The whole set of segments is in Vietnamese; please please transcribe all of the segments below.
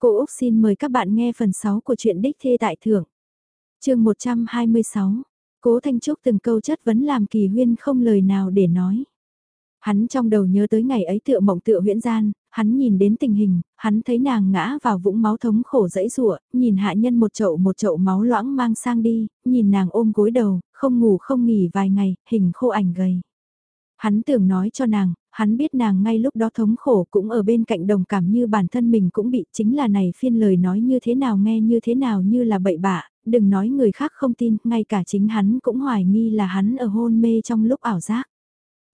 Cô Úc xin mời các bạn nghe phần 6 của truyện Đích Thê Tại Thưởng. chương 126, Cố Thanh Trúc từng câu chất vấn làm kỳ huyên không lời nào để nói. Hắn trong đầu nhớ tới ngày ấy tựa mộng tựa huyễn gian, hắn nhìn đến tình hình, hắn thấy nàng ngã vào vũng máu thống khổ dẫy rụa, nhìn hạ nhân một chậu một chậu máu loãng mang sang đi, nhìn nàng ôm gối đầu, không ngủ không nghỉ vài ngày, hình khô ảnh gầy. Hắn tưởng nói cho nàng, hắn biết nàng ngay lúc đó thống khổ cũng ở bên cạnh đồng cảm như bản thân mình cũng bị chính là này phiên lời nói như thế nào nghe như thế nào như là bậy bạ, đừng nói người khác không tin, ngay cả chính hắn cũng hoài nghi là hắn ở hôn mê trong lúc ảo giác.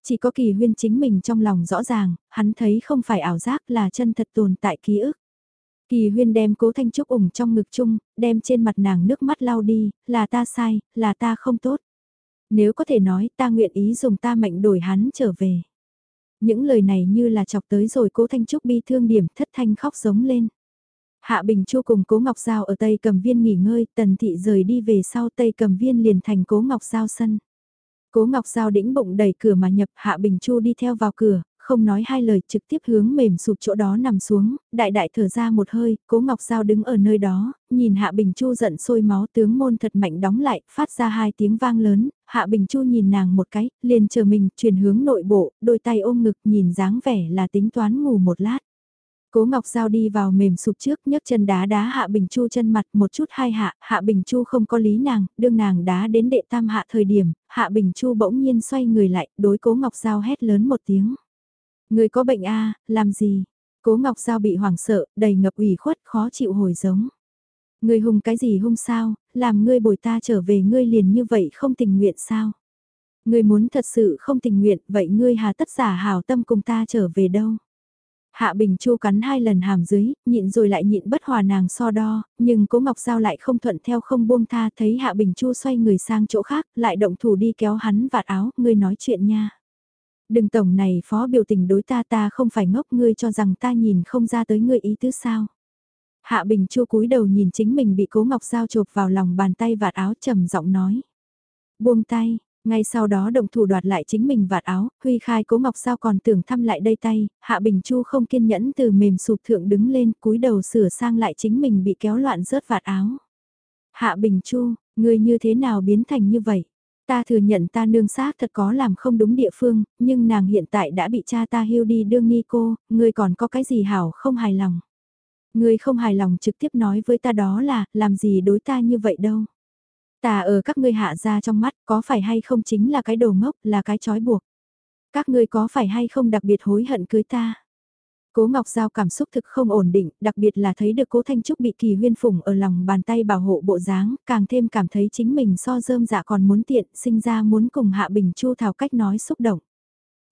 Chỉ có kỳ huyên chính mình trong lòng rõ ràng, hắn thấy không phải ảo giác là chân thật tồn tại ký ức. Kỳ huyên đem cố thanh trúc ủng trong ngực chung, đem trên mặt nàng nước mắt lau đi, là ta sai, là ta không tốt. Nếu có thể nói ta nguyện ý dùng ta mệnh đổi hắn trở về. Những lời này như là chọc tới rồi cố Thanh Trúc bi thương điểm thất thanh khóc giống lên. Hạ Bình Chu cùng Cố Ngọc Giao ở Tây Cầm Viên nghỉ ngơi, Tần Thị rời đi về sau Tây Cầm Viên liền thành Cố Ngọc Giao sân. Cố Ngọc Giao đĩnh bụng đẩy cửa mà nhập Hạ Bình Chu đi theo vào cửa, không nói hai lời trực tiếp hướng mềm sụp chỗ đó nằm xuống, đại đại thở ra một hơi, cố Ngọc Giao đứng ở nơi đó, nhìn Hạ Bình Chu giận sôi máu tướng môn thật mạnh đóng lại, phát ra hai tiếng vang lớn, Hạ Bình Chu nhìn nàng một cái, liền chờ mình, chuyển hướng nội bộ, đôi tay ôm ngực nhìn dáng vẻ là tính toán ngủ một lát. Cố Ngọc Giao đi vào mềm sụp trước nhấc chân đá đá Hạ Bình Chu chân mặt một chút hai hạ, Hạ Bình Chu không có lý nàng, đương nàng đá đến đệ tam hạ thời điểm, Hạ Bình Chu bỗng nhiên xoay người lại, đối Cố Ngọc Giao hét lớn một tiếng. Người có bệnh a làm gì? Cố Ngọc Giao bị hoảng sợ, đầy ngập ủy khuất, khó chịu hồi giống. Người hùng cái gì hung sao, làm ngươi bồi ta trở về ngươi liền như vậy không tình nguyện sao? Ngươi muốn thật sự không tình nguyện, vậy ngươi hà tất giả hào tâm cùng ta trở về đâu? Hạ Bình Chu cắn hai lần hàm dưới, nhịn rồi lại nhịn bất hòa nàng so đo, nhưng Cố Ngọc Giao lại không thuận theo không buông tha thấy Hạ Bình Chu xoay người sang chỗ khác, lại động thủ đi kéo hắn vạt áo, ngươi nói chuyện nha. Đừng tổng này phó biểu tình đối ta ta không phải ngốc ngươi cho rằng ta nhìn không ra tới ngươi ý tứ sao. Hạ Bình Chu cúi đầu nhìn chính mình bị Cố Ngọc Giao chộp vào lòng bàn tay vạt áo trầm giọng nói. Buông tay, ngay sau đó động thủ đoạt lại chính mình vạt áo, Huy khai Cố Ngọc Giao còn tưởng thăm lại đây tay, Hạ Bình Chu không kiên nhẫn từ mềm sụp thượng đứng lên cúi đầu sửa sang lại chính mình bị kéo loạn rớt vạt áo. Hạ Bình Chu, ngươi như thế nào biến thành như vậy? Ta thừa nhận ta nương xác thật có làm không đúng địa phương, nhưng nàng hiện tại đã bị cha ta hưu đi đương nghi cô, ngươi còn có cái gì hảo không hài lòng. Ngươi không hài lòng trực tiếp nói với ta đó là, làm gì đối ta như vậy đâu. Ta ở các ngươi hạ ra trong mắt, có phải hay không chính là cái đồ ngốc, là cái trói buộc. Các ngươi có phải hay không đặc biệt hối hận cưới ta. Cố Ngọc Giao cảm xúc thực không ổn định, đặc biệt là thấy được Cố Thanh Trúc bị kỳ huyên phủng ở lòng bàn tay bảo hộ bộ dáng, càng thêm cảm thấy chính mình so dơm dạ còn muốn tiện, sinh ra muốn cùng Hạ Bình Chu thảo cách nói xúc động.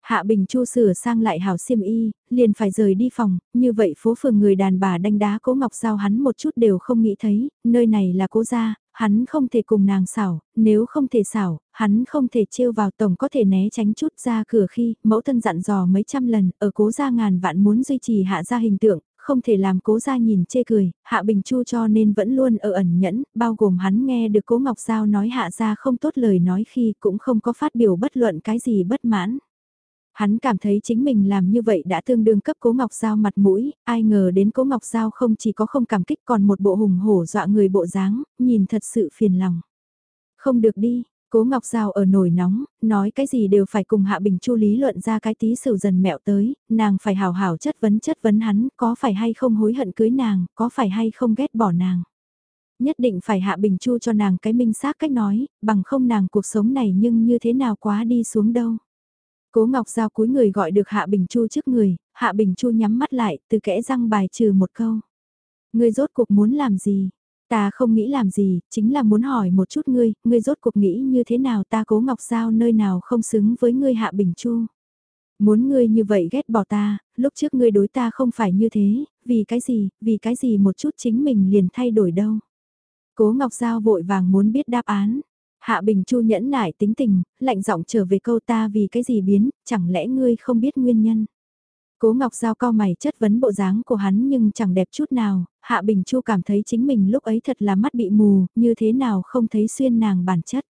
Hạ Bình Chu sửa sang lại hảo xiêm y, liền phải rời đi phòng, như vậy phố phường người đàn bà đánh đá Cố Ngọc Giao hắn một chút đều không nghĩ thấy, nơi này là cố gia, hắn không thể cùng nàng xảo, nếu không thể xảo, hắn không thể trêu vào tổng có thể né tránh chút ra cửa khi mẫu thân dặn dò mấy trăm lần, ở cố gia ngàn vạn muốn duy trì hạ gia hình tượng, không thể làm cố gia nhìn chê cười, hạ bình chu cho nên vẫn luôn ở ẩn nhẫn, bao gồm hắn nghe được cố ngọc giao nói hạ gia không tốt lời nói khi cũng không có phát biểu bất luận cái gì bất mãn. Hắn cảm thấy chính mình làm như vậy đã tương đương cấp Cố Ngọc Giao mặt mũi, ai ngờ đến Cố Ngọc Giao không chỉ có không cảm kích còn một bộ hùng hổ dọa người bộ dáng, nhìn thật sự phiền lòng. Không được đi, Cố Ngọc Giao ở nổi nóng, nói cái gì đều phải cùng Hạ Bình Chu lý luận ra cái tí sửu dần mẹo tới, nàng phải hào hảo chất vấn chất vấn hắn, có phải hay không hối hận cưới nàng, có phải hay không ghét bỏ nàng. Nhất định phải Hạ Bình Chu cho nàng cái minh xác cách nói, bằng không nàng cuộc sống này nhưng như thế nào quá đi xuống đâu. Cố Ngọc Giao cúi người gọi được Hạ Bình Chu trước người, Hạ Bình Chu nhắm mắt lại, từ kẽ răng bài trừ một câu. Ngươi rốt cuộc muốn làm gì? Ta không nghĩ làm gì, chính là muốn hỏi một chút ngươi, ngươi rốt cuộc nghĩ như thế nào ta Cố Ngọc Giao nơi nào không xứng với ngươi Hạ Bình Chu? Muốn ngươi như vậy ghét bỏ ta, lúc trước ngươi đối ta không phải như thế, vì cái gì, vì cái gì một chút chính mình liền thay đổi đâu. Cố Ngọc Giao vội vàng muốn biết đáp án. Hạ Bình Chu nhẫn nải tính tình, lạnh giọng trở về câu ta vì cái gì biến, chẳng lẽ ngươi không biết nguyên nhân. Cố Ngọc Giao cao mày chất vấn bộ dáng của hắn nhưng chẳng đẹp chút nào, Hạ Bình Chu cảm thấy chính mình lúc ấy thật là mắt bị mù, như thế nào không thấy xuyên nàng bản chất.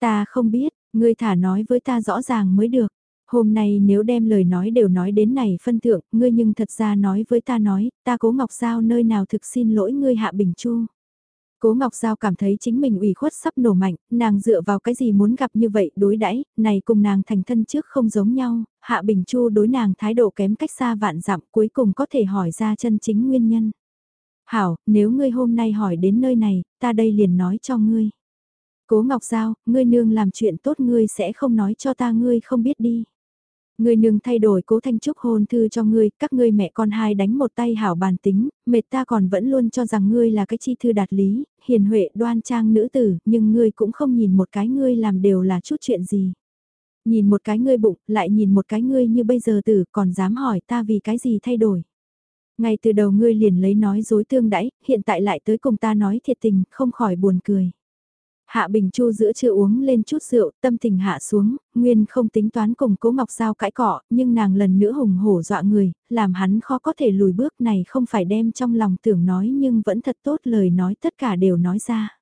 Ta không biết, ngươi thả nói với ta rõ ràng mới được. Hôm nay nếu đem lời nói đều nói đến này phân thượng, ngươi nhưng thật ra nói với ta nói, ta cố Ngọc Giao nơi nào thực xin lỗi ngươi Hạ Bình Chu. Cố Ngọc Giao cảm thấy chính mình ủy khuất sắp nổ mạnh, nàng dựa vào cái gì muốn gặp như vậy đối đãi này cùng nàng thành thân trước không giống nhau, Hạ Bình Chu đối nàng thái độ kém cách xa vạn dặm cuối cùng có thể hỏi ra chân chính nguyên nhân. Hảo, nếu ngươi hôm nay hỏi đến nơi này, ta đây liền nói cho ngươi. Cố Ngọc Giao, ngươi nương làm chuyện tốt ngươi sẽ không nói cho ta ngươi không biết đi người nương thay đổi cố thanh trúc hôn thư cho ngươi, các ngươi mẹ con hai đánh một tay hảo bàn tính, mệt ta còn vẫn luôn cho rằng ngươi là cái chi thư đạt lý, hiền huệ đoan trang nữ tử, nhưng ngươi cũng không nhìn một cái ngươi làm đều là chút chuyện gì. Nhìn một cái ngươi bụng, lại nhìn một cái ngươi như bây giờ tử, còn dám hỏi ta vì cái gì thay đổi. Ngay từ đầu ngươi liền lấy nói dối tương đãi, hiện tại lại tới cùng ta nói thiệt tình, không khỏi buồn cười. Hạ Bình Chu giữa chưa uống lên chút rượu, tâm tình hạ xuống, nguyên không tính toán cùng Cố Ngọc Giao cãi cọ, nhưng nàng lần nữa hùng hổ dọa người, làm hắn khó có thể lùi bước này không phải đem trong lòng tưởng nói nhưng vẫn thật tốt lời nói tất cả đều nói ra.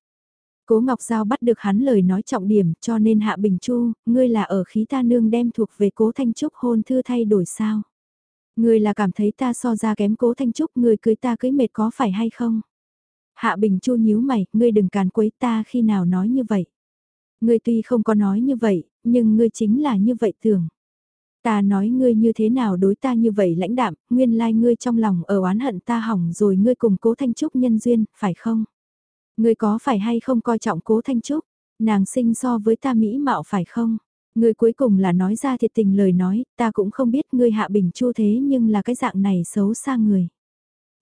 Cố Ngọc Giao bắt được hắn lời nói trọng điểm cho nên Hạ Bình Chu, ngươi là ở khí ta nương đem thuộc về Cố Thanh Trúc hôn thư thay đổi sao? Ngươi là cảm thấy ta so ra kém Cố Thanh Trúc, ngươi cưới ta cưới mệt có phải hay không? Hạ Bình Chu nhíu mày, ngươi đừng càn quấy ta khi nào nói như vậy. Ngươi tuy không có nói như vậy, nhưng ngươi chính là như vậy tưởng. Ta nói ngươi như thế nào đối ta như vậy lãnh đạm, nguyên lai like ngươi trong lòng ở oán hận ta hỏng rồi ngươi cùng cố Thanh Trúc nhân duyên, phải không? Ngươi có phải hay không coi trọng cố Thanh Trúc? Nàng sinh so với ta mỹ mạo phải không? Ngươi cuối cùng là nói ra thiệt tình lời nói, ta cũng không biết ngươi hạ bình chu thế nhưng là cái dạng này xấu xa người.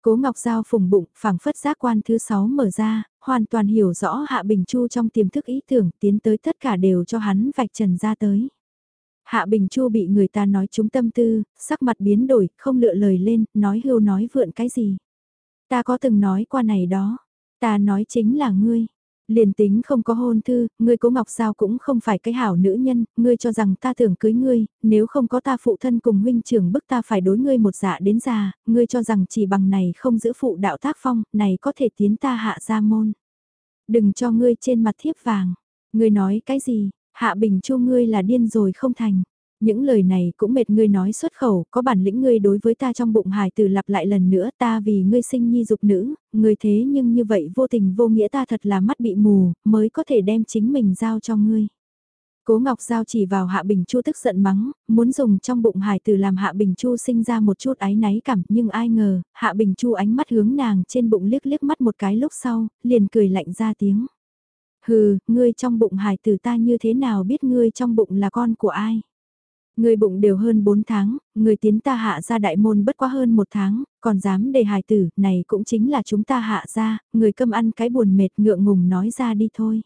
Cố Ngọc Giao phùng bụng, phảng phất giác quan thứ 6 mở ra, hoàn toàn hiểu rõ Hạ Bình Chu trong tiềm thức ý tưởng tiến tới tất cả đều cho hắn vạch trần ra tới. Hạ Bình Chu bị người ta nói trúng tâm tư, sắc mặt biến đổi, không lựa lời lên, nói hưu nói vượn cái gì. Ta có từng nói qua này đó, ta nói chính là ngươi, Liền tính không có hôn thư, ngươi cố ngọc sao cũng không phải cái hảo nữ nhân, ngươi cho rằng ta tưởng cưới ngươi, nếu không có ta phụ thân cùng huynh trưởng bức ta phải đối ngươi một dạ đến già, ngươi cho rằng chỉ bằng này không giữ phụ đạo tác phong, này có thể tiến ta hạ ra môn. Đừng cho ngươi trên mặt thiếp vàng, ngươi nói cái gì, hạ bình chu ngươi là điên rồi không thành. Những lời này cũng mệt ngươi nói xuất khẩu, có bản lĩnh ngươi đối với ta trong bụng hài từ lặp lại lần nữa ta vì ngươi sinh nhi dục nữ, ngươi thế nhưng như vậy vô tình vô nghĩa ta thật là mắt bị mù, mới có thể đem chính mình giao cho ngươi. Cố Ngọc Giao chỉ vào Hạ Bình Chu tức giận mắng, muốn dùng trong bụng hài từ làm Hạ Bình Chu sinh ra một chút ái náy cảm, nhưng ai ngờ, Hạ Bình Chu ánh mắt hướng nàng trên bụng liếc liếc mắt một cái lúc sau, liền cười lạnh ra tiếng. Hừ, ngươi trong bụng hài từ ta như thế nào biết ngươi trong bụng là con của ai? Người bụng đều hơn 4 tháng, người tiến ta hạ ra đại môn bất quá hơn một tháng, còn dám đề hài tử, này cũng chính là chúng ta hạ ra, người câm ăn cái buồn mệt ngượng ngùng nói ra đi thôi.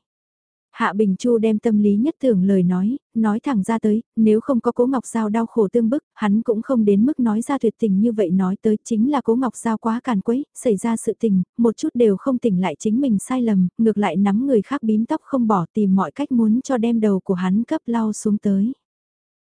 Hạ Bình Chu đem tâm lý nhất tưởng lời nói, nói thẳng ra tới, nếu không có Cố Ngọc Giao đau khổ tương bức, hắn cũng không đến mức nói ra tuyệt tình như vậy nói tới chính là Cố Ngọc Giao quá càn quấy, xảy ra sự tình, một chút đều không tỉnh lại chính mình sai lầm, ngược lại nắm người khác bím tóc không bỏ tìm mọi cách muốn cho đem đầu của hắn cấp lau xuống tới.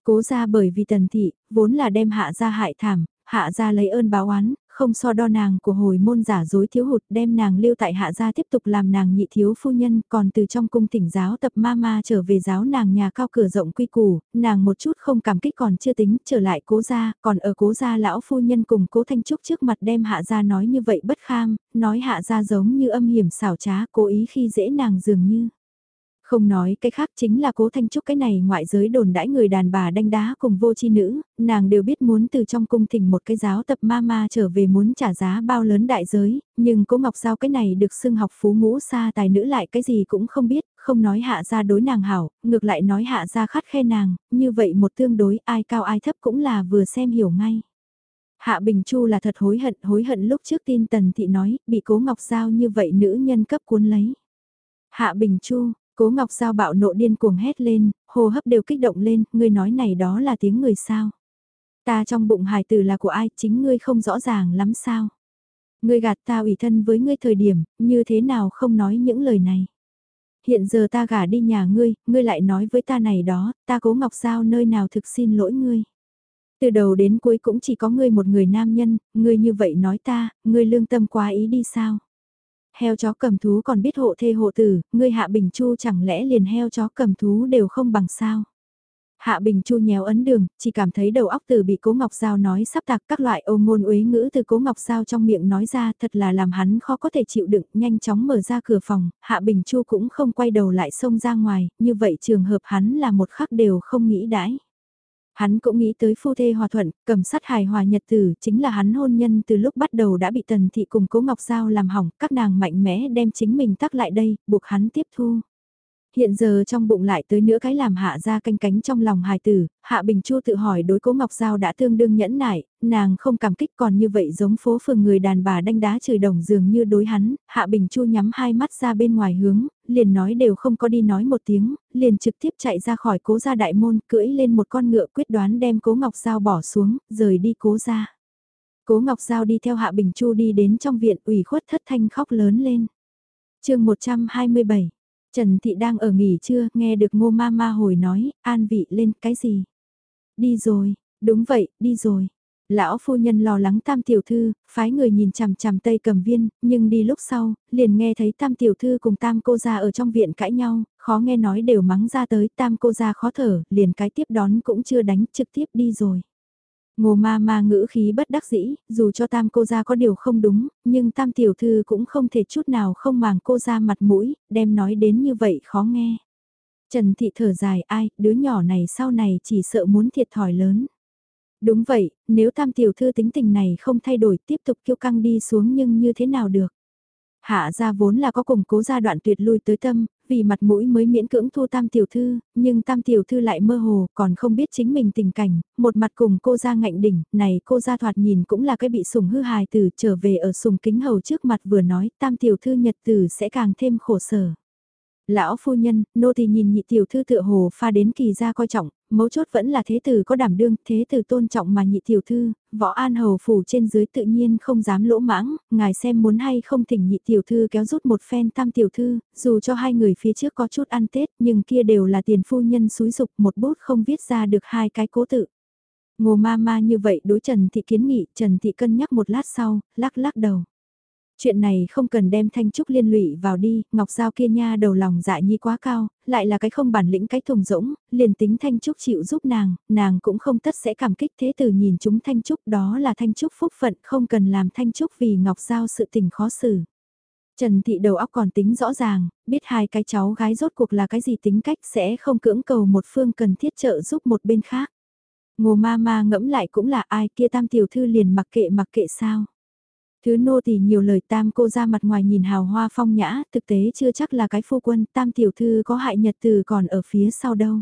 Cố ra bởi vì tần thị, vốn là đem hạ ra hại thảm, hạ ra lấy ơn báo oán, không so đo nàng của hồi môn giả dối thiếu hụt đem nàng lưu tại hạ gia tiếp tục làm nàng nhị thiếu phu nhân còn từ trong cung tỉnh giáo tập ma ma trở về giáo nàng nhà cao cửa rộng quy củ, nàng một chút không cảm kích còn chưa tính trở lại cố gia, còn ở cố gia lão phu nhân cùng cố thanh trúc trước mặt đem hạ gia nói như vậy bất kham, nói hạ gia giống như âm hiểm xảo trá cố ý khi dễ nàng dường như. Không nói cái khác chính là cố thanh trúc cái này ngoại giới đồn đãi người đàn bà đanh đá cùng vô chi nữ, nàng đều biết muốn từ trong cung thỉnh một cái giáo tập ma ma trở về muốn trả giá bao lớn đại giới, nhưng cố ngọc giao cái này được xưng học phú ngũ xa tài nữ lại cái gì cũng không biết, không nói hạ ra đối nàng hảo, ngược lại nói hạ ra khát khe nàng, như vậy một tương đối ai cao ai thấp cũng là vừa xem hiểu ngay. Hạ Bình Chu là thật hối hận, hối hận lúc trước tin Tần Thị nói, bị cố Ngọc Giao như vậy nữ nhân cấp cuốn lấy. Hạ Bình Chu, Cố Ngọc Giao bạo nộ điên cuồng hét lên, hô hấp đều kích động lên, ngươi nói này đó là tiếng người sao. Ta trong bụng hài tử là của ai, chính ngươi không rõ ràng lắm sao. Ngươi gạt ta ủy thân với ngươi thời điểm, như thế nào không nói những lời này. Hiện giờ ta gả đi nhà ngươi, ngươi lại nói với ta này đó, ta cố Ngọc Giao nơi nào thực xin lỗi ngươi. Từ đầu đến cuối cũng chỉ có ngươi một người nam nhân, ngươi như vậy nói ta, ngươi lương tâm quá ý đi sao heo chó cầm thú còn biết hộ thê hộ tử, ngươi hạ bình chu chẳng lẽ liền heo chó cầm thú đều không bằng sao. Hạ Bình Chu nhéo ấn đường, chỉ cảm thấy đầu óc từ bị Cố Ngọc Giao nói sắp tạc các loại ô ngôn uế ngữ từ Cố Ngọc Giao trong miệng nói ra thật là làm hắn khó có thể chịu đựng, nhanh chóng mở ra cửa phòng, Hạ Bình Chu cũng không quay đầu lại xông ra ngoài, như vậy trường hợp hắn là một khắc đều không nghĩ đãi. Hắn cũng nghĩ tới phu thê hòa thuận, cầm sắt hài hòa nhật tử, chính là hắn hôn nhân từ lúc bắt đầu đã bị tần thị cùng cố ngọc giao làm hỏng, các nàng mạnh mẽ đem chính mình tắc lại đây, buộc hắn tiếp thu. Hiện giờ trong bụng lại tới nữa cái làm hạ ra canh cánh trong lòng hài tử, hạ bình chu tự hỏi đối cố Ngọc Giao đã tương đương nhẫn nại, nàng không cảm kích còn như vậy giống phố phường người đàn bà đanh đá trời đồng dường như đối hắn, hạ bình chu nhắm hai mắt ra bên ngoài hướng, liền nói đều không có đi nói một tiếng, liền trực tiếp chạy ra khỏi cố gia đại môn cưỡi lên một con ngựa quyết đoán đem cố Ngọc Giao bỏ xuống, rời đi cố gia. Cố Ngọc Giao đi theo Hạ Bình Chu đi đến trong viện ủy khuất thất thanh khóc lớn lên. chương 127 Trần Thị đang ở nghỉ trưa, nghe được ngô ma ma hồi nói, an vị lên cái gì? Đi rồi, đúng vậy, đi rồi. Lão phu nhân lo lắng tam tiểu thư, phái người nhìn chằm chằm tây cầm viên, nhưng đi lúc sau, liền nghe thấy tam tiểu thư cùng tam cô ra ở trong viện cãi nhau, khó nghe nói đều mắng ra tới tam cô ra khó thở, liền cái tiếp đón cũng chưa đánh trực tiếp đi rồi. Ngô ma ma ngữ khí bất đắc dĩ, dù cho tam cô ra có điều không đúng, nhưng tam tiểu thư cũng không thể chút nào không màng cô ra mặt mũi, đem nói đến như vậy khó nghe. Trần thị thở dài ai, đứa nhỏ này sau này chỉ sợ muốn thiệt thòi lớn. Đúng vậy, nếu tam tiểu thư tính tình này không thay đổi tiếp tục kiêu căng đi xuống nhưng như thế nào được. Hạ gia vốn là có cùng cố gia đoạn tuyệt lui tới tâm, vì mặt mũi mới miễn cưỡng thu tam tiểu thư, nhưng tam tiểu thư lại mơ hồ, còn không biết chính mình tình cảnh, một mặt cùng cô gia ngạnh đỉnh, này cô gia thoạt nhìn cũng là cái bị sùng hư hài tử trở về ở sùng kính hầu trước mặt vừa nói tam tiểu thư nhật tử sẽ càng thêm khổ sở. Lão phu nhân, nô thì nhìn nhị tiểu thư tựa hồ pha đến kỳ ra coi trọng, mấu chốt vẫn là thế tử có đảm đương, thế tử tôn trọng mà nhị tiểu thư, võ an hầu phủ trên dưới tự nhiên không dám lỗ mãng, ngài xem muốn hay không thỉnh nhị tiểu thư kéo rút một phen tam tiểu thư, dù cho hai người phía trước có chút ăn Tết nhưng kia đều là tiền phu nhân xúi dục một bút không viết ra được hai cái cố tự. Ngô ma ma như vậy đối Trần Thị kiến nghị, Trần Thị cân nhắc một lát sau, lắc lắc đầu. Chuyện này không cần đem Thanh Trúc liên lụy vào đi, Ngọc Giao kia nha đầu lòng dạ nhi quá cao, lại là cái không bản lĩnh cái thùng rỗng, liền tính Thanh Trúc chịu giúp nàng, nàng cũng không tất sẽ cảm kích thế từ nhìn chúng Thanh Trúc đó là Thanh Trúc phúc phận không cần làm Thanh Trúc vì Ngọc Giao sự tình khó xử. Trần Thị đầu óc còn tính rõ ràng, biết hai cái cháu gái rốt cuộc là cái gì tính cách sẽ không cưỡng cầu một phương cần thiết trợ giúp một bên khác. Ngô ma ma ngẫm lại cũng là ai kia tam tiểu thư liền mặc kệ mặc kệ sao. Thứ nô tỳ nhiều lời tam cô ra mặt ngoài nhìn hào hoa phong nhã, thực tế chưa chắc là cái phu quân, tam tiểu thư có hại nhật từ còn ở phía sau đâu.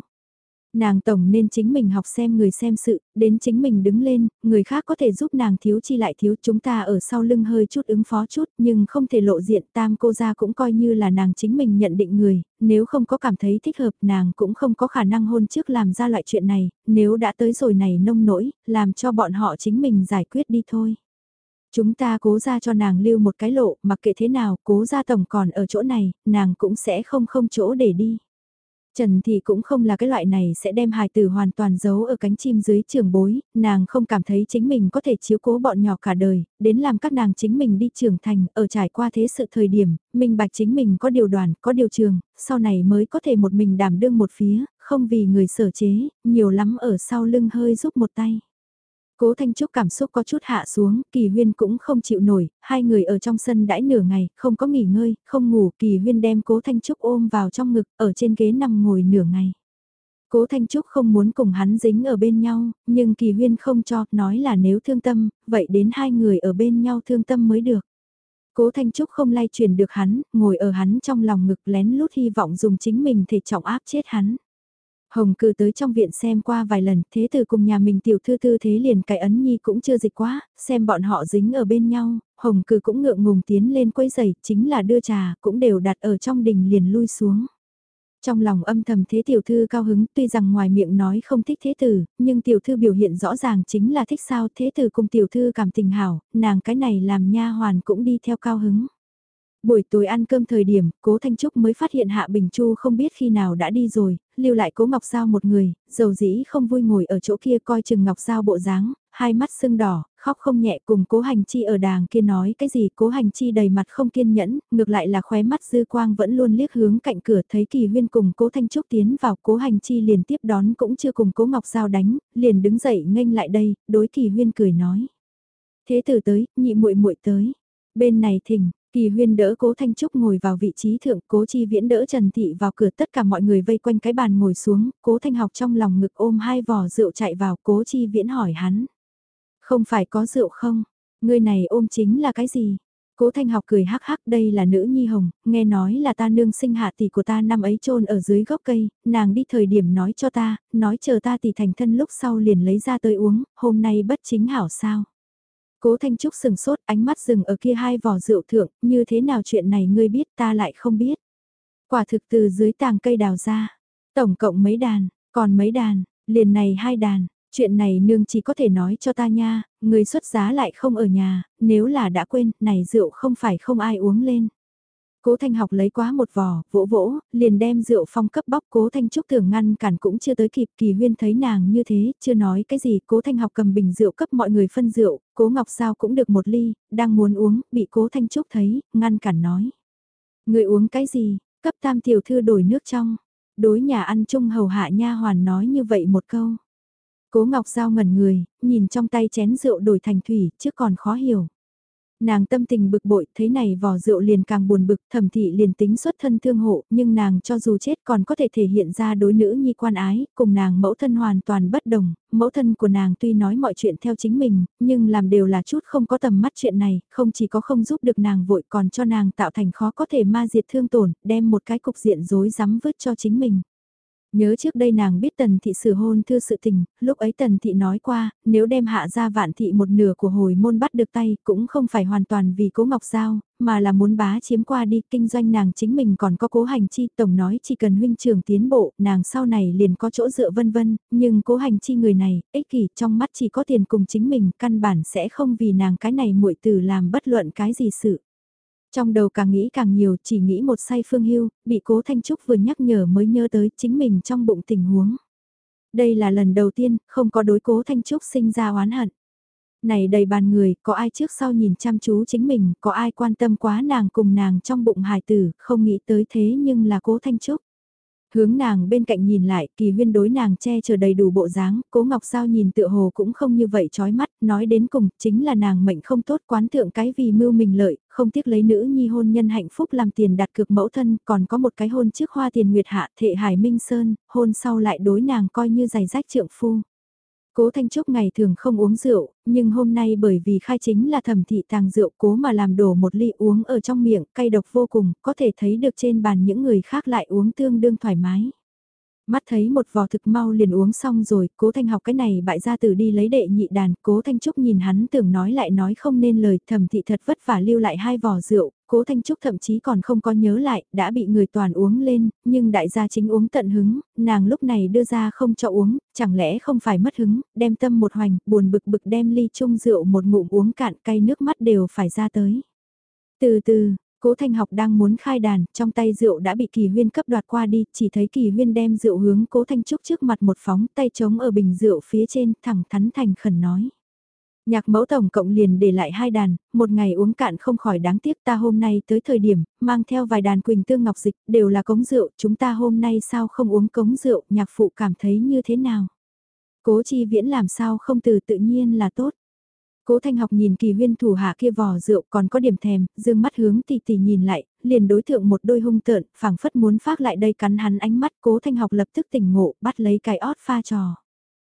Nàng tổng nên chính mình học xem người xem sự, đến chính mình đứng lên, người khác có thể giúp nàng thiếu chi lại thiếu chúng ta ở sau lưng hơi chút ứng phó chút nhưng không thể lộ diện tam cô ra cũng coi như là nàng chính mình nhận định người, nếu không có cảm thấy thích hợp nàng cũng không có khả năng hôn trước làm ra loại chuyện này, nếu đã tới rồi này nông nỗi, làm cho bọn họ chính mình giải quyết đi thôi. Chúng ta cố ra cho nàng lưu một cái lộ, mặc kệ thế nào, cố ra tổng còn ở chỗ này, nàng cũng sẽ không không chỗ để đi. Trần thì cũng không là cái loại này sẽ đem hài tử hoàn toàn giấu ở cánh chim dưới trường bối, nàng không cảm thấy chính mình có thể chiếu cố bọn nhỏ cả đời, đến làm các nàng chính mình đi trưởng thành, ở trải qua thế sự thời điểm, minh bạch chính mình có điều đoàn, có điều trường, sau này mới có thể một mình đảm đương một phía, không vì người sở chế, nhiều lắm ở sau lưng hơi giúp một tay. Cố Thanh Trúc cảm xúc có chút hạ xuống, Kỳ Huyên cũng không chịu nổi, hai người ở trong sân đãi nửa ngày, không có nghỉ ngơi, không ngủ, Kỳ Huyên đem Cố Thanh Trúc ôm vào trong ngực, ở trên ghế nằm ngồi nửa ngày. Cố Thanh Trúc không muốn cùng hắn dính ở bên nhau, nhưng Kỳ Huyên không cho, nói là nếu thương tâm, vậy đến hai người ở bên nhau thương tâm mới được. Cố Thanh Trúc không lay truyền được hắn, ngồi ở hắn trong lòng ngực lén lút hy vọng dùng chính mình thể trọng áp chết hắn. Hồng cư tới trong viện xem qua vài lần, thế từ cùng nhà mình tiểu thư tư thế liền cái ấn nhi cũng chưa dịch quá, xem bọn họ dính ở bên nhau, hồng cư cũng ngượng ngùng tiến lên quấy giày, chính là đưa trà, cũng đều đặt ở trong đình liền lui xuống. Trong lòng âm thầm thế tiểu thư cao hứng tuy rằng ngoài miệng nói không thích thế tử, nhưng tiểu thư biểu hiện rõ ràng chính là thích sao thế tử cùng tiểu thư cảm tình hảo, nàng cái này làm nha hoàn cũng đi theo cao hứng. Buổi tối ăn cơm thời điểm, cố Thanh Trúc mới phát hiện Hạ Bình Chu không biết khi nào đã đi rồi, lưu lại cố Ngọc Giao một người, dầu dĩ không vui ngồi ở chỗ kia coi chừng Ngọc Giao bộ dáng, hai mắt sưng đỏ, khóc không nhẹ cùng cố hành chi ở đàng kia nói cái gì cố hành chi đầy mặt không kiên nhẫn, ngược lại là khóe mắt dư quang vẫn luôn liếc hướng cạnh cửa thấy kỳ huyên cùng cố thanh trúc tiến vào cố hành chi liền tiếp đón cũng chưa cùng cố ngọc giao đánh, liền đứng dậy nghênh lại đây, đối kỳ huyên cười nói. Thế tử tới, nhị muội muội tới. Bên này thỉnh, Kỳ huyên đỡ cố Thanh Trúc ngồi vào vị trí thượng, cố chi viễn đỡ Trần Thị vào cửa tất cả mọi người vây quanh cái bàn ngồi xuống, cố Thanh học trong lòng ngực ôm hai vỏ rượu chạy vào, cố chi viễn hỏi hắn. Không phải có rượu không? Người này ôm chính là cái gì? Cố Thanh học cười hắc hắc đây là nữ nhi hồng, nghe nói là ta nương sinh hạ tỷ của ta năm ấy trôn ở dưới gốc cây, nàng đi thời điểm nói cho ta, nói chờ ta tỷ thành thân lúc sau liền lấy ra tới uống, hôm nay bất chính hảo sao. Cố Thanh Trúc sừng sốt ánh mắt dừng ở kia hai vỏ rượu thượng, như thế nào chuyện này ngươi biết ta lại không biết. Quả thực từ dưới tàng cây đào ra, tổng cộng mấy đàn, còn mấy đàn, liền này hai đàn, chuyện này nương chỉ có thể nói cho ta nha, người xuất giá lại không ở nhà, nếu là đã quên, này rượu không phải không ai uống lên. Cố Thanh học lấy quá một vò, vỗ vỗ, liền đem rượu phong cấp bóc Cố Thanh Trúc tưởng ngăn cản cũng chưa tới kịp kỳ huyên thấy nàng như thế, chưa nói cái gì, Cố Thanh học cầm bình rượu cấp mọi người phân rượu, Cố Ngọc Sao cũng được một ly, đang muốn uống, bị Cố Thanh Trúc thấy, ngăn cản nói. Người uống cái gì, cấp tam tiểu thư đổi nước trong, đối nhà ăn chung hầu hạ nha hoàn nói như vậy một câu. Cố Ngọc Giao ngẩn người, nhìn trong tay chén rượu đổi thành thủy, chứ còn khó hiểu. Nàng tâm tình bực bội, thấy này vò rượu liền càng buồn bực, thẩm thị liền tính xuất thân thương hộ, nhưng nàng cho dù chết còn có thể thể hiện ra đối nữ nhi quan ái, cùng nàng mẫu thân hoàn toàn bất đồng, mẫu thân của nàng tuy nói mọi chuyện theo chính mình, nhưng làm đều là chút không có tầm mắt chuyện này, không chỉ có không giúp được nàng vội còn cho nàng tạo thành khó có thể ma diệt thương tổn, đem một cái cục diện rối rắm vứt cho chính mình. Nhớ trước đây nàng biết tần thị xử hôn thư sự tình, lúc ấy tần thị nói qua, nếu đem hạ ra vạn thị một nửa của hồi môn bắt được tay cũng không phải hoàn toàn vì cố ngọc giao, mà là muốn bá chiếm qua đi kinh doanh nàng chính mình còn có cố hành chi tổng nói chỉ cần huynh trường tiến bộ nàng sau này liền có chỗ dựa vân vân, nhưng cố hành chi người này, ích kỷ trong mắt chỉ có tiền cùng chính mình căn bản sẽ không vì nàng cái này muội từ làm bất luận cái gì sự. Trong đầu càng nghĩ càng nhiều chỉ nghĩ một say phương hưu, bị cố Thanh Trúc vừa nhắc nhở mới nhớ tới chính mình trong bụng tình huống. Đây là lần đầu tiên không có đối cố Thanh Trúc sinh ra oán hận. Này đầy bàn người, có ai trước sau nhìn chăm chú chính mình, có ai quan tâm quá nàng cùng nàng trong bụng hài tử, không nghĩ tới thế nhưng là cố Thanh Trúc. Hướng nàng bên cạnh nhìn lại, kỳ huyên đối nàng che chở đầy đủ bộ dáng, cố ngọc sao nhìn tựa hồ cũng không như vậy chói mắt, nói đến cùng, chính là nàng mệnh không tốt quán thượng cái vì mưu mình lợi, không tiếc lấy nữ nhi hôn nhân hạnh phúc làm tiền đặt cược mẫu thân, còn có một cái hôn trước hoa tiền nguyệt hạ thệ hải minh sơn, hôn sau lại đối nàng coi như giày rách trượng phu. Cố Thanh Trúc ngày thường không uống rượu, nhưng hôm nay bởi vì khai chính là thẩm thị tàng rượu cố mà làm đổ một ly uống ở trong miệng, cay độc vô cùng, có thể thấy được trên bàn những người khác lại uống tương đương thoải mái. Mắt thấy một vò thực mau liền uống xong rồi, cố thanh học cái này bại ra từ đi lấy đệ nhị đàn, cố thanh trúc nhìn hắn tưởng nói lại nói không nên lời, thẩm thị thật vất vả lưu lại hai vò rượu, cố thanh trúc thậm chí còn không có nhớ lại, đã bị người toàn uống lên, nhưng đại gia chính uống tận hứng, nàng lúc này đưa ra không cho uống, chẳng lẽ không phải mất hứng, đem tâm một hoành, buồn bực bực đem ly chung rượu một ngụm uống cạn cay nước mắt đều phải ra tới. Từ từ, Cố Thanh học đang muốn khai đàn, trong tay rượu đã bị Kỳ Huyên cấp đoạt qua đi, chỉ thấy Kỳ Huyên đem rượu hướng Cố Thanh Trúc trước mặt một phóng, tay trống ở bình rượu phía trên, thẳng thắn thành khẩn nói. Nhạc mẫu tổng cộng liền để lại hai đàn, một ngày uống cạn không khỏi đáng tiếc ta hôm nay tới thời điểm, mang theo vài đàn quỳnh tương ngọc dịch, đều là cống rượu, chúng ta hôm nay sao không uống cống rượu, nhạc phụ cảm thấy như thế nào? Cố chi viễn làm sao không từ tự nhiên là tốt. Cố Thanh học nhìn kỳ huyên thủ hạ kia vò rượu còn có điểm thèm, dương mắt hướng tỷ tỷ nhìn lại, liền đối thượng một đôi hung tợn, phảng phất muốn phát lại đây cắn hắn ánh mắt cố Thanh học lập tức tỉnh ngộ, bắt lấy cái ót pha trò.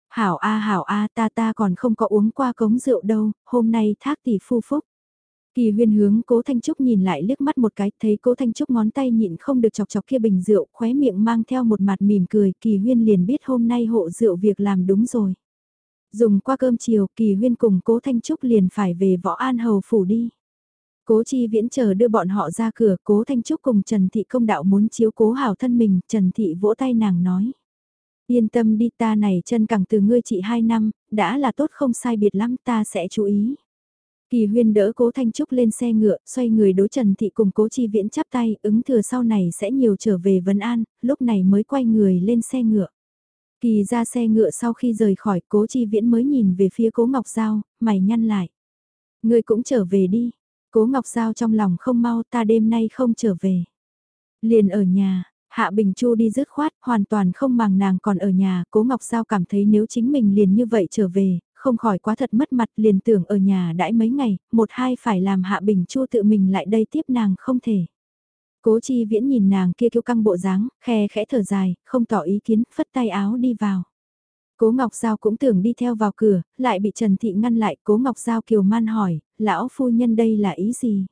Hảo a hảo a ta ta còn không có uống qua cống rượu đâu, hôm nay thác tỷ phu phúc. Kỳ huyên hướng cố Thanh Trúc nhìn lại liếc mắt một cái, thấy cố Thanh Trúc ngón tay nhịn không được chọc chọc kia bình rượu, khóe miệng mang theo một mặt mỉm cười, kỳ huyên liền biết hôm nay hộ rượu việc làm đúng rồi. Dùng qua cơm chiều, kỳ huyên cùng cố Thanh Trúc liền phải về võ an hầu phủ đi. Cố chi viễn chờ đưa bọn họ ra cửa, cố Thanh Trúc cùng Trần Thị công đạo muốn chiếu cố hảo thân mình, Trần Thị vỗ tay nàng nói. Yên tâm đi ta này chân cẳng từ ngươi chị hai năm, đã là tốt không sai biệt lắm ta sẽ chú ý. Kỳ huyên đỡ cố Thanh Trúc lên xe ngựa, xoay người đối Trần Thị cùng cố chi viễn chắp tay, ứng thừa sau này sẽ nhiều trở về Vân An, lúc này mới quay người lên xe ngựa. Kỳ ra xe ngựa sau khi rời khỏi cố chi viễn mới nhìn về phía cố Ngọc Giao, mày nhăn lại. Người cũng trở về đi. Cố Ngọc Giao trong lòng không mau ta đêm nay không trở về. Liền ở nhà, Hạ Bình Chu đi dứt khoát, hoàn toàn không màng nàng còn ở nhà, Cố Ngọc Giao cảm thấy nếu chính mình liền như vậy trở về, không khỏi quá thật mất mặt liền tưởng ở nhà đãi mấy ngày, một hai phải làm Hạ Bình Chu tự mình lại đây tiếp nàng không thể. Cố chi viễn nhìn nàng kia kiêu căng bộ dáng, khe khẽ thở dài, không tỏ ý kiến, phất tay áo đi vào. Cố Ngọc Giao cũng tưởng đi theo vào cửa, lại bị Trần Thị ngăn lại, Cố Ngọc Giao kiều man hỏi, lão phu nhân đây là ý gì?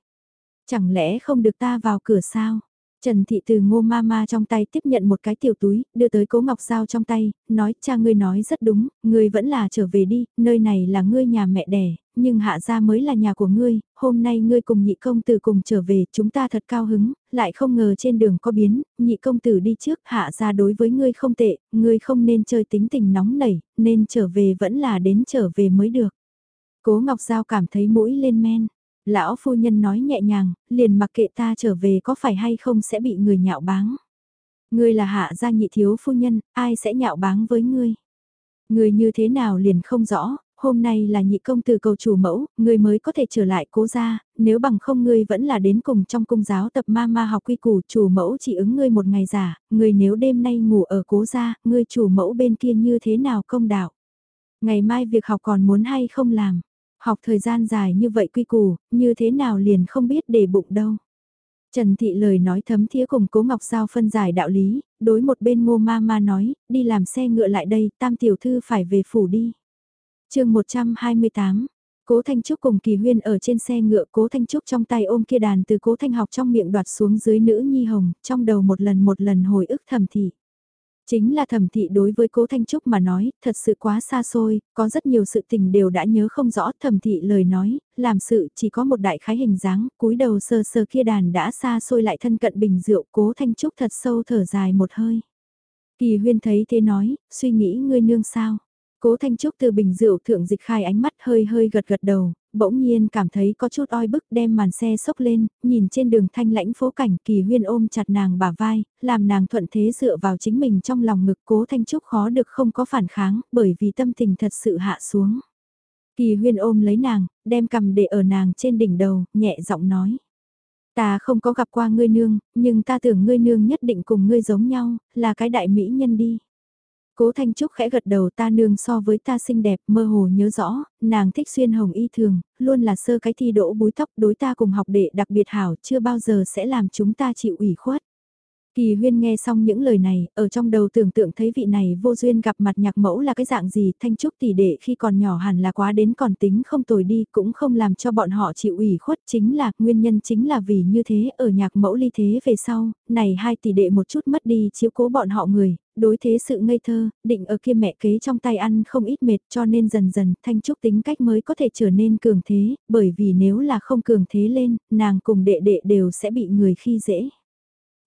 Chẳng lẽ không được ta vào cửa sao? Trần Thị từ ngô ma ma trong tay tiếp nhận một cái tiểu túi, đưa tới cố ngọc giao trong tay, nói cha ngươi nói rất đúng, ngươi vẫn là trở về đi, nơi này là ngươi nhà mẹ đẻ, nhưng hạ gia mới là nhà của ngươi, hôm nay ngươi cùng nhị công tử cùng trở về, chúng ta thật cao hứng, lại không ngờ trên đường có biến, nhị công tử đi trước, hạ gia đối với ngươi không tệ, ngươi không nên chơi tính tình nóng nảy, nên trở về vẫn là đến trở về mới được. Cố Ngọc Giao cảm thấy mũi lên men. Lão phu nhân nói nhẹ nhàng, liền mặc kệ ta trở về có phải hay không sẽ bị người nhạo báng. Ngươi là hạ gia nhị thiếu phu nhân, ai sẽ nhạo báng với ngươi? Ngươi như thế nào liền không rõ, hôm nay là nhị công từ cầu chủ mẫu, ngươi mới có thể trở lại cố gia, nếu bằng không ngươi vẫn là đến cùng trong cung giáo tập ma ma học quy củ chủ mẫu chỉ ứng ngươi một ngày giả, ngươi nếu đêm nay ngủ ở cố gia, ngươi chủ mẫu bên kia như thế nào công đạo? Ngày mai việc học còn muốn hay không làm? Học thời gian dài như vậy quy củ, như thế nào liền không biết để bụng đâu. Trần Thị lời nói thấm thía cùng Cố Ngọc Giao phân giải đạo lý, đối một bên ngô ma ma nói, đi làm xe ngựa lại đây, tam tiểu thư phải về phủ đi chương 128, Cố Thanh Trúc cùng Kỳ Huyên ở trên xe ngựa Cố Thanh Trúc trong tay ôm kia đàn từ Cố Thanh học trong miệng đoạt xuống dưới nữ nhi hồng, trong đầu một lần một lần hồi ức thầm thị. Chính là thẩm thị đối với cố Thanh Trúc mà nói, thật sự quá xa xôi, có rất nhiều sự tình đều đã nhớ không rõ thẩm thị lời nói, làm sự chỉ có một đại khái hình dáng, cúi đầu sơ sơ kia đàn đã xa xôi lại thân cận bình rượu cố Thanh Trúc thật sâu thở dài một hơi. Kỳ huyên thấy thế nói, suy nghĩ ngươi nương sao. Cố Thanh Trúc từ bình rượu thượng dịch khai ánh mắt hơi hơi gật gật đầu, bỗng nhiên cảm thấy có chút oi bức đem màn xe sốc lên, nhìn trên đường thanh lãnh phố cảnh kỳ huyên ôm chặt nàng bả vai, làm nàng thuận thế dựa vào chính mình trong lòng ngực cố Thanh Trúc khó được không có phản kháng, bởi vì tâm tình thật sự hạ xuống. Kỳ huyên ôm lấy nàng, đem cầm để ở nàng trên đỉnh đầu, nhẹ giọng nói. Ta không có gặp qua ngươi nương, nhưng ta tưởng ngươi nương nhất định cùng ngươi giống nhau, là cái đại mỹ nhân đi. Cố Thanh Trúc khẽ gật đầu ta nương so với ta xinh đẹp mơ hồ nhớ rõ, nàng thích xuyên hồng y thường, luôn là sơ cái thi đỗ búi tóc đối ta cùng học đệ đặc biệt hảo chưa bao giờ sẽ làm chúng ta chịu ủy khuất. Kỳ huyên nghe xong những lời này, ở trong đầu tưởng tượng thấy vị này vô duyên gặp mặt nhạc mẫu là cái dạng gì, thanh trúc tỷ đệ khi còn nhỏ hẳn là quá đến còn tính không tồi đi, cũng không làm cho bọn họ chịu ủy khuất, chính là, nguyên nhân chính là vì như thế, ở nhạc mẫu ly thế về sau, này hai tỷ đệ một chút mất đi chiếu cố bọn họ người, đối thế sự ngây thơ, định ở kia mẹ kế trong tay ăn không ít mệt cho nên dần dần thanh trúc tính cách mới có thể trở nên cường thế, bởi vì nếu là không cường thế lên, nàng cùng đệ đệ đều sẽ bị người khi dễ.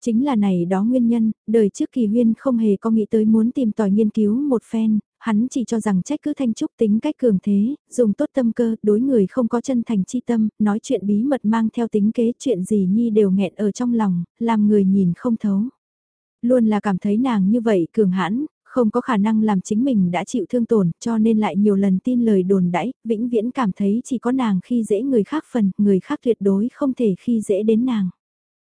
Chính là này đó nguyên nhân, đời trước kỳ huyên không hề có nghĩ tới muốn tìm tòi nghiên cứu một phen, hắn chỉ cho rằng trách cứ thanh trúc tính cách cường thế, dùng tốt tâm cơ, đối người không có chân thành chi tâm, nói chuyện bí mật mang theo tính kế chuyện gì nhi đều nghẹn ở trong lòng, làm người nhìn không thấu. Luôn là cảm thấy nàng như vậy cường hãn, không có khả năng làm chính mình đã chịu thương tổn, cho nên lại nhiều lần tin lời đồn đãi, vĩnh viễn cảm thấy chỉ có nàng khi dễ người khác phần, người khác tuyệt đối không thể khi dễ đến nàng.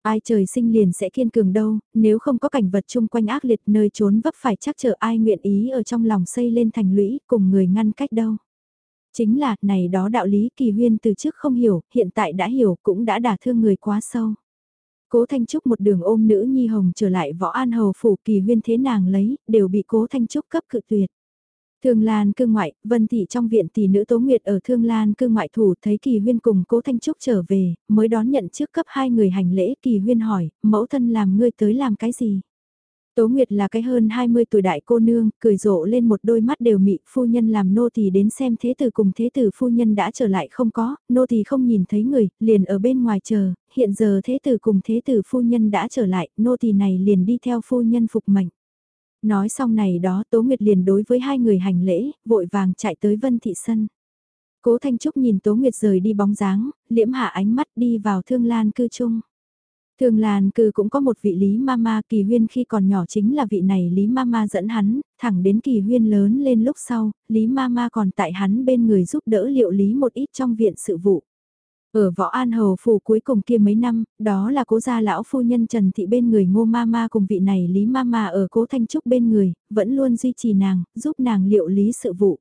Ai trời sinh liền sẽ kiên cường đâu, nếu không có cảnh vật chung quanh ác liệt nơi trốn vấp phải chắc chờ ai nguyện ý ở trong lòng xây lên thành lũy cùng người ngăn cách đâu. Chính là, này đó đạo lý kỳ huyên từ trước không hiểu, hiện tại đã hiểu cũng đã đả thương người quá sâu. Cố Thanh Trúc một đường ôm nữ nhi hồng trở lại võ an hầu phủ kỳ huyên thế nàng lấy, đều bị cố Thanh Trúc cấp cự tuyệt. Thương Lan cư ngoại, Vân Thị trong viện tỷ nữ Tố Nguyệt ở Thương Lan cư ngoại thủ thấy Kỳ Huyên cùng Cố Thanh Trúc trở về, mới đón nhận trước cấp hai người hành lễ Kỳ Huyên hỏi, mẫu thân làm ngươi tới làm cái gì? Tố Nguyệt là cái hơn 20 tuổi đại cô nương, cười rộ lên một đôi mắt đều mị, phu nhân làm nô tỳ đến xem thế tử cùng thế tử phu nhân đã trở lại không có, nô tỳ không nhìn thấy người, liền ở bên ngoài chờ, hiện giờ thế tử cùng thế tử phu nhân đã trở lại, nô tỳ này liền đi theo phu nhân phục mệnh. Nói xong này đó Tố Nguyệt liền đối với hai người hành lễ, vội vàng chạy tới Vân Thị Sân. Cố Thanh Trúc nhìn Tố Nguyệt rời đi bóng dáng, liễm hạ ánh mắt đi vào thương lan cư chung. Thường làn cư cũng có một vị Lý Mama Kỳ Huyên khi còn nhỏ chính là vị này Lý Mama dẫn hắn, thẳng đến Kỳ Huyên lớn lên lúc sau, Lý Mama còn tại hắn bên người giúp đỡ liệu lý một ít trong viện sự vụ. Ở Võ An Hầu phủ cuối cùng kia mấy năm, đó là cố gia lão phu nhân Trần Thị bên người Ngô Mama cùng vị này Lý Mama ở cố Thanh Trúc bên người, vẫn luôn duy trì nàng, giúp nàng liệu lý sự vụ.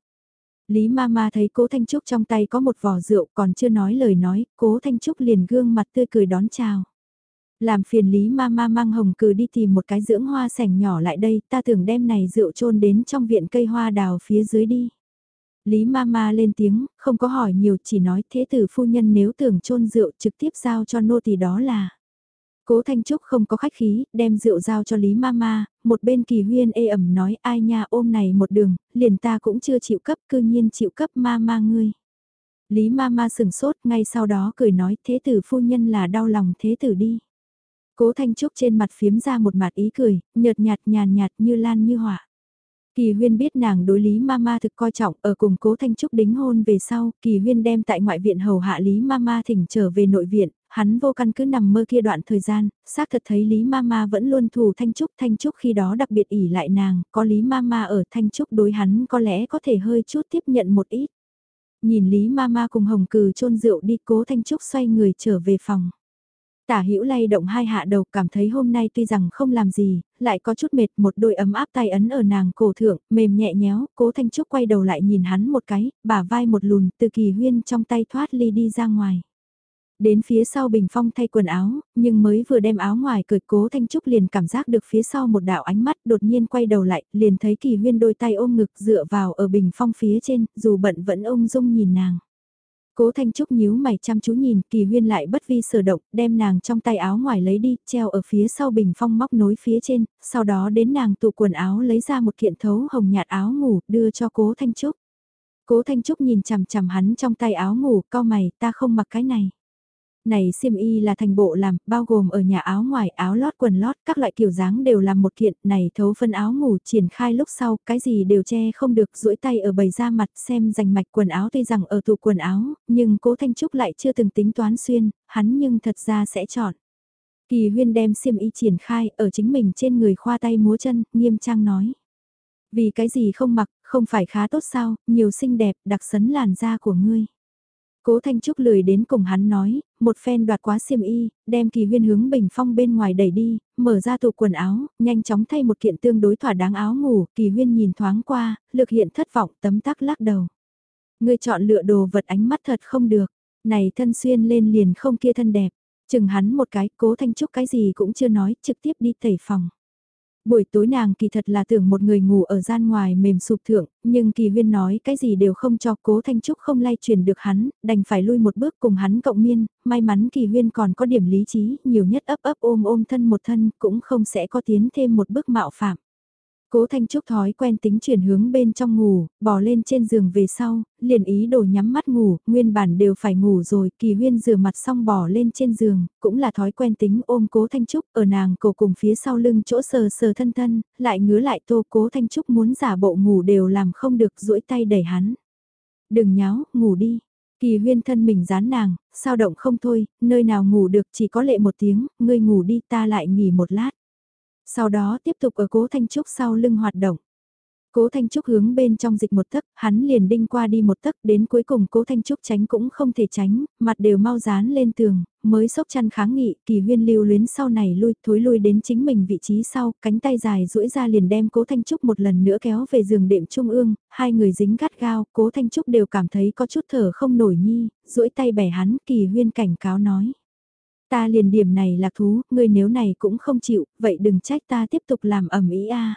Lý Mama thấy cố Thanh Trúc trong tay có một vò rượu còn chưa nói lời nói, cố Thanh Trúc liền gương mặt tươi cười đón chào. Làm phiền Lý Mama mang hồng cừ đi tìm một cái dưỡng hoa sảnh nhỏ lại đây, ta tưởng đem này rượu trôn đến trong viện cây hoa đào phía dưới đi. Lý Mama lên tiếng, không có hỏi nhiều chỉ nói thế tử phu nhân nếu tưởng trôn rượu trực tiếp giao cho nô thì đó là. Cố Thanh Trúc không có khách khí, đem rượu giao cho Lý Mama, một bên kỳ huyên ê ẩm nói ai nha ôm này một đường, liền ta cũng chưa chịu cấp cư nhiên chịu cấp Mama ngươi. Lý Mama sừng sốt ngay sau đó cười nói thế tử phu nhân là đau lòng thế tử đi. Cố Thanh Trúc trên mặt phiếm ra một mặt ý cười, nhợt nhạt nhàn nhạt như lan như hỏa. Kỳ huyên biết nàng đối Lý Mama thực coi trọng ở cùng cố Thanh Trúc đính hôn về sau, Kỳ huyên đem tại ngoại viện hầu hạ Lý Mama thỉnh trở về nội viện, hắn vô căn cứ nằm mơ kia đoạn thời gian, xác thật thấy Lý Mama vẫn luôn thù Thanh Trúc, Thanh Trúc khi đó đặc biệt ỉ lại nàng, có Lý Mama ở Thanh Trúc đối hắn có lẽ có thể hơi chút tiếp nhận một ít. Nhìn Lý Mama cùng Hồng Cừ trôn rượu đi cố Thanh Trúc xoay người trở về phòng. Tả hữu lay động hai hạ đầu cảm thấy hôm nay tuy rằng không làm gì, lại có chút mệt một đôi ấm áp tay ấn ở nàng cổ thượng, mềm nhẹ nhéo, cố Thanh Trúc quay đầu lại nhìn hắn một cái, bả vai một lùn từ kỳ huyên trong tay thoát ly đi ra ngoài. Đến phía sau bình phong thay quần áo, nhưng mới vừa đem áo ngoài cởi cố Thanh Trúc liền cảm giác được phía sau một đạo ánh mắt đột nhiên quay đầu lại, liền thấy kỳ huyên đôi tay ôm ngực dựa vào ở bình phong phía trên, dù bận vẫn ung dung nhìn nàng. Cố Thanh Trúc nhíu mày chăm chú nhìn, Kỳ Huyên lại bất vi sở động, đem nàng trong tay áo ngoài lấy đi, treo ở phía sau bình phong móc nối phía trên, sau đó đến nàng tụ quần áo lấy ra một kiện thấu hồng nhạt áo ngủ, đưa cho Cố Thanh Trúc. Cố Thanh Trúc nhìn chằm chằm hắn trong tay áo ngủ, co mày, ta không mặc cái này này xiêm y là thành bộ làm, bao gồm ở nhà áo ngoài, áo lót quần lót, các loại kiểu dáng đều làm một kiện, này thấu phân áo ngủ triển khai lúc sau, cái gì đều che không được, duỗi tay ở bầy da mặt xem rành mạch quần áo tuy rằng ở tủ quần áo, nhưng cố Thanh Trúc lại chưa từng tính toán xuyên, hắn nhưng thật ra sẽ chọn. Kỳ huyên đem xiêm y triển khai ở chính mình trên người khoa tay múa chân, nghiêm trang nói. Vì cái gì không mặc, không phải khá tốt sao, nhiều xinh đẹp, đặc sấn làn da của ngươi. Cố Thanh Trúc lười đến cùng hắn nói, một phen đoạt quá xiêm y, đem kỳ huyên hướng bình phong bên ngoài đẩy đi, mở ra tủ quần áo, nhanh chóng thay một kiện tương đối thỏa đáng áo ngủ, kỳ huyên nhìn thoáng qua, lực hiện thất vọng tấm tắc lắc đầu. Người chọn lựa đồ vật ánh mắt thật không được, này thân xuyên lên liền không kia thân đẹp, chừng hắn một cái, cố Thanh Trúc cái gì cũng chưa nói, trực tiếp đi tẩy phòng. Buổi tối nàng kỳ thật là tưởng một người ngủ ở gian ngoài mềm sụp thượng, nhưng kỳ huyên nói cái gì đều không cho cố Thanh Trúc không lay truyền được hắn, đành phải lui một bước cùng hắn cộng miên, may mắn kỳ huyên còn có điểm lý trí, nhiều nhất ấp ấp ôm ôm thân một thân cũng không sẽ có tiến thêm một bước mạo phạm. Cố Thanh Trúc thói quen tính chuyển hướng bên trong ngủ, bò lên trên giường về sau, liền ý đồ nhắm mắt ngủ, nguyên bản đều phải ngủ rồi, kỳ huyên rửa mặt xong bò lên trên giường, cũng là thói quen tính ôm Cố Thanh Trúc ở nàng cổ cùng phía sau lưng chỗ sờ sờ thân thân, lại ngứa lại tô Cố Thanh Trúc muốn giả bộ ngủ đều làm không được duỗi tay đẩy hắn. Đừng nháo, ngủ đi. Kỳ huyên thân mình dán nàng, sao động không thôi, nơi nào ngủ được chỉ có lệ một tiếng, ngươi ngủ đi ta lại nghỉ một lát. Sau đó tiếp tục ở cố Thanh Trúc sau lưng hoạt động. Cố Thanh Trúc hướng bên trong dịch một tấc, hắn liền đinh qua đi một tấc, đến cuối cùng Cố Thanh Trúc tránh cũng không thể tránh, mặt đều mau dán lên tường, mới sốc chăn kháng nghị, kỳ huyên lưu luyến sau này lui, thối lui đến chính mình vị trí sau, cánh tay dài duỗi ra liền đem Cố Thanh Trúc một lần nữa kéo về giường đệm trung ương, hai người dính gắt gao, Cố Thanh Trúc đều cảm thấy có chút thở không nổi nhi, duỗi tay bẻ hắn, kỳ huyên cảnh cáo nói. Ta liền điểm này lạc thú, ngươi nếu này cũng không chịu, vậy đừng trách ta tiếp tục làm ẩm ý a.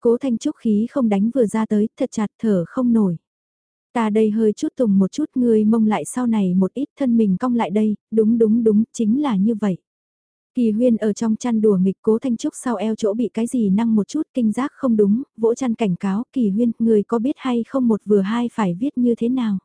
Cố Thanh Trúc khí không đánh vừa ra tới, thật chặt thở không nổi. Ta đây hơi chút tùng một chút ngươi mông lại sau này một ít thân mình cong lại đây, đúng đúng đúng, chính là như vậy. Kỳ huyên ở trong chăn đùa nghịch cố thanh trúc sau eo chỗ bị cái gì năng một chút kinh giác không đúng, vỗ chăn cảnh cáo, kỳ huyên, ngươi có biết hay không một vừa hai phải viết như thế nào.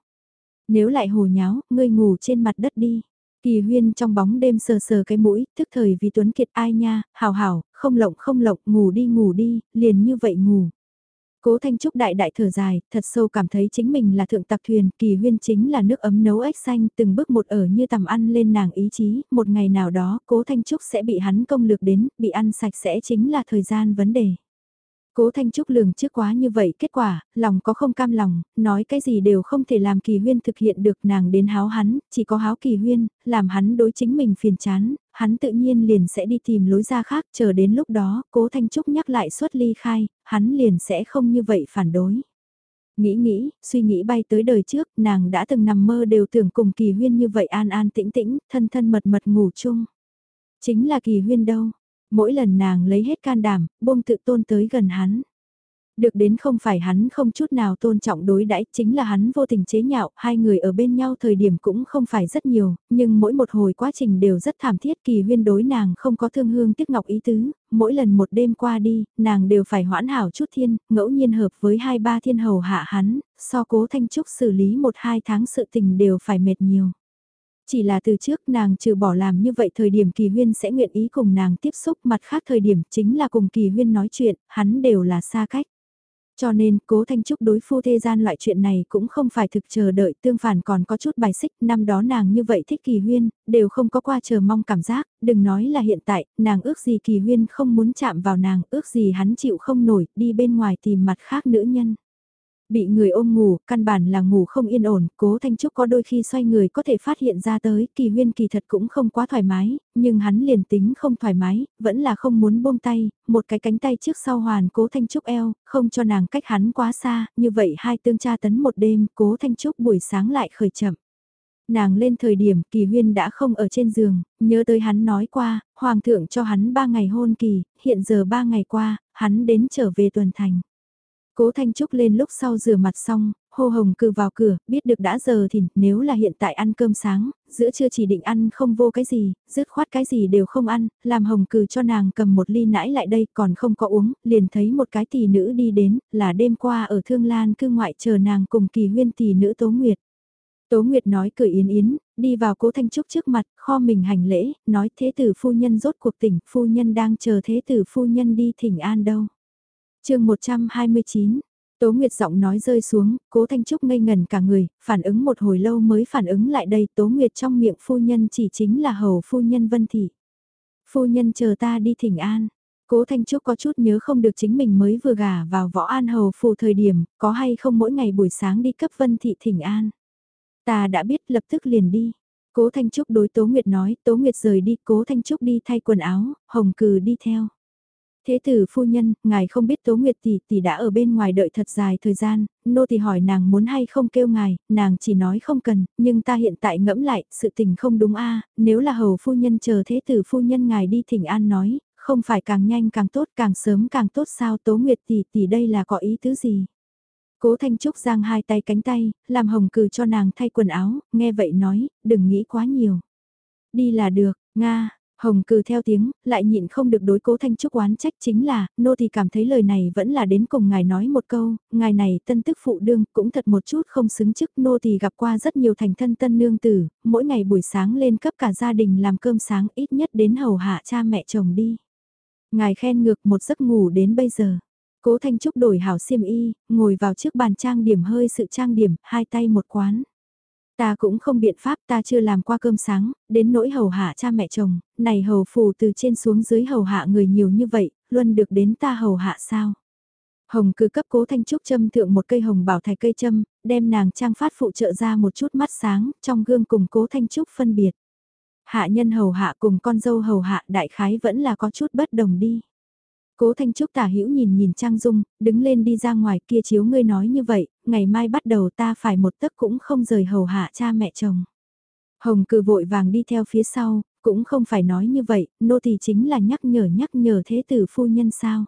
Nếu lại hồ nháo, ngươi ngủ trên mặt đất đi. Kỳ huyên trong bóng đêm sờ sờ cái mũi, thức thời vì Tuấn Kiệt ai nha, hào hào, không lộng không lộng, ngủ đi ngủ đi, liền như vậy ngủ. Cố Thanh Trúc đại đại thở dài, thật sâu cảm thấy chính mình là thượng tặc thuyền, kỳ huyên chính là nước ấm nấu ếch xanh, từng bước một ở như tầm ăn lên nàng ý chí, một ngày nào đó, Cố Thanh Trúc sẽ bị hắn công lược đến, bị ăn sạch sẽ chính là thời gian vấn đề. Cố Thanh Trúc lường trước quá như vậy, kết quả, lòng có không cam lòng, nói cái gì đều không thể làm kỳ huyên thực hiện được nàng đến háo hắn, chỉ có háo kỳ huyên, làm hắn đối chính mình phiền chán, hắn tự nhiên liền sẽ đi tìm lối ra khác, chờ đến lúc đó, Cố Thanh Trúc nhắc lại suốt ly khai, hắn liền sẽ không như vậy phản đối. Nghĩ nghĩ, suy nghĩ bay tới đời trước, nàng đã từng nằm mơ đều tưởng cùng kỳ huyên như vậy an an tĩnh tĩnh, thân thân mật mật ngủ chung. Chính là kỳ huyên đâu, Mỗi lần nàng lấy hết can đảm, buông tự tôn tới gần hắn. Được đến không phải hắn không chút nào tôn trọng đối đãi chính là hắn vô tình chế nhạo, hai người ở bên nhau thời điểm cũng không phải rất nhiều, nhưng mỗi một hồi quá trình đều rất thảm thiết kỳ huyên đối nàng không có thương hương tiếc ngọc ý tứ, mỗi lần một đêm qua đi, nàng đều phải hoãn hảo chút thiên, ngẫu nhiên hợp với hai ba thiên hầu hạ hắn, so cố thanh trúc xử lý một hai tháng sự tình đều phải mệt nhiều. Chỉ là từ trước nàng trừ bỏ làm như vậy thời điểm kỳ huyên sẽ nguyện ý cùng nàng tiếp xúc mặt khác thời điểm chính là cùng kỳ huyên nói chuyện, hắn đều là xa cách. Cho nên, cố Thanh Trúc đối phu thế gian loại chuyện này cũng không phải thực chờ đợi tương phản còn có chút bài xích, năm đó nàng như vậy thích kỳ huyên, đều không có qua chờ mong cảm giác, đừng nói là hiện tại, nàng ước gì kỳ huyên không muốn chạm vào nàng, ước gì hắn chịu không nổi, đi bên ngoài tìm mặt khác nữ nhân. Bị người ôm ngủ, căn bản là ngủ không yên ổn, cố Thanh Trúc có đôi khi xoay người có thể phát hiện ra tới, kỳ huyên kỳ thật cũng không quá thoải mái, nhưng hắn liền tính không thoải mái, vẫn là không muốn buông tay, một cái cánh tay trước sau hoàn cố Thanh Trúc eo, không cho nàng cách hắn quá xa, như vậy hai tương tra tấn một đêm, cố Thanh Trúc buổi sáng lại khởi chậm. Nàng lên thời điểm kỳ huyên đã không ở trên giường, nhớ tới hắn nói qua, hoàng thượng cho hắn ba ngày hôn kỳ, hiện giờ ba ngày qua, hắn đến trở về tuần thành. Cố Thanh Trúc lên lúc sau rửa mặt xong, hô hồng cư vào cửa, biết được đã giờ thì nếu là hiện tại ăn cơm sáng, giữa trưa chỉ định ăn không vô cái gì, dứt khoát cái gì đều không ăn, làm hồng cừ cho nàng cầm một ly nãi lại đây còn không có uống, liền thấy một cái tỷ nữ đi đến, là đêm qua ở Thương Lan cư ngoại chờ nàng cùng kỳ huyên tỷ nữ Tố Nguyệt. Tố Nguyệt nói cười yến yến, đi vào cố Thanh Trúc trước mặt, kho mình hành lễ, nói thế tử phu nhân rốt cuộc tỉnh, phu nhân đang chờ thế tử phu nhân đi thỉnh an đâu chương 129, Tố Nguyệt giọng nói rơi xuống, cố Thanh Trúc ngây ngần cả người, phản ứng một hồi lâu mới phản ứng lại đây Tố Nguyệt trong miệng phu nhân chỉ chính là hầu phu nhân Vân Thị. Phu nhân chờ ta đi thỉnh an. Cố Thanh Trúc có chút nhớ không được chính mình mới vừa gả vào võ an hầu phù thời điểm, có hay không mỗi ngày buổi sáng đi cấp Vân Thị thỉnh an. Ta đã biết lập tức liền đi. Cố Thanh Trúc đối Tố Nguyệt nói, Tố Nguyệt rời đi, Cố Thanh Trúc đi thay quần áo, Hồng Cừ đi theo. Thế tử phu nhân, ngài không biết Tố Nguyệt tỷ tỷ đã ở bên ngoài đợi thật dài thời gian, nô thì hỏi nàng muốn hay không kêu ngài, nàng chỉ nói không cần, nhưng ta hiện tại ngẫm lại, sự tình không đúng a à, nếu là hầu phu nhân chờ thế tử phu nhân ngài đi thỉnh an nói, không phải càng nhanh càng tốt càng sớm càng tốt sao Tố Nguyệt tỷ tỷ đây là có ý tứ gì? Cố Thanh Trúc giang hai tay cánh tay, làm hồng cừ cho nàng thay quần áo, nghe vậy nói, đừng nghĩ quá nhiều. Đi là được, Nga, Hồng cừ theo tiếng, lại nhịn không được đối cố thanh trúc oán trách chính là, nô thì cảm thấy lời này vẫn là đến cùng ngài nói một câu, ngài này tân tức phụ đương cũng thật một chút không xứng chức nô thì gặp qua rất nhiều thành thân tân nương tử, mỗi ngày buổi sáng lên cấp cả gia đình làm cơm sáng ít nhất đến hầu hạ cha mẹ chồng đi. Ngài khen ngược một giấc ngủ đến bây giờ. Cố Thanh Trúc đổi hảo xiêm y, ngồi vào trước bàn trang điểm hơi sự trang điểm, hai tay một quán. Ta cũng không biện pháp ta chưa làm qua cơm sáng, đến nỗi hầu hạ cha mẹ chồng, này hầu phù từ trên xuống dưới hầu hạ người nhiều như vậy, luôn được đến ta hầu hạ sao. Hồng cứ cấp cố thanh trúc châm thượng một cây hồng bảo thạch cây châm, đem nàng trang phát phụ trợ ra một chút mắt sáng, trong gương cùng cố thanh trúc phân biệt. Hạ nhân hầu hạ cùng con dâu hầu hạ đại khái vẫn là có chút bất đồng đi. Cố Thanh Trúc tả hữu nhìn nhìn Trang Dung, đứng lên đi ra ngoài kia chiếu ngươi nói như vậy, ngày mai bắt đầu ta phải một tấc cũng không rời hầu hạ cha mẹ chồng. Hồng cử vội vàng đi theo phía sau, cũng không phải nói như vậy, nô tỳ chính là nhắc nhở nhắc nhở thế tử phu nhân sao.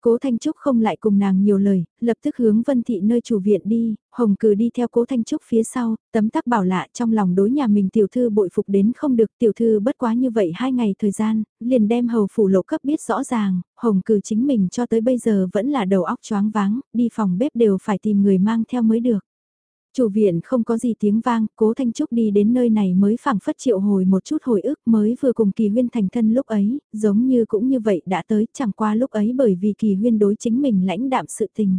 Cố Thanh Trúc không lại cùng nàng nhiều lời, lập tức hướng Vân Thị nơi chủ viện đi, Hồng Cử đi theo Cố Thanh Trúc phía sau, tấm tắc bảo lạ trong lòng đối nhà mình tiểu thư bội phục đến không được tiểu thư bất quá như vậy hai ngày thời gian, liền đem hầu phủ lộ cấp biết rõ ràng, Hồng Cử chính mình cho tới bây giờ vẫn là đầu óc choáng váng, đi phòng bếp đều phải tìm người mang theo mới được. Chủ viện không có gì tiếng vang, cố Thanh Trúc đi đến nơi này mới phảng phất triệu hồi một chút hồi ức mới vừa cùng kỳ huyên thành thân lúc ấy, giống như cũng như vậy đã tới, chẳng qua lúc ấy bởi vì kỳ huyên đối chính mình lãnh đạm sự tình.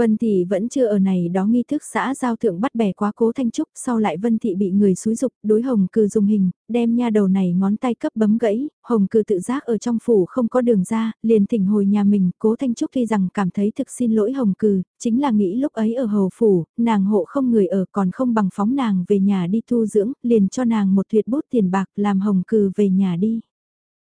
Vân Thị vẫn chưa ở này đó nghi thức xã giao thượng bắt bẻ quá cố Thanh Trúc, sau lại Vân Thị bị người xúi dục đối Hồng Cừ dùng hình, đem nha đầu này ngón tay cấp bấm gãy, Hồng Cừ tự giác ở trong phủ không có đường ra, liền thỉnh hồi nhà mình, cố Thanh Trúc tuy rằng cảm thấy thực xin lỗi Hồng Cừ, chính là nghĩ lúc ấy ở hầu phủ, nàng hộ không người ở còn không bằng phóng nàng về nhà đi thu dưỡng, liền cho nàng một tuyệt bút tiền bạc làm Hồng Cừ về nhà đi.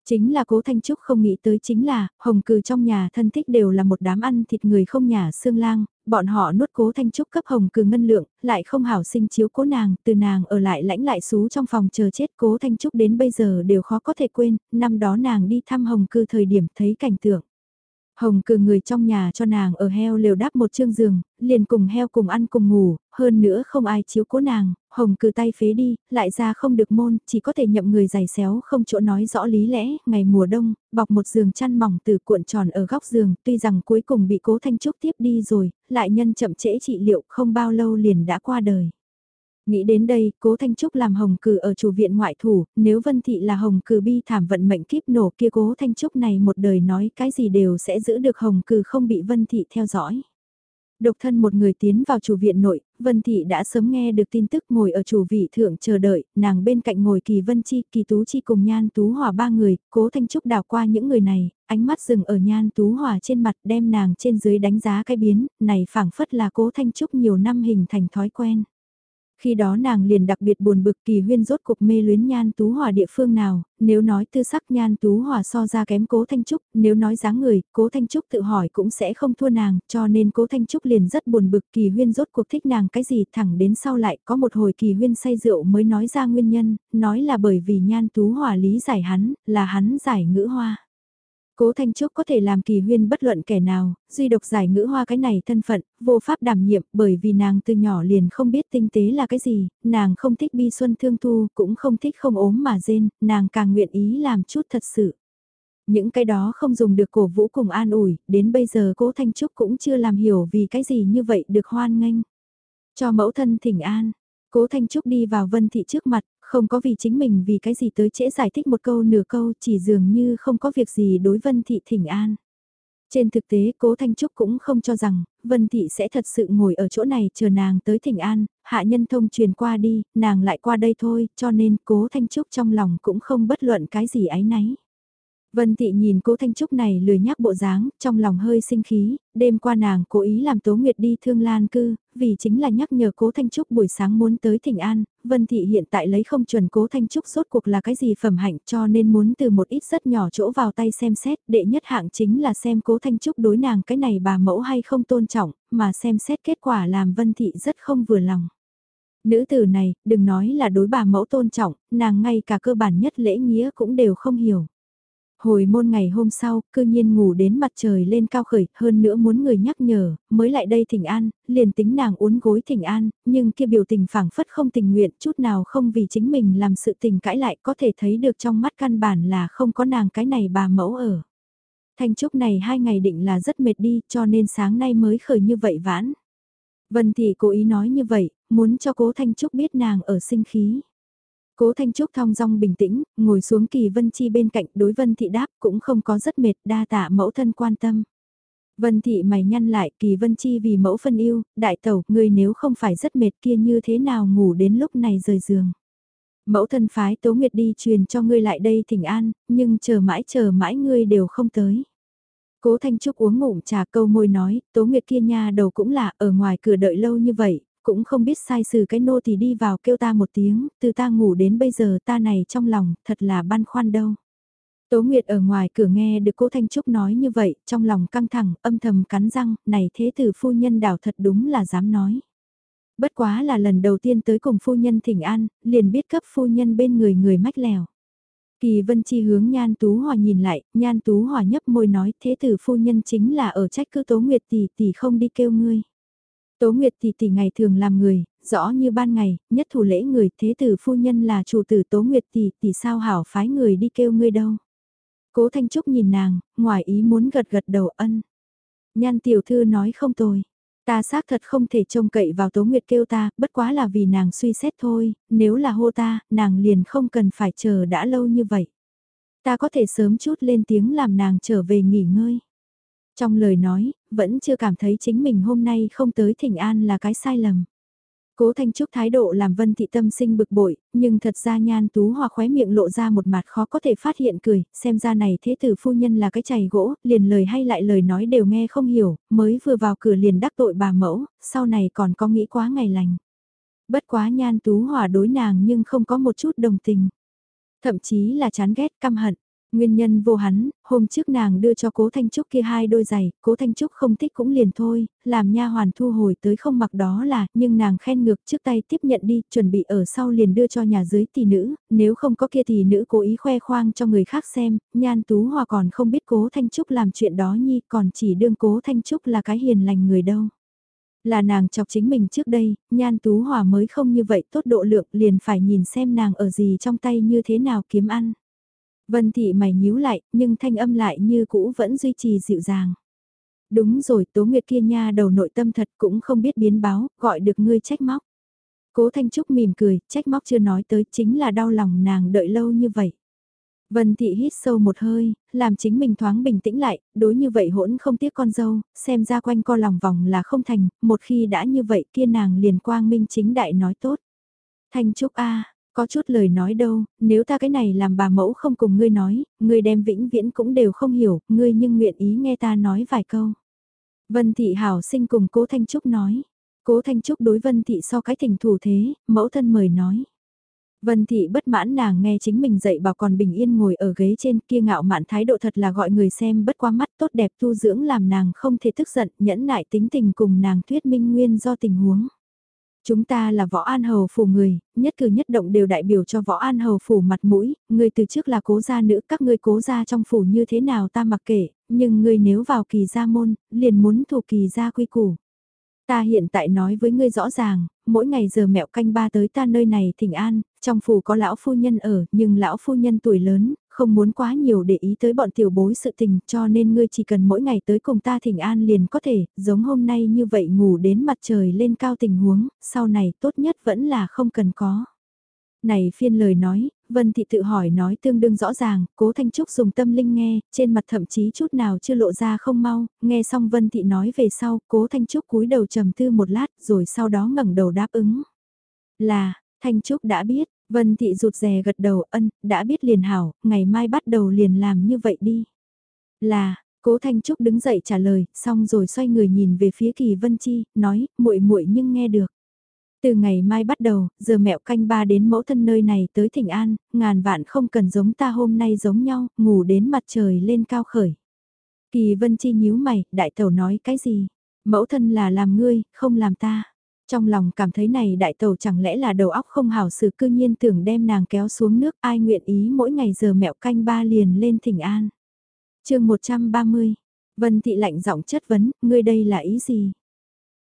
Chính là cố Thanh Trúc không nghĩ tới chính là, hồng cừ trong nhà thân thích đều là một đám ăn thịt người không nhà xương lang, bọn họ nuốt cố Thanh Trúc cấp hồng cừ ngân lượng, lại không hảo sinh chiếu cố nàng, từ nàng ở lại lãnh lại xú trong phòng chờ chết cố Thanh Trúc đến bây giờ đều khó có thể quên, năm đó nàng đi thăm hồng cừ thời điểm thấy cảnh tượng. Hồng cử người trong nhà cho nàng ở heo lều đắp một chương giường, liền cùng heo cùng ăn cùng ngủ, hơn nữa không ai chiếu cố nàng, hồng cử tay phế đi, lại ra không được môn, chỉ có thể nhậm người giày xéo không chỗ nói rõ lý lẽ, ngày mùa đông, bọc một giường chăn mỏng từ cuộn tròn ở góc giường, tuy rằng cuối cùng bị cố thanh trúc tiếp đi rồi, lại nhân chậm trễ trị liệu không bao lâu liền đã qua đời. Nghĩ đến đây, cố Thanh Trúc làm hồng cử ở chủ viện ngoại thủ, nếu Vân Thị là hồng cử bi thảm vận mệnh kiếp nổ kia cố Thanh Trúc này một đời nói cái gì đều sẽ giữ được hồng cử không bị Vân Thị theo dõi. Độc thân một người tiến vào chủ viện nội, Vân Thị đã sớm nghe được tin tức ngồi ở chủ vị thượng chờ đợi, nàng bên cạnh ngồi Kỳ Vân Chi, Kỳ Tú Chi cùng Nhan Tú Hòa ba người, cố Thanh Trúc đào qua những người này, ánh mắt dừng ở Nhan Tú Hòa trên mặt đem nàng trên dưới đánh giá cái biến, này phảng phất là cố Thanh Trúc nhiều năm hình thành thói quen. Khi đó nàng liền đặc biệt buồn bực kỳ huyên rốt cục mê luyến nhan tú hòa địa phương nào, nếu nói tư sắc nhan tú hòa so ra kém cố Thanh Trúc, nếu nói dáng người, cố Thanh Trúc tự hỏi cũng sẽ không thua nàng, cho nên cố Thanh Trúc liền rất buồn bực kỳ huyên rốt cuộc thích nàng cái gì thẳng đến sau lại có một hồi kỳ huyên say rượu mới nói ra nguyên nhân, nói là bởi vì nhan tú hòa lý giải hắn, là hắn giải ngữ hoa. Cố Thanh Trúc có thể làm kỳ huyên bất luận kẻ nào, duy độc giải ngữ hoa cái này thân phận, vô pháp đảm nhiệm bởi vì nàng từ nhỏ liền không biết tinh tế là cái gì, nàng không thích bi xuân thương thu, cũng không thích không ốm mà rên, nàng càng nguyện ý làm chút thật sự. Những cái đó không dùng được cổ vũ cùng an ủi, đến bây giờ cố Thanh Trúc cũng chưa làm hiểu vì cái gì như vậy được hoan nghênh. Cho mẫu thân thỉnh an, Cố Thanh Trúc đi vào Vân Thị trước mặt, không có vì chính mình vì cái gì tới trễ giải thích một câu nửa câu chỉ dường như không có việc gì đối Vân Thị thỉnh an. Trên thực tế Cố Thanh Trúc cũng không cho rằng Vân Thị sẽ thật sự ngồi ở chỗ này chờ nàng tới thỉnh an, hạ nhân thông truyền qua đi, nàng lại qua đây thôi, cho nên Cố Thanh Trúc trong lòng cũng không bất luận cái gì ái náy. Vân Thị nhìn cố Thanh Trúc này lười nhác bộ dáng, trong lòng hơi sinh khí, đêm qua nàng cố ý làm Tố Nguyệt đi thương lan cư, vì chính là nhắc nhở cố Thanh Trúc buổi sáng muốn tới thỉnh an, Vân Thị hiện tại lấy không chuẩn cố Thanh Trúc rốt cuộc là cái gì phẩm hạnh cho nên muốn từ một ít rất nhỏ chỗ vào tay xem xét, đệ nhất hạng chính là xem cố Thanh Trúc đối nàng cái này bà mẫu hay không tôn trọng, mà xem xét kết quả làm Vân Thị rất không vừa lòng. Nữ tử này, đừng nói là đối bà mẫu tôn trọng, nàng ngay cả cơ bản nhất lễ nghĩa cũng đều không hiểu. Hồi môn ngày hôm sau, cư nhiên ngủ đến mặt trời lên cao khởi, hơn nữa muốn người nhắc nhở, mới lại đây thỉnh an, liền tính nàng uốn gối thỉnh an, nhưng kia biểu tình phảng phất không tình nguyện, chút nào không vì chính mình làm sự tình cãi lại có thể thấy được trong mắt căn bản là không có nàng cái này bà mẫu ở. Thanh Trúc này hai ngày định là rất mệt đi, cho nên sáng nay mới khởi như vậy vãn. Vân Thị cố ý nói như vậy, muốn cho cố Thanh Trúc biết nàng ở sinh khí. Cố Thanh Trúc thong dong bình tĩnh, ngồi xuống Kỳ Vân Chi bên cạnh đối Vân Thị đáp cũng không có rất mệt đa tạ mẫu thân quan tâm. Vân Thị mày nhăn lại Kỳ Vân Chi vì mẫu phân yêu, đại tẩu, người nếu không phải rất mệt kia như thế nào ngủ đến lúc này rời giường. Mẫu thân phái Tố Nguyệt đi truyền cho ngươi lại đây thỉnh an, nhưng chờ mãi chờ mãi ngươi đều không tới. Cố Thanh Trúc uống ngụm trà câu môi nói, Tố Nguyệt kia nha đầu cũng là ở ngoài cửa đợi lâu như vậy, cũng không biết sai sử cái nô thì đi vào kêu ta một tiếng, từ ta ngủ đến bây giờ ta này trong lòng, thật là băn khoăn đâu. Tố Nguyệt ở ngoài cửa nghe được cô Thanh Trúc nói như vậy, trong lòng căng thẳng, âm thầm cắn răng, này thế tử phu nhân đảo thật đúng là dám nói. Bất quá là lần đầu tiên tới cùng phu nhân thỉnh an, liền biết cấp phu nhân bên người người mách lèo. Kỳ Vân Chi hướng Nhan Tú Hòa nhìn lại, Nhan Tú Hòa nhấp môi nói thế tử phu nhân chính là ở trách cứ Tố Nguyệt tỷ tỷ không đi kêu ngươi. Tố Nguyệt tỷ tỷ ngày thường làm người, rõ như ban ngày, nhất thủ lễ người, thế tử phu nhân là chủ tử Tố Nguyệt tỷ tỷ sao hảo phái người đi kêu ngươi đâu. Cố Thanh Trúc nhìn nàng, ngoài ý muốn gật gật đầu ân. Nhan tiểu thư nói không tồi. Ta xác thật không thể trông cậy vào Tố Nguyệt kêu ta, bất quá là vì nàng suy xét thôi, nếu là hô ta, nàng liền không cần phải chờ đã lâu như vậy. Ta có thể sớm chút lên tiếng làm nàng trở về nghỉ ngơi. Trong lời nói, vẫn chưa cảm thấy chính mình hôm nay không tới thỉnh an là cái sai lầm. Cố Thanh Trúc thái độ làm Vân Thị Tâm sinh bực bội, nhưng thật ra nhan tú hòa khóe miệng lộ ra một mặt khó có thể phát hiện cười, xem ra này thế tử phu nhân là cái chày gỗ, liền lời hay lại lời nói đều nghe không hiểu, mới vừa vào cửa liền đắc tội bà mẫu, sau này còn có nghĩ quá ngày lành. Bất quá nhan tú hòa đối nàng nhưng không có một chút đồng tình. Thậm chí là chán ghét căm hận. Nguyên nhân vô hắn, hôm trước nàng đưa cho cố Thanh Trúc kia hai đôi giày, cố Thanh Trúc không thích cũng liền thôi, làm nha hoàn thu hồi tới không mặc đó là, nhưng nàng khen ngược trước tay tiếp nhận đi, chuẩn bị ở sau liền đưa cho nhà dưới tỷ nữ, nếu không có kia tỷ nữ cố ý khoe khoang cho người khác xem, nhan tú hòa còn không biết cố Thanh Trúc làm chuyện đó nhi, còn chỉ đương cố Thanh Trúc là cái hiền lành người đâu. Là nàng chọc chính mình trước đây, nhan tú hòa mới không như vậy tốt độ lượng liền phải nhìn xem nàng ở gì trong tay như thế nào kiếm ăn. Vân thị mày nhíu lại, nhưng thanh âm lại như cũ vẫn duy trì dịu dàng. Đúng rồi, Tố Nguyệt kia nha đầu nội tâm thật cũng không biết biến báo, gọi được ngươi trách móc. Cố Thanh Trúc mỉm cười, trách móc chưa nói tới chính là đau lòng nàng đợi lâu như vậy. Vân Thị hít sâu một hơi, làm chính mình thoáng bình tĩnh lại, đối như vậy hỗn không tiếc con dâu, xem ra quanh co lòng vòng là không thành, một khi đã như vậy kia nàng liền quang minh chính đại nói tốt. Thanh Trúc A, có chút lời nói đâu, nếu ta cái này làm bà mẫu không cùng ngươi nói, ngươi đem vĩnh viễn cũng đều không hiểu, ngươi nhưng nguyện ý nghe ta nói vài câu. Vân Thị Hảo sinh cùng Cố Thanh Trúc nói. Cố Thanh Trúc đối Vân Thị so cái tình thủ thế, mẫu thân mời nói. Vân Thị bất mãn nàng nghe chính mình dậy bảo còn bình yên ngồi ở ghế trên kia ngạo mạn thái độ thật là gọi người xem bất qua mắt tốt đẹp tu dưỡng làm nàng không thể tức giận nhẫn nại tính tình cùng nàng thuyết minh nguyên do tình huống. Chúng ta là võ an hầu phủ người, nhất cử nhất động đều đại biểu cho võ an hầu phủ mặt mũi, người từ trước là cố gia nữ, các ngươi cố gia trong phủ như thế nào ta mặc kệ, nhưng người nếu vào kỳ gia môn, liền muốn thủ kỳ gia quy củ. Ta hiện tại nói với ngươi rõ ràng, mỗi ngày giờ mẹo canh ba tới ta nơi này thỉnh an, trong phủ có lão phu nhân ở, nhưng lão phu nhân tuổi lớn, không muốn quá nhiều để ý tới bọn tiểu bối sự tình, cho nên ngươi chỉ cần mỗi ngày tới cùng ta thỉnh an liền có thể, giống hôm nay như vậy ngủ đến mặt trời lên cao tình huống, sau này tốt nhất vẫn là không cần có. Này phiên lời nói, Vân Thị tự hỏi nói tương đương rõ ràng, cố Thanh Trúc dùng tâm linh nghe, trên mặt thậm chí chút nào chưa lộ ra không mau, nghe xong Vân Thị nói về sau, cố Thanh Trúc cúi đầu trầm tư một lát rồi sau đó ngẩng đầu đáp ứng. Là, Thanh Trúc đã biết, Vân Thị rụt rè gật đầu ân, đã biết liền hảo, ngày mai bắt đầu liền làm như vậy đi. Là, Cố Thanh Trúc đứng dậy trả lời, xong rồi xoay người nhìn về phía Kỳ Vân Chi, nói, muội muội nhưng nghe được. Từ ngày mai bắt đầu, giờ mẹo canh ba đến mẫu thân nơi này tới thỉnh an, ngàn vạn không cần giống ta hôm nay giống nhau, ngủ đến mặt trời lên cao khởi. Kỳ Vân Chi nhíu mày, đại tẩu nói cái gì? Mẫu thân là làm ngươi, không làm ta. Trong lòng cảm thấy này đại tàu chẳng lẽ là đầu óc không hảo sự cư nhiên tưởng đem nàng kéo xuống nước ai nguyện ý mỗi ngày giờ mẹo canh ba liền lên thỉnh an. chương 130, Vân Thị lạnh giọng chất vấn, ngươi đây là ý gì?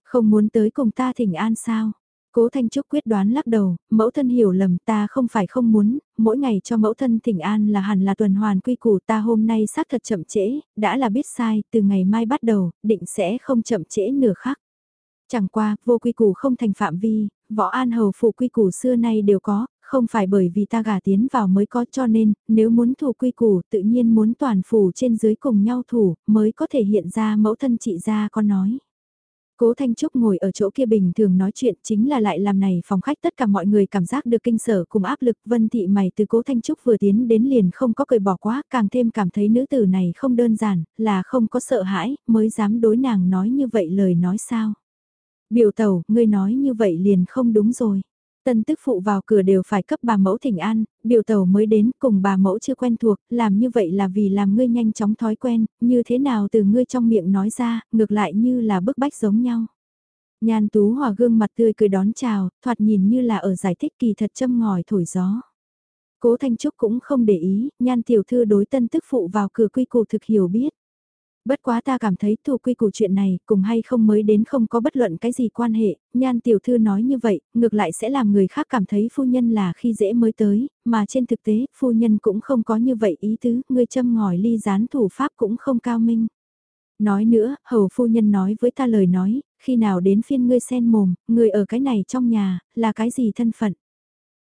Không muốn tới cùng ta thỉnh an sao? Cố Thanh Trúc quyết đoán lắc đầu, mẫu thân hiểu lầm ta không phải không muốn, mỗi ngày cho mẫu thân thỉnh an là hẳn là tuần hoàn quy củ ta hôm nay xác thật chậm trễ, đã là biết sai, từ ngày mai bắt đầu, định sẽ không chậm trễ nửa khắc. Chẳng qua, vô quy củ không thành phạm vi, võ an hầu phụ quy củ xưa nay đều có, không phải bởi vì ta gả tiến vào mới có cho nên, nếu muốn thủ quy củ tự nhiên muốn toàn phủ trên dưới cùng nhau thủ, mới có thể hiện ra mẫu thân chị ra con nói. Cố Thanh Trúc ngồi ở chỗ kia bình thường nói chuyện chính là lại làm này phòng khách tất cả mọi người cảm giác được kinh sở cùng áp lực vân thị mày từ Cố Thanh Trúc vừa tiến đến liền không có cười bỏ quá càng thêm cảm thấy nữ tử này không đơn giản là không có sợ hãi mới dám đối nàng nói như vậy lời nói sao. Biểu tẩu, ngươi nói như vậy liền không đúng rồi. Tân tức phụ vào cửa đều phải cấp bà mẫu thỉnh an, biểu tẩu mới đến cùng bà mẫu chưa quen thuộc, làm như vậy là vì làm ngươi nhanh chóng thói quen, như thế nào từ ngươi trong miệng nói ra, ngược lại như là bức bách giống nhau. Nhan tú hòa gương mặt tươi cười đón chào, thoạt nhìn như là ở giải thích kỳ thật châm ngòi thổi gió. Cố Thanh Trúc cũng không để ý, nhan tiểu thư đối tân tức phụ vào cửa quy củ thực hiểu biết. Bất quá ta cảm thấy thủ quy củ chuyện này, cùng hay không mới đến không có bất luận cái gì quan hệ, nhan tiểu thư nói như vậy, ngược lại sẽ làm người khác cảm thấy phu nhân là khi dễ mới tới, mà trên thực tế, phu nhân cũng không có như vậy ý tứ, người châm ngòi ly gián thủ pháp cũng không cao minh. Nói nữa, hầu phu nhân nói với ta lời nói, khi nào đến phiên ngươi sen mồm, người ở cái này trong nhà, là cái gì thân phận?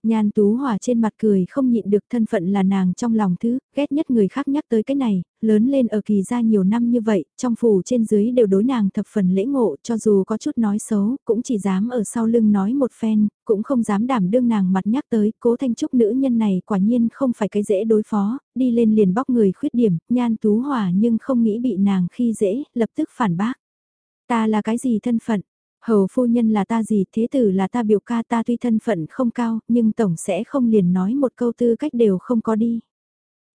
Nhan Tú Hòa trên mặt cười không nhịn được thân phận là nàng trong lòng thứ, ghét nhất người khác nhắc tới cái này, lớn lên ở kỳ gia nhiều năm như vậy, trong phủ trên dưới đều đối nàng thập phần lễ ngộ, cho dù có chút nói xấu, cũng chỉ dám ở sau lưng nói một phen, cũng không dám đảm đương nàng mặt nhắc tới, cố thanh trúc nữ nhân này quả nhiên không phải cái dễ đối phó, đi lên liền bóc người khuyết điểm, Nhan Tú Hòa nhưng không nghĩ bị nàng khi dễ, lập tức phản bác. Ta là cái gì thân phận? Hầu phu nhân là ta gì, thế tử là ta biểu ca ta tuy thân phận không cao, nhưng tổng sẽ không liền nói một câu tư cách đều không có đi.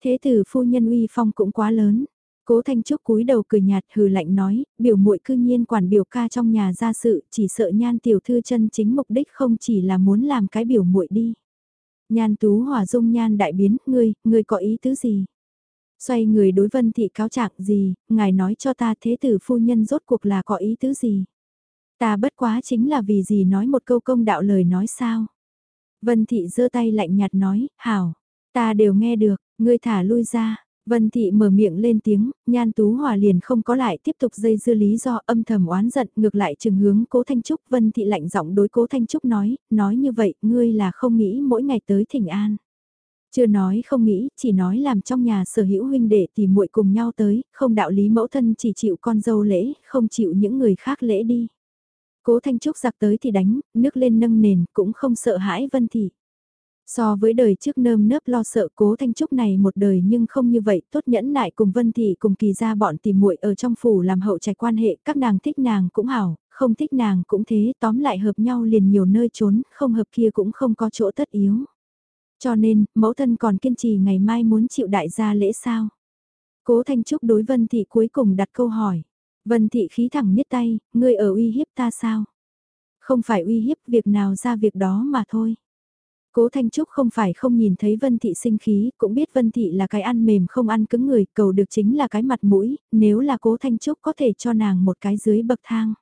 Thế tử phu nhân uy phong cũng quá lớn. Cố Thanh Trúc cúi đầu cười nhạt hừ lạnh nói, biểu muội cư nhiên quản biểu ca trong nhà ra sự, chỉ sợ nhan tiểu thư chân chính mục đích không chỉ là muốn làm cái biểu muội đi. Nhan tú hòa dung nhan đại biến, ngươi, ngươi có ý tứ gì? Xoay người đối vân thị cáo trạng gì, ngài nói cho ta thế tử phu nhân rốt cuộc là có ý tứ gì? Ta bất quá chính là vì gì nói một câu công đạo lời nói sao? Vân Thị giơ tay lạnh nhạt nói, hảo, ta đều nghe được, ngươi thả lui ra. Vân Thị mở miệng lên tiếng, Nhan Tú Hòa liền không có lại tiếp tục dây dưa lý do âm thầm oán giận ngược lại chừng hướng Cố Thanh Trúc. Vân Thị lạnh giọng đối Cố Thanh Trúc nói, nói như vậy, ngươi là không nghĩ mỗi ngày tới thỉnh an. Chưa nói không nghĩ, chỉ nói làm trong nhà sở hữu huynh đệ thì muội cùng nhau tới, không đạo lý mẫu thân chỉ chịu con dâu lễ, không chịu những người khác lễ đi. Cố Thanh Trúc giặc tới thì đánh, nước lên nâng nền, cũng không sợ hãi Vân Thị. So với đời trước nơm nớp lo sợ cố Thanh Trúc này một đời nhưng không như vậy, tốt nhẫn nại cùng Vân Thị cùng kỳ ra bọn tìm muội ở trong phủ làm hậu trạch quan hệ, các nàng thích nàng cũng hảo, không thích nàng cũng thế, tóm lại hợp nhau liền nhiều nơi trốn, không hợp kia cũng không có chỗ tất yếu. Cho nên, mẫu thân còn kiên trì ngày mai muốn chịu đại gia lễ sao? Cố Thanh Trúc đối Vân Thị cuối cùng đặt câu hỏi. Vân thị khí thẳng niết tay, ngươi ở uy hiếp ta sao? Không phải uy hiếp việc nào ra việc đó mà thôi. Cố Thanh Trúc không phải không nhìn thấy Vân Thị sinh khí, cũng biết Vân Thị là cái ăn mềm không ăn cứng người, cầu được chính là cái mặt mũi, nếu là Cố Thanh Trúc có thể cho nàng một cái dưới bậc thang.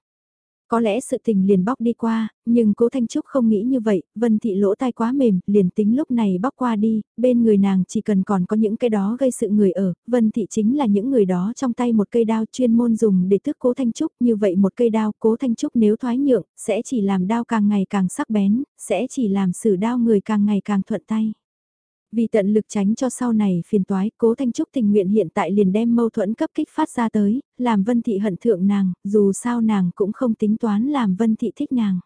Có lẽ sự tình liền bóc đi qua, nhưng cố Thanh Trúc không nghĩ như vậy, Vân Thị lỗ tai quá mềm, liền tính lúc này bóc qua đi, bên người nàng chỉ cần còn có những cái đó gây sự người ở, Vân Thị chính là những người đó trong tay một cây đao chuyên môn dùng để thức cố Thanh Trúc, như vậy một cây đao cố Thanh Trúc nếu thoái nhượng, sẽ chỉ làm đao càng ngày càng sắc bén, sẽ chỉ làm sử đao người càng ngày càng thuận tay. Vì tận lực tránh cho sau này phiền toái, cố Thanh Trúc tình nguyện hiện tại liền đem mâu thuẫn cấp kích phát ra tới, làm Vân Thị hận thượng nàng, dù sao nàng cũng không tính toán làm Vân Thị thích nàng.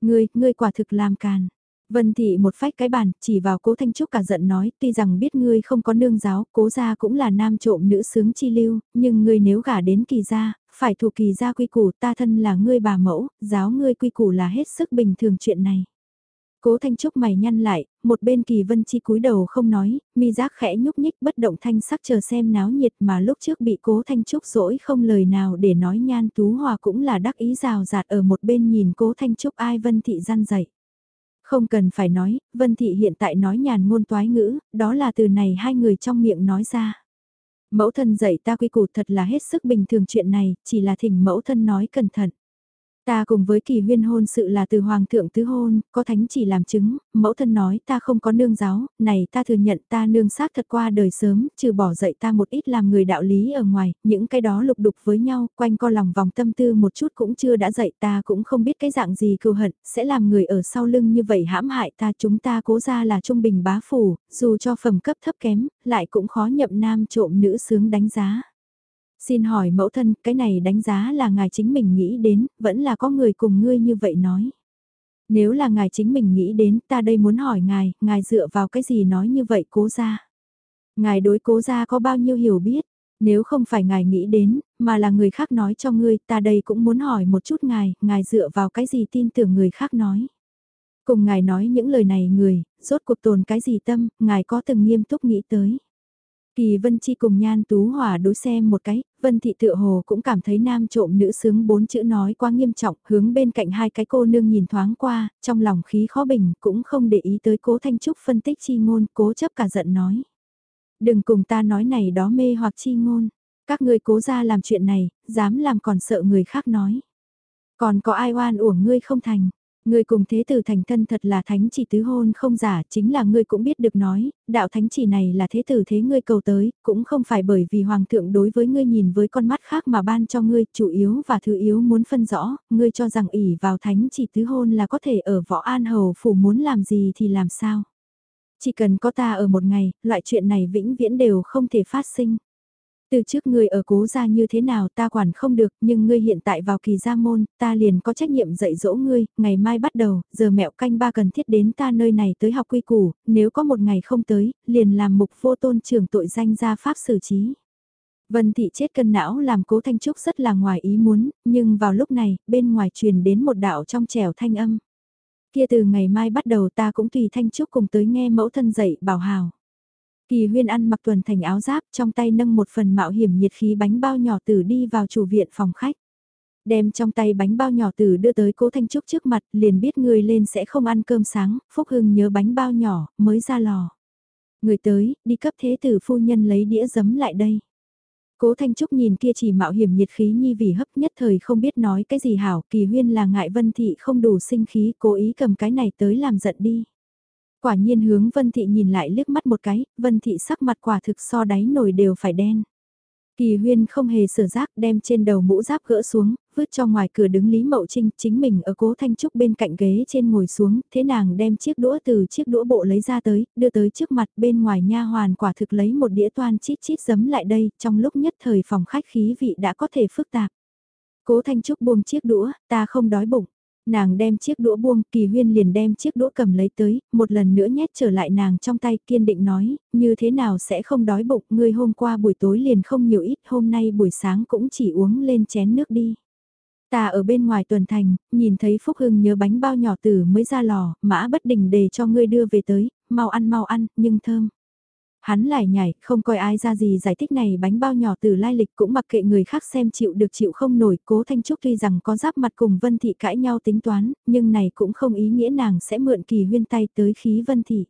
Ngươi, ngươi quả thực làm càn. Vân Thị một phách cái bàn, chỉ vào cố Thanh Trúc cả giận nói, tuy rằng biết ngươi không có nương giáo, cố gia cũng là nam trộm nữ sướng chi lưu, nhưng ngươi nếu gả đến kỳ gia, phải thuộc kỳ gia quy củ ta thân là ngươi bà mẫu, giáo ngươi quy củ là hết sức bình thường chuyện này. Cố Thanh Trúc mày nhăn lại, một bên Kỳ Vân Chi cúi đầu không nói, mi giác khẽ nhúc nhích bất động thanh sắc chờ xem náo nhiệt mà lúc trước bị Cố Thanh Trúc dỗi không lời nào để nói nhan tú hòa cũng là đắc ý rào rạt ở một bên nhìn Cố Thanh Trúc ai Vân Thị gian dậy. Không cần phải nói, Vân Thị hiện tại nói nhàn ngôn toái ngữ, đó là từ này hai người trong miệng nói ra. Mẫu thân dạy ta quy củ thật là hết sức bình thường chuyện này, chỉ là thỉnh mẫu thân nói cẩn thận. Ta cùng với kỳ huyên hôn sự là từ hoàng thượng tứ hôn, có thánh chỉ làm chứng, mẫu thân nói ta không có nương giáo, này ta thừa nhận ta nương xác thật qua đời sớm, trừ bỏ dạy ta một ít làm người đạo lý ở ngoài, những cái đó lục đục với nhau, quanh co lòng vòng tâm tư một chút cũng chưa đã dạy ta cũng không biết cái dạng gì cừu hận, sẽ làm người ở sau lưng như vậy hãm hại ta chúng ta cố ra là trung bình bá phủ, dù cho phẩm cấp thấp kém, lại cũng khó nhậm nam trộm nữ sướng đánh giá. Xin hỏi mẫu thân, cái này đánh giá là ngài chính mình nghĩ đến, vẫn là có người cùng ngươi như vậy nói. Nếu là ngài chính mình nghĩ đến, ta đây muốn hỏi ngài, ngài dựa vào cái gì nói như vậy cố ra. Ngài đối cố ra có bao nhiêu hiểu biết, nếu không phải ngài nghĩ đến, mà là người khác nói cho ngươi, ta đây cũng muốn hỏi một chút ngài, ngài dựa vào cái gì tin tưởng người khác nói. Cùng ngài nói những lời này người, rốt cuộc tồn cái gì tâm, ngài có từng nghiêm túc nghĩ tới. Kỳ Vân Chi cùng Nhan Tú Hòa đối xem một cái, Vân Thị tựa hồ cũng cảm thấy nam trộm nữ sướng bốn chữ nói quá nghiêm trọng, hướng bên cạnh hai cái cô nương nhìn thoáng qua, trong lòng khí khó bình, cũng không để ý tới cố Thanh Trúc phân tích chi ngôn, cố chấp cả giận nói. Đừng cùng ta nói này đó mê hoặc chi ngôn, các ngươi cố ra làm chuyện này, dám làm còn sợ người khác nói. Còn có ai oan uổng ngươi không thành, Ngươi cùng thế tử thành thân thật là thánh chỉ tứ hôn không giả, chính là ngươi cũng biết được nói, đạo thánh chỉ này là thế tử thế ngươi cầu tới, cũng không phải bởi vì hoàng thượng đối với ngươi nhìn với con mắt khác mà ban cho ngươi, chủ yếu và thứ yếu muốn phân rõ, ngươi cho rằng ỷ vào thánh chỉ tứ hôn là có thể ở võ an hầu phủ muốn làm gì thì làm sao. Chỉ cần có ta ở một ngày, loại chuyện này vĩnh viễn đều không thể phát sinh. Từ trước ngươi ở cố gia như thế nào ta quản không được, nhưng ngươi hiện tại vào kỳ gia môn, ta liền có trách nhiệm dạy dỗ ngươi, ngày mai bắt đầu, giờ mẹo canh ba cần thiết đến ta nơi này tới học quy củ, nếu có một ngày không tới, liền làm mục vô tôn trưởng tội danh ra pháp xử trí. Vân thị chết cân não làm cố Thanh Trúc rất là ngoài ý muốn, nhưng vào lúc này, bên ngoài truyền đến một đạo trong trẻo thanh âm. Kia từ ngày mai bắt đầu ta cũng tùy Thanh Trúc cùng tới nghe mẫu thân dạy bảo hào. Kỳ huyên ăn mặc tuần thành áo giáp trong tay nâng một phần mạo hiểm nhiệt khí bánh bao nhỏ tử đi vào chủ viện phòng khách. Đem trong tay bánh bao nhỏ tử đưa tới cố Thanh Trúc trước mặt liền biết người lên sẽ không ăn cơm sáng, Phúc Hưng nhớ bánh bao nhỏ, mới ra lò. Người tới, đi cấp thế tử phu nhân lấy đĩa giấm lại đây. Cố Thanh Trúc nhìn kia chỉ mạo hiểm nhiệt khí nhi vì hấp nhất thời không biết nói cái gì hảo, kỳ huyên là ngại vân thị không đủ sinh khí, cố ý cầm cái này tới làm giận đi. Quả nhiên hướng Vân Thị nhìn lại liếc mắt một cái, Vân Thị sắc mặt quả thực so đáy nổi đều phải đen. Kỳ huyên không hề sửa rác đem trên đầu mũ giáp gỡ xuống, vứt cho ngoài cửa đứng Lý Mậu Trinh chính mình ở cố Thanh Trúc bên cạnh ghế trên ngồi xuống, thế nàng đem chiếc đũa từ chiếc đũa bộ lấy ra tới, đưa tới trước mặt bên ngoài nha hoàn quả thực lấy một đĩa toan chít chít giấm lại đây, trong lúc nhất thời phòng khách khí vị đã có thể phức tạp. Cố Thanh Trúc buông chiếc đũa, ta không đói bụng. Nàng đem chiếc đũa buông, kỳ huyên liền đem chiếc đũa cầm lấy tới, một lần nữa nhét trở lại nàng trong tay kiên định nói, như thế nào sẽ không đói bụng, ngươi hôm qua buổi tối liền không nhiều ít, hôm nay buổi sáng cũng chỉ uống lên chén nước đi. Ta ở bên ngoài tuần thành, nhìn thấy Phúc Hưng nhớ bánh bao nhỏ tử mới ra lò, mã bất đình để cho ngươi đưa về tới, mau ăn mau ăn, nhưng thơm. Hắn lại nhảy, không coi ai ra gì giải thích này bánh bao nhỏ từ lai lịch cũng mặc kệ người khác xem chịu được chịu không nổi. Cố Thanh Trúc tuy rằng có giáp mặt cùng Vân Thị cãi nhau tính toán, nhưng này cũng không ý nghĩa nàng sẽ mượn kỳ huyên tay tới khí Vân Thị.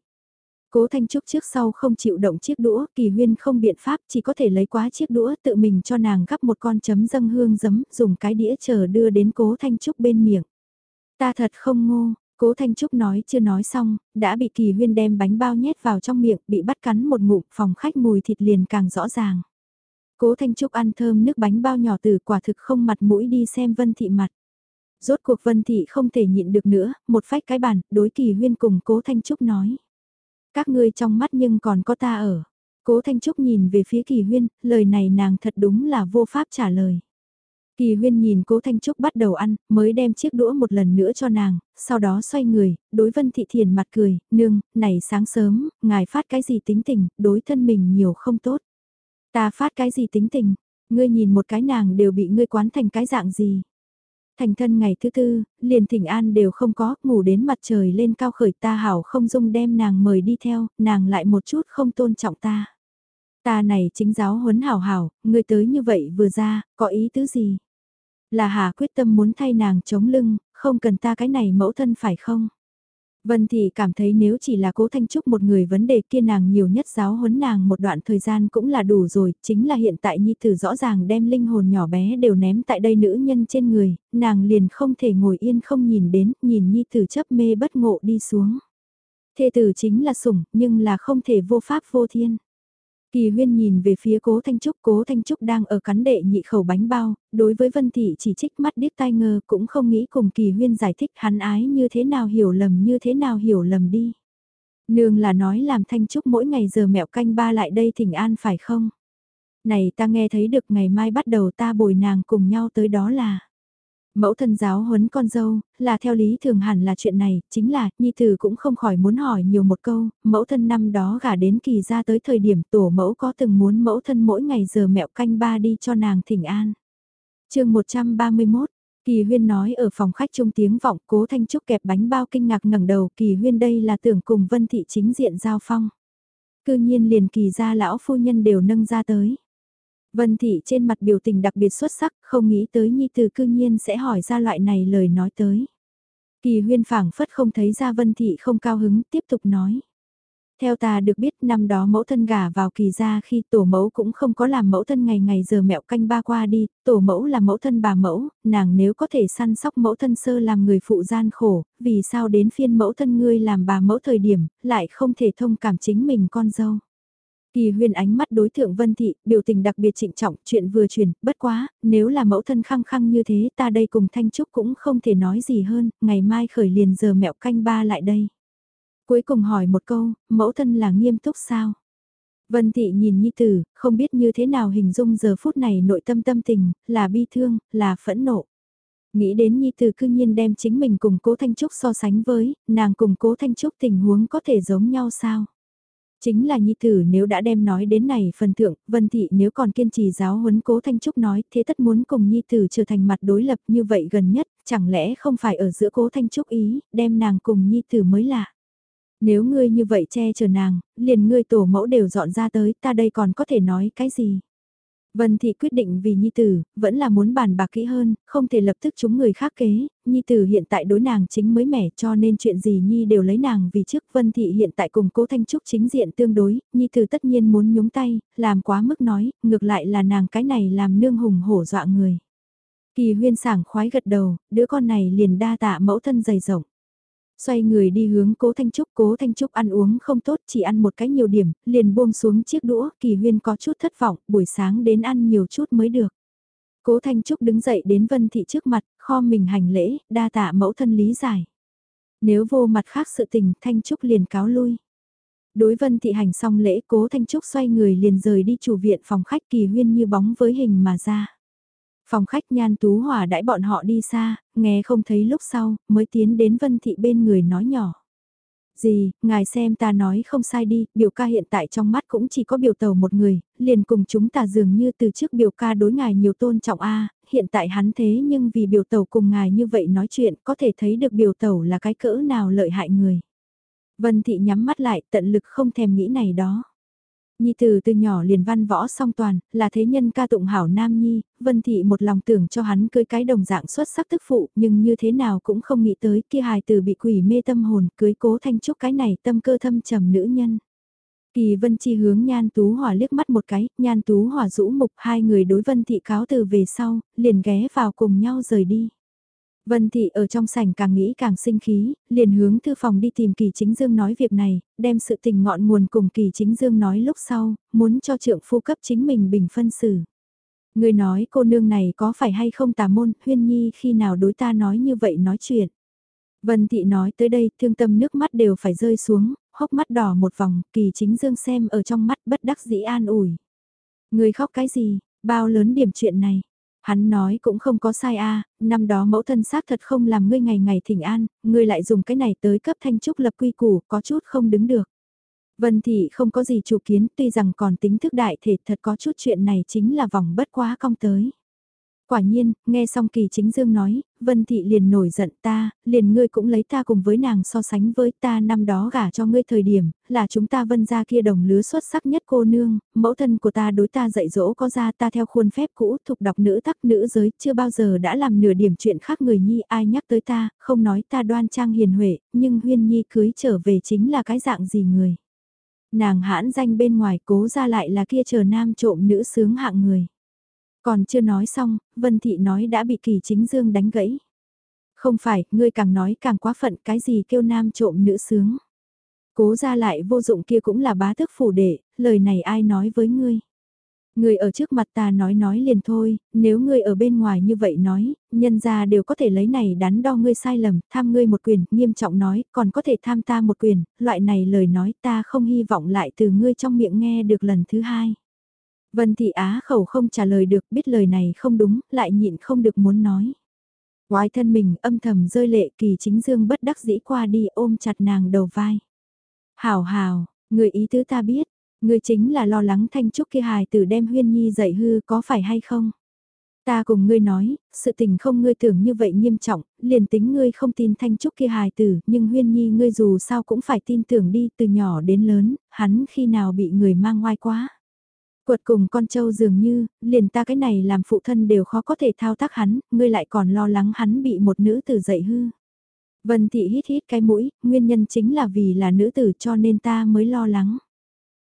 Cố Thanh Trúc trước sau không chịu động chiếc đũa, kỳ huyên không biện pháp chỉ có thể lấy quá chiếc đũa tự mình cho nàng gắp một con chấm dâng hương giấm, dùng cái đĩa chờ đưa đến cố Thanh Trúc bên miệng. Ta thật không ngô, Cố Thanh Trúc nói chưa nói xong, đã bị Kỳ Huyên đem bánh bao nhét vào trong miệng, bị bắt cắn một ngụm, phòng khách mùi thịt liền càng rõ ràng. Cố Thanh Trúc ăn thơm nước bánh bao nhỏ từ quả thực không mặt mũi đi xem Vân Thị mặt. Rốt cuộc Vân Thị không thể nhịn được nữa, một phách cái bàn, đối Kỳ Huyên cùng Cố Thanh Trúc nói. Các ngươi trong mắt nhưng còn có ta ở. Cố Thanh Trúc nhìn về phía Kỳ Huyên, lời này nàng thật đúng là vô pháp trả lời. Kỳ huyên nhìn cố Thanh Trúc bắt đầu ăn, mới đem chiếc đũa một lần nữa cho nàng, sau đó xoay người, đối vân thị thiền mặt cười, nương, này sáng sớm, ngài phát cái gì tính tình, đối thân mình nhiều không tốt. Ta phát cái gì tính tình, ngươi nhìn một cái nàng đều bị ngươi quán thành cái dạng gì. Thành thân ngày thứ tư, liền thỉnh an đều không có, ngủ đến mặt trời lên cao khởi ta hảo không dung đem nàng mời đi theo, nàng lại một chút không tôn trọng ta. Ta này chính giáo huấn hảo hảo, ngươi tới như vậy vừa ra, có ý tứ gì? Là Hà quyết tâm muốn thay nàng chống lưng, không cần ta cái này mẫu thân phải không? Vân Thị cảm thấy nếu chỉ là cố Thanh Trúc một người vấn đề kia nàng nhiều nhất giáo huấn nàng một đoạn thời gian cũng là đủ rồi, chính là hiện tại Nhi Tử rõ ràng đem linh hồn nhỏ bé đều ném tại đây nữ nhân trên người, nàng liền không thể ngồi yên không nhìn đến, nhìn Nhi Tử chấp mê bất ngộ đi xuống. Thê tử chính là sủng, nhưng là không thể vô pháp vô thiên. Kỳ huyên nhìn về phía cố Thanh Trúc, cố Thanh Trúc đang ở cắn đệ nhị khẩu bánh bao, đối với Vân Thị chỉ trích mắt điếc tai ngơ cũng không nghĩ cùng kỳ huyên giải thích hắn ái như thế nào hiểu lầm như thế nào hiểu lầm đi. Nương là nói làm Thanh Trúc mỗi ngày giờ mẹo canh ba lại đây thỉnh an phải không? Này ta nghe thấy được ngày mai bắt đầu ta bồi nàng cùng nhau tới đó là. Mẫu thân giáo huấn con dâu, là theo lý thường hẳn là chuyện này, chính là, Nhi Tử cũng không khỏi muốn hỏi nhiều một câu, mẫu thân năm đó gả đến kỳ ra tới thời điểm tổ mẫu có từng muốn mẫu thân mỗi ngày giờ mẹo canh ba đi cho nàng thỉnh an. chương 131, Kỳ Huyên nói ở phòng khách trung tiếng vọng cố Thanh Trúc kẹp bánh bao kinh ngạc ngẩng đầu Kỳ Huyên đây là tưởng cùng Vân Thị chính diện giao phong. Cư nhiên liền kỳ gia lão phu nhân đều nâng ra tới. Vân Thị trên mặt biểu tình đặc biệt xuất sắc, không nghĩ tới Nhi Tử cư nhiên sẽ hỏi ra loại này lời nói tới. Kỳ huyên phảng phất không thấy ra Vân Thị không cao hứng, tiếp tục nói. Theo ta được biết năm đó mẫu thân gả vào kỳ gia khi tổ mẫu cũng không có làm mẫu thân ngày ngày giờ mẹo canh ba qua đi, tổ mẫu là mẫu thân bà mẫu, nàng nếu có thể săn sóc mẫu thân sơ làm người phụ gian khổ, vì sao đến phiên mẫu thân ngươi làm bà mẫu thời điểm, lại không thể thông cảm chính mình con dâu. Kỳ huyên ánh mắt đối thượng Vân Thị, biểu tình đặc biệt trịnh trọng, chuyện vừa truyền, bất quá, nếu là mẫu thân khăng khăng như thế ta đây cùng Thanh Trúc cũng không thể nói gì hơn, ngày mai khởi liền giờ mẹo canh ba lại đây. Cuối cùng hỏi một câu, mẫu thân là nghiêm túc sao? Vân Thị nhìn Nhi Tử, không biết như thế nào hình dung giờ phút này nội tâm tâm tình, là bi thương, là phẫn nộ. Nghĩ đến Nhi Tử cư nhiên đem chính mình cùng Cố Thanh Trúc so sánh với, nàng cùng Cố Thanh Trúc tình huống có thể giống nhau sao? Chính là Nhi Tử nếu đã đem nói đến này phần thượng, Vân Thị nếu còn kiên trì giáo huấn Cố Thanh Trúc nói thế tất muốn cùng Nhi Tử trở thành mặt đối lập như vậy gần nhất, chẳng lẽ không phải ở giữa Cố Thanh Trúc ý, đem nàng cùng Nhi Tử mới lạ. Nếu ngươi như vậy che chở nàng, liền ngươi tổ mẫu đều dọn ra tới, ta đây còn có thể nói cái gì? Vân Thị quyết định vì Nhi Tử, vẫn là muốn bàn bạc kỹ hơn, không thể lập tức chúng người khác kế, Nhi Tử hiện tại đối nàng chính mới mẻ cho nên chuyện gì Nhi đều lấy nàng vì trước Vân Thị hiện tại cùng cố Thanh Trúc chính diện tương đối, Nhi Tử tất nhiên muốn nhúng tay, làm quá mức nói, ngược lại là nàng cái này làm nương hùng hổ dọa người. Kỳ huyên sảng khoái gật đầu, đứa con này liền đa tạ mẫu thân dày rộng. Xoay người đi hướng cố Thanh Trúc, cố Thanh Trúc ăn uống không tốt chỉ ăn một cái nhiều điểm, liền buông xuống chiếc đũa, kỳ huyên có chút thất vọng, buổi sáng đến ăn nhiều chút mới được. Cố Thanh Trúc đứng dậy đến Vân Thị trước mặt, kho mình hành lễ, đa tạ mẫu thân lý giải. Nếu vô mặt khác sự tình, Thanh Trúc liền cáo lui. Đối Vân Thị hành xong lễ, cố Thanh Trúc xoay người liền rời đi chủ viện phòng khách kỳ huyên như bóng với hình mà ra. Phòng khách nhan tú hỏa đãi bọn họ đi xa, nghe không thấy lúc sau, mới tiến đến Vân Thị bên người nói nhỏ. Gì, ngài xem ta nói không sai đi, biểu ca hiện tại trong mắt cũng chỉ có biểu tàu một người, liền cùng chúng ta dường như từ trước biểu ca đối ngài nhiều tôn trọng a hiện tại hắn thế nhưng vì biểu tàu cùng ngài như vậy nói chuyện có thể thấy được biểu tàu là cái cỡ nào lợi hại người. Vân Thị nhắm mắt lại tận lực không thèm nghĩ này đó. Nhi từ từ nhỏ liền văn võ song toàn, là thế nhân ca tụng hảo nam nhi, vân thị một lòng tưởng cho hắn cưới cái đồng dạng xuất sắc tức phụ, nhưng như thế nào cũng không nghĩ tới kia hài từ bị quỷ mê tâm hồn, cưới cố thanh trúc cái này tâm cơ thâm trầm nữ nhân. Kỳ vân chi hướng nhan tú hỏa liếc mắt một cái, nhan tú hỏa rũ mục hai người đối vân thị cáo từ về sau, liền ghé vào cùng nhau rời đi. Vân Thị ở trong sảnh càng nghĩ càng sinh khí, liền hướng thư phòng đi tìm Kỳ Chính Dương nói việc này, đem sự tình ngọn nguồn cùng Kỳ Chính Dương nói lúc sau, muốn cho trượng phu cấp chính mình bình phân xử. Người nói cô nương này có phải hay không tà môn, huyên nhi khi nào đối ta nói như vậy nói chuyện. Vân Thị nói tới đây, thương tâm nước mắt đều phải rơi xuống, hốc mắt đỏ một vòng, Kỳ Chính Dương xem ở trong mắt bất đắc dĩ an ủi. Người khóc cái gì, bao lớn điểm chuyện này Hắn nói cũng không có sai a năm đó mẫu thân xác thật không làm ngươi ngày ngày thỉnh an, ngươi lại dùng cái này tới cấp thanh trúc lập quy củ, có chút không đứng được. Vân Thị không có gì chủ kiến, tuy rằng còn tính thức đại thể thật có chút chuyện này chính là vòng bất quá cong tới. Quả nhiên, nghe xong kỳ chính dương nói, Vân Thị liền nổi giận ta, liền ngươi cũng lấy ta cùng với nàng so sánh với ta năm đó gả cho ngươi thời điểm, là chúng ta vân ra kia đồng lứa xuất sắc nhất cô nương, mẫu thân của ta đối ta dạy dỗ có ra ta theo khuôn phép cũ thục đọc nữ tắc nữ giới, chưa bao giờ đã làm nửa điểm chuyện khác người nhi ai nhắc tới ta, không nói ta đoan trang hiền huệ, nhưng huyên nhi cưới trở về chính là cái dạng gì người. Nàng hãn danh bên ngoài cố ra lại là kia chờ nam trộm nữ sướng hạng người. Còn chưa nói xong, Vân Thị nói đã bị kỳ chính dương đánh gãy. Không phải, ngươi càng nói càng quá phận cái gì kêu nam trộm nữ sướng. Cố ra lại vô dụng kia cũng là bá thức phủ đệ, lời này ai nói với ngươi. Ngươi ở trước mặt ta nói nói liền thôi, nếu ngươi ở bên ngoài như vậy nói, nhân gia đều có thể lấy này đắn đo ngươi sai lầm, tham ngươi một quyền, nghiêm trọng nói, còn có thể tham ta một quyền, loại này lời nói ta không hy vọng lại từ ngươi trong miệng nghe được lần thứ hai. Vân Thị Á khẩu không trả lời được biết lời này không đúng, lại nhịn không được muốn nói. Quái thân mình âm thầm rơi lệ kỳ chính dương bất đắc dĩ qua đi ôm chặt nàng đầu vai. Hảo hảo, người ý tứ ta biết, người chính là lo lắng thanh trúc kia hài tử đem huyên nhi dạy hư có phải hay không? Ta cùng ngươi nói, sự tình không ngươi tưởng như vậy nghiêm trọng, liền tính ngươi không tin thanh trúc kia hài tử, nhưng huyên nhi ngươi dù sao cũng phải tin tưởng đi từ nhỏ đến lớn, hắn khi nào bị người mang ngoai quá. Quật cùng con trâu dường như, liền ta cái này làm phụ thân đều khó có thể thao tác hắn, ngươi lại còn lo lắng hắn bị một nữ tử dạy hư. Vân Thị hít hít cái mũi, nguyên nhân chính là vì là nữ tử cho nên ta mới lo lắng.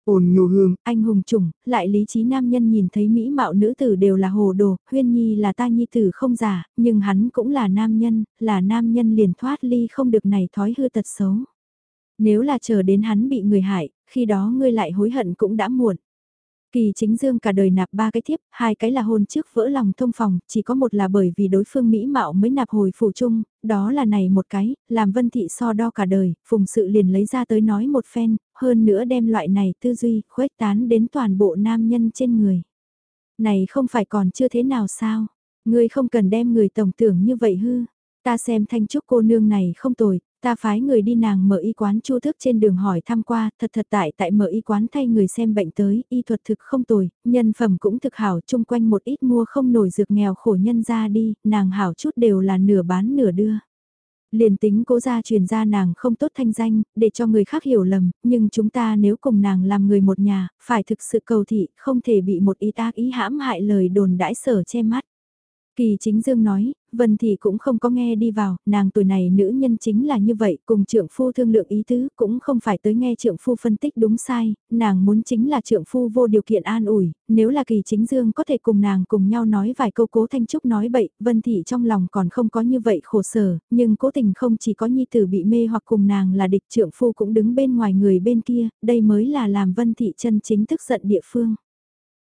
Ôn nhu hương, anh hùng trùng, lại lý trí nam nhân nhìn thấy mỹ mạo nữ tử đều là hồ đồ, huyên nhi là ta nhi tử không giả, nhưng hắn cũng là nam nhân, là nam nhân liền thoát ly không được này thói hư tật xấu. Nếu là chờ đến hắn bị người hại, khi đó ngươi lại hối hận cũng đã muộn. Kỳ chính dương cả đời nạp ba cái thiếp, hai cái là hôn trước vỡ lòng thông phòng, chỉ có một là bởi vì đối phương mỹ mạo mới nạp hồi phủ chung, đó là này một cái, làm vân thị so đo cả đời, phùng sự liền lấy ra tới nói một phen, hơn nữa đem loại này tư duy, khuếch tán đến toàn bộ nam nhân trên người. Này không phải còn chưa thế nào sao, ngươi không cần đem người tổng tưởng như vậy hư. Ta xem thanh trúc cô nương này không tồi, Ta phái người đi nàng mở y quán chu thức trên đường hỏi thăm qua, thật thật tại tại mở y quán thay người xem bệnh tới, y thuật thực không tồi, nhân phẩm cũng thực hảo, chung quanh một ít mua không nổi dược nghèo khổ nhân ra đi, nàng hảo chút đều là nửa bán nửa đưa. Liền tính cố gia truyền ra nàng không tốt thanh danh, để cho người khác hiểu lầm, nhưng chúng ta nếu cùng nàng làm người một nhà, phải thực sự cầu thị, không thể bị một ý ác ý hãm hại lời đồn đãi sở che mắt. Kỳ chính dương nói, Vân Thị cũng không có nghe đi vào, nàng tuổi này nữ nhân chính là như vậy, cùng Trưởng phu thương lượng ý tứ, cũng không phải tới nghe Trưởng phu phân tích đúng sai, nàng muốn chính là Trưởng phu vô điều kiện an ủi, nếu là kỳ chính dương có thể cùng nàng cùng nhau nói vài câu cố thanh trúc nói bậy, Vân Thị trong lòng còn không có như vậy khổ sở, nhưng cố tình không chỉ có nhi tử bị mê hoặc cùng nàng là địch Trưởng phu cũng đứng bên ngoài người bên kia, đây mới là làm Vân Thị chân chính tức giận địa phương.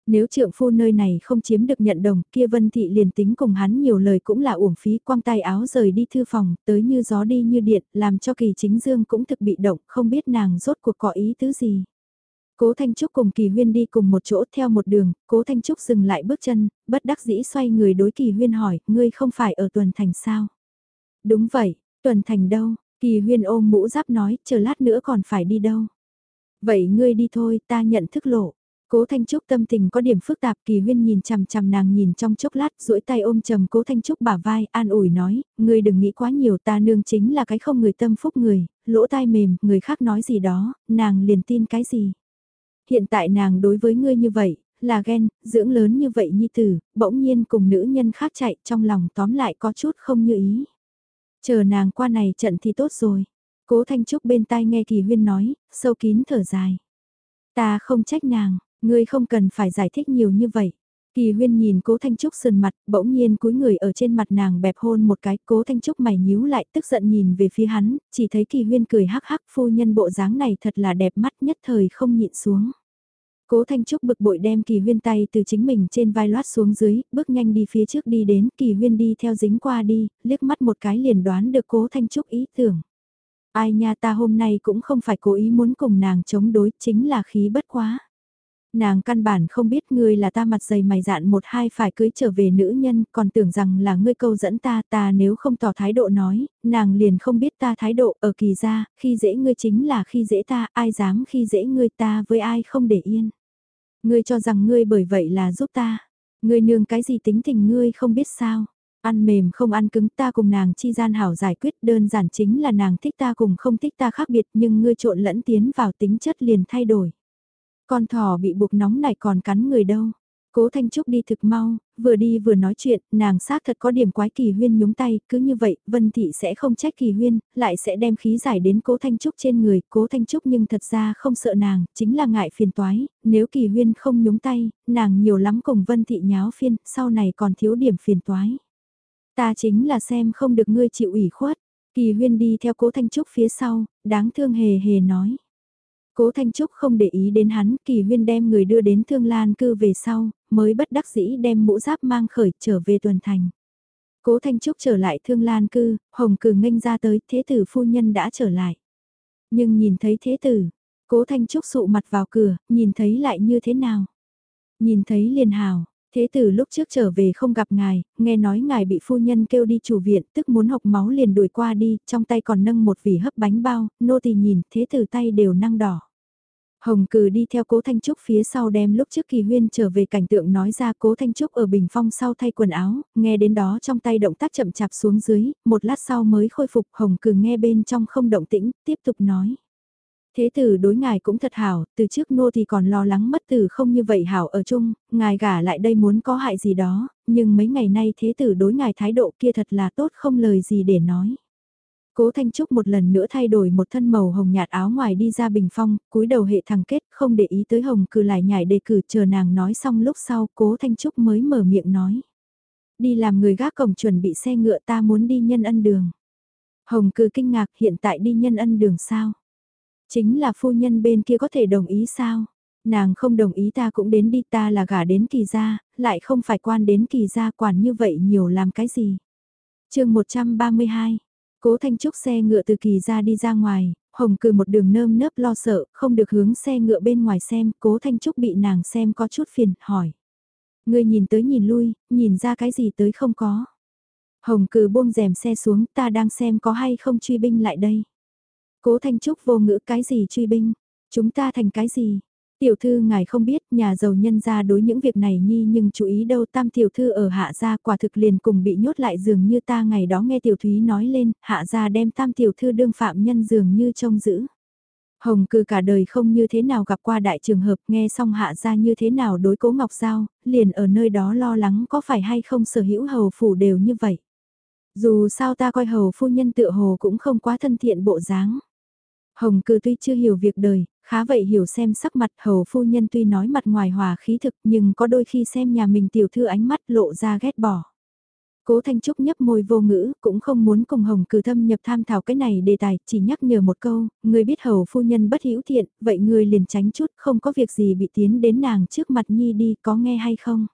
Nếu trượng phu nơi này không chiếm được nhận đồng, kia Vân Thị liền tính cùng hắn nhiều lời cũng là uổng phí quăng tay áo rời đi thư phòng, tới như gió đi như điện, làm cho kỳ chính dương cũng thực bị động, không biết nàng rốt cuộc có ý tứ gì. Cố Thanh Trúc cùng Kỳ Huyên đi cùng một chỗ theo một đường, Cố Thanh Trúc dừng lại bước chân, bất đắc dĩ xoay người đối Kỳ Huyên hỏi, ngươi không phải ở Tuần Thành sao? Đúng vậy, Tuần Thành đâu? Kỳ Huyên ôm mũ giáp nói, chờ lát nữa còn phải đi đâu? Vậy ngươi đi thôi, ta nhận thức lộ. Cố Thanh Trúc tâm tình có điểm phức tạp kỳ huyên nhìn chằm chằm nàng nhìn trong chốc lát duỗi tay ôm chầm Cố Thanh Trúc bả vai an ủi nói, ngươi đừng nghĩ quá nhiều ta nương chính là cái không người tâm phúc người, lỗ tai mềm, người khác nói gì đó, nàng liền tin cái gì. Hiện tại nàng đối với ngươi như vậy, là ghen, dưỡng lớn như vậy nhi tử, bỗng nhiên cùng nữ nhân khác chạy trong lòng tóm lại có chút không như ý. Chờ nàng qua này trận thì tốt rồi. Cố Thanh Trúc bên tai nghe Kỳ Huyên nói, sâu kín thở dài. Ta không trách nàng, Ngươi không cần phải giải thích nhiều như vậy. Kỳ huyên nhìn cố Thanh Trúc sườn mặt, bỗng nhiên cúi người ở trên mặt nàng bẹp hôn một cái, cố Thanh Trúc mày nhíu lại tức giận nhìn về phía hắn, chỉ thấy kỳ huyên cười hắc hắc phu nhân bộ dáng này thật là đẹp mắt nhất thời không nhịn xuống. Cố Thanh Trúc bực bội đem kỳ huyên tay từ chính mình trên vai loát xuống dưới, bước nhanh đi phía trước đi đến, kỳ huyên đi theo dính qua đi, liếc mắt một cái liền đoán được cố Thanh Trúc ý tưởng. Ai nha ta hôm nay cũng không phải cố ý muốn cùng nàng chống đối, chính là khí bất quá. Nàng căn bản không biết ngươi là ta mặt dày mày dạn một hai phải cưới trở về nữ nhân, còn tưởng rằng là ngươi câu dẫn ta, ta nếu không tỏ thái độ nói, nàng liền không biết ta thái độ ở kỳ ra, khi dễ ngươi chính là khi dễ ta, ai dám khi dễ ngươi ta với ai không để yên. Ngươi cho rằng ngươi bởi vậy là giúp ta, ngươi nương cái gì tính tình ngươi không biết sao. Ăn mềm không ăn cứng ta cùng nàng chi gian hảo giải quyết đơn giản chính là nàng thích ta cùng không thích ta khác biệt nhưng ngươi trộn lẫn tiến vào tính chất liền thay đổi. Con thỏ bị buộc nóng này còn cắn người đâu. Cố Thanh Trúc đi thực mau, vừa đi vừa nói chuyện, nàng xác thật có điểm quái kỳ huyên nhúng tay, cứ như vậy, Vân Thị sẽ không trách kỳ huyên, lại sẽ đem khí giải đến Cố Thanh Trúc trên người, Cố Thanh Trúc nhưng thật ra không sợ nàng, chính là ngại phiền toái, nếu kỳ huyên không nhúng tay, nàng nhiều lắm cùng Vân Thị nháo phiên, sau này còn thiếu điểm phiền toái. Ta chính là xem không được ngươi chịu ủy khuất, kỳ huyên đi theo Cố Thanh Trúc phía sau, đáng thương hề hề nói. Cố Thanh Trúc không để ý đến hắn, kỳ huyên đem người đưa đến thương lan cư về sau, mới bất đắc dĩ đem mũ giáp mang khởi trở về tuần thành. Cố Thanh Trúc trở lại thương lan cư, hồng cử nghênh ra tới, thế tử phu nhân đã trở lại. Nhưng nhìn thấy thế tử, cố Thanh Trúc sụ mặt vào cửa, nhìn thấy lại như thế nào? Nhìn thấy liền hào, Thế tử lúc trước trở về không gặp ngài, nghe nói ngài bị phu nhân kêu đi chủ viện, tức muốn học máu liền đuổi qua đi, trong tay còn nâng một vỉ hấp bánh bao, nô tỳ nhìn, thế tử tay đều năng đỏ. Hồng cử đi theo cố Thanh Trúc phía sau đem lúc trước kỳ huyên trở về cảnh tượng nói ra cố Thanh Trúc ở bình phong sau thay quần áo, nghe đến đó trong tay động tác chậm chạp xuống dưới, một lát sau mới khôi phục hồng cử nghe bên trong không động tĩnh, tiếp tục nói. Thế tử đối ngài cũng thật hảo, từ trước nô thì còn lo lắng mất tử không như vậy hảo ở chung, ngài gả lại đây muốn có hại gì đó, nhưng mấy ngày nay thế tử đối ngài thái độ kia thật là tốt không lời gì để nói. Cố Thanh Trúc một lần nữa thay đổi một thân màu hồng nhạt áo ngoài đi ra bình phong, cúi đầu hệ thẳng kết, không để ý tới hồng cử lại nhảy đề cử chờ nàng nói xong lúc sau, Cố Thanh Trúc mới mở miệng nói. Đi làm người gác cổng chuẩn bị xe ngựa ta muốn đi nhân ân đường. Hồng cử kinh ngạc hiện tại đi nhân ân đường sao? Chính là phu nhân bên kia có thể đồng ý sao? Nàng không đồng ý ta cũng đến đi ta là gả đến kỳ gia, lại không phải quan đến kỳ gia quản như vậy nhiều làm cái gì. chương 132, cố Thanh Trúc xe ngựa từ kỳ gia đi ra ngoài, Hồng cử một đường nơm nớp lo sợ, không được hướng xe ngựa bên ngoài xem, cố Thanh Trúc bị nàng xem có chút phiền, hỏi. Người nhìn tới nhìn lui, nhìn ra cái gì tới không có. Hồng cử buông rèm xe xuống, ta đang xem có hay không truy binh lại đây. Cố Thanh Trúc vô ngữ cái gì truy binh, chúng ta thành cái gì, Tiểu thư ngài không biết, nhà giàu nhân gia đối những việc này nhi nhưng chú ý đâu tam tiểu thư ở hạ gia quả thực liền cùng bị nhốt lại dường như ta ngày đó nghe tiểu thúy nói lên, hạ gia đem tam tiểu thư đương phạm nhân dường như trông giữ. Hồng cư cả đời không như thế nào gặp qua đại trường hợp nghe xong hạ gia như thế nào đối cố ngọc giao, liền ở nơi đó lo lắng có phải hay không sở hữu hầu phủ đều như vậy. Dù sao ta coi hầu phu nhân tựa hồ cũng không quá thân thiện bộ dáng. Hồng cư tuy chưa hiểu việc đời, khá vậy hiểu xem sắc mặt hầu phu nhân tuy nói mặt ngoài hòa khí thực nhưng có đôi khi xem nhà mình tiểu thư ánh mắt lộ ra ghét bỏ. Cố Thanh Trúc nhấp môi vô ngữ, cũng không muốn cùng Hồng Cử Thâm nhập tham thảo cái này đề tài, chỉ nhắc nhở một câu, người biết hầu phu nhân bất hữu thiện, vậy người liền tránh chút, không có việc gì bị tiến đến nàng trước mặt nhi đi, có nghe hay không?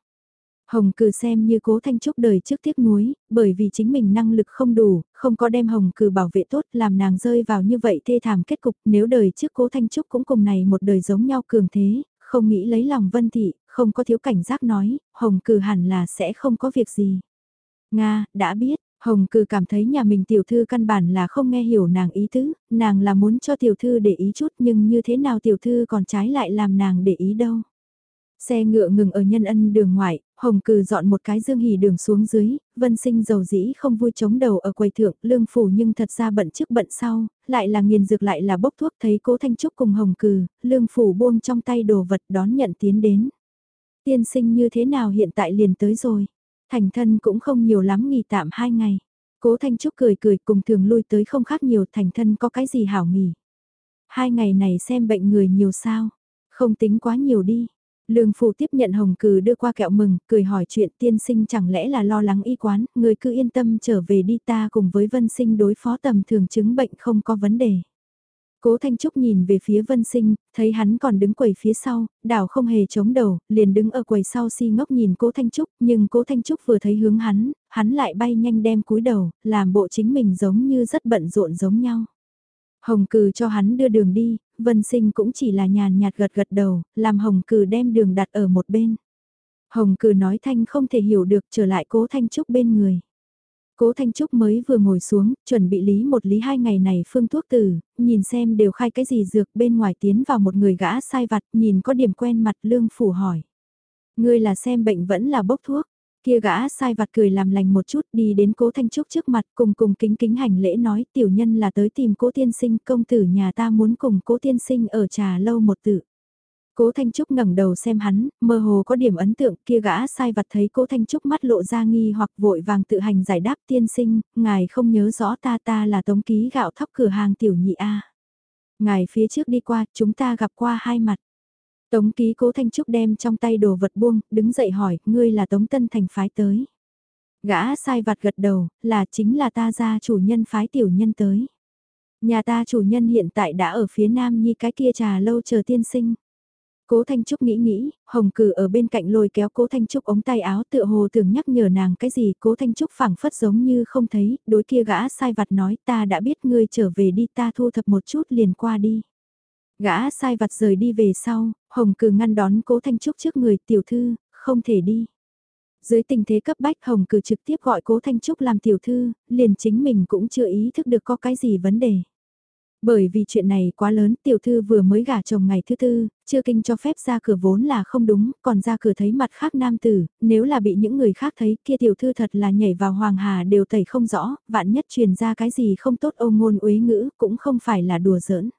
Hồng Cừ xem như cố thanh trúc đời trước tiếc nuối, bởi vì chính mình năng lực không đủ, không có đem hồng Cừ bảo vệ tốt làm nàng rơi vào như vậy thê thảm kết cục nếu đời trước cố thanh trúc cũng cùng này một đời giống nhau cường thế, không nghĩ lấy lòng vân thị, không có thiếu cảnh giác nói, hồng Cừ hẳn là sẽ không có việc gì. Nga, đã biết, Hồng Cừ cảm thấy nhà mình tiểu thư căn bản là không nghe hiểu nàng ý tứ, nàng là muốn cho tiểu thư để ý chút nhưng như thế nào tiểu thư còn trái lại làm nàng để ý đâu. Xe ngựa ngừng ở nhân ân đường ngoại, Hồng Cừ dọn một cái dương hỉ đường xuống dưới, vân sinh dầu dĩ không vui chống đầu ở quầy thượng, lương phủ nhưng thật ra bận trước bận sau, lại là nghiền dược lại là bốc thuốc thấy cố Thanh Trúc cùng Hồng Cừ, lương phủ buông trong tay đồ vật đón nhận tiến đến. Tiên sinh như thế nào hiện tại liền tới rồi, thành thân cũng không nhiều lắm nghỉ tạm hai ngày. Cố Thanh Trúc cười cười cùng thường lui tới không khác nhiều thành thân có cái gì hảo nghỉ. Hai ngày này xem bệnh người nhiều sao, không tính quá nhiều đi, Lương Phù tiếp nhận Hồng Cừ đưa qua kẹo mừng, cười hỏi chuyện tiên sinh chẳng lẽ là lo lắng y quán, người cứ yên tâm trở về đi ta cùng với Vân Sinh đối phó tầm thường chứng bệnh không có vấn đề. Cố Thanh Trúc nhìn về phía Vân Sinh, thấy hắn còn đứng quầy phía sau, đảo không hề chống đầu, liền đứng ở quầy sau si ngốc nhìn Cố Thanh Trúc, nhưng Cố Thanh Trúc vừa thấy hướng hắn, hắn lại bay nhanh đem cúi đầu, làm bộ chính mình giống như rất bận rộn giống nhau. Hồng cừ cho hắn đưa đường đi, vân sinh cũng chỉ là nhàn nhạt gật gật đầu, làm hồng cừ đem đường đặt ở một bên. Hồng cừ nói thanh không thể hiểu được trở lại cố thanh trúc bên người. Cố Thanh Trúc mới vừa ngồi xuống, chuẩn bị lý một lý hai ngày này phương thuốc tử, nhìn xem đều khai cái gì dược bên ngoài tiến vào một người gã sai vặt, nhìn có điểm quen mặt lương phủ hỏi. Ngươi là xem bệnh vẫn là bốc thuốc, Kia gã sai vặt cười làm lành một chút đi đến cố Thanh Trúc trước mặt cùng cùng kính kính hành lễ nói tiểu nhân là tới tìm cố tiên sinh công tử nhà ta muốn cùng cố tiên sinh ở trà lâu một tự. Cố Thanh Trúc ngẩng đầu xem hắn, mơ hồ có điểm ấn tượng kia gã sai vặt thấy cố Thanh Trúc mắt lộ ra nghi hoặc vội vàng tự hành giải đáp tiên sinh, ngài không nhớ rõ ta ta là tống ký gạo thóc cửa hàng tiểu nhị A. Ngài phía trước đi qua, chúng ta gặp qua hai mặt. Tống ký cố Thanh Trúc đem trong tay đồ vật buông, đứng dậy hỏi, ngươi là Tống Tân Thành phái tới. Gã sai vặt gật đầu, là chính là ta gia chủ nhân phái tiểu nhân tới. Nhà ta chủ nhân hiện tại đã ở phía nam như cái kia trà lâu chờ tiên sinh. Cố Thanh Trúc nghĩ nghĩ, Hồng Cử ở bên cạnh lôi kéo Cố Thanh Trúc ống tay áo tựa hồ tưởng nhắc nhở nàng cái gì Cố Thanh Trúc phảng phất giống như không thấy, đối kia gã sai vặt nói ta đã biết ngươi trở về đi ta thu thập một chút liền qua đi. Gã sai vặt rời đi về sau, Hồng Cừ ngăn đón Cố Thanh Trúc trước người tiểu thư, không thể đi. Dưới tình thế cấp bách Hồng Cừ trực tiếp gọi Cố Thanh Trúc làm tiểu thư, liền chính mình cũng chưa ý thức được có cái gì vấn đề. Bởi vì chuyện này quá lớn, tiểu thư vừa mới gả chồng ngày thứ tư, chưa kinh cho phép ra cửa vốn là không đúng, còn ra cửa thấy mặt khác nam tử, nếu là bị những người khác thấy kia tiểu thư thật là nhảy vào hoàng hà đều tẩy không rõ, vạn nhất truyền ra cái gì không tốt ô ngôn uế ngữ cũng không phải là đùa giỡn.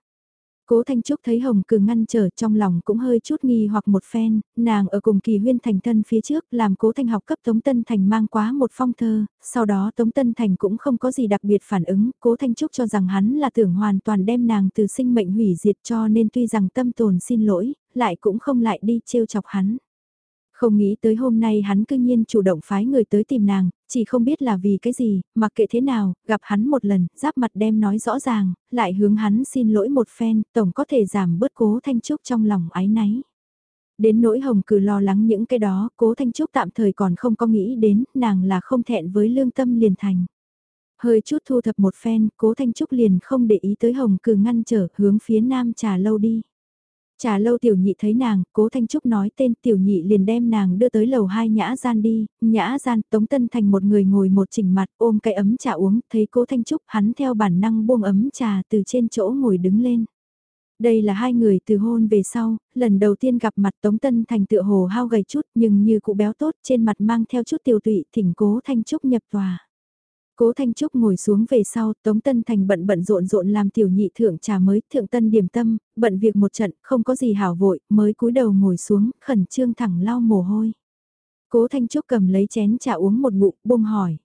Cố Thanh Trúc thấy Hồng Cừ ngăn trở trong lòng cũng hơi chút nghi hoặc một phen, nàng ở cùng kỳ huyên thành thân phía trước làm Cố Thanh học cấp Tống Tân Thành mang quá một phong thơ, sau đó Tống Tân Thành cũng không có gì đặc biệt phản ứng, Cố Thanh Trúc cho rằng hắn là tưởng hoàn toàn đem nàng từ sinh mệnh hủy diệt cho nên tuy rằng tâm tồn xin lỗi, lại cũng không lại đi trêu chọc hắn. Không nghĩ tới hôm nay hắn cư nhiên chủ động phái người tới tìm nàng, chỉ không biết là vì cái gì, mặc kệ thế nào, gặp hắn một lần, giáp mặt đem nói rõ ràng, lại hướng hắn xin lỗi một phen, tổng có thể giảm bớt cố Thanh Trúc trong lòng ái náy. Đến nỗi hồng cử lo lắng những cái đó, cố Thanh Trúc tạm thời còn không có nghĩ đến, nàng là không thẹn với lương tâm liền thành. Hơi chút thu thập một phen, cố Thanh Trúc liền không để ý tới hồng cử ngăn trở, hướng phía nam trà lâu đi. Trà lâu tiểu nhị thấy nàng, cố Thanh Trúc nói tên tiểu nhị liền đem nàng đưa tới lầu hai nhã gian đi, nhã gian tống tân thành một người ngồi một chỉnh mặt ôm cái ấm trà uống, thấy cố Thanh Trúc hắn theo bản năng buông ấm trà từ trên chỗ ngồi đứng lên. Đây là hai người từ hôn về sau, lần đầu tiên gặp mặt Tống Tân Thành tựa hồ hao gầy chút nhưng như cụ béo tốt trên mặt mang theo chút tiêu tụy thỉnh cố Thanh Trúc nhập tòa. Cố Thanh Trúc ngồi xuống về sau, Tống Tân Thành bận bận rộn rộn làm tiểu nhị thượng trà mới, thượng tân điểm tâm, bận việc một trận, không có gì hảo vội, mới cúi đầu ngồi xuống, khẩn trương thẳng lau mồ hôi. Cố Thanh Trúc cầm lấy chén trà uống một ngụm, buông hỏi.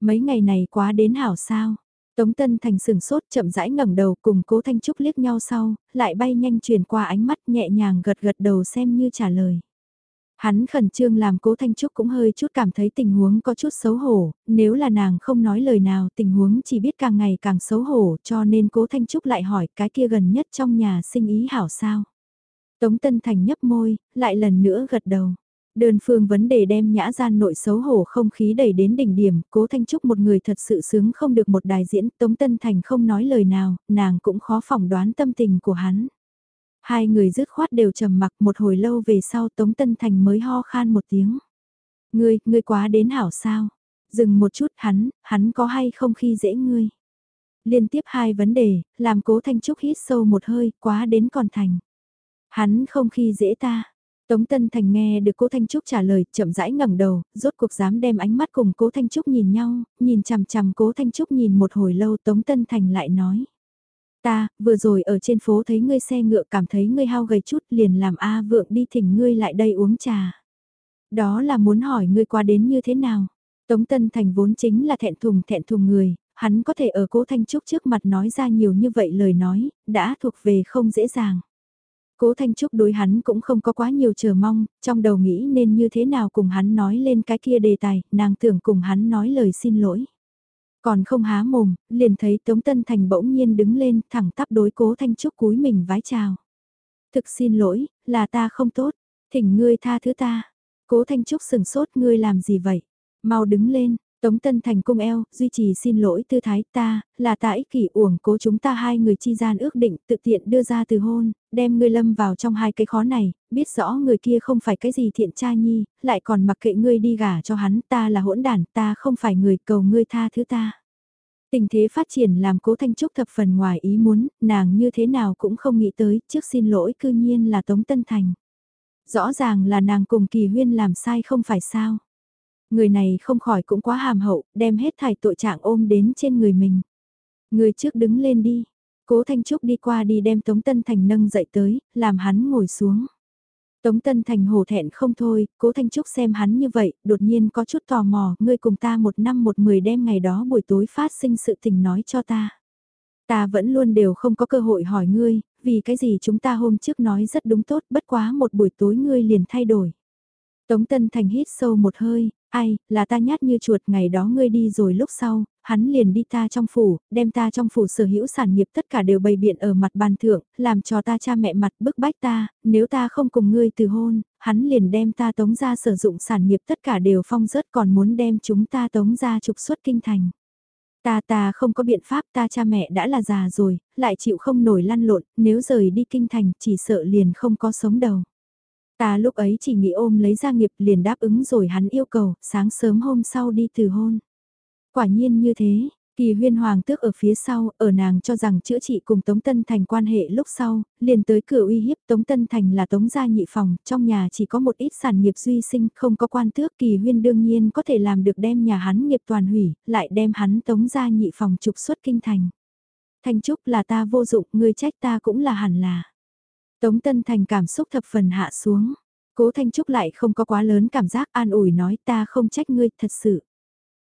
Mấy ngày này quá đến hảo sao? Tống Tân Thành sừng sốt chậm rãi ngẩng đầu cùng Cố Thanh Trúc liếc nhau sau, lại bay nhanh truyền qua ánh mắt nhẹ nhàng gật gật đầu xem như trả lời. Hắn khẩn trương làm cố Thanh Trúc cũng hơi chút cảm thấy tình huống có chút xấu hổ, nếu là nàng không nói lời nào tình huống chỉ biết càng ngày càng xấu hổ cho nên cố Thanh Trúc lại hỏi cái kia gần nhất trong nhà sinh ý hảo sao. Tống Tân Thành nhấp môi, lại lần nữa gật đầu. Đơn phương vấn đề đem nhã gian nội xấu hổ không khí đẩy đến đỉnh điểm, cố Thanh Trúc một người thật sự sướng không được một đài diễn, Tống Tân Thành không nói lời nào, nàng cũng khó phỏng đoán tâm tình của hắn. Hai người dứt khoát đều trầm mặc một hồi lâu về sau Tống Tân Thành mới ho khan một tiếng. Ngươi, ngươi quá đến hảo sao? Dừng một chút hắn, hắn có hay không khi dễ ngươi? Liên tiếp hai vấn đề, làm cố Thanh Trúc hít sâu một hơi, quá đến còn thành. Hắn không khi dễ ta. Tống Tân Thành nghe được cố Thanh Trúc trả lời, chậm rãi ngẩng đầu, rốt cuộc dám đem ánh mắt cùng cố Thanh Trúc nhìn nhau, nhìn chằm chằm cố Thanh Trúc nhìn một hồi lâu Tống Tân Thành lại nói. Ta, vừa rồi ở trên phố thấy ngươi xe ngựa cảm thấy ngươi hao gầy chút liền làm A vượng đi thỉnh ngươi lại đây uống trà. Đó là muốn hỏi ngươi qua đến như thế nào. Tống Tân Thành vốn chính là thẹn thùng thẹn thùng người, hắn có thể ở cố Thanh Trúc trước mặt nói ra nhiều như vậy lời nói, đã thuộc về không dễ dàng. Cố Thanh Trúc đối hắn cũng không có quá nhiều chờ mong, trong đầu nghĩ nên như thế nào cùng hắn nói lên cái kia đề tài, nàng tưởng cùng hắn nói lời xin lỗi. Còn không há mồm, liền thấy Tống Tân Thành bỗng nhiên đứng lên thẳng tắp đối cố Thanh Trúc cúi mình vái chào. Thực xin lỗi, là ta không tốt, thỉnh ngươi tha thứ ta. Cố Thanh Trúc sừng sốt ngươi làm gì vậy? Mau đứng lên, Tống Tân Thành cung eo, duy trì xin lỗi tư thái ta, là ta ích kỷ uổng cố chúng ta hai người chi gian ước định tự tiện đưa ra từ hôn, đem ngươi lâm vào trong hai cái khó này, biết rõ người kia không phải cái gì thiện cha nhi, lại còn mặc kệ ngươi đi gả cho hắn, ta là hỗn đản, ta không phải người cầu ngươi tha thứ ta. Tình thế phát triển làm cố Thanh Trúc thập phần ngoài ý muốn, nàng như thế nào cũng không nghĩ tới, trước xin lỗi cư nhiên là Tống Tân Thành. Rõ ràng là nàng cùng kỳ huyên làm sai không phải sao. Người này không khỏi cũng quá hàm hậu, đem hết thải tội trạng ôm đến trên người mình. Người trước đứng lên đi. Cố Thanh Trúc đi qua đi đem Tống Tân Thành nâng dậy tới, làm hắn ngồi xuống. Tống Tân Thành hổ thẹn không thôi, cố Thanh Trúc xem hắn như vậy, đột nhiên có chút tò mò, ngươi cùng ta một năm một mười đêm ngày đó buổi tối phát sinh sự tình nói cho ta. Ta vẫn luôn đều không có cơ hội hỏi ngươi, vì cái gì chúng ta hôm trước nói rất đúng tốt, bất quá một buổi tối ngươi liền thay đổi. Tống Tân Thành hít sâu một hơi, ai, là ta nhát như chuột ngày đó ngươi đi rồi lúc sau, hắn liền đi ta trong phủ, đem ta trong phủ sở hữu sản nghiệp tất cả đều bày biện ở mặt bàn thượng, làm cho ta cha mẹ mặt bức bách ta, nếu ta không cùng ngươi từ hôn, hắn liền đem ta tống ra sử dụng sản nghiệp tất cả đều phong rớt còn muốn đem chúng ta tống ra trục xuất kinh thành. Ta ta không có biện pháp ta cha mẹ đã là già rồi, lại chịu không nổi lăn lộn, nếu rời đi kinh thành chỉ sợ liền không có sống đầu. Ta lúc ấy chỉ nghĩ ôm lấy gia nghiệp liền đáp ứng rồi hắn yêu cầu, sáng sớm hôm sau đi từ hôn. Quả nhiên như thế, kỳ huyên hoàng tước ở phía sau, ở nàng cho rằng chữa trị cùng Tống Tân Thành quan hệ lúc sau, liền tới cửa uy hiếp Tống Tân Thành là Tống gia nhị phòng, trong nhà chỉ có một ít sản nghiệp duy sinh, không có quan tước kỳ huyên đương nhiên có thể làm được đem nhà hắn nghiệp toàn hủy, lại đem hắn Tống gia nhị phòng trục xuất kinh thành. Thanh Trúc là ta vô dụng, ngươi trách ta cũng là hẳn là. Tống Tân Thành cảm xúc thập phần hạ xuống. Cố Thanh Trúc lại không có quá lớn cảm giác an ủi nói ta không trách ngươi thật sự.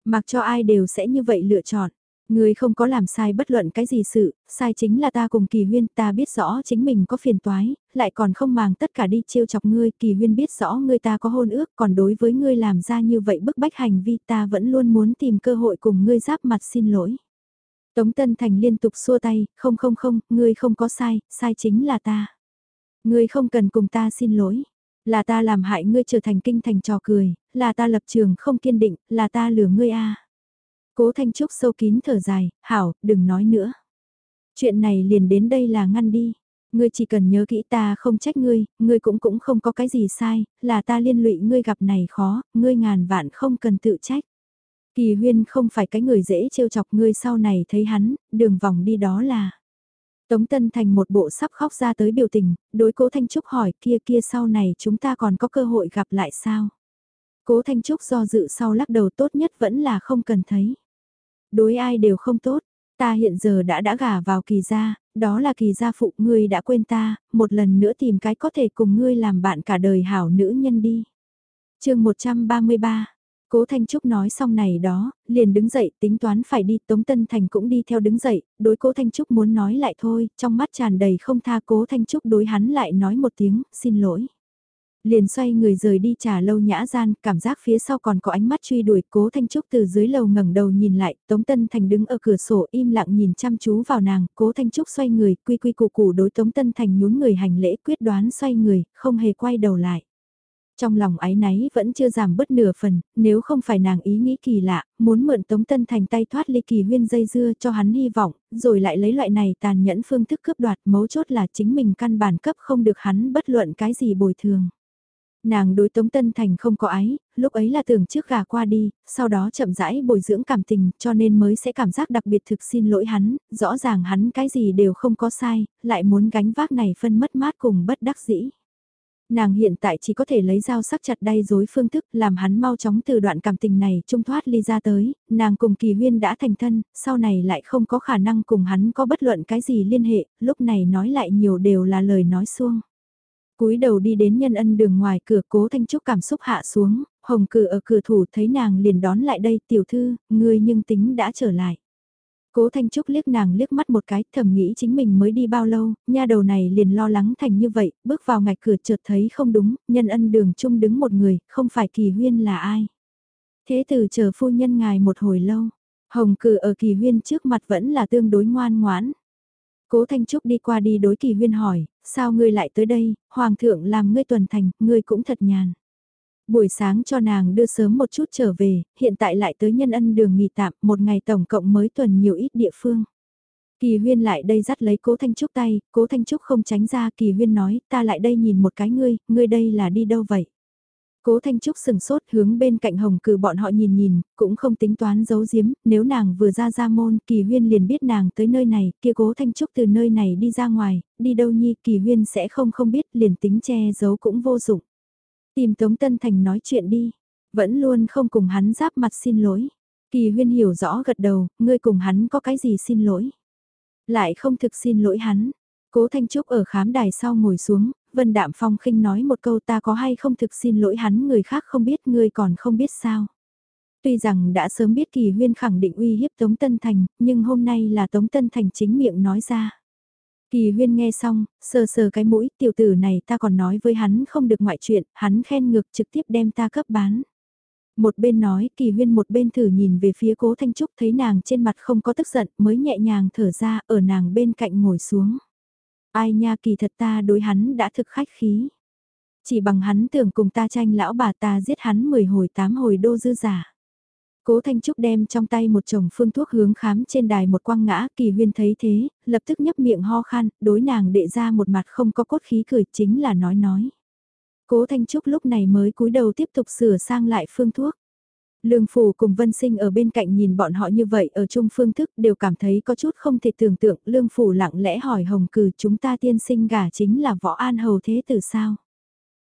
Mặc cho ai đều sẽ như vậy lựa chọn. Ngươi không có làm sai bất luận cái gì sự, sai chính là ta cùng kỳ huyên ta biết rõ chính mình có phiền toái, lại còn không màng tất cả đi trêu chọc ngươi, kỳ huyên biết rõ ngươi ta có hôn ước, còn đối với ngươi làm ra như vậy bức bách hành vi ta vẫn luôn muốn tìm cơ hội cùng ngươi giáp mặt xin lỗi. Tống Tân Thành liên tục xua tay, không không không, ngươi không có sai, sai chính là ta. Ngươi không cần cùng ta xin lỗi. Là ta làm hại ngươi trở thành kinh thành trò cười, là ta lập trường không kiên định, là ta lừa ngươi a. Cố Thanh Trúc sâu kín thở dài, hảo, đừng nói nữa. Chuyện này liền đến đây là ngăn đi. Ngươi chỉ cần nhớ kỹ ta không trách ngươi, ngươi cũng cũng không có cái gì sai, là ta liên lụy ngươi gặp này khó, ngươi ngàn vạn không cần tự trách. Kỳ huyên không phải cái người dễ trêu chọc ngươi sau này thấy hắn, đường vòng đi đó là. Tống Tân Thành một bộ sắp khóc ra tới biểu tình, đối cố Thanh Trúc hỏi kia kia sau này chúng ta còn có cơ hội gặp lại sao? Cố Thanh Trúc do dự sau lắc đầu tốt nhất vẫn là không cần thấy. Đối ai đều không tốt, ta hiện giờ đã đã gả vào kỳ gia, đó là kỳ gia phụ ngươi đã quên ta, một lần nữa tìm cái có thể cùng ngươi làm bạn cả đời hảo nữ nhân đi. chương 133 Cố Thanh Trúc nói xong này đó, liền đứng dậy tính toán phải đi, Tống Tân Thành cũng đi theo đứng dậy, đối Cố Thanh Trúc muốn nói lại thôi, trong mắt tràn đầy không tha Cố Thanh Trúc đối hắn lại nói một tiếng, xin lỗi. Liền xoay người rời đi trà lâu nhã gian, cảm giác phía sau còn có ánh mắt truy đuổi Cố Thanh Trúc từ dưới lầu ngẩng đầu nhìn lại, Tống Tân Thành đứng ở cửa sổ im lặng nhìn chăm chú vào nàng, Cố Thanh Trúc xoay người, quy quy củ củ đối Tống Tân Thành nhún người hành lễ quyết đoán xoay người, không hề quay đầu lại. Trong lòng ái náy vẫn chưa giảm bớt nửa phần, nếu không phải nàng ý nghĩ kỳ lạ, muốn mượn Tống Tân Thành tay thoát ly kỳ huyên dây dưa cho hắn hy vọng, rồi lại lấy loại này tàn nhẫn phương thức cướp đoạt mấu chốt là chính mình căn bản cấp không được hắn bất luận cái gì bồi thường. Nàng đối Tống Tân Thành không có ái, lúc ấy là tưởng trước gà qua đi, sau đó chậm rãi bồi dưỡng cảm tình cho nên mới sẽ cảm giác đặc biệt thực xin lỗi hắn, rõ ràng hắn cái gì đều không có sai, lại muốn gánh vác này phân mất mát cùng bất đắc dĩ. Nàng hiện tại chỉ có thể lấy dao sắc chặt đay dối phương thức làm hắn mau chóng từ đoạn cảm tình này trung thoát ly ra tới, nàng cùng kỳ huyên đã thành thân, sau này lại không có khả năng cùng hắn có bất luận cái gì liên hệ, lúc này nói lại nhiều đều là lời nói xuông. cúi đầu đi đến nhân ân đường ngoài cửa cố thanh trúc cảm xúc hạ xuống, hồng cử ở cửa thủ thấy nàng liền đón lại đây tiểu thư, ngươi nhưng tính đã trở lại. Cố Thanh Trúc liếc nàng liếc mắt một cái, thầm nghĩ chính mình mới đi bao lâu, nha đầu này liền lo lắng thành như vậy, bước vào ngạch cửa chợt thấy không đúng, nhân ân đường chung đứng một người, không phải kỳ huyên là ai. Thế từ chờ phu nhân ngài một hồi lâu, hồng cử ở kỳ huyên trước mặt vẫn là tương đối ngoan ngoãn. Cố Thanh Trúc đi qua đi đối kỳ huyên hỏi, sao ngươi lại tới đây, hoàng thượng làm ngươi tuần thành, ngươi cũng thật nhàn. Buổi sáng cho nàng đưa sớm một chút trở về, hiện tại lại tới nhân ân đường nghỉ tạm, một ngày tổng cộng mới tuần nhiều ít địa phương. Kỳ huyên lại đây dắt lấy cố Thanh Trúc tay, cố Thanh Trúc không tránh ra, kỳ huyên nói, ta lại đây nhìn một cái ngươi, ngươi đây là đi đâu vậy? Cố Thanh Trúc sừng sốt hướng bên cạnh hồng cử bọn họ nhìn nhìn, cũng không tính toán giấu giếm, nếu nàng vừa ra ra môn, kỳ huyên liền biết nàng tới nơi này, kia cố Thanh Trúc từ nơi này đi ra ngoài, đi đâu nhi, kỳ huyên sẽ không không biết, liền tính che giấu cũng vô dụng. Tìm Tống Tân Thành nói chuyện đi. Vẫn luôn không cùng hắn giáp mặt xin lỗi. Kỳ huyên hiểu rõ gật đầu, ngươi cùng hắn có cái gì xin lỗi. Lại không thực xin lỗi hắn. Cố Thanh Trúc ở khám đài sau ngồi xuống, Vân Đạm Phong khinh nói một câu ta có hay không thực xin lỗi hắn người khác không biết ngươi còn không biết sao. Tuy rằng đã sớm biết Kỳ Huyên khẳng định uy hiếp Tống Tân Thành, nhưng hôm nay là Tống Tân Thành chính miệng nói ra. Kỳ huyên nghe xong, sờ sờ cái mũi, tiểu tử này ta còn nói với hắn không được ngoại chuyện, hắn khen ngược trực tiếp đem ta cấp bán. Một bên nói, kỳ huyên một bên thử nhìn về phía cố Thanh Trúc thấy nàng trên mặt không có tức giận mới nhẹ nhàng thở ra ở nàng bên cạnh ngồi xuống. Ai nha kỳ thật ta đối hắn đã thực khách khí. Chỉ bằng hắn tưởng cùng ta tranh lão bà ta giết hắn 10 hồi 8 hồi đô dư giả. Cố Thanh Trúc đem trong tay một chồng phương thuốc hướng khám trên đài một quăng ngã, kỳ huyên thấy thế, lập tức nhấp miệng ho khan, đối nàng đệ ra một mặt không có cốt khí cười chính là nói nói. Cố Thanh Trúc lúc này mới cúi đầu tiếp tục sửa sang lại phương thuốc. Lương Phủ cùng Vân Sinh ở bên cạnh nhìn bọn họ như vậy ở chung phương thức đều cảm thấy có chút không thể tưởng tượng. Lương Phủ lặng lẽ hỏi Hồng Cừ chúng ta tiên sinh gả chính là võ an hầu thế từ sao?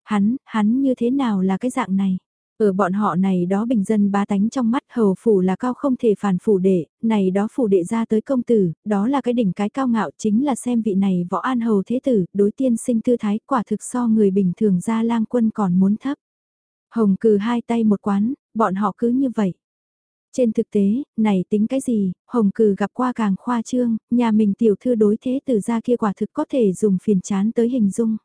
Hắn, hắn như thế nào là cái dạng này? Ở bọn họ này đó bình dân bá tánh trong mắt hầu phủ là cao không thể phản phủ đệ, này đó phủ đệ ra tới công tử, đó là cái đỉnh cái cao ngạo chính là xem vị này võ an hầu thế tử, đối tiên sinh tư thái quả thực so người bình thường ra lang quân còn muốn thấp. Hồng cừ hai tay một quán, bọn họ cứ như vậy. Trên thực tế, này tính cái gì, Hồng Cừ gặp qua càng khoa trương, nhà mình tiểu thư đối thế tử ra kia quả thực có thể dùng phiền chán tới hình dung.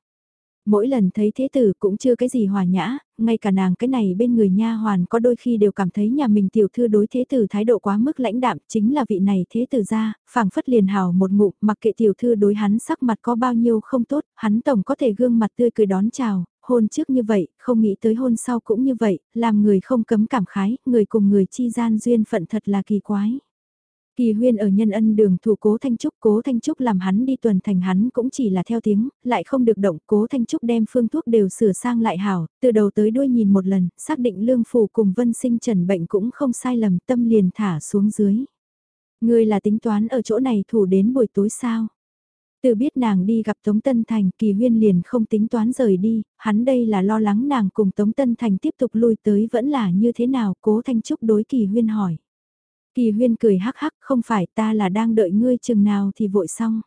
Mỗi lần thấy thế tử cũng chưa cái gì hòa nhã, ngay cả nàng cái này bên người nha hoàn có đôi khi đều cảm thấy nhà mình tiểu thư đối thế tử thái độ quá mức lãnh đạm, chính là vị này thế tử ra, phảng phất liền hào một ngụm, mặc kệ tiểu thư đối hắn sắc mặt có bao nhiêu không tốt, hắn tổng có thể gương mặt tươi cười đón chào, hôn trước như vậy, không nghĩ tới hôn sau cũng như vậy, làm người không cấm cảm khái, người cùng người chi gian duyên phận thật là kỳ quái. Kỳ huyên ở nhân ân đường thủ cố Thanh Trúc, cố Thanh Trúc làm hắn đi tuần thành hắn cũng chỉ là theo tiếng, lại không được động, cố Thanh Trúc đem phương thuốc đều sửa sang lại hảo, từ đầu tới đuôi nhìn một lần, xác định lương phù cùng vân sinh trần bệnh cũng không sai lầm, tâm liền thả xuống dưới. Người là tính toán ở chỗ này thủ đến buổi tối sao? Từ biết nàng đi gặp Tống Tân Thành, Kỳ Huyên liền không tính toán rời đi, hắn đây là lo lắng nàng cùng Tống Tân Thành tiếp tục lui tới vẫn là như thế nào, cố Thanh Trúc đối Kỳ Huyên hỏi. Kỳ Huyên cười hắc hắc, không phải ta là đang đợi ngươi chừng nào thì vội xong.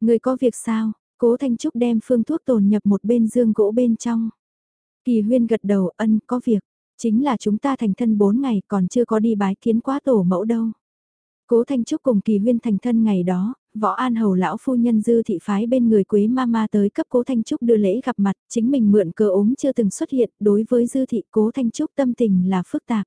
Ngươi có việc sao, cố Thanh Trúc đem phương thuốc tồn nhập một bên dương gỗ bên trong. Kỳ Huyên gật đầu ân có việc, chính là chúng ta thành thân bốn ngày còn chưa có đi bái kiến quá tổ mẫu đâu. Cố Thanh Trúc cùng Kỳ Huyên thành thân ngày đó, võ an hầu lão phu nhân dư thị phái bên người quế mama tới cấp cố Thanh Trúc đưa lễ gặp mặt, chính mình mượn cơ ốm chưa từng xuất hiện, đối với dư thị cố Thanh Trúc tâm tình là phức tạp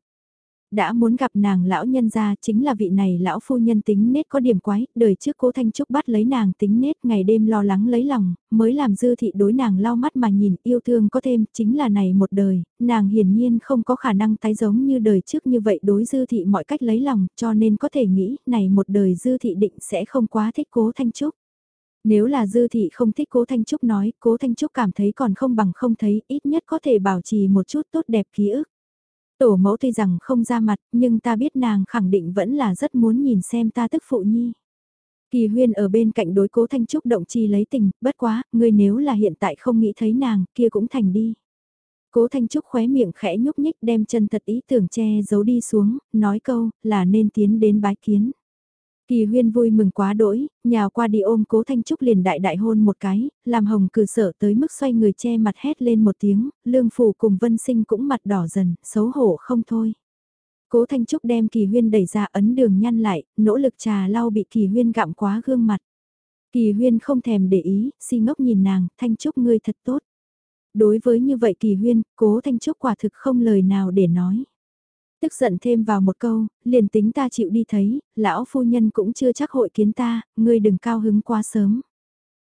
đã muốn gặp nàng lão nhân gia chính là vị này lão phu nhân tính nết có điểm quái, đời trước cố Thanh Trúc bắt lấy nàng tính nết ngày đêm lo lắng lấy lòng, mới làm dư thị đối nàng lau mắt mà nhìn yêu thương có thêm, chính là này một đời, nàng hiển nhiên không có khả năng tái giống như đời trước như vậy đối dư thị mọi cách lấy lòng, cho nên có thể nghĩ này một đời dư thị định sẽ không quá thích cố Thanh Trúc. Nếu là dư thị không thích cố Thanh Trúc nói, cố Thanh Trúc cảm thấy còn không bằng không thấy, ít nhất có thể bảo trì một chút tốt đẹp ký ức. Tổ mẫu tuy rằng không ra mặt, nhưng ta biết nàng khẳng định vẫn là rất muốn nhìn xem ta tức phụ nhi. Kỳ huyên ở bên cạnh đối cố Thanh Trúc động chi lấy tình, bất quá, ngươi nếu là hiện tại không nghĩ thấy nàng, kia cũng thành đi. Cố Thanh Trúc khóe miệng khẽ nhúc nhích đem chân thật ý tưởng che giấu đi xuống, nói câu, là nên tiến đến bái kiến. Kỳ huyên vui mừng quá đỗi, nhào qua đi ôm cố Thanh Trúc liền đại đại hôn một cái, làm hồng cử sở tới mức xoay người che mặt hét lên một tiếng, lương phủ cùng vân sinh cũng mặt đỏ dần, xấu hổ không thôi. Cố Thanh Trúc đem kỳ huyên đẩy ra ấn đường nhăn lại, nỗ lực trà lau bị kỳ huyên gặm quá gương mặt. Kỳ huyên không thèm để ý, si ngốc nhìn nàng, Thanh Trúc ngươi thật tốt. Đối với như vậy kỳ huyên, cố Thanh Trúc quả thực không lời nào để nói tức giận thêm vào một câu, liền tính ta chịu đi thấy, lão phu nhân cũng chưa chắc hội kiến ta, ngươi đừng cao hứng quá sớm.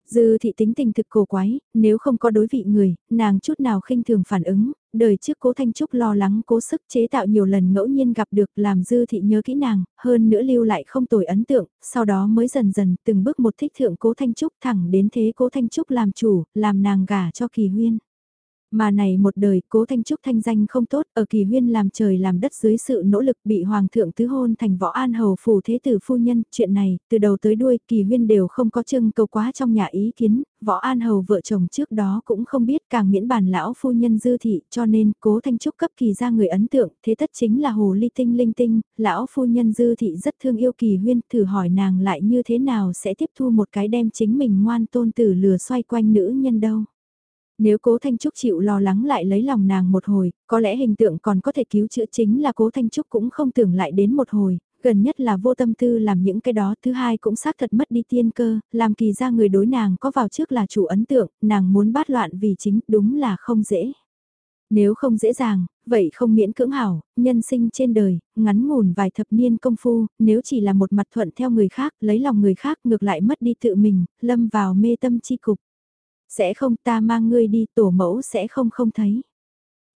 Dư thị tính tình thực cổ quái, nếu không có đối vị người, nàng chút nào khinh thường phản ứng, đời trước cố Thanh Trúc lo lắng cố sức chế tạo nhiều lần ngẫu nhiên gặp được làm dư thị nhớ kỹ nàng, hơn nữa lưu lại không tồi ấn tượng, sau đó mới dần dần từng bước một thích thượng cố Thanh Trúc thẳng đến thế cố Thanh Trúc làm chủ, làm nàng gả cho kỳ huyên. Mà này một đời, cố Thanh Trúc thanh danh không tốt, ở kỳ huyên làm trời làm đất dưới sự nỗ lực bị Hoàng thượng tứ hôn thành võ an hầu phù thế tử phu nhân, chuyện này, từ đầu tới đuôi, kỳ huyên đều không có trưng cầu quá trong nhà ý kiến, võ an hầu vợ chồng trước đó cũng không biết càng miễn bàn lão phu nhân dư thị, cho nên cố Thanh Trúc cấp kỳ ra người ấn tượng, thế tất chính là hồ ly tinh linh tinh, lão phu nhân dư thị rất thương yêu kỳ huyên, thử hỏi nàng lại như thế nào sẽ tiếp thu một cái đem chính mình ngoan tôn tử lừa xoay quanh nữ nhân đâu. Nếu cố Thanh Trúc chịu lo lắng lại lấy lòng nàng một hồi, có lẽ hình tượng còn có thể cứu chữa chính là cố Thanh Trúc cũng không tưởng lại đến một hồi, gần nhất là vô tâm tư làm những cái đó, thứ hai cũng xác thật mất đi tiên cơ, làm kỳ ra người đối nàng có vào trước là chủ ấn tượng, nàng muốn bát loạn vì chính, đúng là không dễ. Nếu không dễ dàng, vậy không miễn cưỡng hảo, nhân sinh trên đời, ngắn ngủn vài thập niên công phu, nếu chỉ là một mặt thuận theo người khác, lấy lòng người khác ngược lại mất đi tự mình, lâm vào mê tâm chi cục. Sẽ không ta mang ngươi đi tổ mẫu sẽ không không thấy.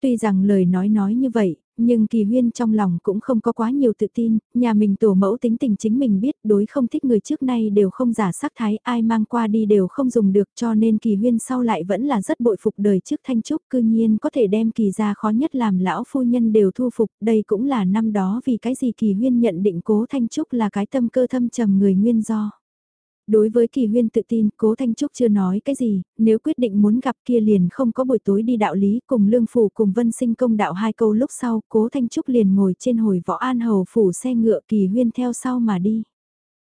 Tuy rằng lời nói nói như vậy, nhưng kỳ huyên trong lòng cũng không có quá nhiều tự tin, nhà mình tổ mẫu tính tình chính mình biết đối không thích người trước nay đều không giả sắc thái, ai mang qua đi đều không dùng được cho nên kỳ huyên sau lại vẫn là rất bội phục đời trước thanh trúc cư nhiên có thể đem kỳ ra khó nhất làm lão phu nhân đều thu phục, đây cũng là năm đó vì cái gì kỳ huyên nhận định cố thanh trúc là cái tâm cơ thâm trầm người nguyên do. Đối với kỳ huyên tự tin, cố Thanh Trúc chưa nói cái gì, nếu quyết định muốn gặp kia liền không có buổi tối đi đạo lý cùng lương phủ cùng vân sinh công đạo hai câu lúc sau, cố Thanh Trúc liền ngồi trên hồi võ an hầu phủ xe ngựa kỳ huyên theo sau mà đi.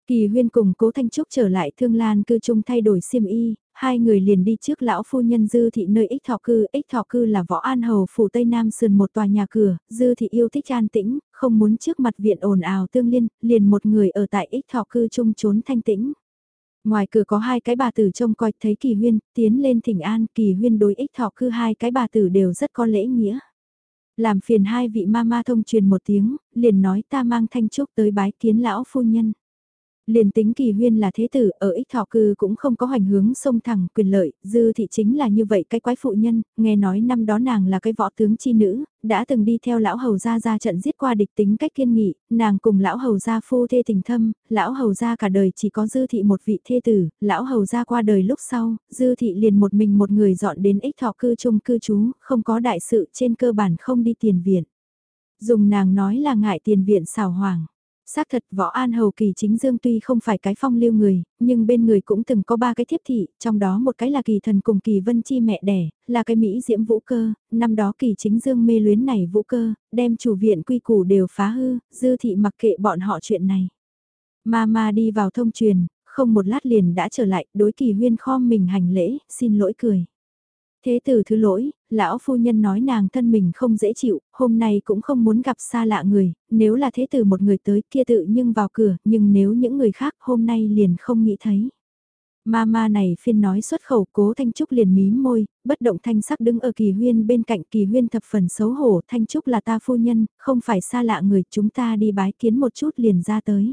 Kỳ huyên cùng cố Thanh Trúc trở lại thương lan cư chung thay đổi xiêm y, hai người liền đi trước lão phu nhân dư thị nơi ích thọ cư, ích thọ cư là võ an hầu phủ tây nam sườn một tòa nhà cửa, dư thị yêu thích an tĩnh, không muốn trước mặt viện ồn ào tương liên, liền một người ở tại ích thọ cư chung trốn thanh tĩnh. Ngoài cửa có hai cái bà tử trông coi thấy kỳ huyên, tiến lên thỉnh an, kỳ huyên đối ích thọ cư hai cái bà tử đều rất có lễ nghĩa. Làm phiền hai vị ma ma thông truyền một tiếng, liền nói ta mang thanh trúc tới bái kiến lão phu nhân. Liền tính kỳ huyên là thế tử, ở ích thọ cư cũng không có hoành hướng sông thẳng quyền lợi, dư thị chính là như vậy cái quái phụ nhân, nghe nói năm đó nàng là cái võ tướng chi nữ, đã từng đi theo lão hầu gia ra trận giết qua địch tính cách kiên nghị, nàng cùng lão hầu gia phu thê tình thâm, lão hầu gia cả đời chỉ có dư thị một vị thê tử, lão hầu gia qua đời lúc sau, dư thị liền một mình một người dọn đến ích thọ cư chung cư trú, không có đại sự trên cơ bản không đi tiền viện. Dùng nàng nói là ngại tiền viện xào hoàng. Xác thật võ an hầu kỳ chính dương tuy không phải cái phong lưu người, nhưng bên người cũng từng có ba cái thiếp thị, trong đó một cái là kỳ thần cùng kỳ vân chi mẹ đẻ, là cái Mỹ diễm vũ cơ, năm đó kỳ chính dương mê luyến này vũ cơ, đem chủ viện quy củ đều phá hư, dư thị mặc kệ bọn họ chuyện này. Mama đi vào thông truyền, không một lát liền đã trở lại, đối kỳ huyên khom mình hành lễ, xin lỗi cười. Thế tử thứ lỗi, lão phu nhân nói nàng thân mình không dễ chịu, hôm nay cũng không muốn gặp xa lạ người, nếu là thế tử một người tới kia tự nhưng vào cửa, nhưng nếu những người khác hôm nay liền không nghĩ thấy. Mama này phiên nói xuất khẩu cố Thanh Trúc liền mím môi, bất động thanh sắc đứng ở kỳ huyên bên cạnh kỳ huyên thập phần xấu hổ Thanh Trúc là ta phu nhân, không phải xa lạ người chúng ta đi bái kiến một chút liền ra tới.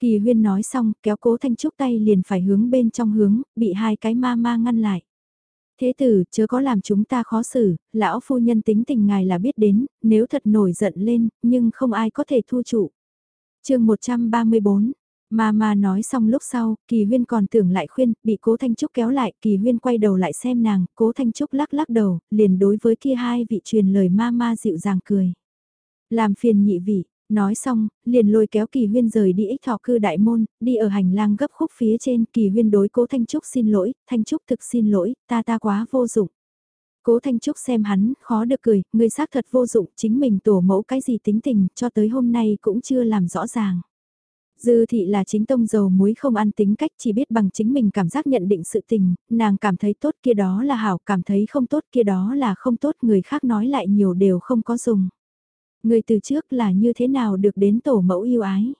Kỳ huyên nói xong kéo cố Thanh Trúc tay liền phải hướng bên trong hướng, bị hai cái ma ma ngăn lại. Thế tử, chớ có làm chúng ta khó xử, lão phu nhân tính tình ngài là biết đến, nếu thật nổi giận lên, nhưng không ai có thể thu trụ. chương 134, mà mà nói xong lúc sau, Kỳ Huyên còn tưởng lại khuyên, bị Cố Thanh Trúc kéo lại, Kỳ Huyên quay đầu lại xem nàng, Cố Thanh Trúc lắc lắc đầu, liền đối với kia hai vị truyền lời ma ma dịu dàng cười. Làm phiền nhị vị, Nói xong, liền lôi kéo Kỳ Huyên rời đi ích thọ cư đại môn, đi ở hành lang gấp khúc phía trên, Kỳ Huyên đối cố Thanh Trúc xin lỗi, Thanh Trúc thực xin lỗi, ta ta quá vô dụng. Cố Thanh Trúc xem hắn, khó được cười, người xác thật vô dụng, chính mình tổ mẫu cái gì tính tình, cho tới hôm nay cũng chưa làm rõ ràng. Dư thị là chính tông dầu muối không ăn tính cách chỉ biết bằng chính mình cảm giác nhận định sự tình, nàng cảm thấy tốt kia đó là hảo, cảm thấy không tốt kia đó là không tốt, người khác nói lại nhiều đều không có dùng. Người từ trước là như thế nào được đến tổ mẫu yêu ái?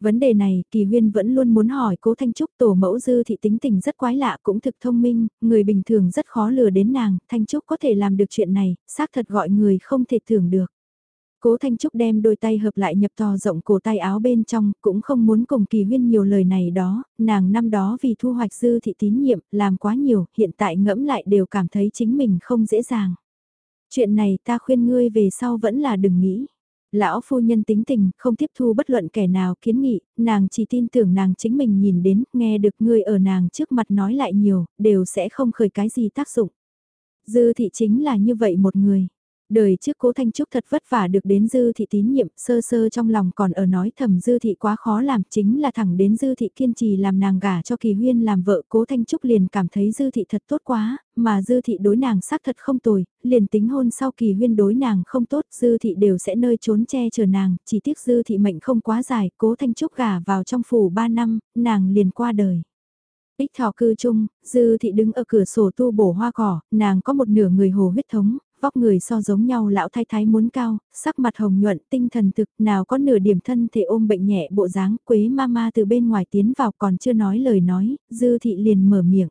Vấn đề này, Kỳ Huyên vẫn luôn muốn hỏi cố Thanh Trúc tổ mẫu dư thị tính tình rất quái lạ cũng thực thông minh, người bình thường rất khó lừa đến nàng, Thanh Trúc có thể làm được chuyện này, xác thật gọi người không thể tưởng được. Cố Thanh Trúc đem đôi tay hợp lại nhập to rộng cổ tay áo bên trong, cũng không muốn cùng Kỳ Huyên nhiều lời này đó, nàng năm đó vì thu hoạch dư thị tín nhiệm, làm quá nhiều, hiện tại ngẫm lại đều cảm thấy chính mình không dễ dàng. Chuyện này ta khuyên ngươi về sau vẫn là đừng nghĩ. Lão phu nhân tính tình, không tiếp thu bất luận kẻ nào kiến nghị, nàng chỉ tin tưởng nàng chính mình nhìn đến, nghe được ngươi ở nàng trước mặt nói lại nhiều, đều sẽ không khởi cái gì tác dụng. Dư thị chính là như vậy một người. Đời trước cố Thanh Trúc thật vất vả được đến dư thị tín nhiệm, sơ sơ trong lòng còn ở nói thầm dư thị quá khó làm chính là thẳng đến dư thị kiên trì làm nàng gả cho kỳ huyên làm vợ cố Thanh Trúc liền cảm thấy dư thị thật tốt quá, mà dư thị đối nàng xác thật không tồi, liền tính hôn sau kỳ huyên đối nàng không tốt dư thị đều sẽ nơi trốn che chở nàng, chỉ tiếc dư thị mệnh không quá dài, cố Thanh Trúc gả vào trong phủ 3 năm, nàng liền qua đời. Ích thọ cư chung, dư thị đứng ở cửa sổ tu bổ hoa cỏ, nàng có một nửa người hồ huyết thống, vóc người so giống nhau lão thái thái muốn cao, sắc mặt hồng nhuận, tinh thần thực, nào có nửa điểm thân thể ôm bệnh nhẹ bộ dáng, quế mama từ bên ngoài tiến vào còn chưa nói lời nói, dư thị liền mở miệng.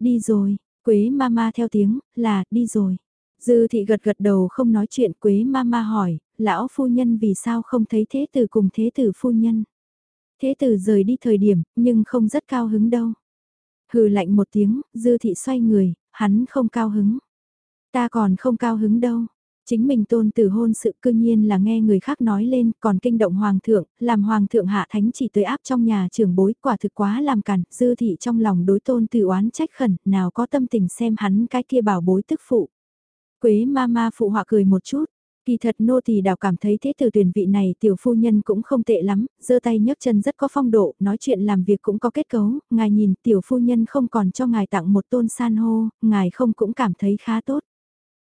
Đi rồi, quế mama theo tiếng, là, đi rồi. Dư thị gật gật đầu không nói chuyện quế mama hỏi, lão phu nhân vì sao không thấy thế tử cùng thế tử phu nhân. Thế tử rời đi thời điểm, nhưng không rất cao hứng đâu. Hừ lạnh một tiếng, dư thị xoay người, hắn không cao hứng. Ta còn không cao hứng đâu. Chính mình tôn tử hôn sự cư nhiên là nghe người khác nói lên, còn kinh động hoàng thượng, làm hoàng thượng hạ thánh chỉ tới áp trong nhà trưởng bối, quả thực quá làm cản, dư thị trong lòng đối tôn tử oán trách khẩn, nào có tâm tình xem hắn cái kia bảo bối tức phụ. Quế ma ma phụ họa cười một chút, Kỳ thật nô thì đào cảm thấy thế từ tuyển vị này tiểu phu nhân cũng không tệ lắm, giơ tay nhấc chân rất có phong độ, nói chuyện làm việc cũng có kết cấu, ngài nhìn tiểu phu nhân không còn cho ngài tặng một tôn san hô, ngài không cũng cảm thấy khá tốt.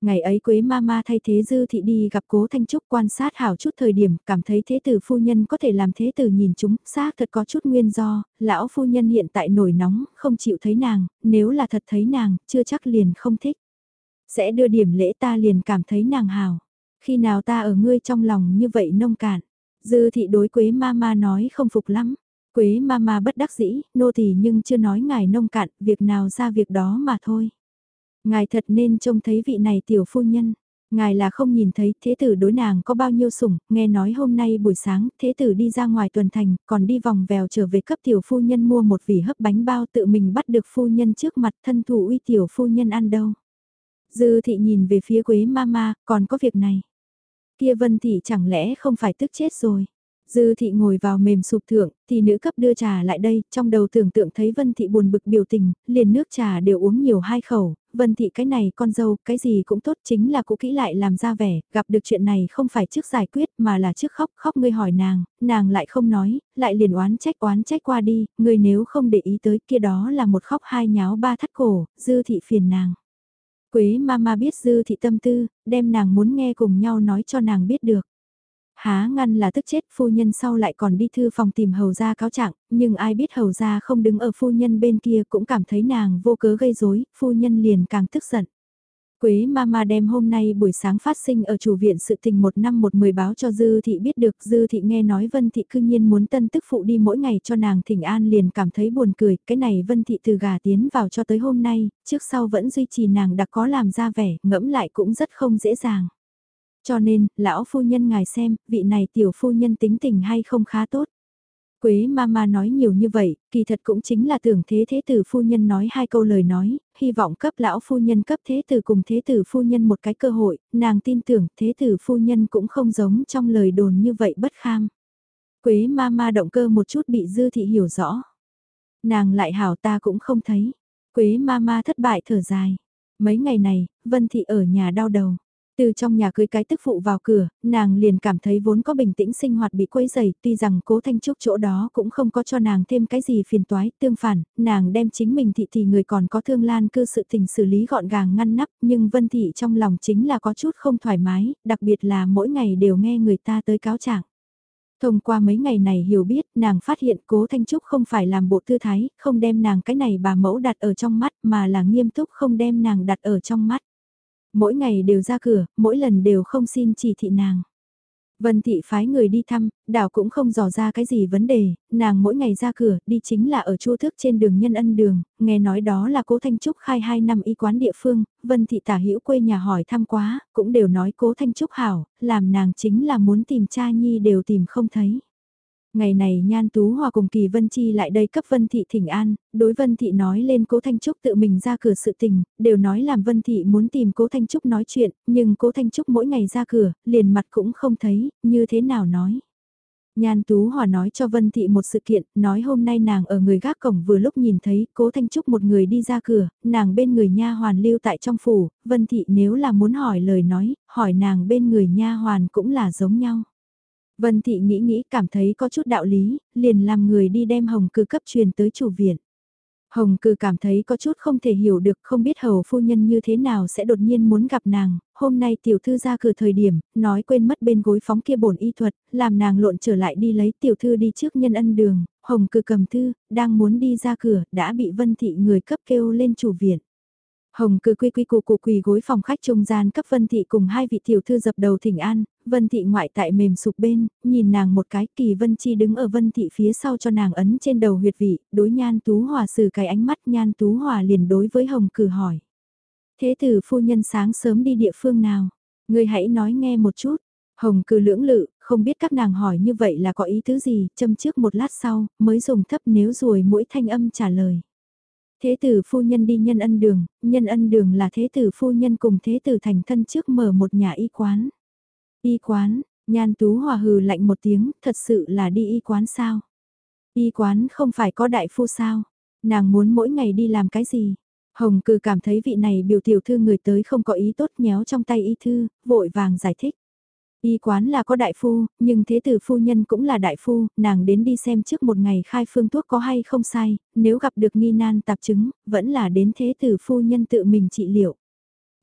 Ngày ấy Quế Mama thay thế Dư Thị đi gặp Cố Thanh Trúc quan sát hảo chút thời điểm, cảm thấy thế tử phu nhân có thể làm thế tử nhìn chúng, xác thật có chút nguyên do, lão phu nhân hiện tại nổi nóng, không chịu thấy nàng, nếu là thật thấy nàng, chưa chắc liền không thích. Sẽ đưa điểm lễ ta liền cảm thấy nàng hào. Khi nào ta ở ngươi trong lòng như vậy nông cạn. Dư thị đối Quế Mama nói không phục lắm. Quế Mama bất đắc dĩ, nô tỳ nhưng chưa nói ngài nông cạn, việc nào ra việc đó mà thôi. Ngài thật nên trông thấy vị này tiểu phu nhân. Ngài là không nhìn thấy thế tử đối nàng có bao nhiêu sủng, nghe nói hôm nay buổi sáng thế tử đi ra ngoài tuần thành, còn đi vòng vèo trở về cấp tiểu phu nhân mua một vỉ hấp bánh bao tự mình bắt được phu nhân trước mặt thân thủ uy tiểu phu nhân ăn đâu. Dư thị nhìn về phía quế mama, còn có việc này. Kia vân thị chẳng lẽ không phải tức chết rồi. Dư thị ngồi vào mềm sụp thượng, thì nữ cấp đưa trà lại đây, trong đầu tưởng tượng thấy Vân thị buồn bực biểu tình, liền nước trà đều uống nhiều hai khẩu, Vân thị cái này con dâu, cái gì cũng tốt chính là cũ kỹ lại làm ra vẻ, gặp được chuyện này không phải trước giải quyết mà là trước khóc, khóc ngươi hỏi nàng, nàng lại không nói, lại liền oán trách oán trách qua đi, ngươi nếu không để ý tới kia đó là một khóc hai nháo ba thắt cổ, dư thị phiền nàng. Quế Ma Ma biết dư thị tâm tư, đem nàng muốn nghe cùng nhau nói cho nàng biết được. Há ngăn là tức chết phu nhân sau lại còn đi thư phòng tìm hầu gia cáo trạng, nhưng ai biết hầu gia không đứng ở phu nhân bên kia cũng cảm thấy nàng vô cớ gây rối, phu nhân liền càng tức giận. Quế Mama đem hôm nay buổi sáng phát sinh ở chủ viện sự tình một năm một mười báo cho Dư Thị biết được. Dư Thị nghe nói Vân Thị cư nhiên muốn tân tức phụ đi mỗi ngày cho nàng thỉnh an liền cảm thấy buồn cười. Cái này Vân Thị từ gà tiến vào cho tới hôm nay, trước sau vẫn duy trì nàng đã có làm ra vẻ, ngẫm lại cũng rất không dễ dàng. Cho nên, lão phu nhân ngài xem, vị này tiểu phu nhân tính tình hay không khá tốt. Quế Mama nói nhiều như vậy, kỳ thật cũng chính là tưởng thế thế tử phu nhân nói hai câu lời nói, hy vọng cấp lão phu nhân cấp thế tử cùng thế tử phu nhân một cái cơ hội, nàng tin tưởng thế tử phu nhân cũng không giống trong lời đồn như vậy bất kham. Quế Mama động cơ một chút bị dư thị hiểu rõ. Nàng lại hảo ta cũng không thấy. Quế Mama thất bại thở dài. Mấy ngày này, Vân Thị ở nhà đau đầu. Từ trong nhà cưới cái tức phụ vào cửa, nàng liền cảm thấy vốn có bình tĩnh sinh hoạt bị quấy dày, tuy rằng cố thanh trúc chỗ đó cũng không có cho nàng thêm cái gì phiền toái, tương phản, nàng đem chính mình thị thì người còn có thương lan cư sự tình xử lý gọn gàng ngăn nắp, nhưng vân thị trong lòng chính là có chút không thoải mái, đặc biệt là mỗi ngày đều nghe người ta tới cáo trạng. Thông qua mấy ngày này hiểu biết, nàng phát hiện cố Thanh Trúc không phải làm bộ tư thái, không đem nàng cái này bà mẫu đặt ở trong mắt mà là nghiêm túc không đem nàng đặt ở trong mắt mỗi ngày đều ra cửa, mỗi lần đều không xin chỉ thị nàng. Vân thị phái người đi thăm, đảo cũng không dò ra cái gì vấn đề, nàng mỗi ngày ra cửa, đi chính là ở chu thức trên đường nhân ân đường, nghe nói đó là cố Thanh Trúc khai 2 năm y quán địa phương, Vân thị tả hữu quê nhà hỏi thăm quá, cũng đều nói cố Thanh Trúc hảo, làm nàng chính là muốn tìm cha nhi đều tìm không thấy. Ngày này Nhan Tú Hòa cùng Kỳ Vân Chi lại đây cấp Vân Thị thỉnh an, đối Vân Thị nói lên Cố Thanh Trúc tự mình ra cửa sự tình, đều nói làm Vân Thị muốn tìm Cố Thanh Trúc nói chuyện, nhưng Cố Thanh Trúc mỗi ngày ra cửa, liền mặt cũng không thấy, như thế nào nói. Nhan Tú Hòa nói cho Vân Thị một sự kiện, nói hôm nay nàng ở người gác cổng vừa lúc nhìn thấy Cố Thanh Trúc một người đi ra cửa, nàng bên người nha hoàn lưu tại trong phủ, Vân Thị nếu là muốn hỏi lời nói, hỏi nàng bên người nha hoàn cũng là giống nhau. Vân Thị nghĩ nghĩ cảm thấy có chút đạo lý, liền làm người đi đem hồng cư cấp truyền tới chủ viện. Hồng cư cảm thấy có chút không thể hiểu được không biết hầu phu nhân như thế nào sẽ đột nhiên muốn gặp nàng, hôm nay tiểu thư ra cửa thời điểm, nói quên mất bên gối phóng kia bổn y thuật, làm nàng lộn trở lại đi lấy tiểu thư đi trước nhân ân đường, hồng cư cầm thư, đang muốn đi ra cửa, đã bị vân thị người cấp kêu lên chủ viện. Hồng cứ quy quy củ cụ quỳ gối phòng khách trung gian cấp Vân Thị cùng hai vị tiểu thư dập đầu thỉnh an, Vân Thị ngoại tại mềm sụp bên, nhìn nàng một cái kỳ Vân Chi đứng ở Vân Thị phía sau cho nàng ấn trên đầu huyệt vị, đối nhan tú hòa xử cái ánh mắt nhan tú hòa liền đối với Hồng cử hỏi. Thế tử phu nhân sáng sớm đi địa phương nào? Người hãy nói nghe một chút. Hồng cử lưỡng lự, không biết các nàng hỏi như vậy là có ý thứ gì, châm trước một lát sau, mới dùng thấp nếu rồi mũi thanh âm trả lời. Thế tử phu nhân đi nhân ân đường, nhân ân đường là thế tử phu nhân cùng thế tử thành thân trước mở một nhà y quán. Y quán, nhan tú hòa hừ lạnh một tiếng, thật sự là đi y quán sao? Y quán không phải có đại phu sao? Nàng muốn mỗi ngày đi làm cái gì? Hồng cư cảm thấy vị này biểu tiểu thư người tới không có ý tốt nhéo trong tay y thư, vội vàng giải thích. Y quán là có đại phu, nhưng thế tử phu nhân cũng là đại phu, nàng đến đi xem trước một ngày khai phương thuốc có hay không sai, nếu gặp được nghi nan tạp chứng, vẫn là đến thế tử phu nhân tự mình trị liệu.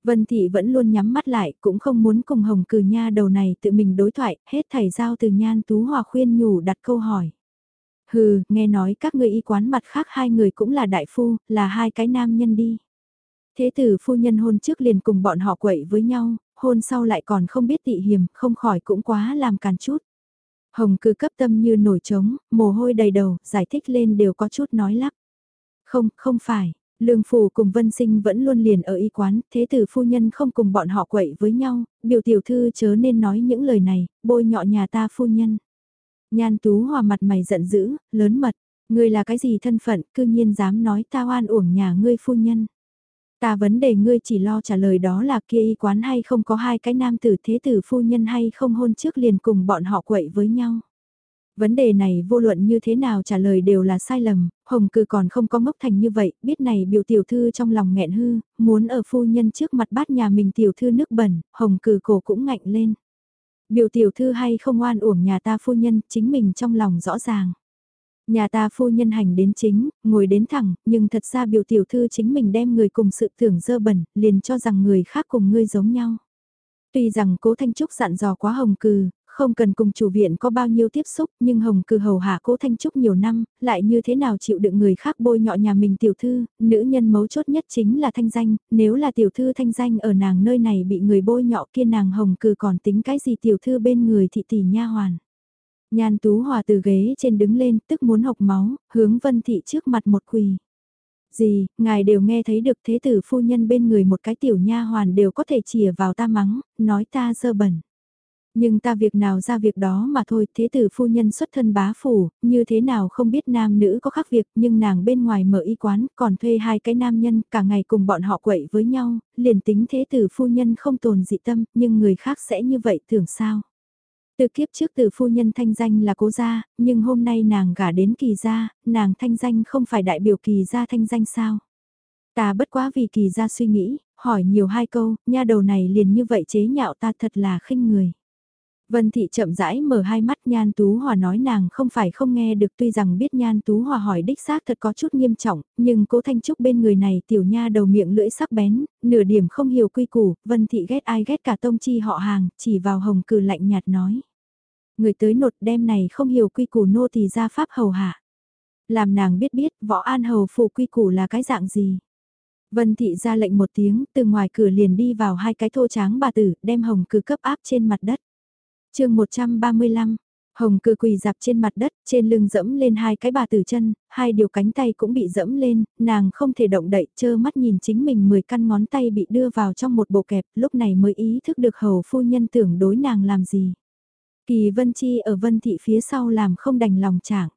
Vân Thị vẫn luôn nhắm mắt lại, cũng không muốn cùng Hồng Cử Nha đầu này tự mình đối thoại, hết thảy giao từ Nhan Tú Hòa khuyên nhủ đặt câu hỏi. Hừ, nghe nói các người y quán mặt khác hai người cũng là đại phu, là hai cái nam nhân đi. Thế tử phu nhân hôn trước liền cùng bọn họ quậy với nhau, hôn sau lại còn không biết tị hiểm, không khỏi cũng quá làm càn chút. Hồng cứ cấp tâm như nổi trống, mồ hôi đầy đầu, giải thích lên đều có chút nói lắp. Không, không phải, Lương Phủ cùng Vân Sinh vẫn luôn liền ở y quán, thế tử phu nhân không cùng bọn họ quậy với nhau, biểu tiểu thư chớ nên nói những lời này, bôi nhọ nhà ta phu nhân. Nhan Tú Hòa mặt mày giận dữ, lớn mật, ngươi là cái gì thân phận, cư nhiên dám nói ta oan uổng nhà ngươi phu nhân. Ta vấn đề ngươi chỉ lo trả lời đó là kia y quán hay không có hai cái nam tử thế tử phu nhân hay không hôn trước liền cùng bọn họ quậy với nhau. Vấn đề này vô luận như thế nào trả lời đều là sai lầm, Hồng Cư còn không có ngốc thành như vậy, biết này biểu tiểu thư trong lòng nghẹn hư, muốn ở phu nhân trước mặt bát nhà mình tiểu thư nước bẩn, Hồng Cư cổ cũng ngạnh lên. Biểu tiểu thư hay không oan uổng nhà ta phu nhân, chính mình trong lòng rõ ràng. Nhà ta phu nhân hành đến chính, ngồi đến thẳng, nhưng thật ra biểu tiểu thư chính mình đem người cùng sự tưởng dơ bẩn, liền cho rằng người khác cùng ngươi giống nhau. Tuy rằng cố Thanh Trúc dặn dò quá hồng cừ, không cần cùng chủ viện có bao nhiêu tiếp xúc, nhưng Hồng Cừ hầu hạ cố Thanh Trúc nhiều năm, lại như thế nào chịu đựng người khác bôi nhọ nhà mình tiểu thư, nữ nhân mấu chốt nhất chính là thanh danh, nếu là tiểu thư thanh danh ở nàng nơi này bị người bôi nhọ kia nàng Hồng Cừ còn tính cái gì tiểu thư bên người thị tỷ nha hoàn. Nhan Tú Hòa từ ghế trên đứng lên, tức muốn hộc máu, hướng Vân Thị trước mặt một quỳ. Gì, ngài đều nghe thấy được thế tử phu nhân bên người một cái tiểu nha hoàn đều có thể chìa vào ta mắng, nói ta dơ bẩn. Nhưng ta việc nào ra việc đó mà thôi, thế tử phu nhân xuất thân bá phủ, như thế nào không biết nam nữ có khác việc, nhưng nàng bên ngoài mở y quán, còn thuê hai cái nam nhân, cả ngày cùng bọn họ quậy với nhau, liền tính thế tử phu nhân không tồn dị tâm, nhưng người khác sẽ như vậy tưởng sao. Từ kiếp trước từ phu nhân thanh danh là cố gia, nhưng hôm nay nàng gả đến kỳ gia, nàng thanh danh không phải đại biểu kỳ gia thanh danh sao. Ta bất quá vì kỳ gia suy nghĩ, hỏi nhiều hai câu, nha đầu này liền như vậy chế nhạo ta thật là khinh người. Vân Thị chậm rãi mở hai mắt Nhan Tú Hòa nói nàng không phải không nghe được tuy rằng biết Nhan Tú Hòa hỏi đích xác thật có chút nghiêm trọng, nhưng cố Thanh Trúc bên người này tiểu nha đầu miệng lưỡi sắc bén, nửa điểm không hiểu quy củ, Vân Thị ghét ai ghét cả tông chi họ hàng, chỉ vào hồng cử lạnh nhạt nói. Người tới nột đem này không hiểu quy củ nô thì ra pháp hầu hạ. Làm nàng biết biết võ an hầu phụ quy củ là cái dạng gì. Vân Thị ra lệnh một tiếng, từ ngoài cửa liền đi vào hai cái thô tráng bà tử, đem hồng cử cấp áp trên mặt đất chương 135, Hồng cư quỳ dạp trên mặt đất, trên lưng dẫm lên hai cái bà tử chân, hai điều cánh tay cũng bị dẫm lên, nàng không thể động đậy, chơ mắt nhìn chính mình 10 căn ngón tay bị đưa vào trong một bộ kẹp, lúc này mới ý thức được hầu phu nhân tưởng đối nàng làm gì. Kỳ Vân Chi ở Vân Thị phía sau làm không đành lòng chẳng.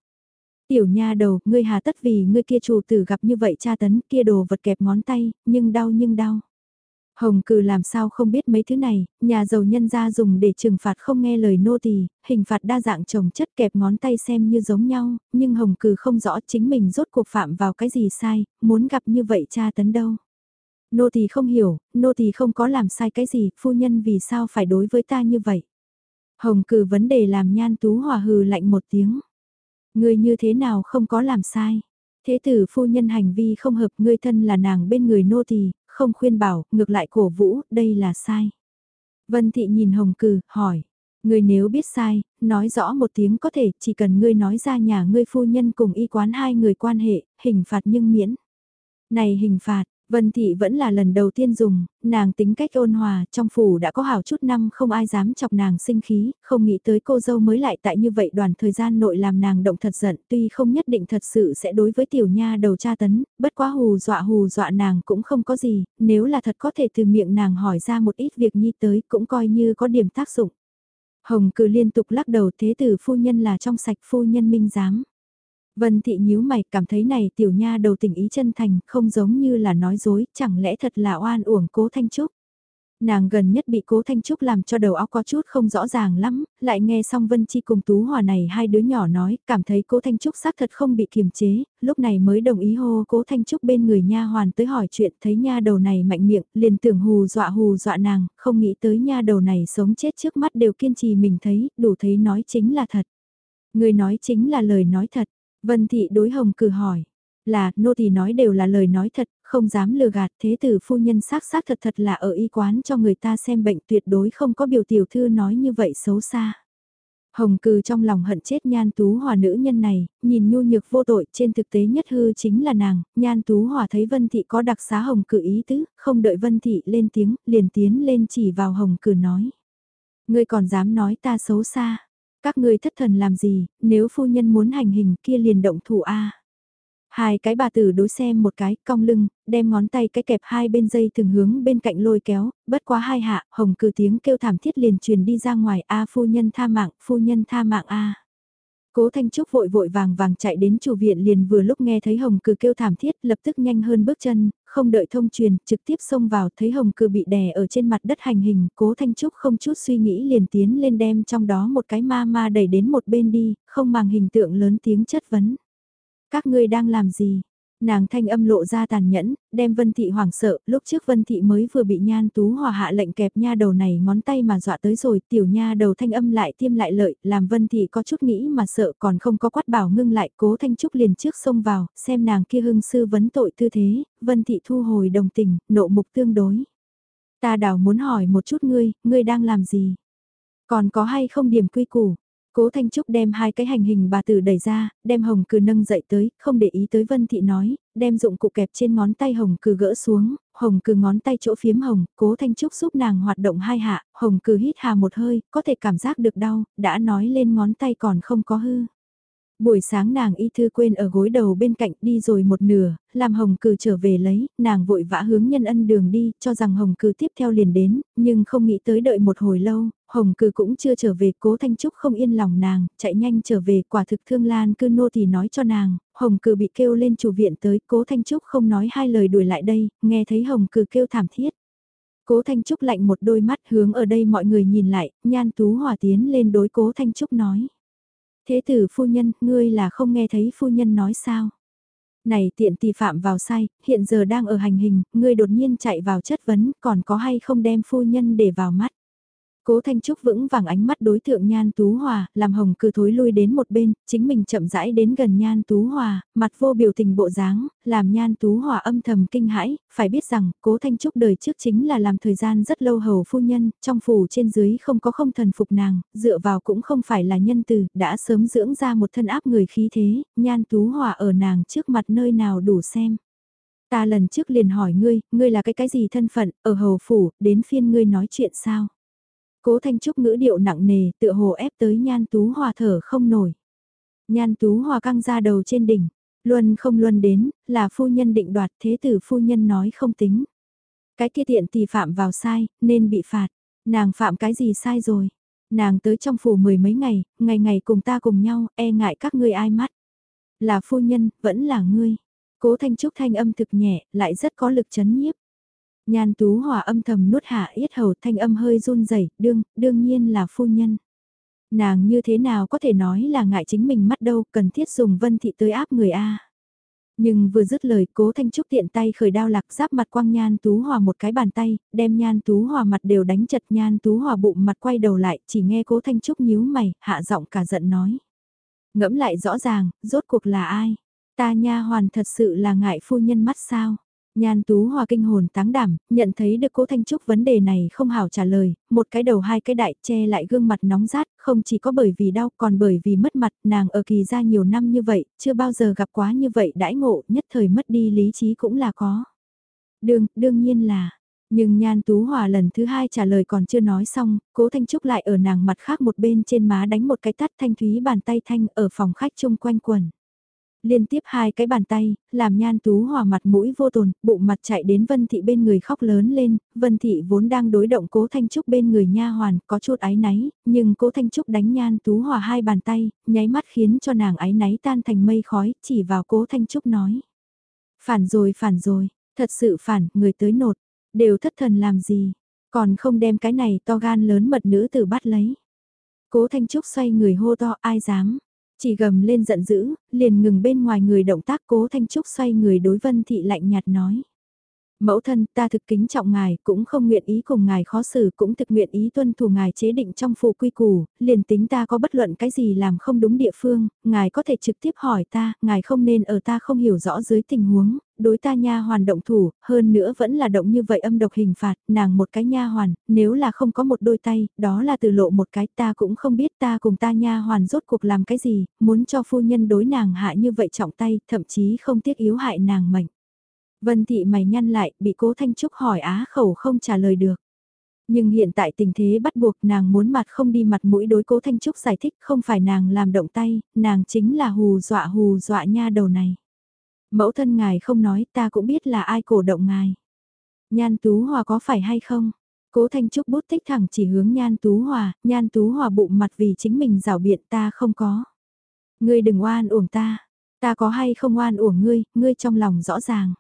Tiểu nha đầu, ngươi hà tất vì ngươi kia chủ tử gặp như vậy cha tấn kia đồ vật kẹp ngón tay, nhưng đau nhưng đau. Hồng cừ làm sao không biết mấy thứ này, nhà giàu nhân gia dùng để trừng phạt không nghe lời nô tỳ, hình phạt đa dạng trồng chất kẹp ngón tay xem như giống nhau, nhưng hồng cừ không rõ chính mình rốt cuộc phạm vào cái gì sai, muốn gặp như vậy cha tấn đâu. Nô tỳ không hiểu, nô tỳ không có làm sai cái gì, phu nhân vì sao phải đối với ta như vậy. Hồng cừ vấn đề làm nhan tú hòa hừ lạnh một tiếng. Người như thế nào không có làm sai. Thế tử phu nhân hành vi không hợp ngươi thân là nàng bên người nô tỳ, không khuyên bảo, ngược lại cổ vũ, đây là sai. Vân Thị nhìn Hồng Cừ, hỏi, ngươi nếu biết sai, nói rõ một tiếng có thể, chỉ cần ngươi nói ra nhà ngươi phu nhân cùng y quán hai người quan hệ, hình phạt nhưng miễn. Này hình phạt, Vân Thị vẫn là lần đầu tiên dùng, nàng tính cách ôn hòa, trong phủ đã có hảo chút năm không ai dám chọc nàng sinh khí, không nghĩ tới cô dâu mới lại tại như vậy đoàn thời gian nội làm nàng động thật giận, tuy không nhất định thật sự sẽ đối với tiểu nha đầu tra tấn, bất quá hù dọa hù dọa nàng cũng không có gì, nếu là thật có thể từ miệng nàng hỏi ra một ít việc nhi tới cũng coi như có điểm tác dụng. Hồng cử liên tục lắc đầu thế tử phu nhân là trong sạch phu nhân minh giám. Vân thị nhíu mày cảm thấy này tiểu nha đầu tình ý chân thành không giống như là nói dối, chẳng lẽ thật là oan uổng cố thanh trúc. Nàng gần nhất bị cố Thanh Trúc làm cho đầu óc có chút không rõ ràng lắm, lại nghe xong Vân Chi cùng Tú Hòa này hai đứa nhỏ nói, cảm thấy cố Thanh Trúc xác thật không bị kiềm chế, lúc này mới đồng ý hô cố Thanh Trúc bên người nha hoàn tới hỏi chuyện, thấy nha đầu này mạnh miệng, liền tưởng hù dọa hù dọa nàng, không nghĩ tới nha đầu này sống chết trước mắt đều kiên trì mình thấy, đủ thấy nói chính là thật. Người nói chính là lời nói thật, Vân Thị đối hồng cử hỏi. Là, nô thì nói đều là lời nói thật, không dám lừa gạt thế tử phu nhân xác xác thật thật là ở y quán cho người ta xem bệnh tuyệt đối không có biểu tiểu thư nói như vậy xấu xa. Hồng cừ trong lòng hận chết nhan tú hòa nữ nhân này, nhìn nhu nhược vô tội trên thực tế nhất hư chính là nàng, nhan tú hòa thấy vân thị có đặc xá hồng cử ý tứ, không đợi vân thị lên tiếng, liền tiến lên chỉ vào hồng cử nói. Ngươi còn dám nói ta xấu xa, các ngươi thất thần làm gì, nếu phu nhân muốn hành hình kia liền động thủ A. Hai cái bà tử đối xem một cái, cong lưng, đem ngón tay cái kẹp hai bên dây thường hướng bên cạnh lôi kéo, bất quá hai hạ, hồng cử tiếng kêu thảm thiết liền truyền đi ra ngoài, a phu nhân tha mạng, phu nhân tha mạng a. Cố Thanh Trúc vội vội vàng vàng chạy đến chủ viện liền vừa lúc nghe thấy Hồng Cừ kêu thảm thiết, lập tức nhanh hơn bước chân, không đợi thông truyền, trực tiếp xông vào, thấy Hồng Cừ bị đè ở trên mặt đất hành hình, Cố Thanh Trúc không chút suy nghĩ liền tiến lên đem trong đó một cái ma ma đẩy đến một bên đi, không màng hình tượng lớn tiếng chất vấn. Các ngươi đang làm gì? Nàng thanh âm lộ ra tàn nhẫn, đem Vân Thị hoảng sợ, lúc trước Vân Thị mới vừa bị nhan tú hòa hạ lệnh kẹp nha đầu này ngón tay mà dọa tới rồi, tiểu nha đầu thanh âm lại tiêm lại lợi, làm Vân Thị có chút nghĩ mà sợ còn không có quát bảo ngưng lại, cố thanh trúc liền trước xông vào, xem nàng kia hưng sư vấn tội tư thế, Vân Thị thu hồi đồng tình, nộ mục tương đối. Ta đảo muốn hỏi một chút ngươi, ngươi đang làm gì? Còn có hay không điểm quy củ? Cố Thanh Trúc đem hai cái hành hình bà tử đẩy ra, đem hồng cừ nâng dậy tới, không để ý tới Vân Thị nói, đem dụng cụ kẹp trên ngón tay hồng cừ gỡ xuống, hồng cừ ngón tay chỗ phiếm hồng, cố Thanh Trúc giúp nàng hoạt động hai hạ, hồng cừ hít hà một hơi, có thể cảm giác được đau, đã nói lên ngón tay còn không có hư. Buổi sáng nàng y thư quên ở gối đầu bên cạnh đi rồi một nửa, làm hồng cử trở về lấy, nàng vội vã hướng nhân ân đường đi, cho rằng hồng cử tiếp theo liền đến, nhưng không nghĩ tới đợi một hồi lâu, hồng cử cũng chưa trở về, cố thanh trúc không yên lòng nàng, chạy nhanh trở về, quả thực thương lan cư nô thì nói cho nàng, hồng cử bị kêu lên chủ viện tới, cố thanh trúc không nói hai lời đuổi lại đây, nghe thấy hồng cử kêu thảm thiết. Cố Thanh Trúc lạnh một đôi mắt hướng ở đây mọi người nhìn lại, nhan tú hòa tiến lên đối cố Thanh Trúc nói. Thế tử phu nhân, ngươi là không nghe thấy phu nhân nói sao? Này tiện tỷ phạm vào sai, hiện giờ đang ở hành hình, ngươi đột nhiên chạy vào chất vấn, còn có hay không đem phu nhân để vào mắt? Cố Thanh Trúc vững vàng ánh mắt đối tượng Nhan Tú Hòa, làm hồng cư thối lui đến một bên, chính mình chậm rãi đến gần Nhan Tú Hòa, mặt vô biểu tình bộ dáng, làm Nhan Tú Hòa âm thầm kinh hãi, phải biết rằng, Cố Thanh Trúc đời trước chính là làm thời gian rất lâu hầu phu nhân, trong phủ trên dưới không có không thần phục nàng, dựa vào cũng không phải là nhân từ, đã sớm dưỡng ra một thân áp người khí thế, Nhan Tú Hòa ở nàng trước mặt nơi nào đủ xem. Ta lần trước liền hỏi ngươi, ngươi là cái cái gì thân phận, ở hầu phủ, đến phiên ngươi nói chuyện sao? Cố Thanh Trúc ngữ điệu nặng nề, tựa hồ ép tới Nhan Tú Hòa thở không nổi. Nhan Tú Hòa căng ra đầu trên đỉnh, luân không luân đến, là phu nhân định đoạt thế tử phu nhân nói không tính. Cái kia tiện thì phạm vào sai, nên bị phạt. Nàng phạm cái gì sai rồi? Nàng tới trong phủ mười mấy ngày, ngày ngày cùng ta cùng nhau, e ngại các ngươi ai mắt. Là phu nhân, vẫn là ngươi. Cố Thanh Trúc thanh âm thực nhẹ, lại rất có lực chấn nhiếp. Nhan Tú Hòa âm thầm nuốt hạ yết hầu thanh âm hơi run rẩy, đương, đương nhiên là phu nhân. Nàng như thế nào có thể nói là ngại chính mình mắt đâu, cần thiết dùng vân thị tới áp người A. Nhưng vừa dứt lời cố thanh trúc tiện tay khởi đao lạc giáp mặt quang nhan tú hòa một cái bàn tay, đem nhan tú hòa mặt đều đánh chật nhan tú hòa bụng mặt quay đầu lại, chỉ nghe cố thanh trúc nhíu mày, hạ giọng cả giận nói. Ngẫm lại rõ ràng, rốt cuộc là ai? Ta nha hoàn thật sự là ngại phu nhân mắt sao? Nhan Tú Hòa kinh hồn táng đảm, nhận thấy được cố Thanh Trúc vấn đề này không hảo trả lời, một cái đầu hai cái đại che lại gương mặt nóng rát, không chỉ có bởi vì đau còn bởi vì mất mặt, nàng ở kỳ ra nhiều năm như vậy, chưa bao giờ gặp quá như vậy đãi ngộ, nhất thời mất đi lý trí cũng là có. Đương, đương nhiên là, nhưng Nhan Tú Hòa lần thứ hai trả lời còn chưa nói xong, cố Thanh Trúc lại ở nàng mặt khác một bên trên má đánh một cái tắt thanh thúy bàn tay thanh ở phòng khách chung quanh quần liên tiếp hai cái bàn tay, làm nhan tú hòa mặt mũi vô tồn, bụng mặt chạy đến Vân Thị bên người khóc lớn lên, Vân Thị vốn đang đối động cố Thanh Trúc bên người nha hoàn, có chút ái náy, nhưng cố Thanh Trúc đánh nhan tú hòa hai bàn tay, nháy mắt khiến cho nàng ái náy tan thành mây khói, chỉ vào cố Thanh Trúc nói. Phản rồi phản rồi, thật sự phản, người tới nột, đều thất thần làm gì, Còn không đem cái này to gan lớn mật nữ tử bắt lấy. Cố Thanh Trúc xoay người hô to ai dám. Chỉ gầm lên giận dữ, liền ngừng bên ngoài người động tác cố Thanh Trúc xoay người đối Vân Thị lạnh nhạt nói. Mẫu thân ta thực kính trọng ngài, cũng không nguyện ý cùng ngài khó xử, cũng thực nguyện ý tuân thủ ngài chế định trong phù quy củ, liền tính ta có bất luận cái gì làm không đúng địa phương, ngài có thể trực tiếp hỏi ta, ngài không nên ở ta không hiểu rõ dưới tình huống, đối ta nha hoàn động thủ, hơn nữa vẫn là động như vậy âm độc hình phạt, nàng một cái nha hoàn, nếu là không có một đôi tay, đó là từ lộ một cái ta cũng không biết ta cùng ta nha hoàn rốt cuộc làm cái gì, muốn cho phu nhân đối nàng hạ như vậy trọng tay, thậm chí không tiếc yếu hại nàng mệnh. Vân thị mày nhăn lại, bị cố Thanh Trúc hỏi á khẩu không trả lời được. Nhưng hiện tại tình thế bắt buộc nàng muốn mặt không đi mặt mũi đối cố Thanh Trúc giải thích không phải nàng làm động tay, nàng chính là hù dọa hù dọa nha đầu này. Mẫu thân ngài không nói ta cũng biết là ai cổ động ngài. Nhan Tú Hòa có phải hay không? Cố Thanh Trúc bút tích thẳng chỉ hướng Nhan Tú Hòa, Nhan Tú Hòa bụng mặt vì chính mình rào biện ta không có. Ngươi đừng oan uổng ta, ta có hay không oan uổng ngươi, ngươi trong lòng rõ ràng.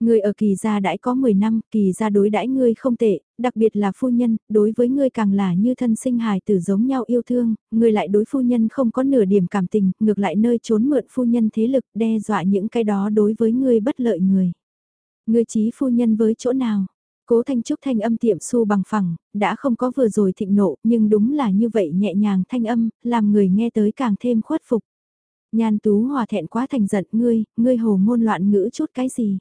Ngươi ở kỳ gia đãi có 10 năm, kỳ gia đối đãi ngươi không tệ, đặc biệt là phu nhân, đối với ngươi càng là như thân sinh hài tử giống nhau yêu thương, ngươi lại đối phu nhân không có nửa điểm cảm tình, ngược lại nơi trốn mượn phu nhân thế lực đe dọa những cái đó đối với ngươi bất lợi người. Ngươi trí phu nhân với chỗ nào? Cố Thanh Trúc thanh âm tiệm su bằng phẳng, đã không có vừa rồi thịnh nộ, nhưng đúng là như vậy nhẹ nhàng thanh âm, làm người nghe tới càng thêm khuất phục. Nhan Tú Hòa thẹn quá thành giận ngươi, ngươi hồ ngôn loạn ngữ chút cái gì?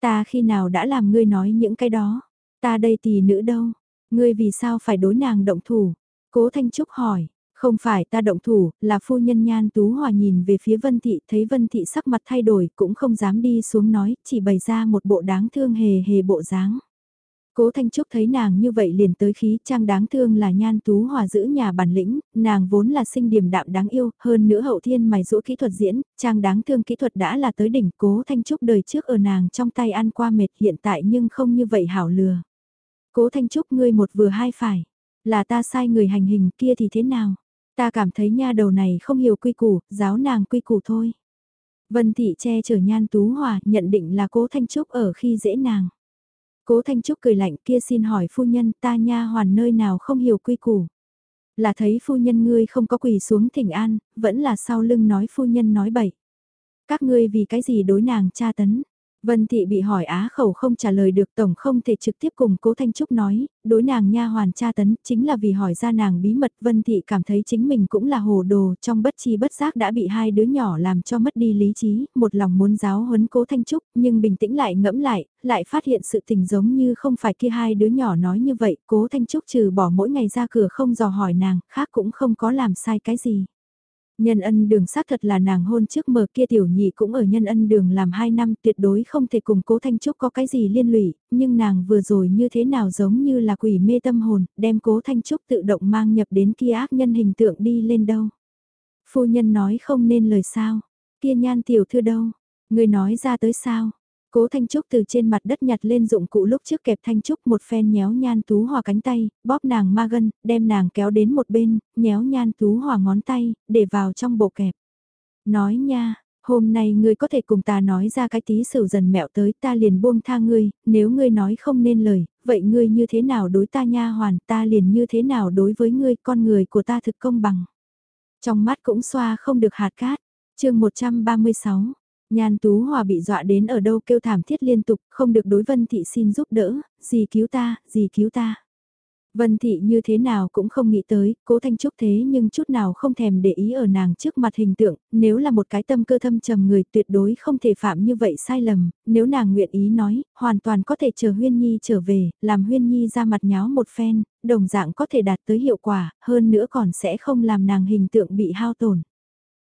Ta khi nào đã làm ngươi nói những cái đó? Ta đây tỳ nữ đâu? Ngươi vì sao phải đối nàng động thủ? Cố Thanh Trúc hỏi. Không phải ta động thủ, là phu nhân nhan tú hòa nhìn về phía Vân Thị, thấy Vân Thị sắc mặt thay đổi, cũng không dám đi xuống nói, chỉ bày ra một bộ đáng thương hề hề bộ dáng. Cố Thanh Trúc thấy nàng như vậy liền tới khí trang đáng thương là nhan tú hòa giữ nhà bản lĩnh, nàng vốn là sinh điểm đạm đáng yêu, hơn nữa hậu thiên mày rũ kỹ thuật diễn, trang đáng thương kỹ thuật đã là tới đỉnh cố Thanh Trúc đời trước ở nàng trong tay ăn qua mệt hiện tại nhưng không như vậy hảo lừa. Cố Thanh Trúc ngươi một vừa hai phải, là ta sai người hành hình kia thì thế nào? Ta cảm thấy nha đầu này không hiểu quy củ, giáo nàng quy củ thôi. Vân Thị che chở nhan tú hòa nhận định là cố Thanh Trúc ở khi dễ nàng. Cố Thanh Trúc cười lạnh kia xin hỏi phu nhân ta nha hoàn nơi nào không hiểu quy củ. Là thấy phu nhân ngươi không có quỳ xuống thỉnh an, vẫn là sau lưng nói phu nhân nói bậy. Các ngươi vì cái gì đối nàng tra tấn, Vân Thị bị hỏi á khẩu không trả lời được tổng không thể trực tiếp cùng Cố Thanh Trúc nói, đối nàng nha hoàn tra tấn chính là vì hỏi ra nàng bí mật Vân Thị cảm thấy chính mình cũng là hồ đồ trong bất chi bất giác đã bị hai đứa nhỏ làm cho mất đi lý trí, một lòng muốn giáo huấn Cố Thanh Trúc nhưng bình tĩnh lại ngẫm lại, lại phát hiện sự tình giống như không phải kia hai đứa nhỏ nói như vậy, Cố Thanh Trúc trừ bỏ mỗi ngày ra cửa không dò hỏi nàng, khác cũng không có làm sai cái gì. Nhân ân đường xác thật là nàng hôn trước mở kia tiểu nhị cũng ở nhân ân đường làm 2 năm tuyệt đối không thể cùng cố Thanh Trúc có cái gì liên lụy, nhưng nàng vừa rồi như thế nào giống như là quỷ mê tâm hồn, đem cố Thanh Trúc tự động mang nhập đến kia ác nhân hình tượng đi lên đâu. Phu nhân nói không nên lời sao, kia nhan tiểu thư đâu, người nói ra tới sao, Cố Thanh Trúc từ trên mặt đất nhặt lên dụng cụ lúc trước kẹp Thanh Trúc một phen nhéo nhan tú hòa cánh tay, bóp nàng ma gân, đem nàng kéo đến một bên, nhéo nhan tú hòa ngón tay, để vào trong bộ kẹp. Nói nha, hôm nay ngươi có thể cùng ta nói ra cái tí sửu dần mẹo tới ta liền buông tha ngươi, nếu ngươi nói không nên lời, vậy ngươi như thế nào đối ta nha hoàn ta liền như thế nào đối với ngươi con người của ta thực công bằng. Trong mắt cũng xoa không được hạt cát, chương 136 Nhan Tú Hòa bị dọa đến ở đâu kêu thảm thiết liên tục, không được đối Vân Thị xin giúp đỡ, gì cứu ta, gì cứu ta. Vân Thị như thế nào cũng không nghĩ tới, cố Thanh Trúc thế nhưng chút nào không thèm để ý ở nàng trước mặt hình tượng, nếu là một cái tâm cơ thâm trầm người tuyệt đối không thể phạm như vậy sai lầm, nếu nàng nguyện ý nói, hoàn toàn có thể chờ Huyên Nhi trở về, làm Huyên Nhi ra mặt nháo một phen, đồng dạng có thể đạt tới hiệu quả, hơn nữa còn sẽ không làm nàng hình tượng bị hao tổn.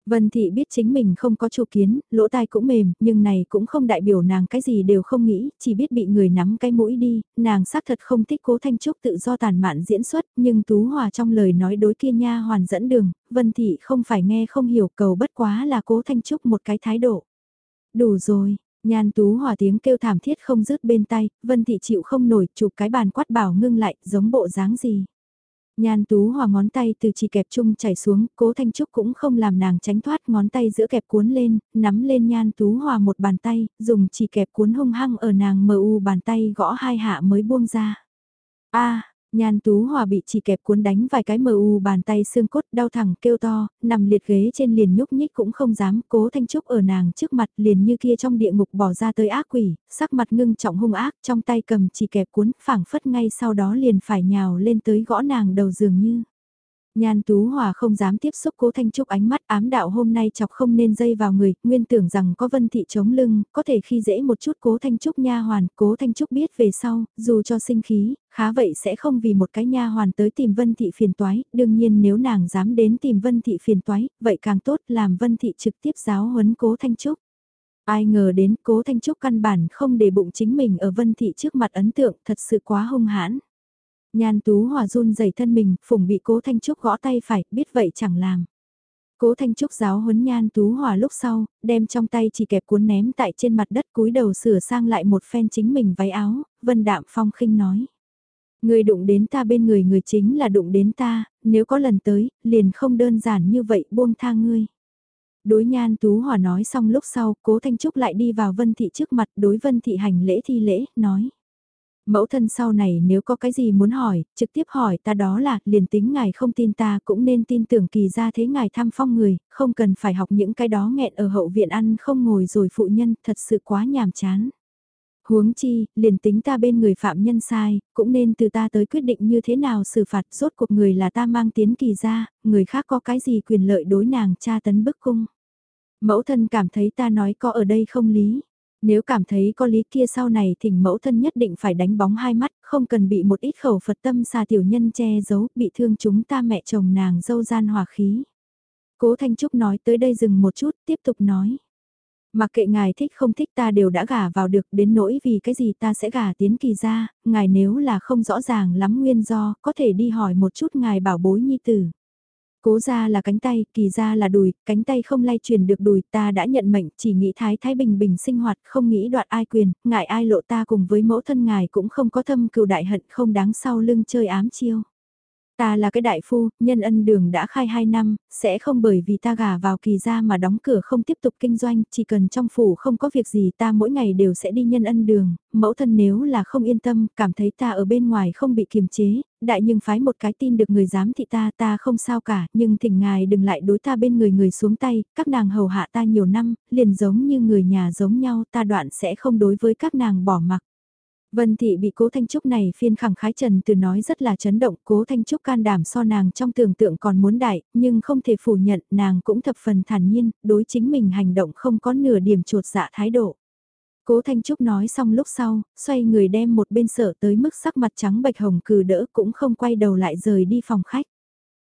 Vân Thị biết chính mình không có chủ kiến, lỗ tai cũng mềm, nhưng này cũng không đại biểu nàng cái gì đều không nghĩ, chỉ biết bị người nắm cái mũi đi, nàng xác thật không thích cố Thanh Trúc tự do tàn mạn diễn xuất, nhưng Tú Hòa trong lời nói đối kia nha hoàn dẫn đường, Vân Thị không phải nghe không hiểu cầu bất quá là cố Thanh Trúc một cái thái độ. Đủ rồi, Nhan Tú Hòa tiếng kêu thảm thiết không dứt bên tay, Vân Thị chịu không nổi, chụp cái bàn quát bảo ngưng lại, giống bộ dáng gì. Nhan tú hòa ngón tay từ chỉ kẹp chung chảy xuống, cố Thanh Trúc cũng không làm nàng tránh thoát ngón tay giữa kẹp cuốn lên, nắm lên nhan tú hòa một bàn tay, dùng chỉ kẹp cuốn hung hăng ở nàng mờ u bàn tay gõ hai hạ mới buông ra. a Nhan Tú Hòa bị chỉ kẹp cuốn đánh vài cái mờ u bàn tay xương cốt đau thẳng kêu to, nằm liệt ghế trên liền nhúc nhích cũng không dám cố thanh trúc ở nàng trước mặt liền như kia trong địa ngục bỏ ra tới ác quỷ, sắc mặt ngưng trọng hung ác trong tay cầm chỉ kẹp cuốn phảng phất ngay sau đó liền phải nhào lên tới gõ nàng đầu giường như. Nhan Tú Hòa không dám tiếp xúc Cố Thanh Trúc ánh mắt ám đạo hôm nay chọc không nên dây vào người, nguyên tưởng rằng có Vân Thị chống lưng, có thể khi dễ một chút Cố Thanh Trúc nha hoàn, Cố Thanh Trúc biết về sau, dù cho sinh khí, khá vậy sẽ không vì một cái nha hoàn tới tìm Vân Thị phiền toái, đương nhiên nếu nàng dám đến tìm Vân Thị phiền toái, vậy càng tốt làm Vân Thị trực tiếp giáo huấn Cố Thanh Trúc. Ai ngờ đến Cố Thanh Trúc căn bản không để bụng chính mình ở Vân Thị trước mặt ấn tượng thật sự quá hung hãn. Nhan Tú Hòa run rẩy thân mình, phùng bị Cố Thanh Trúc gõ tay phải, biết vậy chẳng làm. Cố Thanh Trúc giáo huấn Nhan Tú Hòa lúc sau, đem trong tay chỉ kẹp cuốn ném tại trên mặt đất cúi đầu sửa sang lại một phen chính mình váy áo, Vân Đạm Phong khinh nói. Người đụng đến ta bên người người chính là đụng đến ta, nếu có lần tới, liền không đơn giản như vậy buông tha ngươi. Đối nhan Tú Hòa nói xong lúc sau, cố Thanh Trúc lại đi vào Vân Thị trước mặt đối Vân Thị hành lễ thi lễ, nói. Mẫu thân sau này nếu có cái gì muốn hỏi, trực tiếp hỏi ta đó là, liền tính ngài không tin ta cũng nên tin tưởng kỳ ra thế ngài tham phong người, không cần phải học những cái đó nghẹn ở hậu viện ăn không ngồi rồi phụ nhân, thật sự quá nhàm chán. Huống chi, liền tính ta bên người phạm nhân sai, cũng nên từ ta tới quyết định như thế nào xử phạt rốt cuộc người là ta mang tiến kỳ ra, người khác có cái gì quyền lợi đối nàng cha tấn bức cung. Mẫu thân cảm thấy ta nói có ở đây không lý. Nếu cảm thấy có lý kia sau này thỉnh mẫu thân nhất định phải đánh bóng hai mắt, không cần bị một ít khẩu Phật tâm xa tiểu nhân che giấu, bị thương chúng ta mẹ chồng nàng dâu gian hòa khí. Cố Thanh Trúc nói tới đây dừng một chút, tiếp tục nói. Mặc kệ ngài thích không thích ta đều đã gả vào được đến nỗi vì cái gì ta sẽ gả tiến kỳ ra, ngài nếu là không rõ ràng lắm nguyên do, có thể đi hỏi một chút ngài bảo bối nhi tử. Cố ra là cánh tay, kỳ ra là đùi, cánh tay không lay truyền được đùi, ta đã nhận mệnh, chỉ nghĩ thái thái bình bình sinh hoạt, không nghĩ đoạt ai quyền, ngại ai lộ ta cùng với mẫu thân ngài cũng không có thâm cừu đại hận không đáng sau lưng chơi ám chiêu. Ta là cái đại phu, nhân ân đường đã khai 2 năm, sẽ không bởi vì ta gả vào kỳ gia mà đóng cửa không tiếp tục kinh doanh, chỉ cần trong phủ không có việc gì ta mỗi ngày đều sẽ đi nhân ân đường, mẫu thân nếu là không yên tâm, cảm thấy ta ở bên ngoài không bị kiềm chế, đại nhưng phái một cái tin được người dám thị ta ta không sao cả, nhưng thỉnh ngài đừng lại đối ta bên người người xuống tay, các nàng hầu hạ ta nhiều năm, liền giống như người nhà giống nhau ta đoạn sẽ không đối với các nàng bỏ mặc. Vân Thị bị Cố Thanh Trúc này phiên khẳng khái Trần Từ nói rất là chấn động, Cố Thanh Trúc can đảm so nàng trong tưởng tượng còn muốn đại, nhưng không thể phủ nhận nàng cũng thập phần thản nhiên, đối chính mình hành động không có nửa điểm chuột dạ thái độ. Cố Thanh Trúc nói xong lúc sau, xoay người đem một bên sợ tới mức sắc mặt trắng bạch hồng cừ đỡ cũng không quay đầu lại rời đi phòng khách.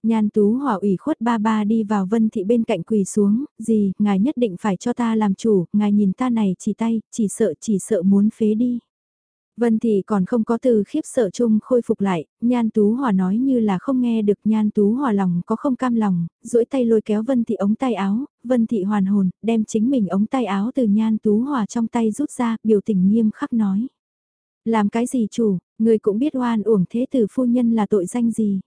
Nhan Tú Hòa ủy khuất ba ba đi vào Vân Thị bên cạnh quỳ xuống, gì, ngài nhất định phải cho ta làm chủ, ngài nhìn ta này chỉ tay, chỉ sợ chỉ sợ muốn phế đi. Vân Thị còn không có từ khiếp sợ chung khôi phục lại, Nhan Tú Hòa nói như là không nghe được Nhan Tú Hòa lòng có không cam lòng, duỗi tay lôi kéo Vân Thị ống tay áo, Vân Thị hoàn hồn, đem chính mình ống tay áo từ Nhan Tú Hòa trong tay rút ra, biểu tình nghiêm khắc nói. Làm cái gì chủ, người cũng biết oan uổng thế tử phu nhân là tội danh gì.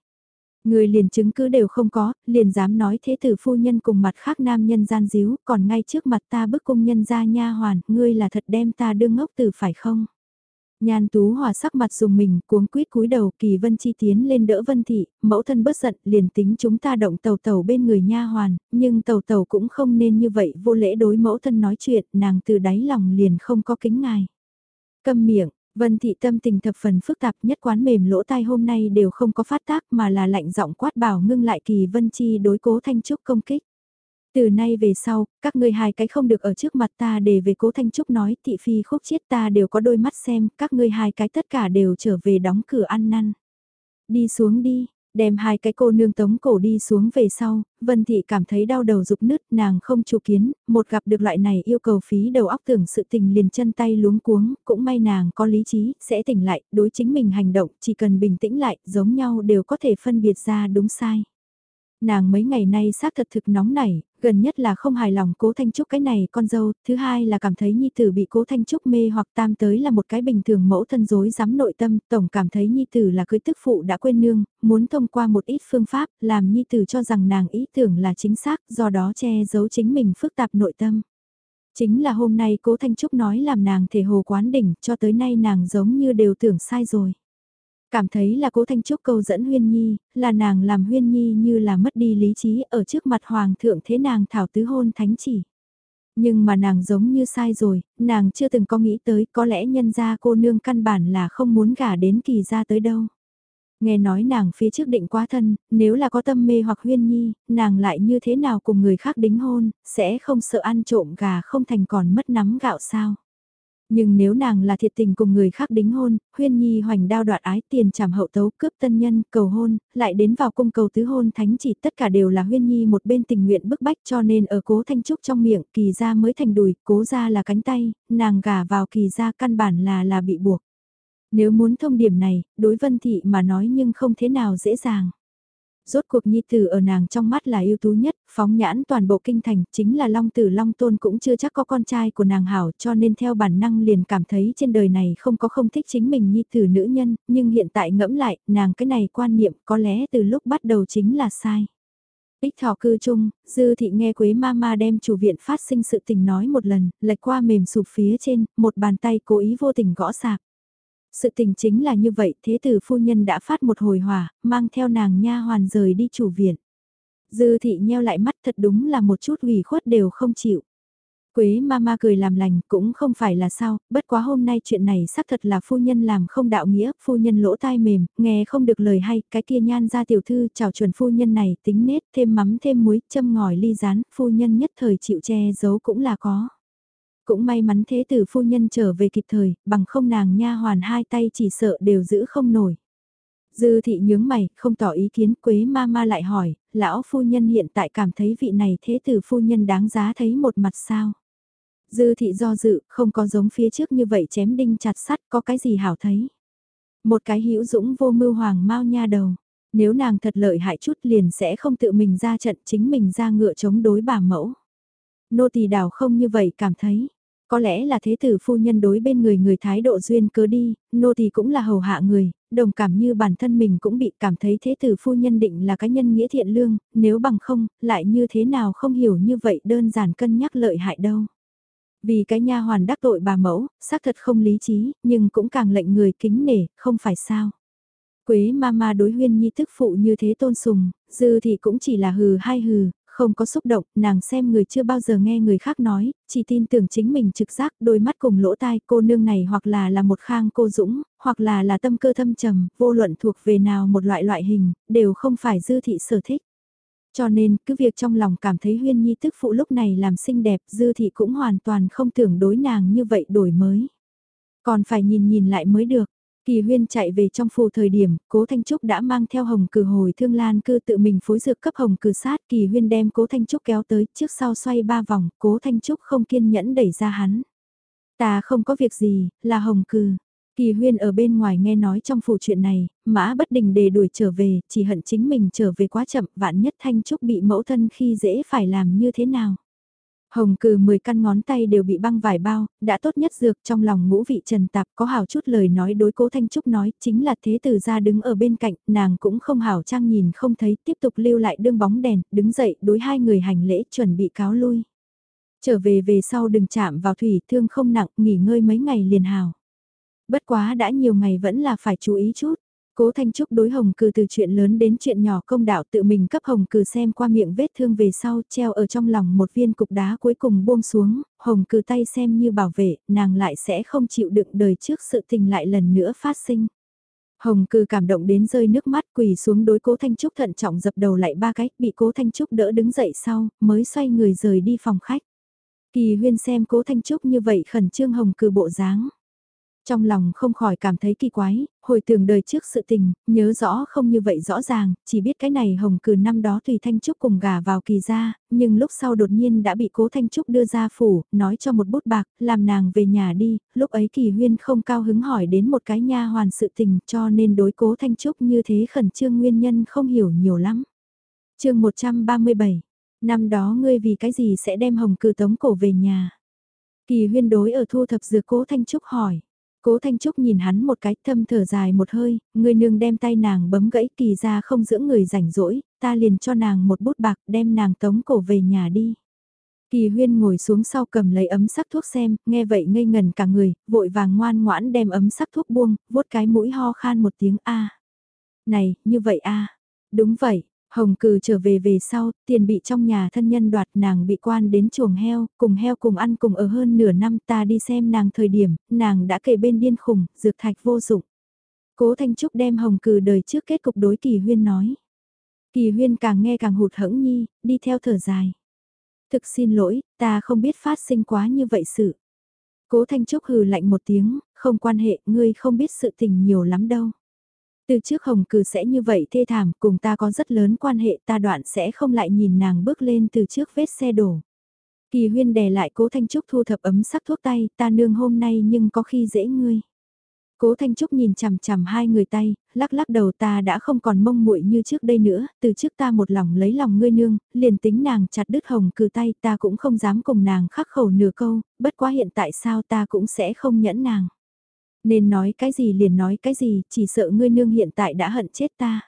Người liền chứng cứ đều không có, liền dám nói thế tử phu nhân cùng mặt khác nam nhân gian díu, còn ngay trước mặt ta bức cung nhân ra nha hoàn, ngươi là thật đem ta đương ngốc tử phải không? Nhan Tú Hòa sắc mặt dùng mình, cuống quýt cúi đầu, Kỳ Vân Chi tiến lên đỡ Vân Thị, mẫu thân bất giận, liền tính chúng ta động tàu tàu bên người nha hoàn, nhưng tàu tàu cũng không nên như vậy, vô lễ đối mẫu thân nói chuyện, nàng từ đáy lòng liền không có kính ngài. Câm miệng, Vân Thị tâm tình thập phần phức tạp nhất quán mềm lỗ tai hôm nay đều không có phát tác mà là lạnh giọng quát bảo ngưng lại Kỳ Vân Chi đối cố Thanh Trúc công kích. Từ nay về sau, các ngươi hai cái không được ở trước mặt ta để về cố Thanh Trúc nói thị phi khúc chiết ta đều có đôi mắt xem, các ngươi hai cái tất cả đều trở về đóng cửa ăn năn. Đi xuống đi, đem hai cái cô nương tống cổ đi xuống về sau, Vân Thị cảm thấy đau đầu rục nứt nàng không chủ kiến, một gặp được loại này yêu cầu phí đầu óc tưởng sự tình liền chân tay luống cuống, cũng may nàng có lý trí, sẽ tỉnh lại, đối chính mình hành động, chỉ cần bình tĩnh lại, giống nhau đều có thể phân biệt ra đúng sai. Nàng mấy ngày nay xác thật thực nóng nảy, gần nhất là không hài lòng cố Thanh Trúc cái này con dâu, thứ hai là cảm thấy Nhi Tử bị cố Thanh Trúc mê hoặc tam tới là một cái bình thường mẫu thân dối dám nội tâm, tổng cảm thấy Nhi Tử là cưới tức phụ đã quên nương, muốn thông qua một ít phương pháp làm Nhi Tử cho rằng nàng ý tưởng là chính xác, do đó che giấu chính mình phức tạp nội tâm. Chính là hôm nay cố Thanh Trúc nói làm nàng thể hồ quán đỉnh cho tới nay nàng giống như đều tưởng sai rồi. Cảm thấy là cố Thanh Trúc câu dẫn Huyên Nhi, là nàng làm Huyên Nhi như là mất đi lý trí ở trước mặt Hoàng thượng thế nàng thảo tứ hôn thánh chỉ. Nhưng mà nàng giống như sai rồi, nàng chưa từng có nghĩ tới có lẽ nhân gia cô nương căn bản là không muốn gả đến kỳ gia tới đâu. Nghe nói nàng phía trước định quá thân, nếu là có tâm mê hoặc huyên nhi, nàng lại như thế nào cùng người khác đính hôn, sẽ không sợ ăn trộm gà không thành còn mất nắm gạo sao. Nhưng nếu nàng là thiệt tình cùng người khác đính hôn, huyên nhi hoành đao đoạt ái tiền trảm hậu tấu cướp tân nhân, cầu hôn, lại đến vào cung cầu tứ hôn thánh chỉ tất cả đều là huyên nhi một bên tình nguyện bức bách cho nên ở cố thanh trúc trong miệng kỳ ra mới thành đùi, cố ra là cánh tay, nàng gả vào kỳ ra căn bản là là bị buộc. Nếu muốn thông điểm này, đối vân thị mà nói nhưng không thế nào dễ dàng. Rốt cuộc nhi tử ở nàng trong mắt là ưu tú nhất, phóng nhãn toàn bộ kinh thành, chính là long tử long tôn cũng chưa chắc có con trai của nàng hảo cho nên theo bản năng liền cảm thấy trên đời này không có không thích chính mình nhi tử nữ nhân, nhưng hiện tại ngẫm lại, nàng cái này quan niệm có lẽ từ lúc bắt đầu chính là sai. Ích thọ cư chung, dư thị nghe quế ma ma đem chủ viện phát sinh sự tình nói một lần, lệch qua mềm sụp phía trên, một bàn tay cố ý vô tình gõ sạp. Sự tình chính là như vậy, thế tử phu nhân đã phát một hồi hỏa, mang theo nàng nha hoàn rời đi chủ viện. Dư thị nheo lại mắt thật đúng là một chút ủy khuất đều không chịu. Quế mama cười làm lành cũng không phải là sao, bất quá hôm nay chuyện này xác thật là phu nhân làm không đạo nghĩa, phu nhân lỗ tai mềm, nghe không được lời hay, cái kia nhan ra tiểu thư chào chuẩn phu nhân này tính nết thêm mắm thêm muối, châm ngòi ly rán, phu nhân nhất thời chịu che giấu cũng là có. Cũng may mắn thế tử phu nhân trở về kịp thời, bằng không nàng nha hoàn hai tay chỉ sợ đều giữ không nổi. Dư thị nhướng mày, không tỏ ý kiến, quế ma ma lại hỏi, lão phu nhân hiện tại cảm thấy vị này thế tử phu nhân đáng giá thấy một mặt sao. Dư thị do dự, không có giống phía trước như vậy chém đinh chặt sắt, có cái gì hảo thấy. Một cái hữu dũng vô mưu hoàng mau nha đầu. Nếu nàng thật lợi hại chút liền sẽ không tự mình ra trận chính mình ra ngựa chống đối bà mẫu. Nô tỳ đào không như vậy cảm thấy. Có lẽ là thế tử phu nhân đối bên người người thái độ duyên cớ đi, nô thì cũng là hầu hạ người, đồng cảm như bản thân mình cũng bị cảm thấy thế tử phu nhân định là cái nhân nghĩa thiện lương, nếu bằng không, lại như thế nào không hiểu như vậy đơn giản cân nhắc lợi hại đâu. Vì cái nha hoàn đắc tội bà mẫu, xác thật không lý trí, nhưng cũng càng lệnh người kính nể, không phải sao. Quế mama đối huyên nhi tức phụ như thế tôn sùng, dư thì cũng chỉ là hừ hai hừ, không có xúc động, nàng xem người chưa bao giờ nghe người khác nói, chỉ tin tưởng chính mình trực giác, đôi mắt cùng lỗ tai cô nương này hoặc là là một khang cô dũng, hoặc là là tâm cơ thâm trầm, vô luận thuộc về nào một loại loại hình, đều không phải dư thị sở thích. Cho nên, cứ việc trong lòng cảm thấy huyên nhi tức phụ lúc này làm xinh đẹp, dư thị cũng hoàn toàn không tưởng đối nàng như vậy đổi mới. Còn phải nhìn nhìn lại mới được. Kỳ huyên chạy về trong phù thời điểm, cố Thanh Trúc đã mang theo hồng cử hồi thương lan cư tự mình phối dược cấp hồng cử sát. Kỳ huyên đem cố Thanh Trúc kéo tới, trước sau xoay ba vòng, cố Thanh Trúc không kiên nhẫn đẩy ra hắn. Ta không có việc gì, là hồng cử. Kỳ huyên ở bên ngoài nghe nói trong phủ chuyện này, mã bất đình đề đuổi trở về, chỉ hận chính mình trở về quá chậm, vạn nhất Thanh Trúc bị mẫu thân khi dễ phải làm như thế nào. Hồng cừ 10 căn ngón tay đều bị băng vải bao, đã tốt nhất dược trong lòng ngũ vị trần tạp có hảo chút lời nói đối cố Thanh Trúc nói chính là thế tử ra đứng ở bên cạnh, nàng cũng không hảo trang nhìn không thấy, tiếp tục lưu lại đương bóng đèn, đứng dậy đối hai người hành lễ chuẩn bị cáo lui. Trở về về sau đừng chạm vào thủy thương không nặng, nghỉ ngơi mấy ngày liền hào. Bất quá đã nhiều ngày vẫn là phải chú ý chút. Cố Thanh Trúc đối Hồng Cừ từ chuyện lớn đến chuyện nhỏ công đạo tự mình cấp Hồng Cừ xem qua miệng vết thương về sau treo ở trong lòng một viên cục đá cuối cùng buông xuống, Hồng Cừ tay xem như bảo vệ, nàng lại sẽ không chịu đựng đời trước sự tình lại lần nữa phát sinh. Hồng Cừ cảm động đến rơi nước mắt quỳ xuống đối Cố Thanh Trúc thận trọng dập đầu lại ba cái bị Cố Thanh Trúc đỡ đứng dậy sau, mới xoay người rời đi phòng khách. Kỳ huyên xem Cố Thanh Trúc như vậy khẩn trương Hồng Cừ bộ dáng trong lòng không khỏi cảm thấy kỳ quái, hồi tưởng đời trước sự tình, nhớ rõ không như vậy rõ ràng, chỉ biết cái này hồng cử năm đó Tùy Thanh Trúc cùng gà vào kỳ ra, nhưng lúc sau đột nhiên đã bị cố Thanh Trúc đưa ra phủ, nói cho một bút bạc, làm nàng về nhà đi, lúc ấy kỳ huyên không cao hứng hỏi đến một cái nha hoàn sự tình cho nên đối cố Thanh Trúc như thế khẩn trương nguyên nhân không hiểu nhiều lắm. chương 137, năm đó ngươi vì cái gì sẽ đem hồng cử tống cổ về nhà? Kỳ huyên đối ở thu thập dược cố Thanh Trúc hỏi. Cố Thanh Trúc nhìn hắn một cái thâm thở dài một hơi, người nương đem tay nàng bấm gãy kỳ ra không dưỡng người rảnh rỗi, ta liền cho nàng một bút bạc đem nàng tống cổ về nhà đi. Kỳ huyên ngồi xuống sau cầm lấy ấm sắc thuốc xem, nghe vậy ngây ngần cả người, vội vàng ngoan ngoãn đem ấm sắc thuốc buông, vuốt cái mũi ho khan một tiếng a Này, như vậy a Đúng vậy, Hồng cừ trở về về sau, tiền bị trong nhà thân nhân đoạt nàng bị quan đến chuồng heo, cùng heo cùng ăn cùng ở hơn nửa năm ta đi xem nàng thời điểm, nàng đã kể bên điên khủng, dược thạch vô dụng. Cố Thanh Trúc đem Hồng cừ đời trước kết cục đối kỳ huyên nói. Kỳ huyên càng nghe càng hụt hẫng nhi, đi theo thở dài. Thực xin lỗi, ta không biết phát sinh quá như vậy sự. Cố Thanh Trúc hừ lạnh một tiếng, không quan hệ, ngươi không biết sự tình nhiều lắm đâu. Từ trước Hồng Cừ sẽ như vậy thê thảm, cùng ta có rất lớn quan hệ ta đoạn sẽ không lại nhìn nàng bước lên từ trước vết xe đổ. Kỳ huyên đè lại cố Thanh Trúc thu thập ấm sắc thuốc tay, ta nương hôm nay nhưng có khi dễ ngươi. Cố Thanh Trúc nhìn chằm chằm hai người tay, lắc lắc đầu ta đã không còn mông muội như trước đây nữa, từ trước ta một lòng lấy lòng ngươi nương, liền tính nàng chặt đứt hồng cừ tay ta cũng không dám cùng nàng khắc khẩu nửa câu, bất quá hiện tại sao ta cũng sẽ không nhẫn nàng. Nên nói cái gì liền nói cái gì, chỉ sợ ngươi nương hiện tại đã hận chết ta.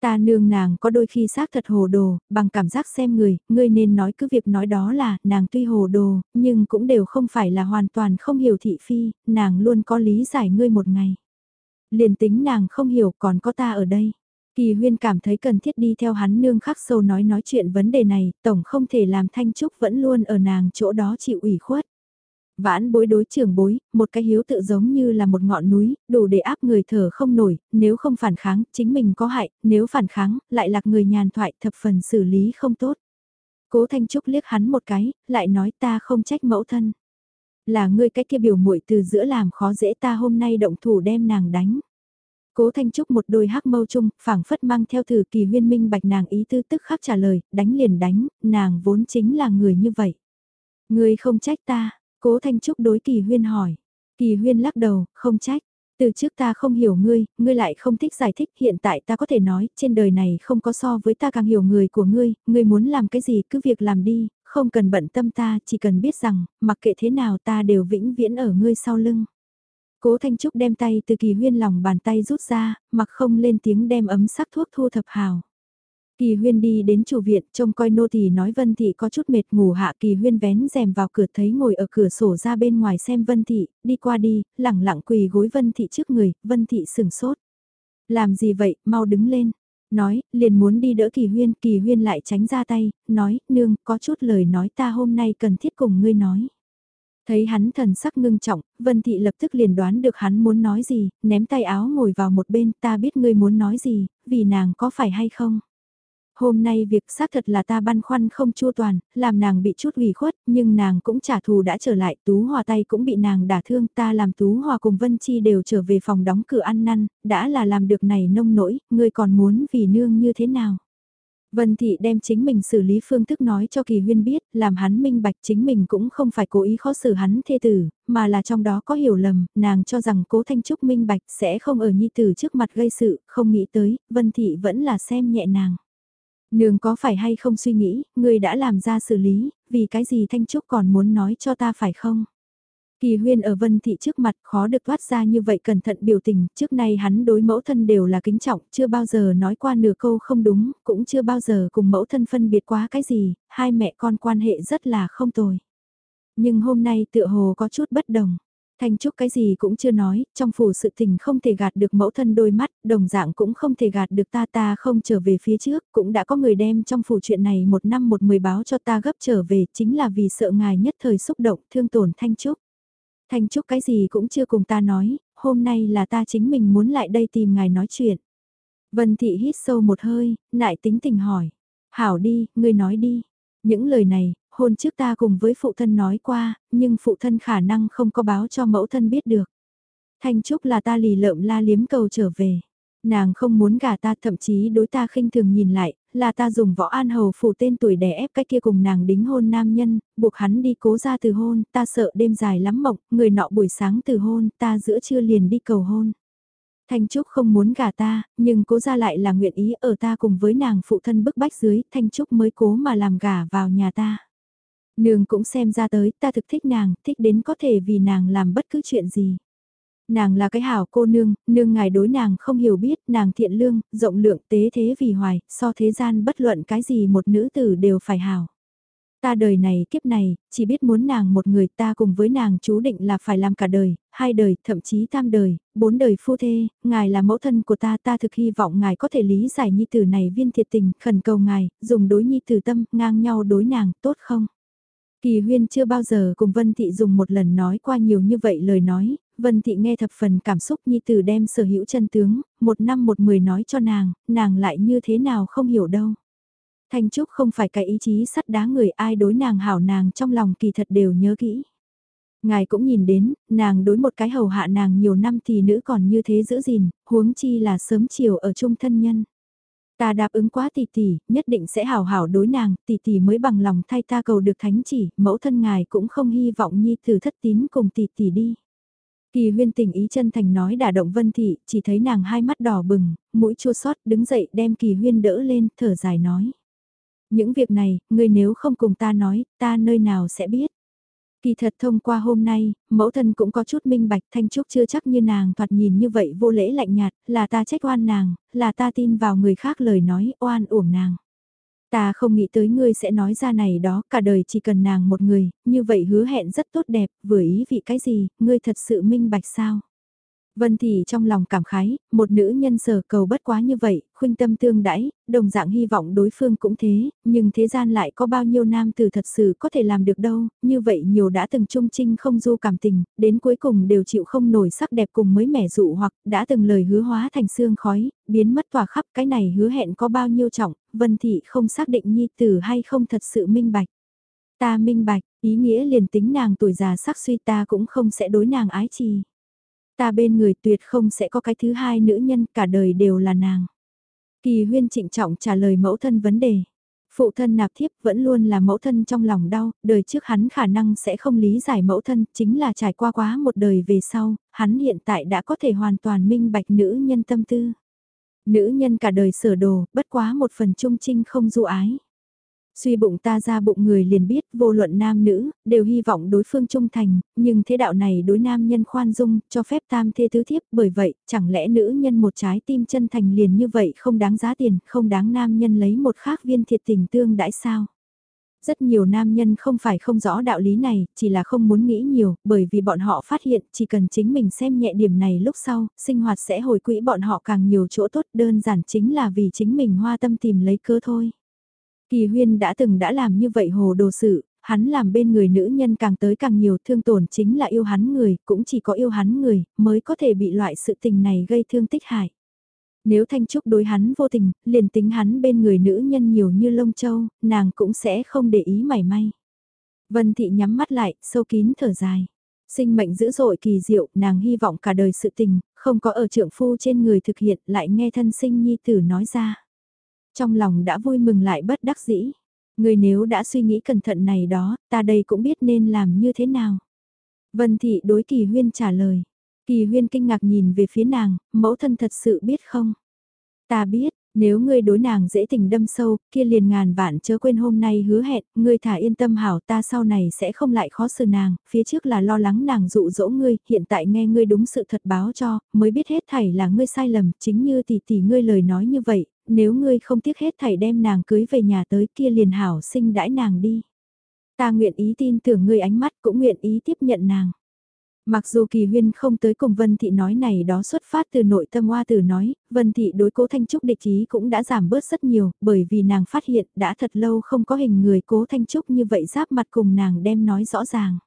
Ta nương nàng có đôi khi xác thật hồ đồ, bằng cảm giác xem người, ngươi nên nói cứ việc nói đó là, nàng tuy hồ đồ, nhưng cũng đều không phải là hoàn toàn không hiểu thị phi, nàng luôn có lý giải ngươi một ngày. Liền tính nàng không hiểu còn có ta ở đây. Kỳ huyên cảm thấy cần thiết đi theo hắn nương khắc sâu nói nói chuyện vấn đề này, tổng không thể làm thanh trúc vẫn luôn ở nàng chỗ đó chịu ủy khuất. Vãn bối đối trưởng bối, một cái hiếu tự giống như là một ngọn núi, đủ để áp người thở không nổi, nếu không phản kháng, chính mình có hại, nếu phản kháng, lại lạc người nhàn thoại thập phần xử lý không tốt. Cố Thanh Trúc liếc hắn một cái, lại nói ta không trách mẫu thân. Là ngươi cái kia biểu muội từ giữa làm khó dễ ta hôm nay động thủ đem nàng đánh. Cố Thanh Trúc một đôi hắc mâu chung, phảng phất mang theo thử kỳ huyên minh bạch nàng ý tư tức khắc trả lời, đánh liền đánh, nàng vốn chính là người như vậy. Ngươi không trách ta, Cố Thanh Trúc đối Kỳ Huyên hỏi. Kỳ Huyên lắc đầu, không trách. Từ trước ta không hiểu ngươi, ngươi lại không thích giải thích, hiện tại ta có thể nói, trên đời này không có so với ta càng hiểu người của ngươi, ngươi muốn làm cái gì cứ việc làm đi, không cần bận tâm ta, chỉ cần biết rằng, mặc kệ thế nào ta đều vĩnh viễn ở ngươi sau lưng. Cố Thanh Trúc đem tay từ kỳ huyên lòng bàn tay rút ra, mặc không lên tiếng đem ấm sắc thuốc thu thập hào. Kỳ huyên đi đến chủ viện, trông coi nô tỳ nói Vân Thị có chút mệt ngủ hạ kỳ huyên vén rèm vào cửa thấy ngồi ở cửa sổ ra bên ngoài xem Vân Thị, đi qua đi, lẳng lặng quỳ gối Vân Thị trước người, Vân Thị sừng sốt. Làm gì vậy, mau đứng lên. Nói, liền muốn đi đỡ kỳ huyên, kỳ huyên lại tránh ra tay, nói, nương, có chút lời nói ta hôm nay cần thiết cùng ngươi nói. Thấy hắn thần sắc ngưng trọng, Vân Thị lập tức liền đoán được hắn muốn nói gì, ném tay áo ngồi vào một bên, ta biết ngươi muốn nói gì, vì nàng có phải hay không. Hôm nay việc xác thật là ta băn khoăn không chua toàn, làm nàng bị chút ủy khuất, nhưng nàng cũng trả thù đã trở lại, Tú Hòa tay cũng bị nàng đả thương, ta làm Tú Hòa cùng Vân Chi đều trở về phòng đóng cửa ăn năn, đã là làm được này nông nỗi, ngươi còn muốn vì nương như thế nào? Vân Thị đem chính mình xử lý phương thức nói cho Kỳ Huyên biết, làm hắn minh bạch chính mình cũng không phải cố ý khó xử hắn thê tử, mà là trong đó có hiểu lầm, nàng cho rằng cố Thanh Trúc minh bạch sẽ không ở nhi tử trước mặt gây sự, không nghĩ tới, Vân Thị vẫn là xem nhẹ nàng. Nương có phải hay không suy nghĩ, người đã làm ra xử lý, vì cái gì Thanh Trúc còn muốn nói cho ta phải không? Kỳ huyên ở vân thị trước mặt khó được thoát ra như vậy cẩn thận biểu tình, trước nay hắn đối mẫu thân đều là kính trọng, chưa bao giờ nói qua nửa câu không đúng, cũng chưa bao giờ cùng mẫu thân phân biệt quá cái gì, hai mẹ con quan hệ rất là không tồi. Nhưng hôm nay tựa hồ có chút bất đồng. Thanh Trúc cái gì cũng chưa nói, trong phủ sự tình không thể gạt được mẫu thân đôi mắt, đồng dạng cũng không thể gạt được ta ta không trở về phía trước, cũng đã có người đem trong phủ chuyện này một năm một mười báo cho ta gấp trở về, chính là vì sợ ngài nhất thời xúc động, thương tổn Thanh Trúc. Thanh Trúc cái gì cũng chưa cùng ta nói, hôm nay là ta chính mình muốn lại đây tìm ngài nói chuyện. Vân Thị hít sâu một hơi, nại tính tình hỏi. Hảo đi, ngươi nói đi. Những lời này, hôn trước ta cùng với phụ thân nói qua, nhưng phụ thân khả năng không có báo cho mẫu thân biết được. Thanh Trúc là ta lì lợm la liếm cầu trở về. Nàng không muốn gả ta thậm chí đối ta khinh thường nhìn lại, là ta dùng võ an hầu phủ tên tuổi đè ép cái kia cùng nàng đính hôn nam nhân, buộc hắn đi cố ra từ hôn, ta sợ đêm dài lắm mộng, người nọ buổi sáng từ hôn, ta giữa trưa liền đi cầu hôn. Thanh Trúc không muốn gả ta, nhưng cố ra lại là nguyện ý ở ta cùng với nàng phụ thân bức bách dưới, Thanh Trúc mới cố mà làm gả vào nhà ta. Nương cũng xem ra tới, ta thực thích nàng, thích đến có thể vì nàng làm bất cứ chuyện gì. Nàng là cái hảo cô nương, nương ngài đối nàng không hiểu biết, nàng thiện lương, rộng lượng tế thế vì hoài, so thế gian bất luận cái gì một nữ tử đều phải hảo. Ta đời này kiếp này, chỉ biết muốn nàng một người ta cùng với nàng chú định là phải làm cả đời, hai đời, thậm chí tam đời, bốn đời phu thê, ngài là mẫu thân của ta ta thực hy vọng ngài có thể lý giải nhi tử này viên thiệt tình, khẩn cầu ngài, dùng đối nhi tử tâm, ngang nhau đối nàng, tốt không? Kỳ huyên chưa bao giờ cùng Vân Thị dùng một lần nói qua nhiều như vậy lời nói, Vân Thị nghe thập phần cảm xúc nhi tử đem sở hữu chân tướng, một năm một mười nói cho nàng, nàng lại như thế nào không hiểu đâu. Thanh Trúc không phải cái ý chí sắt đá người ai đối nàng hảo nàng trong lòng kỳ thật đều nhớ kỹ. Ngài cũng nhìn đến, nàng đối một cái hầu hạ nàng nhiều năm thì nữ còn như thế giữ gìn, huống chi là sớm chiều ở chung thân nhân. Ta đáp ứng quá tỷ tỷ, nhất định sẽ hảo hảo đối nàng, tỷ tỷ mới bằng lòng thay ta cầu được thánh chỉ, mẫu thân ngài cũng không hy vọng nhi tử thất tín cùng tỷ tỷ đi. Kỳ huyên tình ý chân thành nói đả động vân thị, chỉ thấy nàng hai mắt đỏ bừng, mũi chua xót đứng dậy đem kỳ huyên đỡ lên, thở dài nói. Những việc này, ngươi nếu không cùng ta nói, ta nơi nào sẽ biết. Kỳ thật thông qua hôm nay, mẫu thân cũng có chút minh bạch Thanh Trúc chưa chắc như nàng thoạt nhìn như vậy vô lễ lạnh nhạt, là ta trách oan nàng, là ta tin vào người khác lời nói oan uổng nàng. Ta không nghĩ tới ngươi sẽ nói ra này đó, cả đời chỉ cần nàng một người, như vậy hứa hẹn rất tốt đẹp, vừa ý vị cái gì, ngươi thật sự minh bạch sao? Vân Thị trong lòng cảm khái, một nữ nhân sở cầu bất quá như vậy, khuynh tâm tương đãi, đồng dạng hy vọng đối phương cũng thế, nhưng thế gian lại có bao nhiêu nam tử thật sự có thể làm được đâu, như vậy nhiều đã từng trung trinh không du cảm tình, đến cuối cùng đều chịu không nổi sắc đẹp cùng mới mẻ dụ hoặc đã từng lời hứa hóa thành xương khói, biến mất tỏa khắp cái này hứa hẹn có bao nhiêu trọng, Vân Thị không xác định nhi tử hay không thật sự minh bạch. Ta minh bạch, ý nghĩa liền tính nàng tuổi già sắc suy ta cũng không sẽ đối nàng ái trì Ta bên người tuyệt không sẽ có cái thứ hai nữ nhân cả đời đều là nàng. Kỳ huyên trịnh trọng trả lời mẫu thân vấn đề. Phụ thân nạp thiếp vẫn luôn là mẫu thân trong lòng đau, đời trước hắn khả năng sẽ không lý giải mẫu thân, chính là trải qua quá một đời về sau, hắn hiện tại đã có thể hoàn toàn minh bạch nữ nhân tâm tư. Nữ nhân cả đời sửa đồ, bất quá một phần trung trinh không du ái. Suy bụng ta ra bụng người liền biết vô luận nam nữ, đều hy vọng đối phương trung thành, nhưng thế đạo này đối nam nhân khoan dung, cho phép tam thê tứ thiếp, bởi vậy, chẳng lẽ nữ nhân một trái tim chân thành liền như vậy không đáng giá tiền, không đáng nam nhân lấy một khác viên thiệt tình tương đãi sao? Rất nhiều nam nhân không phải không rõ đạo lý này, chỉ là không muốn nghĩ nhiều, bởi vì bọn họ phát hiện chỉ cần chính mình xem nhẹ điểm này lúc sau, sinh hoạt sẽ hồi quỹ bọn họ càng nhiều chỗ tốt đơn giản chính là vì chính mình hoa tâm tìm lấy cơ thôi. Kỳ huyên đã từng đã làm như vậy hồ đồ sự, hắn làm bên người nữ nhân càng tới càng nhiều thương tổn chính là yêu hắn người, cũng chỉ có yêu hắn người, mới có thể bị loại sự tình này gây thương tích hại. Nếu Thanh Trúc đối hắn vô tình, liền tính hắn bên người nữ nhân nhiều như lông châu, nàng cũng sẽ không để ý mảy may. Vân Thị nhắm mắt lại, sâu kín thở dài. Sinh mệnh dữ dội kỳ diệu, nàng hy vọng cả đời sự tình, không có ở trượng phu trên người thực hiện, lại nghe thân sinh nhi tử nói ra. Trong lòng đã vui mừng lại bất đắc dĩ. Người nếu đã suy nghĩ cẩn thận này đó, ta đây cũng biết nên làm như thế nào. Vân Thị đối Kỳ Huyên trả lời. Kỳ Huyên kinh ngạc nhìn về phía nàng, mẫu thân thật sự biết không? Ta biết, nếu ngươi đối nàng dễ tình đâm sâu, kia liền ngàn vạn chớ quên hôm nay hứa hẹn, ngươi thả yên tâm hảo ta sau này sẽ không lại khó xử nàng, phía trước là lo lắng nàng dụ dỗ ngươi, hiện tại nghe ngươi đúng sự thật báo cho, mới biết hết thảy là ngươi sai lầm, chính như tỷ tỷ ngươi lời nói như vậy, nếu ngươi không tiếc hết thảy đem nàng cưới về nhà tới kia liền hảo sinh đãi nàng đi. Ta nguyện ý tin tưởng ngươi ánh mắt cũng nguyện ý tiếp nhận nàng. Mặc dù kỳ huyên không tới cùng Vân Thị nói này đó xuất phát từ nội tâm hoa tử nói, Vân Thị đối cố Thanh Trúc địch ý cũng đã giảm bớt rất nhiều, bởi vì nàng phát hiện đã thật lâu không có hình người cố Thanh Trúc như vậy giáp mặt cùng nàng đem nói rõ ràng.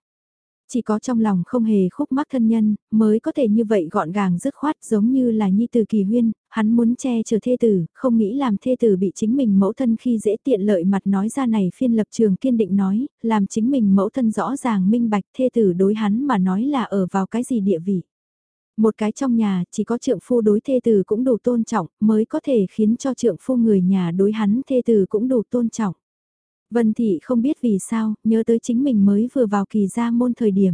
Chỉ có trong lòng không hề khúc mắc thân nhân, mới có thể như vậy gọn gàng dứt khoát giống như là nhi từ kỳ huyên, hắn muốn che chở thê tử, không nghĩ làm thê tử bị chính mình mẫu thân khi dễ tiện lợi mặt nói ra này phiên lập trường kiên định nói, làm chính mình mẫu thân rõ ràng minh bạch thê tử đối hắn mà nói là ở vào cái gì địa vị. Một cái trong nhà chỉ có trượng phu đối thê tử cũng đủ tôn trọng mới có thể khiến cho trượng phu người nhà đối hắn thê tử cũng đủ tôn trọng. Vân Thị không biết vì sao, nhớ tới chính mình mới vừa vào kỳ gia môn thời điểm.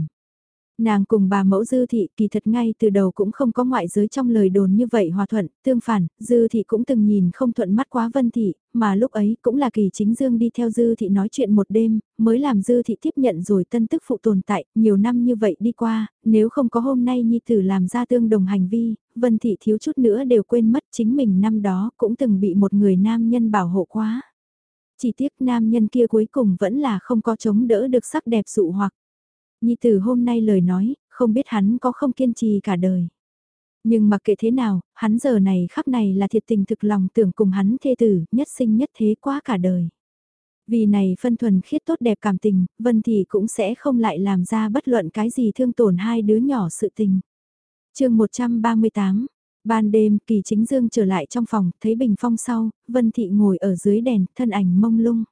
Nàng cùng bà mẫu Dư Thị kỳ thật ngay từ đầu cũng không có ngoại giới trong lời đồn như vậy hòa thuận, tương phản, Dư Thị cũng từng nhìn không thuận mắt quá Vân Thị, mà lúc ấy cũng là kỳ chính dương đi theo Dư Thị nói chuyện một đêm, mới làm Dư Thị tiếp nhận rồi tân tức phụ tồn tại, nhiều năm như vậy đi qua, nếu không có hôm nay Nhi Tử làm ra tương đồng hành vi, Vân Thị thiếu chút nữa đều quên mất chính mình năm đó cũng từng bị một người nam nhân bảo hộ quá. Chỉ tiếc nam nhân kia cuối cùng vẫn là không có chống đỡ được sắc đẹp dụ hoặc. Nhi tử hôm nay lời nói, không biết hắn có không kiên trì cả đời. Nhưng mặc kệ thế nào, hắn giờ này khắp này là thiệt tình thực lòng tưởng cùng hắn thê tử, nhất sinh nhất thế quá cả đời. Vì này phân thuần khiết tốt đẹp cảm tình, Vân Thị cũng sẽ không lại làm ra bất luận cái gì thương tổn hai đứa nhỏ sự tình. chương 138 Ban đêm, Kỳ Chính Dương trở lại trong phòng, thấy bình phong sau, Vân Thị ngồi ở dưới đèn, thân ảnh mông lung.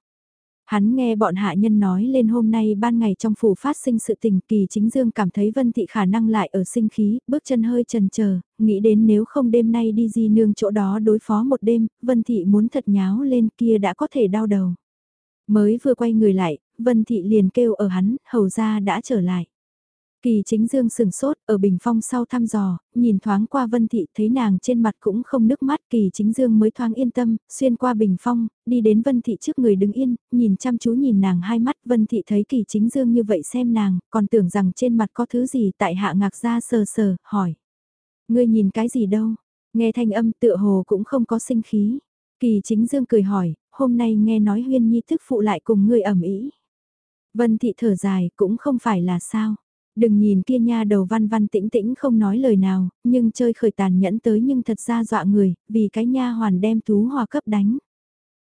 Hắn nghe bọn hạ nhân nói lên hôm nay ban ngày trong phủ phát sinh sự tình kỳ chính dương cảm thấy Vân Thị khả năng lại ở sinh khí, bước chân hơi trần chờ nghĩ đến nếu không đêm nay đi di nương chỗ đó đối phó một đêm, Vân Thị muốn thật nháo lên kia đã có thể đau đầu. Mới vừa quay người lại, Vân Thị liền kêu ở hắn, hầu ra đã trở lại. Kỳ chính dương sừng sốt, ở bình phong sau thăm dò, nhìn thoáng qua Vân Thị thấy nàng trên mặt cũng không nước mắt kỳ chính dương mới thoáng yên tâm, xuyên qua bình phong, đi đến Vân Thị trước người đứng yên, nhìn chăm chú nhìn nàng hai mắt Vân Thị thấy kỳ chính dương như vậy xem nàng, còn tưởng rằng trên mặt có thứ gì tại hạ ngạc ra sờ sờ, hỏi. Ngươi nhìn cái gì đâu? Nghe thanh âm tựa hồ cũng không có sinh khí. Kỳ chính dương cười hỏi, hôm nay nghe nói huyên nhi thức phụ lại cùng ngươi ẩm ý. Vân Thị thở dài cũng không phải là sao Đừng nhìn kia nha đầu văn văn tĩnh tĩnh không nói lời nào, nhưng chơi khởi tàn nhẫn tới nhưng thật ra dọa người, vì cái nha hoàn đem tú hòa cấp đánh.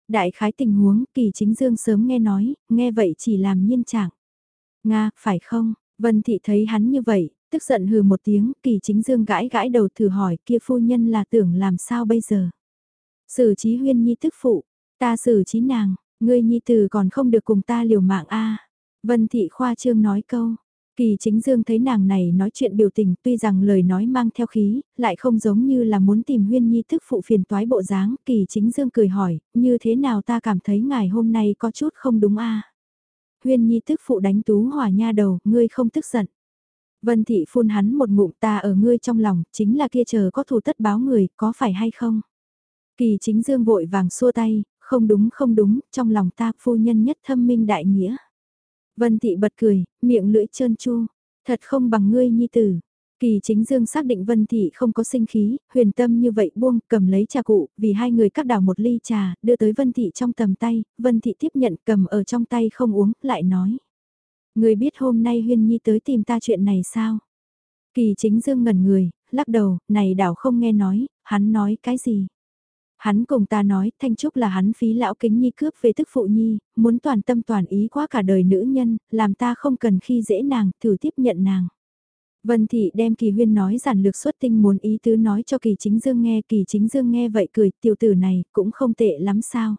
Đại khái tình huống, kỳ chính dương sớm nghe nói, nghe vậy chỉ làm nhiên trạng. Nga, phải không? Vân thị thấy hắn như vậy, tức giận hừ một tiếng, kỳ chính dương gãi gãi đầu thử hỏi kia phu nhân là tưởng làm sao bây giờ. Sử trí huyên nhi tức phụ, ta xử trí nàng, ngươi nhi tử còn không được cùng ta liều mạng a Vân thị khoa trương nói câu, Kỳ chính dương thấy nàng này nói chuyện biểu tình tuy rằng lời nói mang theo khí, lại không giống như là muốn tìm huyên nhi thức phụ phiền toái bộ dáng. Kỳ chính dương cười hỏi, như thế nào ta cảm thấy ngài hôm nay có chút không đúng a Huyên nhi thức phụ đánh tú hỏa nha đầu, ngươi không tức giận. Vân thị phun hắn một ngụm ta ở ngươi trong lòng, chính là kia chờ có thù tất báo người, có phải hay không? Kỳ chính dương vội vàng xua tay, không đúng không đúng, trong lòng ta phu nhân nhất thâm minh đại nghĩa. Vân Thị bật cười, miệng lưỡi trơn chu, thật không bằng ngươi nhi tử. Kỳ chính dương xác định Vân Thị không có sinh khí, huyền tâm như vậy buông cầm lấy trà cụ, vì hai người cắt đảo một ly trà, đưa tới Vân Thị trong tầm tay, Vân Thị tiếp nhận cầm ở trong tay không uống, lại nói. Người biết hôm nay Huyền nhi tới tìm ta chuyện này sao? Kỳ chính dương ngẩn người, lắc đầu, này đảo không nghe nói, hắn nói cái gì? Hắn cùng ta nói, Thanh Trúc là hắn phí lão kính nhi cướp về tức phụ nhi, muốn toàn tâm toàn ý quá cả đời nữ nhân, làm ta không cần khi dễ nàng, thử tiếp nhận nàng. Vân Thị đem Kỳ Huyên nói giản lược xuất tinh muốn ý tứ nói cho Kỳ Chính Dương nghe, Kỳ Chính Dương nghe vậy cười, tiểu tử này cũng không tệ lắm sao.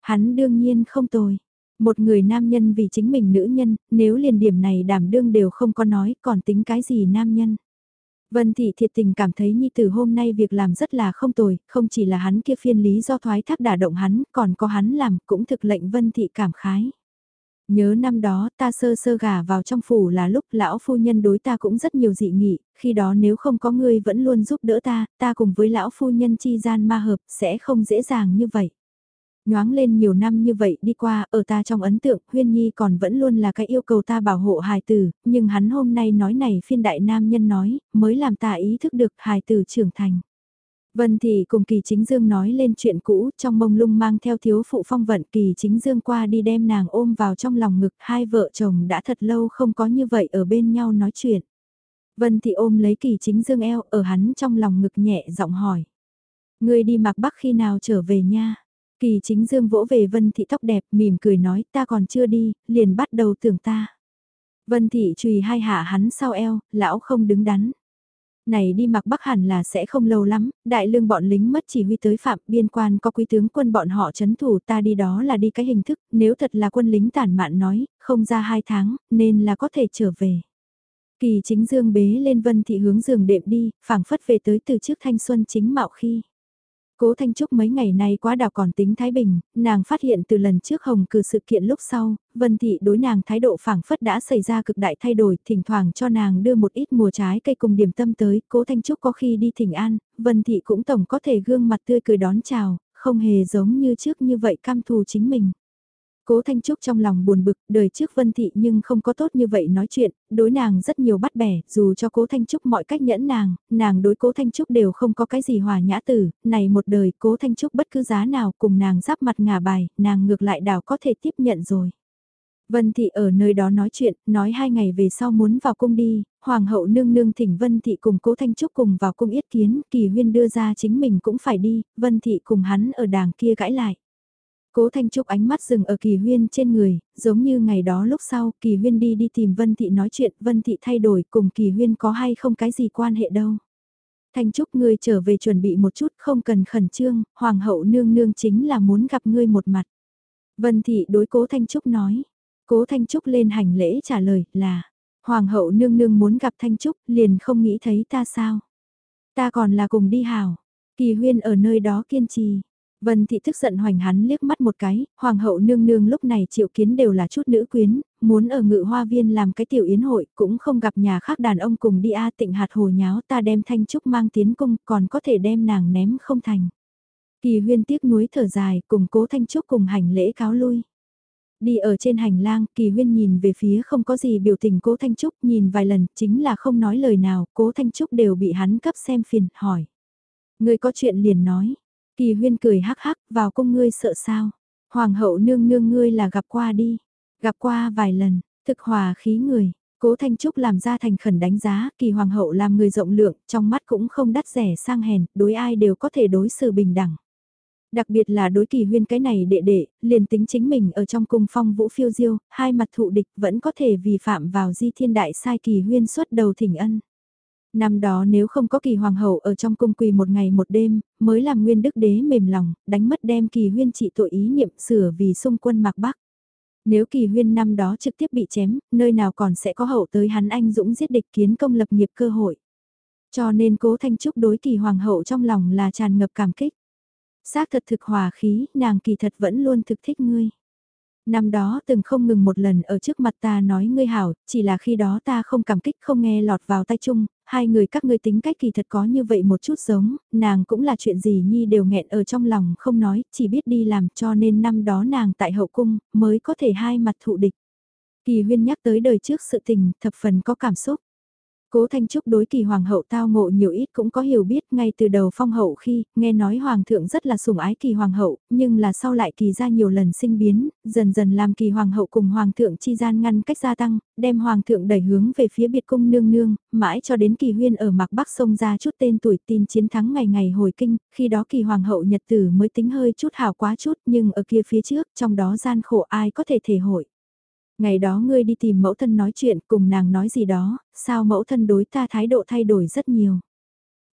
Hắn đương nhiên không tồi. Một người nam nhân vì chính mình nữ nhân, nếu liền điểm này đảm đương đều không có nói, còn tính cái gì nam nhân. Vân Thị thiệt tình cảm thấy Nhi Tử hôm nay việc làm rất là không tồi, không chỉ là hắn kia phiên lý do thoái thác đả động hắn, còn có hắn làm cũng thực lệnh Vân Thị cảm khái. Nhớ năm đó ta sơ sơ gà vào trong phủ là lúc lão phu nhân đối ta cũng rất nhiều dị nghị, khi đó nếu không có ngươi vẫn luôn giúp đỡ ta, ta cùng với lão phu nhân chi gian ma hợp sẽ không dễ dàng như vậy. Nhoáng lên nhiều năm như vậy đi qua, ở ta trong ấn tượng, Huyên Nhi còn vẫn luôn là cái yêu cầu ta bảo hộ hài tử, nhưng hắn hôm nay nói này phiên đại nam nhân nói, mới làm ta ý thức được hài tử trưởng thành. Vân Thị cùng Kỳ Chính Dương nói lên chuyện cũ, trong mông lung mang theo thiếu phụ phong vận Kỳ Chính Dương qua đi đem nàng ôm vào trong lòng ngực, hai vợ chồng đã thật lâu không có như vậy ở bên nhau nói chuyện. Vân Thị ôm lấy Kỳ Chính Dương eo, ở hắn trong lòng ngực nhẹ giọng hỏi. người đi mặc bắc khi nào trở về nha? Kỳ chính dương vỗ về Vân Thị tóc đẹp mỉm cười nói ta còn chưa đi, liền bắt đầu tưởng ta. Vân Thị chùy hai hạ hắn sau eo, lão không đứng đắn. Này đi mặc bắc hẳn là sẽ không lâu lắm, đại lương bọn lính mất chỉ huy tới phạm biên quan có quý tướng quân bọn họ chấn thủ ta đi đó là đi cái hình thức, nếu thật là quân lính tản mạn nói, không ra hai tháng, nên là có thể trở về. Kỳ chính dương bế lên vân thị hướng giường đệm đi, phảng phất về tới từ trước thanh xuân chính mạo khi. Cố Thanh Trúc mấy ngày nay quá đào còn tính Thái Bình, nàng phát hiện từ lần trước hồng cử sự kiện lúc sau, Vân Thị đối nàng thái độ phảng phất đã xảy ra cực đại thay đổi, thỉnh thoảng cho nàng đưa một ít mùa trái cây cùng điểm tâm tới, Cố Thanh Trúc có khi đi thỉnh an, Vân Thị cũng tổng có thể gương mặt tươi cười đón chào, không hề giống như trước như vậy cam thù chính mình. Cố Thanh Trúc trong lòng buồn bực, đời trước Vân Thị nhưng không có tốt như vậy nói chuyện, đối nàng rất nhiều bắt bẻ, dù cho Cố Thanh Trúc mọi cách nhẫn nàng, nàng đối Cố Thanh Trúc đều không có cái gì hòa nhã tử, này một đời Cố Thanh Trúc bất cứ giá nào cùng nàng giáp mặt ngả bài, nàng ngược lại đảo có thể tiếp nhận rồi. Vân Thị ở nơi đó nói chuyện, nói hai ngày về sau muốn vào cung đi, Hoàng hậu nương nương thỉnh Vân Thị cùng Cố Thanh Trúc cùng vào cung yết kiến, Kỳ Huyên đưa ra chính mình cũng phải đi, Vân Thị cùng hắn ở đàng kia cãi lại. Cố Thanh Trúc ánh mắt dừng ở Kỳ Huyên trên người, giống như ngày đó lúc sau Kỳ Huyên đi đi tìm Vân Thị nói chuyện, Vân Thị thay đổi cùng Kỳ Huyên có hay không cái gì quan hệ đâu. Thanh Trúc ngươi trở về chuẩn bị một chút không cần khẩn trương, Hoàng hậu nương nương chính là muốn gặp ngươi một mặt. Vân Thị đối Cố Thanh Trúc nói, Cố Thanh Trúc lên hành lễ trả lời là, Hoàng hậu nương nương muốn gặp Thanh Trúc liền không nghĩ thấy ta sao. Ta còn là cùng đi hào, Kỳ Huyên ở nơi đó kiên trì. Vân thị tức giận hoành hắn liếc mắt một cái, hoàng hậu nương nương lúc này triệu kiến đều là chút nữ quyến, muốn ở ngự hoa viên làm cái tiểu yến hội, cũng không gặp nhà khác đàn ông cùng đi a tịnh hạt hồ nháo ta đem thanh trúc mang tiến cung, còn có thể đem nàng ném không thành. Kỳ huyên tiếc nuối thở dài, cùng cố thanh trúc cùng hành lễ cáo lui. Đi ở trên hành lang, kỳ huyên nhìn về phía không có gì biểu tình cố thanh trúc, nhìn vài lần, chính là không nói lời nào, cố thanh trúc đều bị hắn cấp xem phiền, hỏi. Người có chuyện liền nói, Kỳ huyên cười hắc hắc, vào cung ngươi sợ sao? Hoàng hậu nương nương ngươi là gặp qua đi. Gặp qua vài lần, thực hòa khí người. Cố Thanh Trúc làm ra thành khẩn đánh giá, kỳ hoàng hậu làm người rộng lượng, trong mắt cũng không đắt rẻ sang hèn, đối ai đều có thể đối xử bình đẳng. Đặc biệt là đối kỳ huyên cái này đệ đệ, liền tính chính mình ở trong cung phong vũ phiêu diêu, hai mặt thụ địch vẫn có thể vì phạm vào di thiên đại sai kỳ huyên xuất đầu thỉnh ân. Năm đó nếu không có kỳ hoàng hậu ở trong cung quỳ một ngày một đêm, mới làm nguyên đức đế mềm lòng, đánh mất đem kỳ huyên trị tội ý niệm sửa vì xung quân mạc bắc. Nếu kỳ huyên năm đó trực tiếp bị chém, nơi nào còn sẽ có hậu tới hắn anh dũng giết địch kiến công lập nghiệp cơ hội. Cho nên cố thanh trúc đối kỳ hoàng hậu trong lòng là tràn ngập cảm kích. Xác thật thực hòa khí, nàng kỳ thật vẫn luôn thực thích ngươi. Năm đó từng không ngừng một lần ở trước mặt ta nói ngươi hảo, chỉ là khi đó ta không cảm kích không nghe lọt vào tay chung, hai người các ngươi tính cách kỳ thật có như vậy một chút giống, nàng cũng là chuyện gì nhi đều nghẹn ở trong lòng không nói, chỉ biết đi làm cho nên năm đó nàng tại hậu cung mới có thể hai mặt thụ địch. Kỳ huyên nhắc tới đời trước sự tình thập phần có cảm xúc. Cố Thanh Trúc đối kỳ hoàng hậu tao ngộ nhiều ít cũng có hiểu biết ngay từ đầu phong hậu khi nghe nói hoàng thượng rất là sủng ái kỳ hoàng hậu, nhưng là sau lại kỳ ra nhiều lần sinh biến, dần dần làm kỳ hoàng hậu cùng hoàng thượng chi gian ngăn cách gia tăng, đem hoàng thượng đẩy hướng về phía biệt cung nương nương, mãi cho đến kỳ huyên ở mạc bắc sông ra chút tên tuổi tin chiến thắng ngày ngày hồi kinh, khi đó kỳ hoàng hậu nhật tử mới tính hơi chút hào quá chút nhưng ở kia phía trước trong đó gian khổ ai có thể thể hội. Ngày đó ngươi đi tìm mẫu thân nói chuyện cùng nàng nói gì đó, sao mẫu thân đối ta thái độ thay đổi rất nhiều.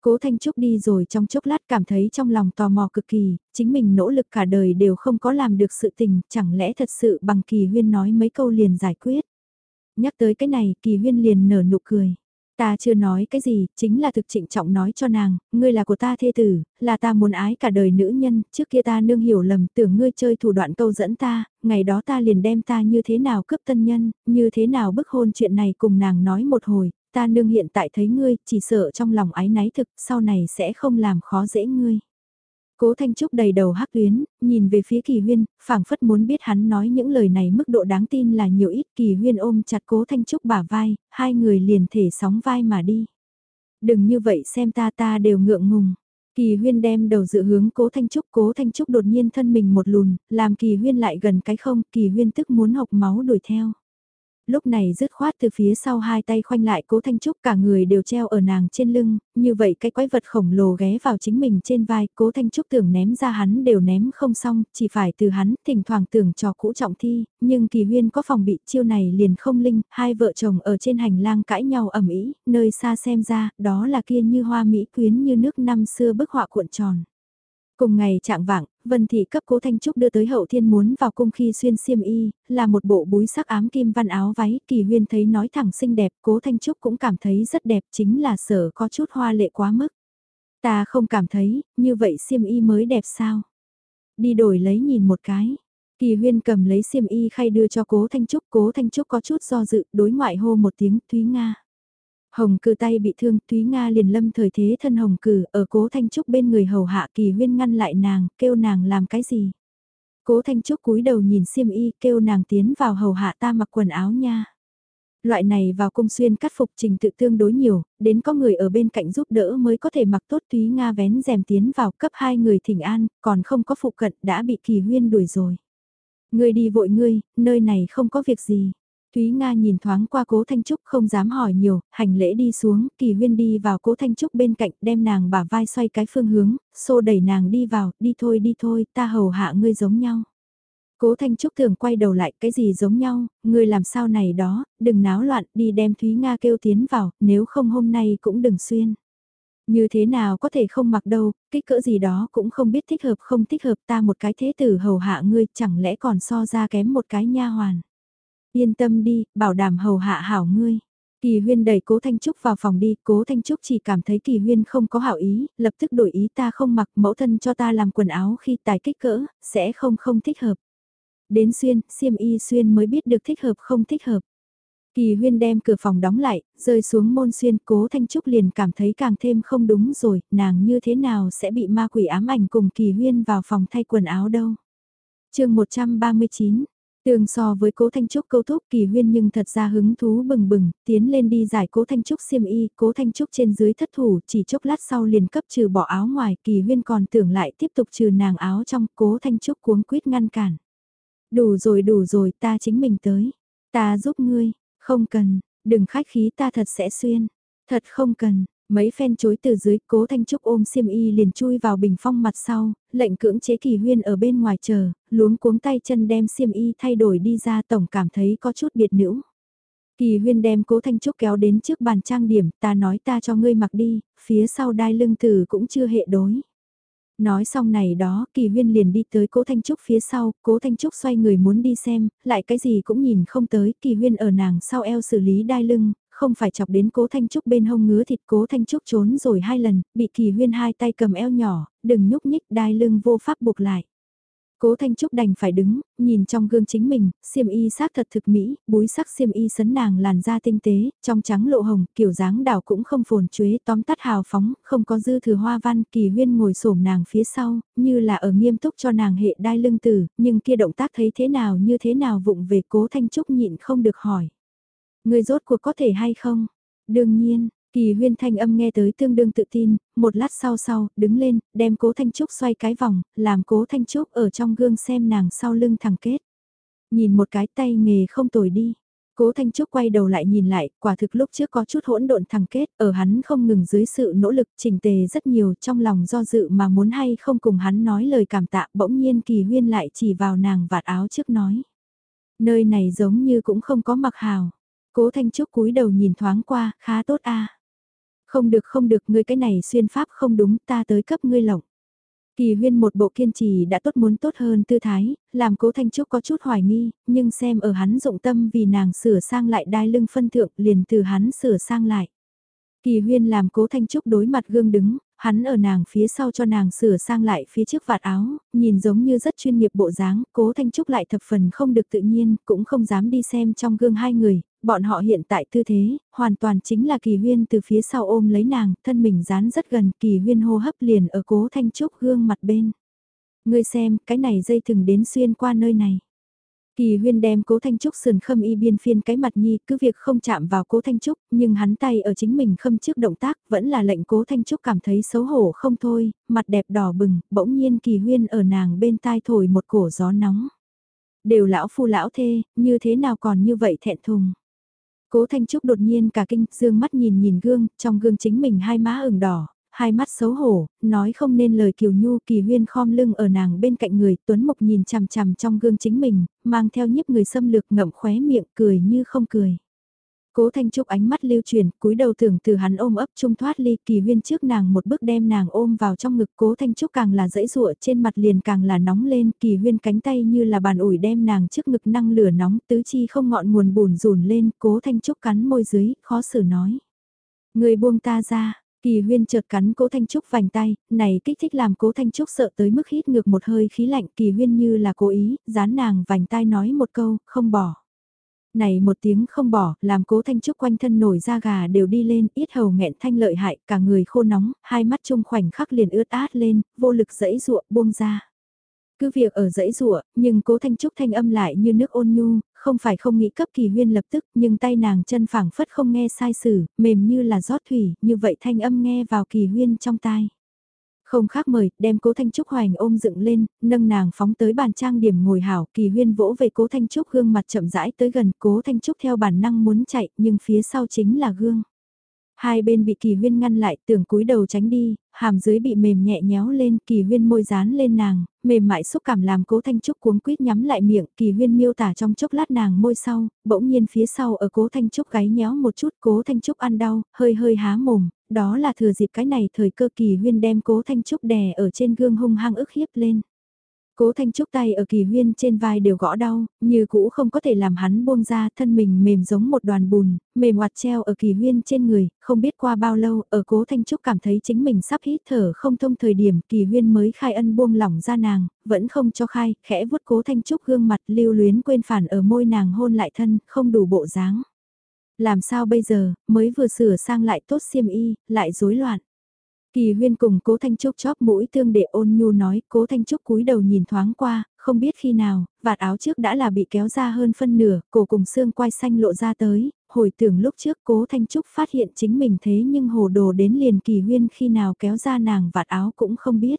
Cố Thanh Trúc đi rồi trong chốc lát cảm thấy trong lòng tò mò cực kỳ, chính mình nỗ lực cả đời đều không có làm được sự tình, chẳng lẽ thật sự bằng kỳ huyên nói mấy câu liền giải quyết. Nhắc tới cái này, kỳ huyên liền nở nụ cười. Ta chưa nói cái gì, chính là thực trịnh trọng nói cho nàng, ngươi là của ta thê tử, là ta muốn ái cả đời nữ nhân, trước kia ta nương hiểu lầm tưởng ngươi chơi thủ đoạn câu dẫn ta, ngày đó ta liền đem ta như thế nào cướp tân nhân, như thế nào bức hôn chuyện này cùng nàng nói một hồi, ta nương hiện tại thấy ngươi, chỉ sợ trong lòng ái náy thực, sau này sẽ không làm khó dễ ngươi. Cố Thanh Trúc đầy đầu hắc tuyến, nhìn về phía Kỳ Huyên, phảng phất muốn biết hắn nói những lời này mức độ đáng tin là nhiều ít. Kỳ Huyên ôm chặt Cố Thanh Trúc bả vai, hai người liền thể sóng vai mà đi. Đừng như vậy xem ta ta đều ngượng ngùng. Kỳ Huyên đem đầu dự hướng Cố Thanh Trúc, Cố Thanh Trúc đột nhiên thân mình một lùn, làm Kỳ Huyên lại gần cái không, Kỳ Huyên tức muốn học máu đuổi theo lúc này dứt khoát từ phía sau hai tay khoanh lại cố Thanh Trúc cả người đều treo ở nàng trên lưng, như vậy cái quái vật khổng lồ ghé vào chính mình trên vai, cố Thanh Trúc tưởng ném ra hắn đều ném không xong, chỉ phải từ hắn, thỉnh thoảng tưởng cho cũ trọng thi, nhưng kỳ huyên có phòng bị chiêu này liền không linh, hai vợ chồng ở trên hành lang cãi nhau ẩm ý, nơi xa xem ra, đó là kia như hoa mỹ quyến như nước năm xưa bức họa cuộn tròn. Cùng ngày trạng vạng, Vân Thị cấp Cố Thanh Trúc đưa tới hậu thiên muốn vào cung khi xuyên xiêm y, là một bộ búi sắc ám kim văn áo váy, kỳ huyên thấy nói thẳng xinh đẹp, Cố Thanh Trúc cũng cảm thấy rất đẹp chính là sở có chút hoa lệ quá mức. Ta không cảm thấy, như vậy xiêm y mới đẹp sao? Đi đổi lấy nhìn một cái. Kỳ huyên cầm lấy xiêm y khay đưa cho Cố Thanh Trúc, Cố Thanh Trúc có chút do dự, đối ngoại hô một tiếng Thúy Nga. Hồng cử tay bị thương, Thúy Nga liền lâm thời thế thân hồng cử, ở cố thanh trúc bên người hầu hạ kỳ huyên ngăn lại nàng, kêu nàng làm cái gì. Cố Thanh Trúc cúi đầu nhìn xiêm y kêu nàng tiến vào hầu hạ ta mặc quần áo nha. Loại này vào cung xuyên cắt phục trình tự tương đối nhiều, đến có người ở bên cạnh giúp đỡ mới có thể mặc tốt Thúy Nga vén rèm tiến vào cấp hai người thỉnh an, còn không có phụ cận đã bị kỳ huyên đuổi rồi. Ngươi đi vội ngươi, nơi này không có việc gì. Thúy Nga nhìn thoáng qua cố Thanh Trúc không dám hỏi nhiều, hành lễ đi xuống, kỳ huyên đi vào cố Thanh Trúc bên cạnh đem nàng bả vai xoay cái phương hướng, xô đẩy nàng đi vào, đi thôi đi thôi, ta hầu hạ ngươi giống nhau. Cố Thanh Trúc thường quay đầu lại cái gì giống nhau, ngươi làm sao này đó, đừng náo loạn, đi đem Thúy Nga kêu tiến vào, nếu không hôm nay cũng đừng xuyên. Như thế nào có thể không mặc đâu, kích cỡ gì đó cũng không biết thích hợp không thích hợp ta một cái thế tử hầu hạ ngươi chẳng lẽ còn so ra kém một cái nha hoàn. Yên tâm đi, bảo đảm hầu hạ hảo ngươi. Kỳ huyên đẩy cố Thanh Trúc vào phòng đi, cố Thanh Trúc chỉ cảm thấy kỳ huyên không có hảo ý, lập tức đổi ý ta không mặc mẫu thân cho ta làm quần áo khi tài kích cỡ, sẽ không không thích hợp. Đến xuyên, xiêm y xuyên mới biết được thích hợp không thích hợp. Kỳ huyên đem cửa phòng đóng lại, rơi xuống môn xuyên, cố Thanh Trúc liền cảm thấy càng thêm không đúng rồi, nàng như thế nào sẽ bị ma quỷ ám ảnh cùng kỳ huyên vào phòng thay quần áo đâu. chương 139 Tương so với cố Thanh Trúc câu thúc kỳ huyên nhưng thật ra hứng thú bừng bừng, tiến lên đi giải cố Thanh Trúc xiêm y, cố Thanh Trúc trên dưới thất thủ, chỉ chốc lát sau liền cấp trừ bỏ áo ngoài, kỳ huyên còn tưởng lại tiếp tục trừ nàng áo trong, cố Thanh Trúc cuống quýt ngăn cản. Đủ rồi đủ rồi, ta chính mình tới. Ta giúp ngươi, không cần, đừng khách khí ta thật sẽ xuyên. Thật không cần, mấy phen chối từ dưới, cố Thanh Trúc ôm xiêm y liền chui vào bình phong mặt sau, lệnh cưỡng chế kỳ huyên ở bên ngoài chờ, luống cuống tay chân đem xiêm y thay đổi đi ra tổng cảm thấy có chút biệt nữ. Kỳ huyên đem cố Thanh Trúc kéo đến trước bàn trang điểm, ta nói ta cho ngươi mặc đi, phía sau đai lưng tử cũng chưa hệ đối. Nói xong này đó, Kỳ Huyên liền đi tới Cố Thanh Trúc phía sau, Cố Thanh Trúc xoay người muốn đi xem, lại cái gì cũng nhìn không tới, Kỳ Huyên ở nàng sau eo xử lý đai lưng, không phải chọc đến Cố Thanh Trúc bên hông ngứa thịt Cố Thanh Trúc trốn rồi hai lần, bị Kỳ Huyên hai tay cầm eo nhỏ, đừng nhúc nhích đai lưng vô pháp buộc lại. Cố Thanh Trúc đành phải đứng, nhìn trong gương chính mình, xiêm y sát thật thực mỹ, búi sắc xiêm y sấn nàng làn da tinh tế, trong trắng lộ hồng, kiểu dáng đảo cũng không phồn chuế, tóm tắt hào phóng, không có dư thừa hoa văn, kỳ huyên ngồi xổm nàng phía sau, như là ở nghiêm túc cho nàng hệ đai lưng tử, nhưng kia động tác thấy thế nào như thế nào vụng về Cố Thanh Trúc nhịn không được hỏi. Người rốt cuộc có thể hay không? Đương nhiên, Kỳ huyên thanh âm nghe tới tương đương tự tin, một lát sau sau, đứng lên, đem cố Thanh Trúc xoay cái vòng, làm cố Thanh Trúc ở trong gương xem nàng sau lưng thẳng kết. Nhìn một cái tay nghề không tồi đi. Cố Thanh Trúc quay đầu lại nhìn lại, quả thực lúc trước có chút hỗn độn thẳng kết, ở hắn không ngừng dưới sự nỗ lực chỉnh tề rất nhiều trong lòng do dự mà muốn hay không cùng hắn nói lời cảm tạ bỗng nhiên kỳ huyên lại chỉ vào nàng vạt áo trước nói. Nơi này giống như cũng không có mặc hào. Cố Thanh Trúc cúi đầu nhìn thoáng qua, khá tốt a không được không được ngươi cái này xuyên pháp không đúng ta tới cấp ngươi lộng. Kỳ huyên một bộ kiên trì đã tốt muốn tốt hơn tư thái, làm cố Thanh Trúc có chút hoài nghi, nhưng xem ở hắn dụng tâm vì nàng sửa sang lại đai lưng phân thượng liền từ hắn sửa sang lại. Kỳ huyên làm cố Thanh Trúc đối mặt gương đứng, hắn ở nàng phía sau cho nàng sửa sang lại phía trước vạt áo, nhìn giống như rất chuyên nghiệp bộ dáng, cố Thanh Trúc lại thập phần không được tự nhiên, cũng không dám đi xem trong gương hai người, bọn họ hiện tại tư thế, hoàn toàn chính là kỳ huyên từ phía sau ôm lấy nàng, thân mình dán rất gần, kỳ huyên hô hấp liền ở cố thanh trúc gương mặt bên. Ngươi xem, cái này dây thừng đến xuyên qua nơi này. Kỳ huyên đem cố Thanh Trúc sườn khâm y biên phiên cái mặt nhi cứ việc không chạm vào cố Thanh Trúc, nhưng hắn tay ở chính mình khâm trước động tác vẫn là lệnh cố Thanh Trúc cảm thấy xấu hổ không thôi, mặt đẹp đỏ bừng, bỗng nhiên kỳ huyên ở nàng bên tai thổi một cổ gió nóng. Đều lão phu lão thê, như thế nào còn như vậy thẹn thùng. Cố Thanh Trúc đột nhiên cả kinh, dương mắt nhìn nhìn gương, trong gương chính mình hai má ửng đỏ, hai mắt xấu hổ, nói không nên lời kiều nhu kỳ huyên khom lưng ở nàng bên cạnh người, Tuấn Mộc nhìn chằm chằm trong gương chính mình, mang theo nhiếp người xâm lược ngậm khóe miệng cười như không cười. Cố Thanh Trúc ánh mắt lưu truyền, cúi đầu tưởng từ hắn ôm ấp trung thoát ly kỳ huyên trước nàng một bước đem nàng ôm vào trong ngực Cố Thanh Trúc càng là dãy rụa trên mặt liền càng là nóng lên kỳ huyên cánh tay như là bàn ủi đem nàng trước ngực năng lửa nóng tứ chi không ngọn nguồn bùn rùn lên Cố Thanh Trúc cắn môi dưới, khó xử nói. Người buông ta ra, Kỳ huyên chợt cắn cố Thanh Trúc vành tay, này kích thích làm cố Thanh Trúc sợ tới mức hít ngược một hơi khí lạnh kỳ huyên như là cố ý, dán nàng vành tay nói một câu, không bỏ. Này một tiếng không bỏ, làm cố thanh trúc quanh thân nổi da gà đều đi lên, ít hầu nghẹn thanh lợi hại, cả người khô nóng, hai mắt trung khoảnh khắc liền ướt át lên, vô lực dẫy ruộng buông ra. Cứ việc ở dãy ruộng nhưng cố Thanh Trúc thanh âm lại như nước ôn nhu, không phải không nghĩ cấp kỳ huyên lập tức, nhưng tay nàng chân phẳng phất không nghe sai sử, mềm như là rót thủy, như vậy thanh âm nghe vào kỳ huyên trong tai. Không khác mời, đem cố Thanh Trúc hoành ôm dựng lên, nâng nàng phóng tới bàn trang điểm ngồi hảo, kỳ huyên vỗ về cố Thanh Trúc gương mặt chậm rãi tới gần, cố Thanh Trúc theo bản năng muốn chạy, nhưng phía sau chính là gương. Hai bên bị kỳ huyên ngăn lại tưởng cúi đầu tránh đi, hàm dưới bị mềm nhẹ nhéo lên, kỳ huyên môi dán lên nàng, mềm mại xúc cảm làm cố thanh trúc cuống quýt nhắm lại miệng, kỳ huyên miêu tả trong chốc lát nàng môi sau, bỗng nhiên phía sau ở cố thanh trúc gáy nhéo một chút, cố thanh trúc ăn đau, hơi hơi há mồm, đó là thừa dịp cái này thời cơ kỳ huyên đem cố thanh trúc đè ở trên gương hung hăng ức hiếp lên. Cố Thanh Trúc tay ở kỳ huyên trên vai đều gõ đau, như cũ không có thể làm hắn buông ra thân mình mềm giống một đoàn bùn, mềm hoạt treo ở kỳ huyên trên người, không biết qua bao lâu, ở cố Thanh Trúc cảm thấy chính mình sắp hít thở không thông thời điểm kỳ huyên mới khai ân buông lỏng ra nàng, vẫn không cho khai, khẽ vuốt cố Thanh Trúc gương mặt lưu luyến quên phản ở môi nàng hôn lại thân, không đủ bộ dáng. Làm sao bây giờ, mới vừa sửa sang lại tốt xiêm y, lại rối loạn. Kỳ huyên cùng cố Thanh Trúc chóp mũi tương để ôn nhu nói, cố Thanh Trúc cúi đầu nhìn thoáng qua, không biết khi nào, vạt áo trước đã là bị kéo ra hơn phân nửa, cổ cùng xương quai xanh lộ ra tới, hồi tưởng lúc trước cố Thanh Trúc phát hiện chính mình thế nhưng hồ đồ đến liền kỳ huyên khi nào kéo ra nàng vạt áo cũng không biết.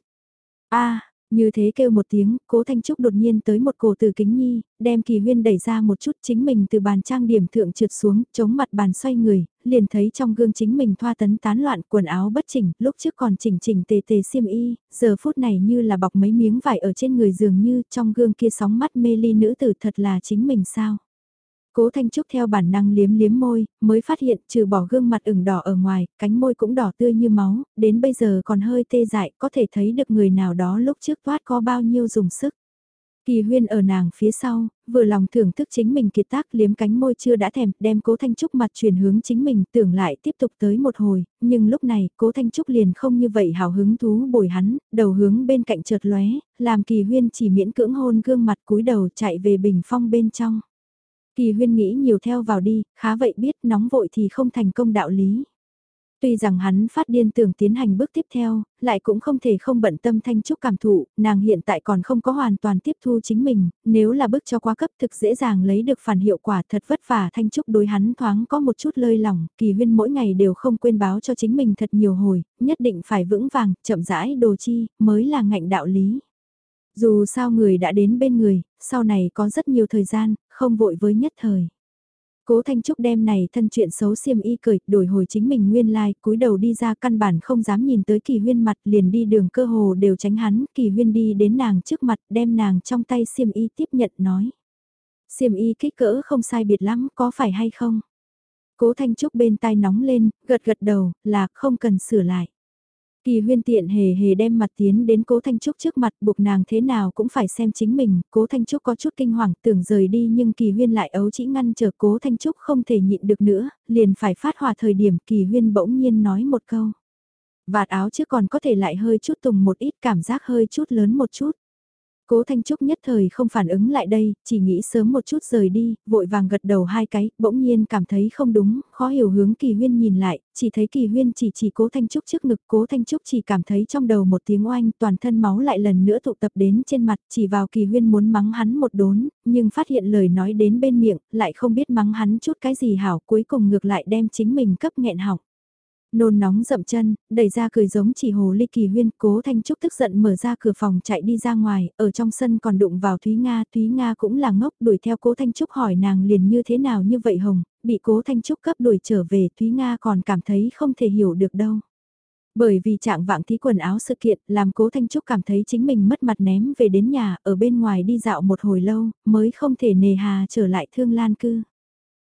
a như thế kêu một tiếng, cố Thanh Trúc đột nhiên tới một cổ từ kính nhi, đem kỳ huyên đẩy ra một chút chính mình từ bàn trang điểm thượng trượt xuống, chống mặt bàn xoay người, liền thấy trong gương chính mình thoa tấn tán loạn quần áo bất chỉnh, lúc trước còn chỉnh chỉnh tề tề xiêm y, giờ phút này như là bọc mấy miếng vải ở trên người dường như trong gương kia sóng mắt mê ly nữ tử thật là chính mình sao. Cố Thanh Trúc theo bản năng liếm liếm môi, mới phát hiện trừ bỏ gương mặt ửng đỏ ở ngoài, cánh môi cũng đỏ tươi như máu, đến bây giờ còn hơi tê dại, có thể thấy được người nào đó lúc trước toát có bao nhiêu dùng sức. Kỳ huyên ở nàng phía sau, vừa lòng thưởng thức chính mình kiệt tác liếm cánh môi chưa đã thèm, đem cố Thanh Trúc mặt chuyển hướng chính mình tưởng lại tiếp tục tới một hồi, nhưng lúc này cố Thanh Trúc liền không như vậy hào hứng thú bồi hắn, đầu hướng bên cạnh chợt lóe, làm kỳ huyên chỉ miễn cưỡng hôn gương mặt cúi đầu chạy về bình phong bên trong. Kỳ huyên nghĩ nhiều theo vào đi, khá vậy biết nóng vội thì không thành công đạo lý. Tuy rằng hắn phát điên tưởng tiến hành bước tiếp theo, lại cũng không thể không bận tâm Thanh Trúc cảm thụ, nàng hiện tại còn không có hoàn toàn tiếp thu chính mình, nếu là bước cho quá cấp thực dễ dàng lấy được phản hiệu quả thật vất vả Thanh Trúc đối hắn thoáng có một chút lơi lỏng, kỳ huyên mỗi ngày đều không quên báo cho chính mình thật nhiều hồi, nhất định phải vững vàng, chậm rãi đồ chi, mới là ngạnh đạo lý. Dù sao người đã đến bên người, sau này có rất nhiều thời gian, không vội với nhất thời. Cố Thanh Trúc đem này thân chuyện xấu xiêm y cười đổi hồi chính mình nguyên lai, like, cúi đầu đi ra căn bản không dám nhìn tới kỳ huyên mặt liền đi đường cơ hồ đều tránh hắn, kỳ huyên đi đến nàng trước mặt đem nàng trong tay xiêm y tiếp nhận nói. Xiêm y kích cỡ không sai biệt lắm, có phải hay không? Cố Thanh Trúc bên tai nóng lên, gật gật đầu, là không cần sửa lại. Kỳ huyên tiện hề hề đem mặt tiến đến cố Thanh Trúc trước mặt buộc nàng thế nào cũng phải xem chính mình, cố Thanh Trúc có chút kinh hoàng tưởng rời đi nhưng kỳ huyên lại ấu chỉ ngăn chờ cố Thanh Trúc không thể nhịn được nữa, liền phải phát hòa thời điểm kỳ huyên bỗng nhiên nói một câu. Vạt áo chứ còn có thể lại hơi chút tùng một ít cảm giác hơi chút lớn một chút. Cố Thanh Trúc nhất thời không phản ứng lại đây, chỉ nghĩ sớm một chút rời đi, vội vàng gật đầu hai cái, bỗng nhiên cảm thấy không đúng, khó hiểu hướng Kỳ Huyên nhìn lại, chỉ thấy Kỳ Huyên chỉ chỉ Cố Thanh Trúc trước ngực, Cố Thanh Trúc chỉ cảm thấy trong đầu một tiếng oanh, toàn thân máu lại lần nữa tụ tập đến trên mặt, chỉ vào Kỳ Huyên muốn mắng hắn một đốn, nhưng phát hiện lời nói đến bên miệng, lại không biết mắng hắn chút cái gì hảo, cuối cùng ngược lại đem chính mình cấp nghẹn hỏng nôn nóng dậm chân, đẩy ra cười giống chỉ hồ ly kỳ huyên, cố Thanh Trúc tức giận mở ra cửa phòng chạy đi ra ngoài, ở trong sân còn đụng vào Thúy Nga, Thúy Nga cũng là ngốc đuổi theo cố Thanh Trúc hỏi nàng liền như thế nào như vậy hồng, bị cố Thanh Trúc cấp đuổi trở về Thúy Nga còn cảm thấy không thể hiểu được đâu. Bởi vì trạng vạng thí quần áo sự kiện làm cố Thanh Trúc cảm thấy chính mình mất mặt ném về đến nhà ở bên ngoài đi dạo một hồi lâu mới không thể nề hà trở lại thương lan cư.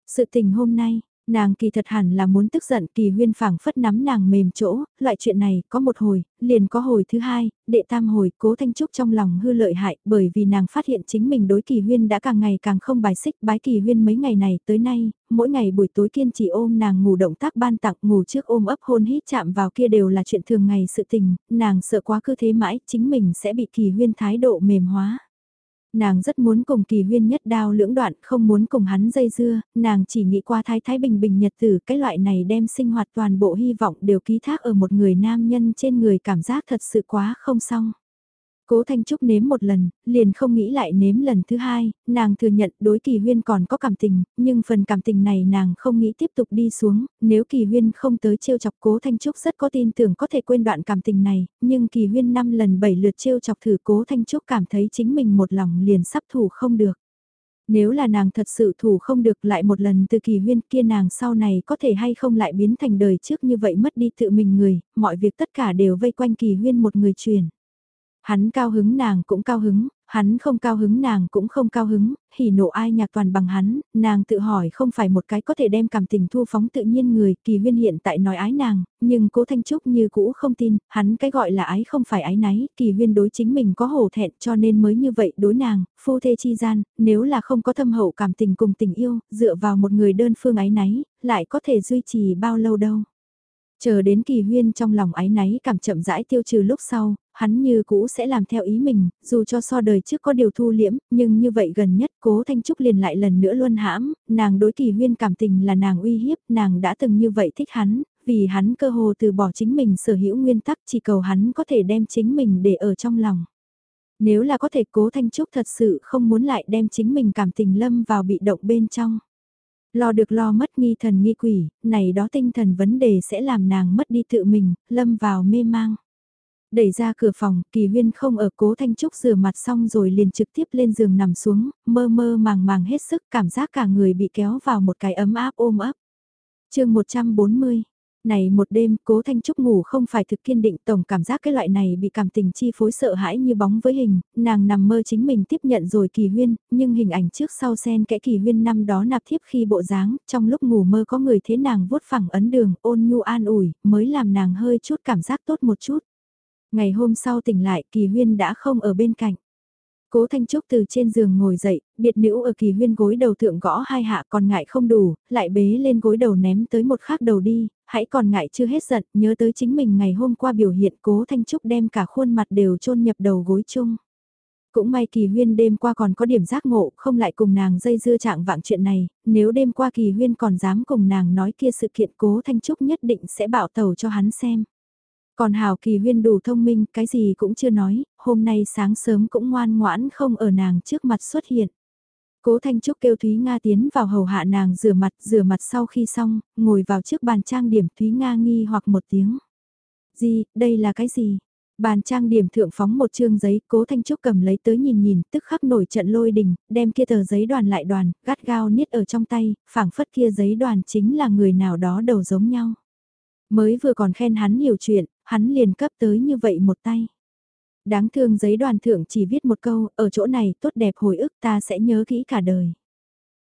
Sự tình hôm nay, Nàng kỳ thật hẳn là muốn tức giận kỳ huyên phảng phất nắm nàng mềm chỗ, loại chuyện này có một hồi, liền có hồi thứ hai, đệ tam hồi cố thanh trúc trong lòng hư lợi hại bởi vì nàng phát hiện chính mình đối kỳ huyên đã càng ngày càng không bài xích bái kỳ huyên mấy ngày này tới nay, mỗi ngày buổi tối kiên trì ôm nàng ngủ động tác ban tặng ngủ trước ôm ấp hôn hít chạm vào kia đều là chuyện thường ngày sự tình, nàng sợ quá cứ thế mãi chính mình sẽ bị kỳ huyên thái độ mềm hóa. Nàng rất muốn cùng kỳ huyên nhất đao lưỡng đoạn, không muốn cùng hắn dây dưa, nàng chỉ nghĩ qua thái thái bình bình nhật tử, cái loại này đem sinh hoạt toàn bộ hy vọng đều ký thác ở một người nam nhân trên người cảm giác thật sự quá không xong. Cố Thanh Trúc nếm một lần, liền không nghĩ lại nếm lần thứ hai, nàng thừa nhận đối kỳ huyên còn có cảm tình, nhưng phần cảm tình này nàng không nghĩ tiếp tục đi xuống, nếu kỳ huyên không tới trêu chọc Cố Thanh Trúc rất có tin tưởng có thể quên đoạn cảm tình này, nhưng kỳ huyên năm lần bảy lượt trêu chọc thử Cố Thanh Trúc cảm thấy chính mình một lòng liền sắp thủ không được. Nếu là nàng thật sự thủ không được lại một lần từ kỳ huyên kia nàng sau này có thể hay không lại biến thành đời trước như vậy mất đi tự mình người, mọi việc tất cả đều vây quanh kỳ huyên một người truyền. Hắn cao hứng nàng cũng cao hứng, hắn không cao hứng nàng cũng không cao hứng, hỉ nộ ai nhạc toàn bằng hắn, nàng tự hỏi không phải một cái có thể đem cảm tình thu phóng tự nhiên người, kỳ huyên hiện tại nói ái nàng, nhưng cố Thanh Trúc như cũ không tin, hắn cái gọi là ái không phải ái náy, kỳ huyên đối chính mình có hổ thẹn cho nên mới như vậy đối nàng, phu thê chi gian, nếu là không có thâm hậu cảm tình cùng tình yêu, dựa vào một người đơn phương ái náy, lại có thể duy trì bao lâu đâu. Chờ đến kỳ huyên trong lòng ái náy cảm chậm rãi tiêu trừ lúc sau, hắn như cũ sẽ làm theo ý mình, dù cho so đời trước có điều thu liễm, nhưng như vậy gần nhất cố Thanh Trúc liền lại lần nữa luôn hãm, nàng đối kỳ huyên cảm tình là nàng uy hiếp, nàng đã từng như vậy thích hắn, vì hắn cơ hồ từ bỏ chính mình sở hữu nguyên tắc chỉ cầu hắn có thể đem chính mình để ở trong lòng. Nếu là có thể cố Thanh Trúc thật sự không muốn lại đem chính mình cảm tình lâm vào bị động bên trong. Lo được lo mất nghi thần nghi quỷ, này đó tinh thần vấn đề sẽ làm nàng mất đi tự mình, lâm vào mê mang. Đẩy ra cửa phòng, kỳ huyên không ở cố thanh trúc rửa mặt xong rồi liền trực tiếp lên giường nằm xuống, mơ mơ màng màng hết sức cảm giác cả người bị kéo vào một cái ấm áp ôm ấp. chương 140 này một đêm, cố Thanh Trúc ngủ không phải thực kiên định tổng cảm giác cái loại này bị cảm tình chi phối sợ hãi như bóng với hình, nàng nằm mơ chính mình tiếp nhận rồi kỳ huyên, nhưng hình ảnh trước sau sen kẽ kỳ huyên năm đó nạp thiếp khi bộ dáng, trong lúc ngủ mơ có người thế nàng vuốt phẳng ấn đường, ôn nhu an ủi, mới làm nàng hơi chút cảm giác tốt một chút. Ngày hôm sau tỉnh lại, kỳ huyên đã không ở bên cạnh. Cố Thanh Trúc từ trên giường ngồi dậy, biệt nữ ở kỳ huyên gối đầu thượng gõ hai hạ còn ngại không đủ, lại bế lên gối đầu ném tới một khác đầu đi, hãy còn ngại chưa hết giận, nhớ tới chính mình ngày hôm qua biểu hiện cố Thanh Trúc đem cả khuôn mặt đều chôn nhập đầu gối chung. Cũng may kỳ huyên đêm qua còn có điểm giác ngộ, không lại cùng nàng dây dưa trạng vạng chuyện này, nếu đêm qua kỳ huyên còn dám cùng nàng nói kia sự kiện cố Thanh Trúc nhất định sẽ bảo tàu cho hắn xem. Còn Hào Kỳ Huyên đủ thông minh, cái gì cũng chưa nói, hôm nay sáng sớm cũng ngoan ngoãn không ở nàng trước mặt xuất hiện. Cố Thanh Trúc kêu Thúy Nga tiến vào hầu hạ nàng rửa mặt, rửa mặt sau khi xong, ngồi vào trước bàn trang điểm Thúy Nga nghi hoặc một tiếng. Gì, đây là cái gì? Bàn trang điểm thượng phóng một chương giấy, cố Thanh Trúc cầm lấy tới nhìn nhìn, tức khắc nổi trận lôi đình, đem kia tờ giấy đoàn lại đoàn, gắt gao niết ở trong tay, phảng phất kia giấy đoàn chính là người nào đó đầu giống nhau. Mới vừa còn khen hắn hiểu chuyện, hắn liền cấp tới như vậy một tay. Đáng thương giấy đoàn thượng chỉ viết một câu, ở chỗ này tốt đẹp hồi ức ta sẽ nhớ kỹ cả đời.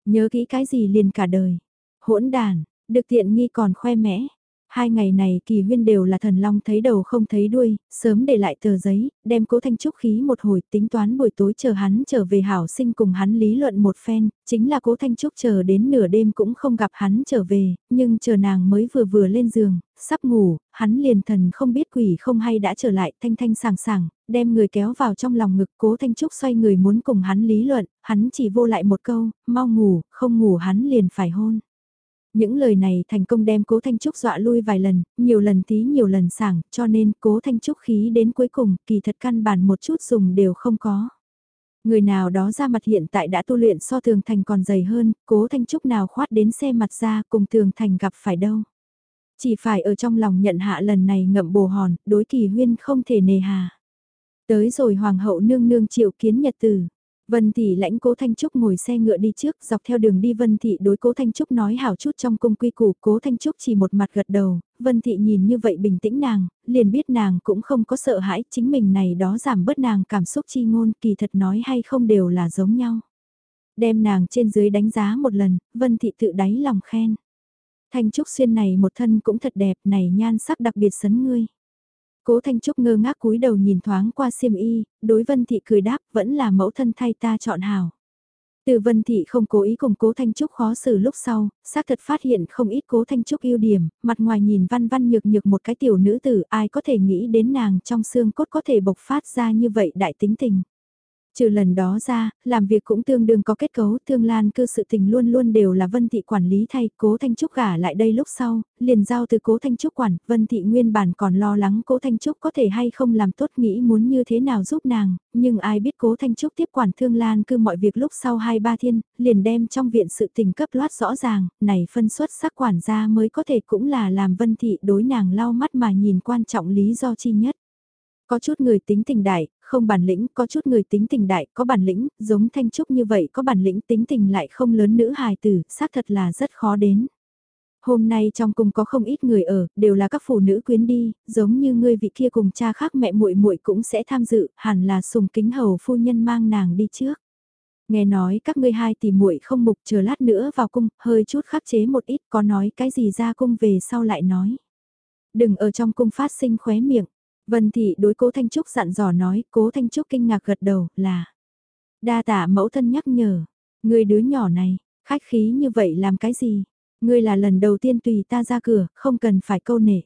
Nhớ kỹ cái gì liền cả đời. Hỗn đàn, được tiện nghi còn khoe mẽ. Hai ngày này kỳ huyên đều là thần long thấy đầu không thấy đuôi, sớm để lại tờ giấy, đem cố thanh trúc khí một hồi tính toán buổi tối chờ hắn trở về hảo sinh cùng hắn lý luận một phen, chính là cố thanh trúc chờ đến nửa đêm cũng không gặp hắn trở về, nhưng chờ nàng mới vừa vừa lên giường, sắp ngủ, hắn liền thần không biết quỷ không hay đã trở lại thanh thanh sàng sàng, đem người kéo vào trong lòng ngực cố thanh trúc xoay người muốn cùng hắn lý luận, hắn chỉ vô lại một câu, mau ngủ, không ngủ hắn liền phải hôn. Những lời này thành công đem cố Thanh Trúc dọa lui vài lần, nhiều lần tí nhiều lần sảng, cho nên cố Thanh Trúc khí đến cuối cùng, kỳ thật căn bản một chút dùng đều không có. Người nào đó ra mặt hiện tại đã tu luyện so Thường Thành còn dày hơn, cố Thanh Trúc nào khoát đến xe mặt ra cùng Thường Thành gặp phải đâu. Chỉ phải ở trong lòng nhận hạ lần này ngậm bồ hòn, đối kỳ huyên không thể nề hà. Tới rồi Hoàng hậu nương nương triệu kiến nhật tử. Vân Thị lãnh Cố Thanh Trúc ngồi xe ngựa đi trước, dọc theo đường đi Vân Thị đối Cố Thanh Trúc nói hảo chút trong cung quy củ, Cố Thanh Trúc chỉ một mặt gật đầu, Vân Thị nhìn như vậy bình tĩnh nàng, liền biết nàng cũng không có sợ hãi, chính mình này đó giảm bớt nàng cảm xúc chi ngôn, kỳ thật nói hay không đều là giống nhau. Đem nàng trên dưới đánh giá một lần, Vân Thị tự đáy lòng khen. Thanh Trúc xuyên này một thân cũng thật đẹp, này nhan sắc đặc biệt sấn ngươi. Cố Thanh Trúc ngơ ngác cúi đầu nhìn thoáng qua xiêm y, đối Vân Thị cười đáp vẫn là mẫu thân thay ta chọn hào. Từ Vân Thị không cố ý cùng Cố Thanh Trúc khó xử lúc sau, xác thật phát hiện không ít Cố Thanh Trúc ưu điểm, mặt ngoài nhìn văn văn nhược nhược một cái tiểu nữ tử ai có thể nghĩ đến nàng trong xương cốt có thể bộc phát ra như vậy đại tính tình. Trừ lần đó ra, làm việc cũng tương đương có kết cấu, thương lan cư sự tình luôn luôn đều là Vân Thị quản lý thay, Cố Thanh Trúc gả lại đây lúc sau, liền giao từ Cố Thanh Trúc quản, Vân Thị nguyên bản còn lo lắng Cố Thanh Trúc có thể hay không làm tốt nghĩ muốn như thế nào giúp nàng, nhưng ai biết Cố Thanh Trúc tiếp quản thương lan cư mọi việc lúc sau hai ba thiên, liền đem trong viện sự tình cấp loát rõ ràng, này phân xuất sắc quản gia mới có thể cũng là làm Vân Thị đối nàng lau mắt mà nhìn quan trọng lý do chi nhất. Có chút người tính tình đại, không bản lĩnh, có chút người tính tình đại, có bản lĩnh, giống Thanh Trúc như vậy có bản lĩnh tính tình lại không lớn nữ hài tử, xác thật là rất khó đến. Hôm nay trong cung có không ít người ở, đều là các phụ nữ quyến đi, giống như ngươi vị kia cùng cha khác mẹ muội muội cũng sẽ tham dự, hẳn là sùng kính hầu phu nhân mang nàng đi trước. Nghe nói các ngươi hai tỷ muội không mục chờ lát nữa vào cung, hơi chút khắc chế một ít, có nói cái gì ra cung về sau lại nói. Đừng ở trong cung phát sinh khóe miệng. Vân Thị đối cố Thanh Trúc dặn dò nói, cố Thanh Trúc kinh ngạc gật đầu, là. Đa tạ mẫu thân nhắc nhở, người đứa nhỏ này, khách khí như vậy làm cái gì? Ngươi là lần đầu tiên tùy ta ra cửa, không cần phải câu nể.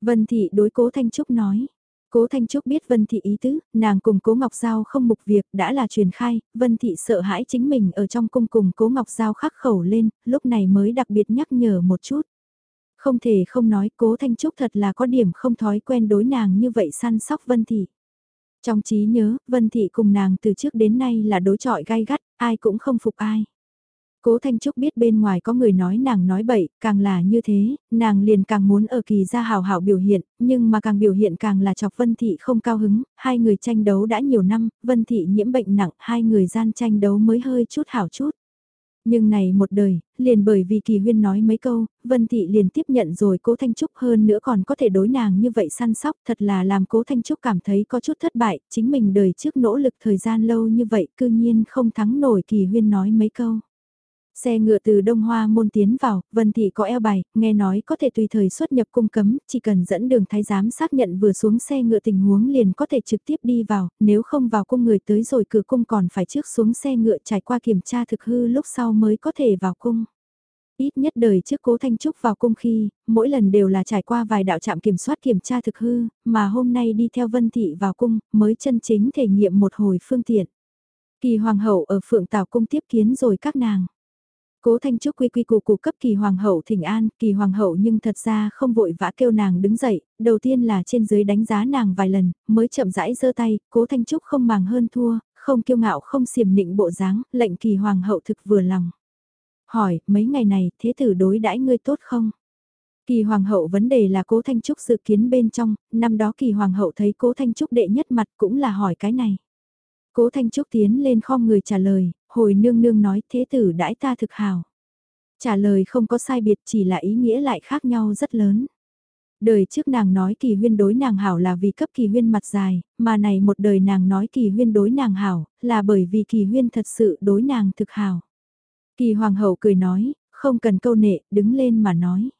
Vân Thị đối cố Thanh Trúc nói. Cố Thanh Trúc biết Vân Thị ý tứ, nàng cùng Cố Ngọc Giao không mục việc đã là truyền khai, Vân Thị sợ hãi chính mình ở trong cung cùng Cố Ngọc Giao khắc khẩu lên, lúc này mới đặc biệt nhắc nhở một chút. Không thể không nói cố Thanh Trúc thật là có điểm không thói quen đối nàng như vậy săn sóc Vân Thị. Trong trí nhớ, Vân Thị cùng nàng từ trước đến nay là đối trọi gai gắt, ai cũng không phục ai. Cố Thanh Trúc biết bên ngoài có người nói nàng nói bậy, càng là như thế, nàng liền càng muốn ở kỳ ra hào hảo biểu hiện, nhưng mà càng biểu hiện càng là chọc Vân Thị không cao hứng, hai người tranh đấu đã nhiều năm, Vân Thị nhiễm bệnh nặng, hai người gian tranh đấu mới hơi chút hảo chút. Nhưng này một đời, liền bởi vì Kỳ Huyên nói mấy câu, Vân Thị liền tiếp nhận rồi Cố Thanh Trúc hơn nữa còn có thể đối nàng như vậy săn sóc thật là làm Cố Thanh Trúc cảm thấy có chút thất bại, chính mình đời trước nỗ lực thời gian lâu như vậy cư nhiên không thắng nổi Kỳ Huyên nói mấy câu. Xe ngựa từ Đông Hoa môn tiến vào, Vân Thị có eo bài, nghe nói có thể tùy thời xuất nhập cung cấm, chỉ cần dẫn đường thái giám xác nhận vừa xuống xe ngựa tình huống liền có thể trực tiếp đi vào, nếu không vào cung người tới rồi cửa cung còn phải trước xuống xe ngựa trải qua kiểm tra thực hư lúc sau mới có thể vào cung. Ít nhất đời trước cố Thanh Trúc vào cung khi, mỗi lần đều là trải qua vài đạo trạm kiểm soát kiểm tra thực hư, mà hôm nay đi theo Vân Thị vào cung, mới chân chính thể nghiệm một hồi phương tiện. Kỳ Hoàng hậu ở Phượng tảo cung tiếp kiến rồi các nàng. Cố Thanh Trúc quy quy củ củ cấp kỳ hoàng hậu thỉnh an, kỳ hoàng hậu nhưng thật ra không vội vã kêu nàng đứng dậy, đầu tiên là trên dưới đánh giá nàng vài lần, mới chậm rãi giơ tay, cố Thanh Trúc không màng hơn thua, không kiêu ngạo không xiềm nịnh bộ dáng, lệnh kỳ hoàng hậu thực vừa lòng. Hỏi, mấy ngày này, thế tử đối đãi ngươi tốt không? Kỳ hoàng hậu vấn đề là cố Thanh Trúc dự kiến bên trong, năm đó kỳ hoàng hậu thấy cố Thanh Trúc đệ nhất mặt cũng là hỏi cái này. Cố Thanh Trúc tiến lên khom người trả lời, hồi nương nương nói thế tử đãi ta thực hào. Trả lời không có sai biệt chỉ là ý nghĩa lại khác nhau rất lớn. Đời trước nàng nói kỳ huyên đối nàng hảo là vì cấp kỳ huyên mặt dài, mà này một đời nàng nói kỳ huyên đối nàng hảo, là bởi vì kỳ huyên thật sự đối nàng thực hảo. Kỳ hoàng hậu cười nói, không cần câu nệ, đứng lên mà nói.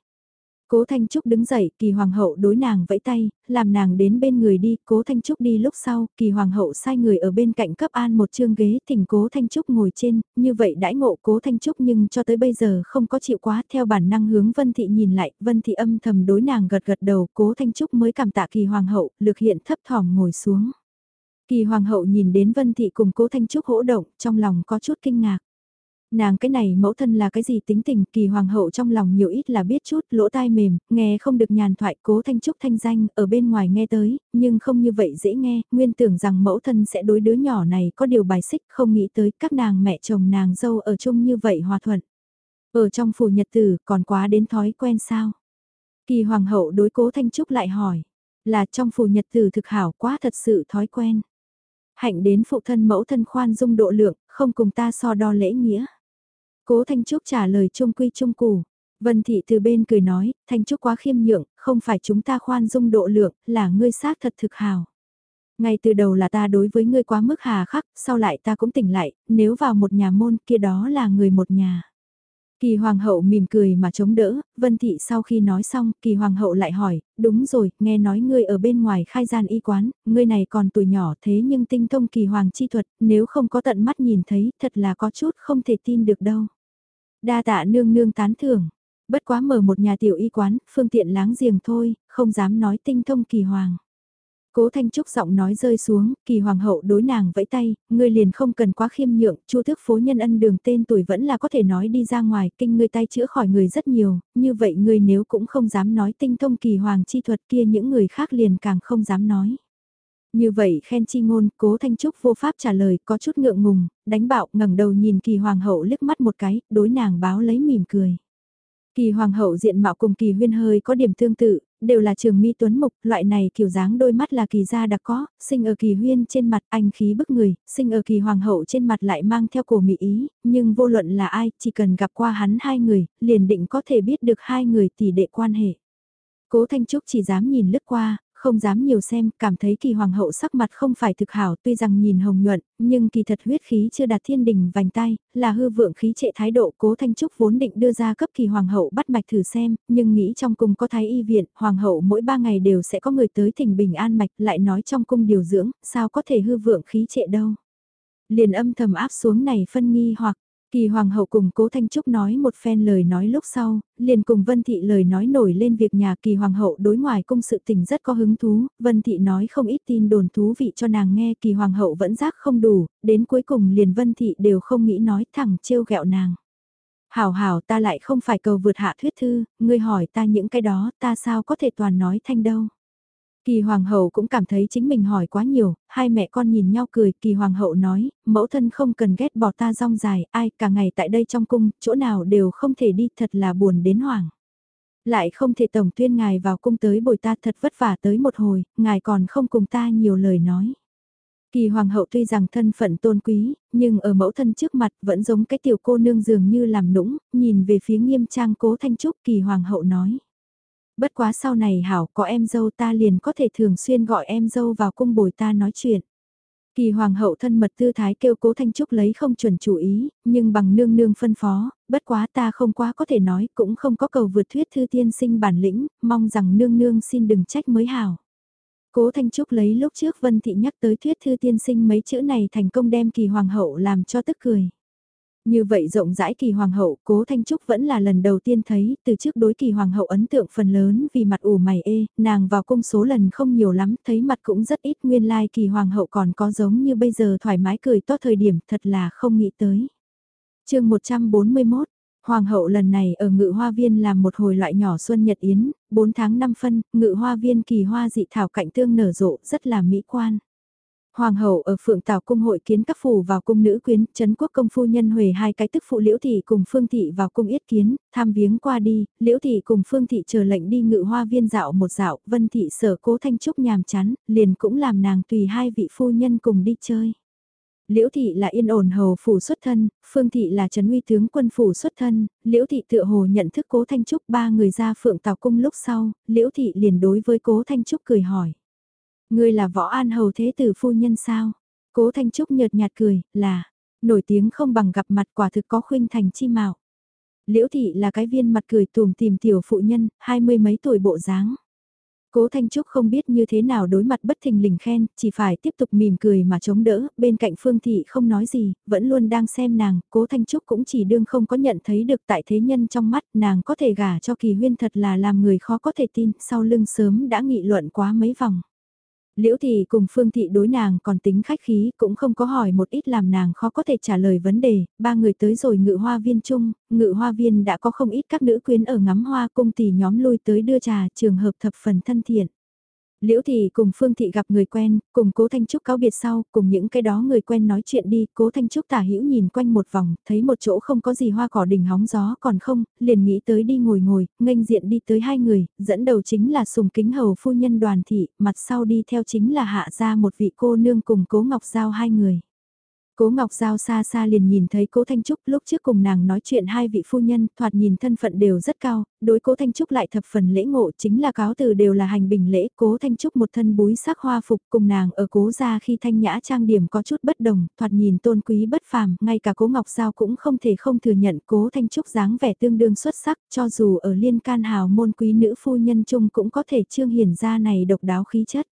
Cố Thanh Trúc đứng dậy, kỳ hoàng hậu đối nàng vẫy tay, làm nàng đến bên người đi, cố Thanh Trúc đi lúc sau, kỳ hoàng hậu sai người ở bên cạnh cấp an một chương ghế, thỉnh cố Thanh Trúc ngồi trên, như vậy đãi ngộ cố Thanh Trúc nhưng cho tới bây giờ không có chịu quá, theo bản năng hướng Vân Thị nhìn lại, Vân Thị âm thầm đối nàng gật gật đầu, cố Thanh Trúc mới cảm tạ kỳ hoàng hậu, lực hiện thấp thỏm ngồi xuống. Kỳ hoàng hậu nhìn đến Vân Thị cùng cố Thanh Trúc hỗ động, trong lòng có chút kinh ngạc. Nàng cái này mẫu thân là cái gì tính tình kỳ hoàng hậu trong lòng nhiều ít là biết chút lỗ tai mềm, nghe không được nhàn thoại cố thanh trúc thanh danh ở bên ngoài nghe tới, nhưng không như vậy dễ nghe, nguyên tưởng rằng mẫu thân sẽ đối đứa nhỏ này có điều bài xích không nghĩ tới các nàng mẹ chồng nàng dâu ở chung như vậy hòa thuận. Ở trong phủ nhật tử còn quá đến thói quen sao? Kỳ hoàng hậu đối cố thanh trúc lại hỏi, là trong phủ nhật tử thực hảo quá thật sự thói quen. Hạnh đến phụ thân mẫu thân khoan dung độ lượng, không cùng ta so đo lễ nghĩa. Cố Thanh Trúc trả lời trung quy trung củ. Vân Thị từ bên cười nói, Thanh Trúc quá khiêm nhượng, không phải chúng ta khoan dung độ lượng, là ngươi xác thật thực hào. Ngay từ đầu là ta đối với ngươi quá mức hà khắc, sau lại ta cũng tỉnh lại, nếu vào một nhà môn kia đó là người một nhà. Kỳ hoàng hậu mỉm cười mà chống đỡ, Vân Thị sau khi nói xong, kỳ hoàng hậu lại hỏi, đúng rồi, nghe nói ngươi ở bên ngoài khai gian y quán, ngươi này còn tuổi nhỏ thế nhưng tinh thông kỳ hoàng chi thuật, nếu không có tận mắt nhìn thấy, thật là có chút không thể tin được đâu. Đa tạ nương nương tán thưởng. Bất quá mở một nhà tiểu y quán, phương tiện láng giềng thôi, không dám nói tinh thông kỳ hoàng. Cố Thanh Trúc giọng nói rơi xuống, kỳ hoàng hậu đối nàng vẫy tay, ngươi liền không cần quá khiêm nhượng, chu thức phố nhân ân đường tên tuổi vẫn là có thể nói đi ra ngoài, kinh ngươi tay chữa khỏi người rất nhiều, như vậy ngươi nếu cũng không dám nói tinh thông kỳ hoàng chi thuật kia những người khác liền càng không dám nói. Như vậy khen chi ngôn, cố Thanh Trúc vô pháp trả lời, có chút ngượng ngùng, đánh bạo, ngẩng đầu nhìn kỳ hoàng hậu liếc mắt một cái, đối nàng báo lấy mỉm cười. Kỳ hoàng hậu diện mạo cùng kỳ huyên hơi có điểm tương tự, đều là trường mi tuấn mục, loại này kiểu dáng đôi mắt là kỳ gia đặc có, sinh ở kỳ huyên trên mặt anh khí bức người, sinh ở kỳ hoàng hậu trên mặt lại mang theo cổ mỹ ý, nhưng vô luận là ai, chỉ cần gặp qua hắn hai người, liền định có thể biết được hai người tỷ đệ quan hệ. Cố Thanh Trúc chỉ dám nhìn lướt qua, không dám nhiều xem, cảm thấy kỳ hoàng hậu sắc mặt không phải thực hảo tuy rằng nhìn hồng nhuận, nhưng kỳ thật huyết khí chưa đạt thiên đình vành tay, là hư vượng khí trệ thái độ cố thanh trúc vốn định đưa ra cấp kỳ hoàng hậu bắt mạch thử xem, nhưng nghĩ trong cung có thái y viện, hoàng hậu mỗi ba ngày đều sẽ có người tới thỉnh bình an mạch lại nói trong cung điều dưỡng, sao có thể hư vượng khí trệ đâu. Liền âm thầm áp xuống này phân nghi hoặc Kỳ Hoàng hậu cùng Cố Thanh Trúc nói một phen lời nói lúc sau, liền cùng Vân Thị lời nói nổi lên việc nhà Kỳ Hoàng hậu đối ngoài cung sự tình rất có hứng thú, Vân Thị nói không ít tin đồn thú vị cho nàng nghe Kỳ Hoàng hậu vẫn giác không đủ, đến cuối cùng liền Vân Thị đều không nghĩ nói thẳng trêu ghẹo nàng. Hảo hảo ta lại không phải cầu vượt hạ thuyết thư, ngươi hỏi ta những cái đó ta sao có thể toàn nói thanh đâu. Kỳ hoàng hậu cũng cảm thấy chính mình hỏi quá nhiều, hai mẹ con nhìn nhau cười, kỳ hoàng hậu nói, mẫu thân không cần ghét bỏ ta rong dài, ai cả ngày tại đây trong cung, chỗ nào đều không thể đi, thật là buồn đến hoàng. Lại không thể tổng tuyên ngài vào cung tới bồi ta thật vất vả tới một hồi, ngài còn không cùng ta nhiều lời nói. Kỳ hoàng hậu tuy rằng thân phận tôn quý, nhưng ở mẫu thân trước mặt vẫn giống cái tiểu cô nương dường như làm nũng, nhìn về phía nghiêm trang cố thanh trúc kỳ hoàng hậu nói bất quá sau này hảo có em dâu ta liền có thể thường xuyên gọi em dâu vào cung bồi ta nói chuyện. Kỳ hoàng hậu thân mật tư thái kêu cố Thanh Trúc lấy không chuẩn chủ ý, nhưng bằng nương nương phân phó, bất quá ta không quá có thể nói, cũng không có cầu vượt thuyết thư tiên sinh bản lĩnh, mong rằng nương nương xin đừng trách mới hảo. Cố Thanh Trúc lấy lúc trước Vân Thị nhắc tới thuyết thư tiên sinh mấy chữ này thành công đem kỳ hoàng hậu làm cho tức cười. Như vậy rộng rãi kỳ hoàng hậu, cố Thanh Trúc vẫn là lần đầu tiên thấy, từ trước đối kỳ hoàng hậu ấn tượng phần lớn vì mặt ủ mày ê, nàng vào cung số lần không nhiều lắm, thấy mặt cũng rất ít nguyên lai like kỳ hoàng hậu còn có giống như bây giờ thoải mái cười to thời điểm thật là không nghĩ tới. chương 141 Hoàng hậu lần này ở ngự hoa viên làm một hồi loại nhỏ xuân nhật yến, 4 tháng 5 phân, ngự hoa viên kỳ hoa dị thảo cạnh tương nở rộ, rất là mỹ quan. Hoàng hậu ở phượng tảo cung hội kiến các phủ vào cung nữ quyến, Trấn quốc công phu nhân huề hai cái tức phụ liễu thị cùng phương thị vào cung yết kiến, tham viếng qua đi, liễu thị cùng phương thị chờ lệnh đi ngự hoa viên dạo một dạo, vân thị sở cố thanh trúc nhàm chán, liền cũng làm nàng tùy hai vị phu nhân cùng đi chơi. Liễu thị là yên ổn hầu phủ xuất thân, Phương thị là trấn uy tướng quân phủ xuất thân, Liễu thị tựa hồ nhận thức Cố Thanh Trúc ba người ra phượng tào cung lúc sau, Liễu thị liền đối với Cố Thanh Trúc cười hỏi. Ngươi là võ an hầu thế tử phu nhân sao? Cố Thanh Trúc nhợt nhạt cười, là, nổi tiếng không bằng gặp mặt quả thực có khuynh thành chi mạo. Liễu thị là cái viên mặt cười tùm tìm tiểu phụ nhân, hai mươi mấy tuổi bộ dáng. Cố Thanh Trúc không biết như thế nào đối mặt bất thình lình khen, chỉ phải tiếp tục mỉm cười mà chống đỡ, bên cạnh Phương Thị không nói gì, vẫn luôn đang xem nàng, Cố Thanh Trúc cũng chỉ đương không có nhận thấy được tại thế nhân trong mắt nàng có thể gả cho kỳ huyên thật là làm người khó có thể tin, sau lưng sớm đã nghị luận quá mấy vòng. Liễu Thị cùng Phương Thị đối nàng còn tính khách khí, cũng không có hỏi một ít làm nàng khó có thể trả lời vấn đề, ba người tới rồi ngự hoa viên chung, ngự hoa viên đã có không ít các nữ quyến ở ngắm hoa cung tỷ nhóm lui tới đưa trà trường hợp thập phần thân thiện. Liễu Thị cùng Phương Thị gặp người quen, cùng Cố Thanh Trúc cáo biệt sau, cùng những cái đó người quen nói chuyện đi, Cố Thanh Trúc tả hữu nhìn quanh một vòng, thấy một chỗ không có gì hoa cỏ đỉnh hóng gió còn không, liền nghĩ tới đi ngồi ngồi, nghênh diện đi tới hai người, dẫn đầu chính là Sùng Kính Hầu phu nhân đoàn thị, mặt sau đi theo chính là hạ ra một vị cô nương cùng Cố Ngọc Giao hai người. Cố Ngọc Giao xa xa liền nhìn thấy Cố Thanh Trúc lúc trước cùng nàng nói chuyện hai vị phu nhân, thoạt nhìn thân phận đều rất cao, đối Cố Thanh Trúc lại thập phần lễ ngộ chính là cáo từ đều là hành bình lễ. Cố Thanh Trúc một thân búi sắc hoa phục cùng nàng ở cố gia khi thanh nhã trang điểm có chút bất đồng, thoạt nhìn tôn quý bất phàm, ngay cả Cố Ngọc Giao cũng không thể không thừa nhận Cố Thanh Trúc dáng vẻ tương đương xuất sắc, cho dù ở liên can hào môn quý nữ phu nhân chung cũng có thể trương hiển ra này độc đáo khí chất.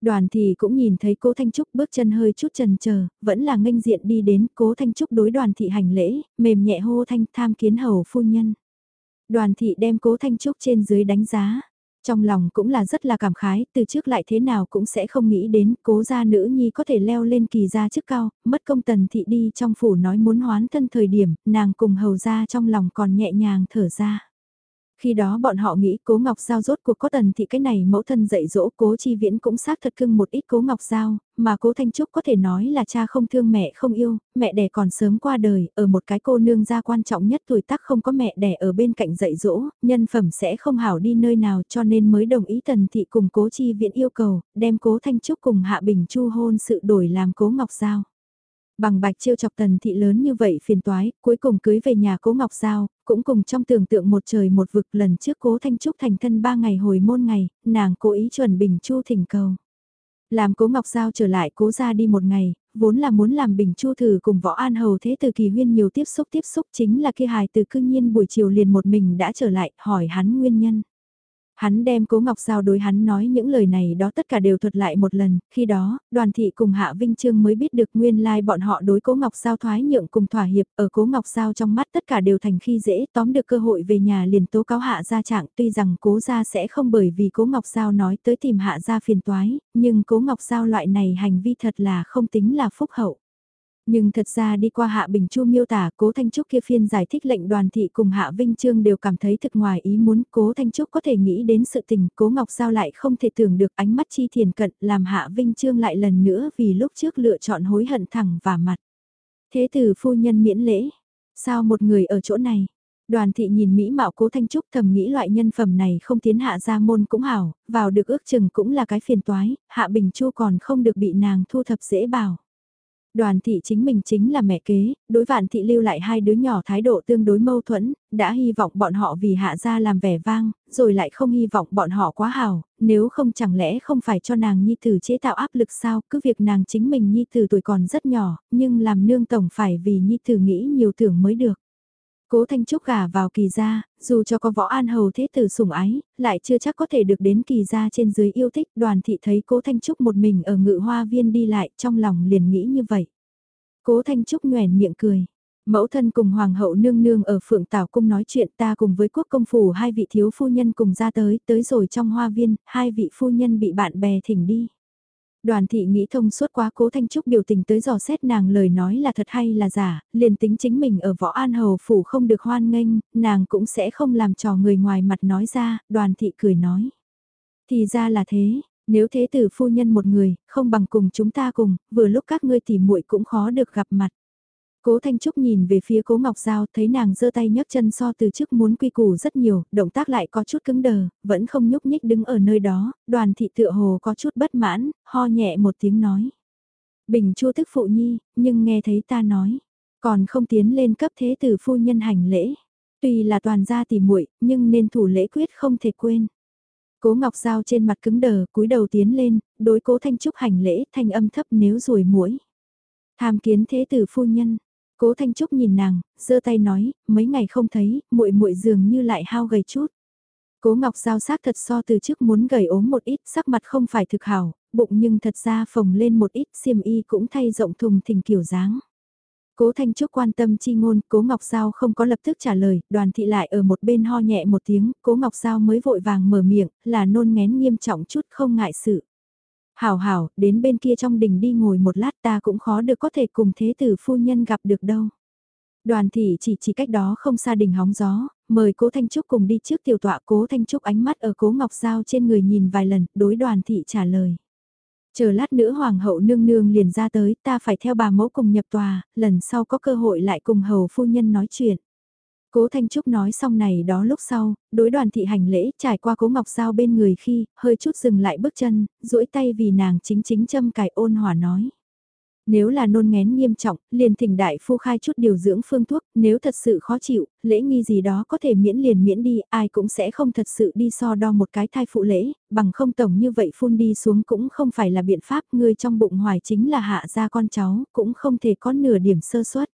Đoàn thì cũng nhìn thấy cố Thanh Trúc bước chân hơi chút trần chờ vẫn là nghênh diện đi đến cố Thanh Trúc đối đoàn thị hành lễ, mềm nhẹ hô thanh tham kiến hầu phu nhân. Đoàn thị đem cố Thanh Trúc trên dưới đánh giá. Trong lòng cũng là rất là cảm khái, từ trước lại thế nào cũng sẽ không nghĩ đến cố gia nữ nhi có thể leo lên kỳ gia chức cao, mất công tần thị đi trong phủ nói muốn hoán thân thời điểm, nàng cùng hầu gia trong lòng còn nhẹ nhàng thở ra. Khi đó bọn họ nghĩ cố ngọc giao rốt cuộc có tần thị cái này mẫu thân dạy dỗ cố chi viễn cũng xác thật cưng một ít cố ngọc giao, mà cố thanh trúc có thể nói là cha không thương mẹ không yêu, mẹ đẻ còn sớm qua đời, ở một cái cô nương gia quan trọng nhất tuổi tác không có mẹ đẻ ở bên cạnh dạy dỗ, nhân phẩm sẽ không hảo đi nơi nào cho nên mới đồng ý tần thị cùng cố chi viễn yêu cầu, đem cố thanh trúc cùng hạ bình chu hôn sự đổi làm cố ngọc giao. Bằng bạch chiêu chọc tần thị lớn như vậy phiền toái, cuối cùng cưới về nhà cố Ngọc Giao, cũng cùng trong tưởng tượng một trời một vực lần trước cố Thanh Trúc thành thân ba ngày hồi môn ngày, nàng cố ý chuẩn bình chu thỉnh cầu. Làm cố Ngọc Giao trở lại cố ra đi một ngày, vốn là muốn làm bình chu thử cùng võ an hầu thế từ kỳ huyên nhiều tiếp xúc tiếp xúc chính là kia hài từ cư nhiên buổi chiều liền một mình đã trở lại hỏi hắn nguyên nhân. Hắn đem Cố Ngọc Giao đối hắn nói những lời này đó tất cả đều thuật lại một lần, khi đó, đoàn thị cùng Hạ Vinh Trương mới biết được nguyên lai like bọn họ đối Cố Ngọc Giao thoái nhượng cùng thỏa hiệp, ở Cố Ngọc Giao trong mắt tất cả đều thành khi dễ tóm được cơ hội về nhà liền tố cáo Hạ gia trạng tuy rằng Cố gia sẽ không bởi vì Cố Ngọc Giao nói tới tìm Hạ gia phiền toái, nhưng Cố Ngọc Giao loại này hành vi thật là không tính là phúc hậu. Nhưng thật ra đi qua Hạ Bình Chu miêu tả Cố Thanh Trúc kia phiên giải thích lệnh đoàn thị cùng Hạ Vinh Trương đều cảm thấy thực ngoài ý muốn Cố Thanh Trúc có thể nghĩ đến sự tình Cố Ngọc Giao lại không thể tưởng được ánh mắt chi thiền cận làm Hạ Vinh Trương lại lần nữa vì lúc trước lựa chọn hối hận thẳng và mặt. Thế tử phu nhân miễn lễ, sao một người ở chỗ này? Đoàn thị nhìn Mỹ mạo cố Thanh Trúc thầm nghĩ loại nhân phẩm này không tiến hạ ra môn cũng hảo, vào được ước chừng cũng là cái phiền toái, hạ bình chu còn không được bị nàng thu thập dễ bảo. Đoàn thị chính mình chính là mẹ kế, đối vạn thị lưu lại hai đứa nhỏ thái độ tương đối mâu thuẫn, đã hy vọng bọn họ vì hạ gia làm vẻ vang, rồi lại không hy vọng bọn họ quá hào, nếu không chẳng lẽ không phải cho nàng nhi tử chế tạo áp lực sao, cứ việc nàng chính mình nhi tử tuổi còn rất nhỏ, nhưng làm nương tổng phải vì nhi tử nghĩ nhiều tưởng mới được. Cố Thanh Trúc gả vào kỳ gia, dù cho có võ an hầu thế tử sủng ái, lại chưa chắc có thể được đến kỳ gia trên dưới yêu thích. Đoàn thị thấy cố Thanh Trúc một mình ở ngự hoa viên đi lại trong lòng liền nghĩ như vậy. Cố Thanh Trúc nhoèn miệng cười. Mẫu thân cùng hoàng hậu nương nương ở phượng tảo cung nói chuyện ta cùng với quốc công phủ hai vị thiếu phu nhân cùng ra tới, tới rồi trong hoa viên, hai vị phu nhân bị bạn bè thỉnh đi. Đoàn thị nghĩ thông suốt quá cố Thanh Trúc biểu tình tới dò xét nàng lời nói là thật hay là giả, liền tính chính mình ở võ an hầu phủ không được hoan nghênh, nàng cũng sẽ không làm trò người ngoài mặt nói ra, đoàn thị cười nói. Thì ra là thế, nếu thế tử phu nhân một người, không bằng cùng chúng ta cùng, vừa lúc các ngươi tỉ muội cũng khó được gặp mặt. Cố Thanh Trúc nhìn về phía Cố Ngọc Giao, thấy nàng giơ tay nhấc chân so từ trước muốn quy củ rất nhiều, động tác lại có chút cứng đờ, vẫn không nhúc nhích đứng ở nơi đó, đoàn thị tựa hồ có chút bất mãn, ho nhẹ một tiếng nói. Bình chua tức phụ nhi, nhưng nghe thấy ta nói, còn không tiến lên cấp thế tử phu nhân hành lễ. Tuy là toàn gia tỉ muội nhưng nên thủ lễ quyết không thể quên. Cố Ngọc Giao trên mặt cứng đờ, cúi đầu tiến lên, đối cố Thanh Trúc hành lễ, thanh âm thấp nếu rồi mũi. Tham kiến thế tử phu nhân, Cố Thanh Trúc nhìn nàng, giơ tay nói, mấy ngày không thấy, muội muội dường như lại hao gầy chút. Cố Ngọc Giao sát thật so từ trước muốn gầy ốm một ít, sắc mặt không phải thực hảo, bụng nhưng thật ra phồng lên một ít, xiêm y cũng thay rộng thùng thình kiểu dáng. Cố Thanh Trúc quan tâm chi ngôn, Cố Ngọc Giao không có lập tức trả lời, đoàn thị lại ở một bên ho nhẹ một tiếng, Cố Ngọc Giao mới vội vàng mở miệng, là nôn ngén nghiêm trọng chút không ngại sự. Hảo hảo, đến bên kia trong đình đi ngồi một lát ta cũng khó được có thể cùng thế tử phu nhân gặp được đâu. Đoàn thị chỉ chỉ cách đó không xa đình hóng gió, mời cố Thanh Trúc cùng đi trước tiểu tọa cố Thanh Trúc ánh mắt ở cố Ngọc Giao trên người nhìn vài lần, đối đoàn thị trả lời. Chờ lát nữa hoàng hậu nương nương liền ra tới, ta phải theo bà mẫu cùng nhập tòa, lần sau có cơ hội lại cùng hầu phu nhân nói chuyện. Cố Thanh Trúc nói xong này đó lúc sau, đối đoàn thị hành lễ trải qua cố ngọc sao bên người khi, hơi chút dừng lại bước chân, duỗi tay vì nàng chính chính châm cài ôn hòa nói. Nếu là nôn ngén nghiêm trọng, liền thỉnh đại phu khai chút điều dưỡng phương thuốc, nếu thật sự khó chịu, lễ nghi gì đó có thể miễn liền miễn đi, ai cũng sẽ không thật sự đi so đo một cái thai phụ lễ, bằng không tổng như vậy phun đi xuống cũng không phải là biện pháp, người trong bụng hoài chính là hạ ra con cháu, cũng không thể có nửa điểm sơ suất.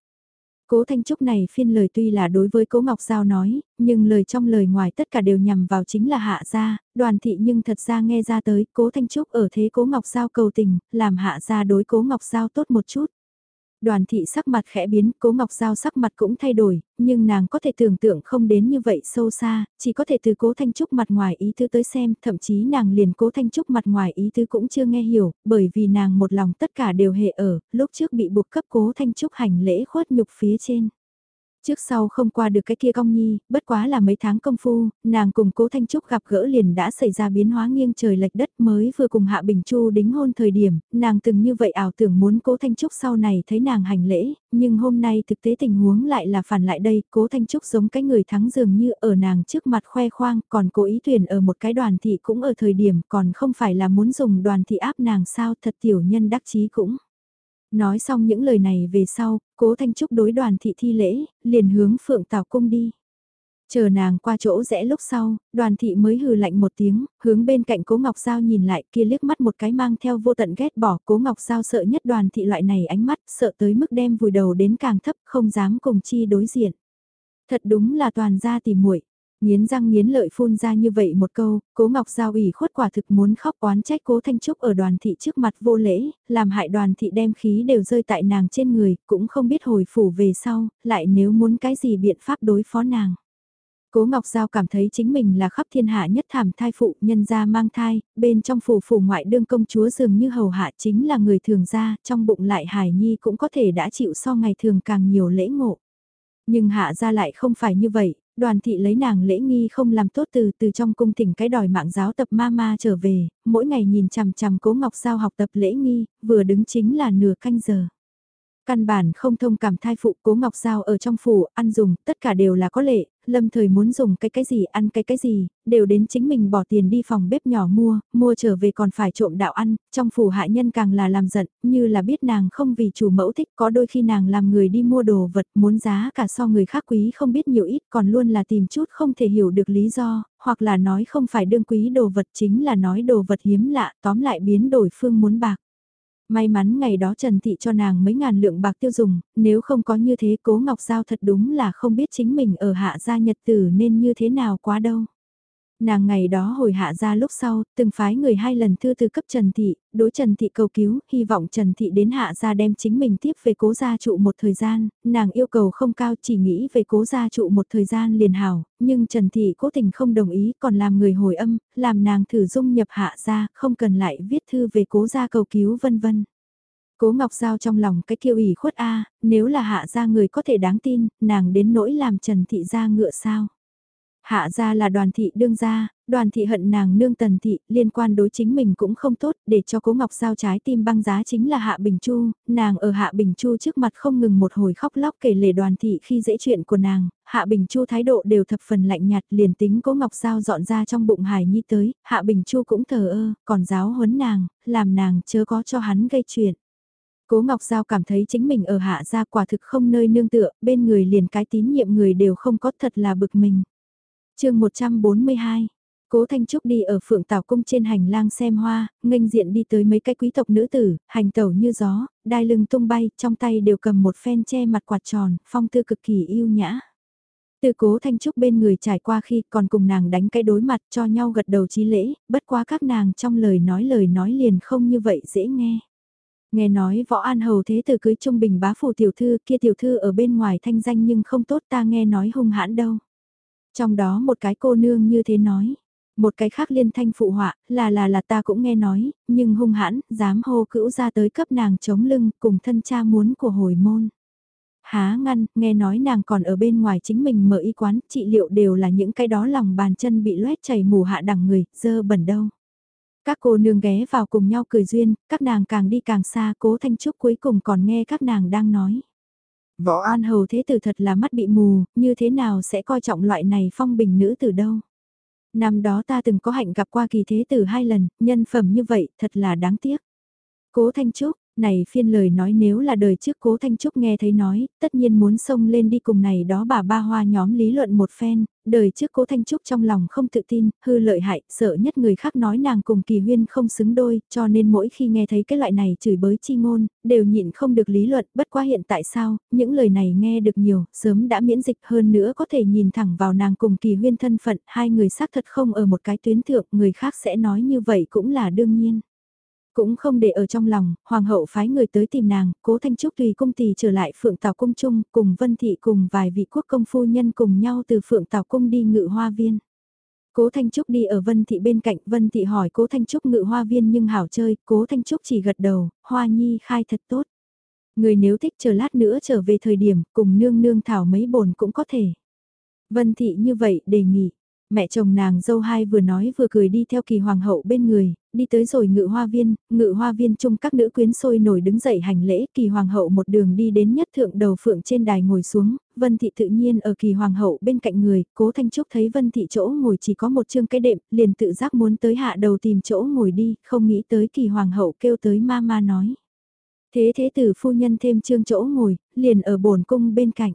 Cố Thanh Trúc này phiên lời tuy là đối với Cố Ngọc Giao nói, nhưng lời trong lời ngoài tất cả đều nhằm vào chính là hạ gia, đoàn thị nhưng thật ra nghe ra tới Cố Thanh Trúc ở thế Cố Ngọc Giao cầu tình, làm hạ gia đối Cố Ngọc Giao tốt một chút. Đoàn thị sắc mặt khẽ biến, cố ngọc giao sắc mặt cũng thay đổi, nhưng nàng có thể tưởng tượng không đến như vậy sâu xa, chỉ có thể từ cố thanh trúc mặt ngoài ý tứ tới xem, thậm chí nàng liền cố thanh trúc mặt ngoài ý tứ cũng chưa nghe hiểu, bởi vì nàng một lòng tất cả đều hệ ở, lúc trước bị buộc cấp cố thanh trúc hành lễ khuất nhục phía trên. Trước sau không qua được cái kia cong nhi, bất quá là mấy tháng công phu, nàng cùng cố Thanh Trúc gặp gỡ liền đã xảy ra biến hóa nghiêng trời lệch đất mới vừa cùng Hạ Bình Chu đính hôn thời điểm, nàng từng như vậy ảo tưởng muốn cố Thanh Trúc sau này thấy nàng hành lễ, nhưng hôm nay thực tế tình huống lại là phản lại đây, cố Thanh Trúc giống cái người thắng dường như ở nàng trước mặt khoe khoang, còn cố ý tuyển ở một cái đoàn thị cũng ở thời điểm còn không phải là muốn dùng đoàn thị áp nàng sao thật tiểu nhân đắc chí cũng. Nói xong những lời này về sau, cố Thanh Trúc đối đoàn thị thi lễ, liền hướng Phượng Tào Cung đi. Chờ nàng qua chỗ rẽ lúc sau, đoàn thị mới hừ lạnh một tiếng, hướng bên cạnh cố Ngọc Giao nhìn lại kia liếc mắt một cái mang theo vô tận ghét bỏ cố Ngọc Giao sợ nhất đoàn thị loại này ánh mắt, sợ tới mức đem vùi đầu đến càng thấp không dám cùng chi đối diện. Thật đúng là toàn gia tìm muội Nghiến răng nghiến lợi phun ra như vậy một câu, cố ngọc giao ủy khuất quả thực muốn khóc oán trách cố thanh trúc ở đoàn thị trước mặt vô lễ, làm hại đoàn thị đem khí đều rơi tại nàng trên người, cũng không biết hồi phủ về sau, lại nếu muốn cái gì biện pháp đối phó nàng. Cố Ngọc Giao cảm thấy chính mình là khắp thiên hạ nhất thảm thai phụ nhân gia mang thai, bên trong phủ phủ ngoại đương công chúa dường như hầu hạ chính là người thường gia, trong bụng lại hài nhi cũng có thể đã chịu so ngày thường càng nhiều lễ ngộ. Nhưng hạ ra lại không phải như vậy, đoàn thị lấy nàng lễ nghi không làm tốt từ từ trong cung thỉnh cái đòi mạng giáo tập ma ma trở về, mỗi ngày nhìn chằm chằm cố ngọc sao học tập lễ nghi, vừa đứng chính là nửa canh giờ. Căn bản không thông cảm thai phụ cố ngọc giao ở trong phủ, ăn dùng, tất cả đều là có lệ, lâm thời muốn dùng cái cái gì ăn cái cái gì, đều đến chính mình bỏ tiền đi phòng bếp nhỏ mua, mua trở về còn phải trộm đạo ăn, trong phủ hạ nhân càng là làm giận, như là biết nàng không vì chủ mẫu thích, có đôi khi nàng làm người đi mua đồ vật muốn giá cả so người khác quý không biết nhiều ít, còn luôn là tìm chút không thể hiểu được lý do, hoặc là nói không phải đương quý đồ vật chính là nói đồ vật hiếm lạ, tóm lại biến đổi phương muốn bạc. May mắn ngày đó Trần Thị cho nàng mấy ngàn lượng bạc tiêu dùng, nếu không có như thế cố Ngọc Giao thật đúng là không biết chính mình ở hạ gia nhật tử nên như thế nào quá đâu. Nàng ngày đó hồi hạ ra lúc sau, từng phái người hai lần thư từ cấp Trần Thị, đối Trần Thị cầu cứu, hy vọng Trần Thị đến hạ ra đem chính mình tiếp về cố gia trụ một thời gian, nàng yêu cầu không cao chỉ nghĩ về cố gia trụ một thời gian liền hảo, nhưng Trần Thị cố tình không đồng ý còn làm người hồi âm, làm nàng thử dung nhập hạ ra, không cần lại viết thư về cố gia cầu cứu vân vân. Cố Ngọc Giao trong lòng cái kiêu ủy khuất A, nếu là hạ ra người có thể đáng tin, nàng đến nỗi làm Trần Thị ra ngựa sao. Hạ ra là đoàn thị đương gia, đoàn thị hận nàng nương tần thị, liên quan đối chính mình cũng không tốt, để cho cố ngọc giao trái tim băng giá chính là Hạ Bình Chu, nàng ở Hạ Bình Chu trước mặt không ngừng một hồi khóc lóc kể lể đoàn thị khi dễ chuyện của nàng, Hạ Bình Chu thái độ đều thập phần lạnh nhạt liền tính cố ngọc giao dọn ra trong bụng hài nhi tới, Hạ Bình Chu cũng thờ ơ, còn giáo huấn nàng, làm nàng chớ có cho hắn gây chuyện. Cố Ngọc Giao cảm thấy chính mình ở hạ gia quả thực không nơi nương tựa, bên người liền cái tín nhiệm người đều không có thật là bực mình chương 142 Cố Thanh Trúc đi ở Phượng Tảo Cung trên hành lang xem hoa, nghênh diện đi tới mấy cái quý tộc nữ tử, hành tẩu như gió, đai lưng tung bay, trong tay đều cầm một phen che mặt quạt tròn, phong tư cực kỳ yêu nhã. Từ cố Thanh Trúc bên người trải qua khi còn cùng nàng đánh cái đối mặt cho nhau gật đầu chí lễ, bất quá các nàng trong lời nói lời nói liền không như vậy dễ nghe. Nghe nói võ an hầu thế từ cưới trung bình bá phủ tiểu thư kia tiểu thư ở bên ngoài thanh danh nhưng không tốt ta nghe nói hung hãn đâu. Trong đó một cái cô nương như thế nói. Một cái khác liên thanh phụ họa, là là là ta cũng nghe nói, nhưng hung hãn, dám hô cữu ra tới cấp nàng chống lưng cùng thân cha muốn của hồi môn. Há ngăn, nghe nói nàng còn ở bên ngoài chính mình mở y quán, trị liệu đều là những cái đó lòng bàn chân bị loét chảy mù hạ đẳng người, dơ bẩn đâu. Các cô nương ghé vào cùng nhau cười duyên, các nàng càng đi càng xa, cố thanh trúc cuối cùng còn nghe các nàng đang nói. Võ An Hầu thế tử thật là mắt bị mù, như thế nào sẽ coi trọng loại này phong bình nữ từ đâu. Năm đó ta từng có hạnh gặp qua kỳ thế tử hai lần, nhân phẩm như vậy thật là đáng tiếc. Cố Thanh Trúc, này phiên lời nói nếu là đời trước cố Thanh Trúc nghe thấy nói, tất nhiên muốn xông lên đi cùng này đó bà ba hoa nhóm lý luận một phen, đời trước cố Thanh Trúc trong lòng không tự tin, hư lợi hại, sợ nhất người khác nói nàng cùng kỳ huyên không xứng đôi, cho nên mỗi khi nghe thấy cái loại này chửi bới chi ngôn, đều nhịn không được lý luận, bất quá hiện tại sao, những lời này nghe được nhiều, sớm đã miễn dịch hơn nữa có thể nhìn thẳng vào nàng cùng kỳ huyên thân phận, hai người xác thật không ở một cái tuyến thượng, người khác sẽ nói như vậy cũng là đương nhiên. Cũng không để ở trong lòng, hoàng hậu phái người tới tìm nàng, cố Thanh Trúc tùy cung tỷ trở lại Phượng Tào Cung chung, cùng Vân Thị cùng vài vị quốc công phu nhân cùng nhau từ Phượng Tào Cung đi ngự hoa viên. Cố Thanh Trúc đi ở Vân Thị bên cạnh, Vân Thị hỏi Cố Thanh Trúc ngự hoa viên nhưng hảo chơi, Cố Thanh Trúc chỉ gật đầu, hoa nhi khai thật tốt. Người nếu thích chờ lát nữa trở về thời điểm, cùng nương nương thảo mấy bồn cũng có thể. Vân Thị như vậy đề nghị, Mẹ chồng nàng dâu hai vừa nói vừa cười đi theo kỳ hoàng hậu bên người, đi tới rồi ngự hoa viên, ngự hoa viên chung các nữ quyến sôi nổi đứng dậy hành lễ, kỳ hoàng hậu một đường đi đến nhất thượng đầu phượng trên đài ngồi xuống, vân thị tự nhiên ở kỳ hoàng hậu bên cạnh người, cố thanh trúc thấy vân thị chỗ ngồi chỉ có một chương cái đệm, liền tự giác muốn tới hạ đầu tìm chỗ ngồi đi, không nghĩ tới kỳ hoàng hậu kêu tới ma ma nói. Thế thế tử phu nhân thêm chương chỗ ngồi, liền ở bổn cung bên cạnh.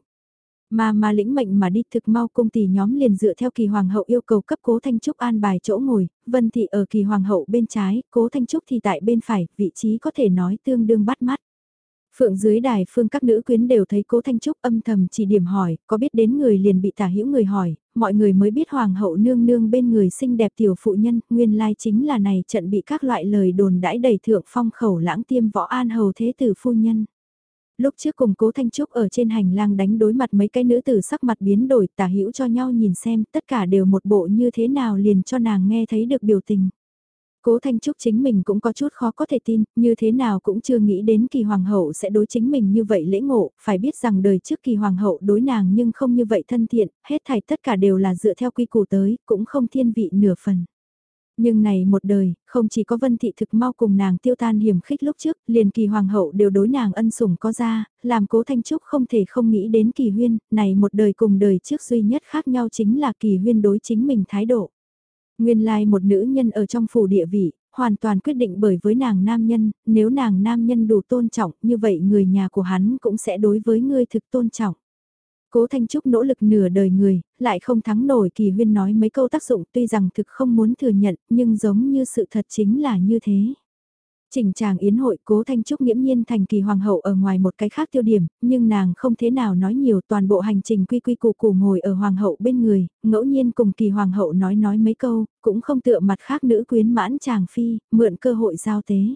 Mà mà lĩnh mệnh mà đi thực mau cung tỷ nhóm liền dựa theo kỳ hoàng hậu yêu cầu cấp cố Thanh Trúc an bài chỗ ngồi, Vân Thị ở kỳ hoàng hậu bên trái, cố Thanh Trúc thì tại bên phải, vị trí có thể nói tương đương bắt mắt. Phượng dưới đài phương các nữ quyến đều thấy cố Thanh Trúc âm thầm chỉ điểm hỏi, có biết đến người liền bị tả hữu người hỏi, mọi người mới biết hoàng hậu nương nương bên người xinh đẹp tiểu phụ nhân, nguyên lai chính là này trận bị các loại lời đồn đãi đầy thượng phong khẩu lãng tiêm võ an hầu thế tử phu nhân. Lúc trước cùng cố Thanh Trúc ở trên hành lang đánh đối mặt mấy cái nữ tử sắc mặt biến đổi tả hữu cho nhau nhìn xem tất cả đều một bộ như thế nào liền cho nàng nghe thấy được biểu tình. Cố Thanh Trúc chính mình cũng có chút khó có thể tin, như thế nào cũng chưa nghĩ đến kỳ hoàng hậu sẽ đối chính mình như vậy lễ ngộ, phải biết rằng đời trước kỳ hoàng hậu đối nàng nhưng không như vậy thân thiện, hết thảy tất cả đều là dựa theo quy củ tới, cũng không thiên vị nửa phần. Nhưng này một đời, không chỉ có vân thị thực mau cùng nàng tiêu tan hiểm khích lúc trước, liền kỳ hoàng hậu đều đối nàng ân sủng có ra, làm cố thanh trúc không thể không nghĩ đến kỳ huyên, này một đời cùng đời trước duy nhất khác nhau chính là kỳ huyên đối chính mình thái độ. Nguyên lai một nữ nhân ở trong phủ địa vị, hoàn toàn quyết định bởi với nàng nam nhân, nếu nàng nam nhân đủ tôn trọng như vậy người nhà của hắn cũng sẽ đối với ngươi thực tôn trọng. Cố Thanh Trúc nỗ lực nửa đời người, lại không thắng nổi kỳ huyên nói mấy câu tác dụng tuy rằng thực không muốn thừa nhận, nhưng giống như sự thật chính là như thế. Chỉnh chàng yến hội cố Thanh Trúc nghiễm nhiên thành kỳ hoàng hậu ở ngoài một cái khác tiêu điểm, nhưng nàng không thế nào nói nhiều toàn bộ hành trình quy quy củ củ ngồi ở hoàng hậu bên người, ngẫu nhiên cùng kỳ hoàng hậu nói nói mấy câu, cũng không tựa mặt khác nữ quyến mãn chàng phi, mượn cơ hội giao tế.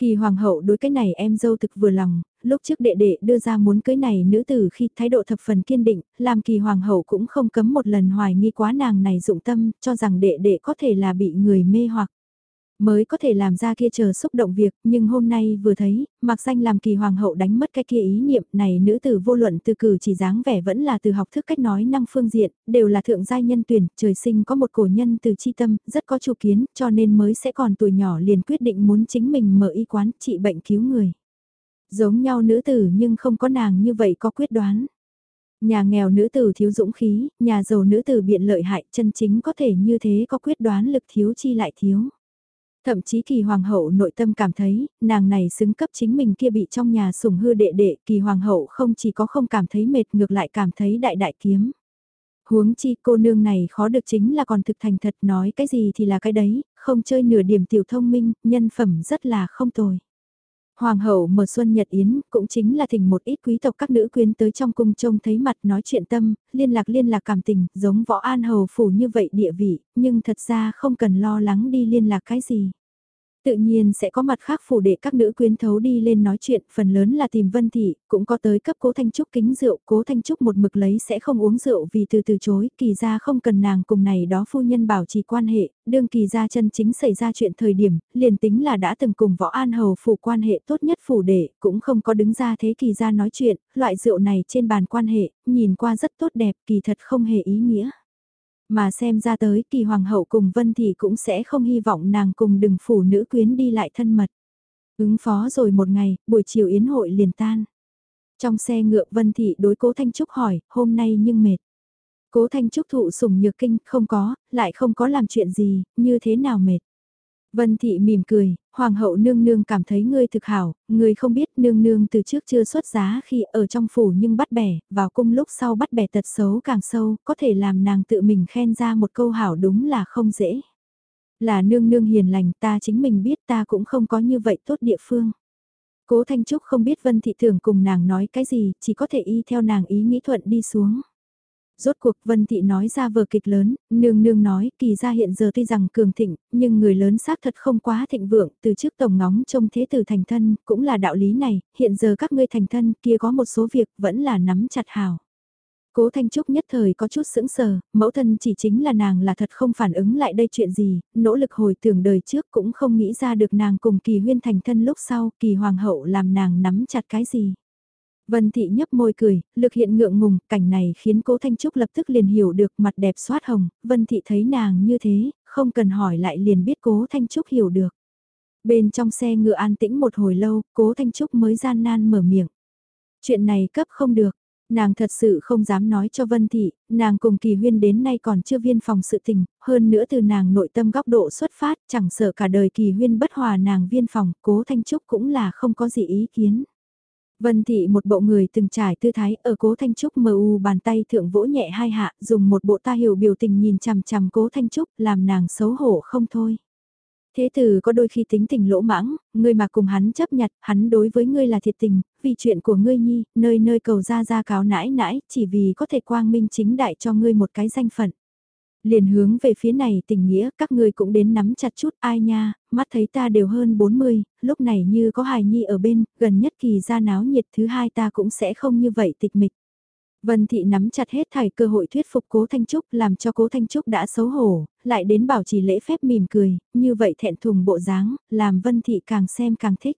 Kỳ hoàng hậu đối cái này em dâu thực vừa lòng, lúc trước đệ đệ đưa ra muốn cưới này nữ tử khi thái độ thập phần kiên định, làm kỳ hoàng hậu cũng không cấm một lần hoài nghi quá nàng này dụng tâm, cho rằng đệ đệ có thể là bị người mê hoặc mới có thể làm ra kia chờ xúc động việc, nhưng hôm nay vừa thấy, mặc danh làm kỳ hoàng hậu đánh mất cái kia ý niệm này nữ tử vô luận từ cử chỉ dáng vẻ vẫn là từ học thức cách nói năng phương diện, đều là thượng giai nhân tuyển, trời sinh có một cổ nhân từ chi tâm, rất có chủ kiến, cho nên mới sẽ còn tuổi nhỏ liền quyết định muốn chính mình mở y quán trị bệnh cứu người. Giống nhau nữ tử nhưng không có nàng như vậy có quyết đoán. Nhà nghèo nữ tử thiếu dũng khí, nhà giàu nữ tử biện lợi hại, chân chính có thể như thế có quyết đoán lực thiếu chi lại thiếu. Thậm chí kỳ hoàng hậu nội tâm cảm thấy, nàng này xứng cấp chính mình kia bị trong nhà sủng hư đệ đệ, kỳ hoàng hậu không chỉ có không cảm thấy mệt ngược lại cảm thấy đại đại kiếm. Huống chi cô nương này khó được chính là còn thực thành thật nói cái gì thì là cái đấy, không chơi nửa điểm tiểu thông minh, nhân phẩm rất là không tồi. Hoàng hậu mở xuân nhật yến, cũng chính là thỉnh một ít quý tộc các nữ quyến tới trong cung trông thấy mặt nói chuyện tâm, liên lạc liên lạc cảm tình, giống võ an hầu phủ như vậy địa vị, nhưng thật ra không cần lo lắng đi liên lạc cái gì. Tự nhiên sẽ có mặt khác phủ để các nữ quyến thấu đi lên nói chuyện, phần lớn là tìm Vân Thị, cũng có tới cấp Cố Thanh Trúc kính rượu, Cố Thanh Trúc một mực lấy sẽ không uống rượu vì từ từ chối, kỳ ra không cần nàng cùng này đó phu nhân bảo trì quan hệ, đương kỳ ra chân chính xảy ra chuyện thời điểm, liền tính là đã từng cùng võ an hầu phủ quan hệ tốt nhất phủ để, cũng không có đứng ra thế kỳ ra nói chuyện, loại rượu này trên bàn quan hệ, nhìn qua rất tốt đẹp, kỳ thật không hề ý nghĩa. Mà xem ra tới kỳ hoàng hậu cùng Vân Thị cũng sẽ không hy vọng nàng cùng đừng phủ nữ quyến đi lại thân mật. Ứng phó rồi một ngày, buổi chiều yến hội liền tan. Trong xe ngựa Vân Thị đối cố Thanh Trúc hỏi, hôm nay nhưng mệt. Cố Thanh Trúc thụ sủng nhược kinh, không có, lại không có làm chuyện gì, như thế nào mệt. Vân Thị mỉm cười, Hoàng hậu nương nương cảm thấy ngươi thực hảo, ngươi không biết nương nương từ trước chưa xuất giá khi ở trong phủ nhưng bắt bẻ, vào cung lúc sau bắt bẻ tật xấu càng sâu, có thể làm nàng tự mình khen ra một câu hảo đúng là không dễ. Là nương nương hiền lành ta chính mình biết ta cũng không có như vậy tốt địa phương. Cố Thanh Trúc không biết Vân Thị Thường cùng nàng nói cái gì, chỉ có thể y theo nàng ý nghĩ thuận đi xuống. Rốt cuộc Vân Thị nói ra vở kịch lớn, nương nương nói kỳ gia hiện giờ tuy rằng cường thịnh, nhưng người lớn xác thật không quá thịnh vượng, từ trước tổng ngóng trông thế tử thành thân, cũng là đạo lý này, hiện giờ các ngươi thành thân kia có một số việc vẫn là nắm chặt hào. Cố Thanh Trúc nhất thời có chút sững sờ, mẫu thân chỉ chính là nàng là thật không phản ứng lại đây chuyện gì, nỗ lực hồi tưởng đời trước cũng không nghĩ ra được nàng cùng kỳ huyên thành thân lúc sau, kỳ hoàng hậu làm nàng nắm chặt cái gì. Vân Thị nhấp môi cười, lực hiện ngượng ngùng, cảnh này khiến cố Thanh Trúc lập tức liền hiểu được mặt đẹp xoát hồng, Vân Thị thấy nàng như thế, không cần hỏi lại liền biết cố Thanh Trúc hiểu được. Bên trong xe ngựa an tĩnh một hồi lâu, cố Thanh Trúc mới gian nan mở miệng. Chuyện này cấp không được, Nàng thật sự không dám nói cho Vân Thị, nàng cùng kỳ huyên đến nay còn chưa viên phòng sự tình, hơn nữa từ nàng nội tâm góc độ xuất phát, chẳng sợ cả đời kỳ huyên bất hòa nàng viên phòng, cố Thanh Trúc cũng là không có gì ý kiến. Vân Thị một bộ người từng trải tư thái ở cố Thanh Trúc mờ u bàn tay thượng vỗ nhẹ hai hạ, dùng một bộ ta hiểu biểu tình nhìn chằm chằm cố Thanh Trúc, làm nàng xấu hổ không thôi. Thế tử có đôi khi tính tình lỗ mãng, ngươi mà cùng hắn chấp nhặt, hắn đối với ngươi là thiệt tình, vì chuyện của ngươi nhi, nơi nơi cầu ra ra cáo nãi nãi, chỉ vì có thể quang minh chính đại cho ngươi một cái danh phận. Liền hướng về phía này tình nghĩa, các ngươi cũng đến nắm chặt chút ai nha, mắt thấy ta đều hơn 40, lúc này như có hài nhi ở bên, gần nhất kỳ ra náo nhiệt thứ hai ta cũng sẽ không như vậy tịch mịch. Vân Thị nắm chặt hết thảy cơ hội thuyết phục Cố Thanh Trúc làm cho Cố Thanh Trúc đã xấu hổ, lại đến bảo trì lễ phép mỉm cười, như vậy thẹn thùng bộ dáng, làm Vân Thị càng xem càng thích.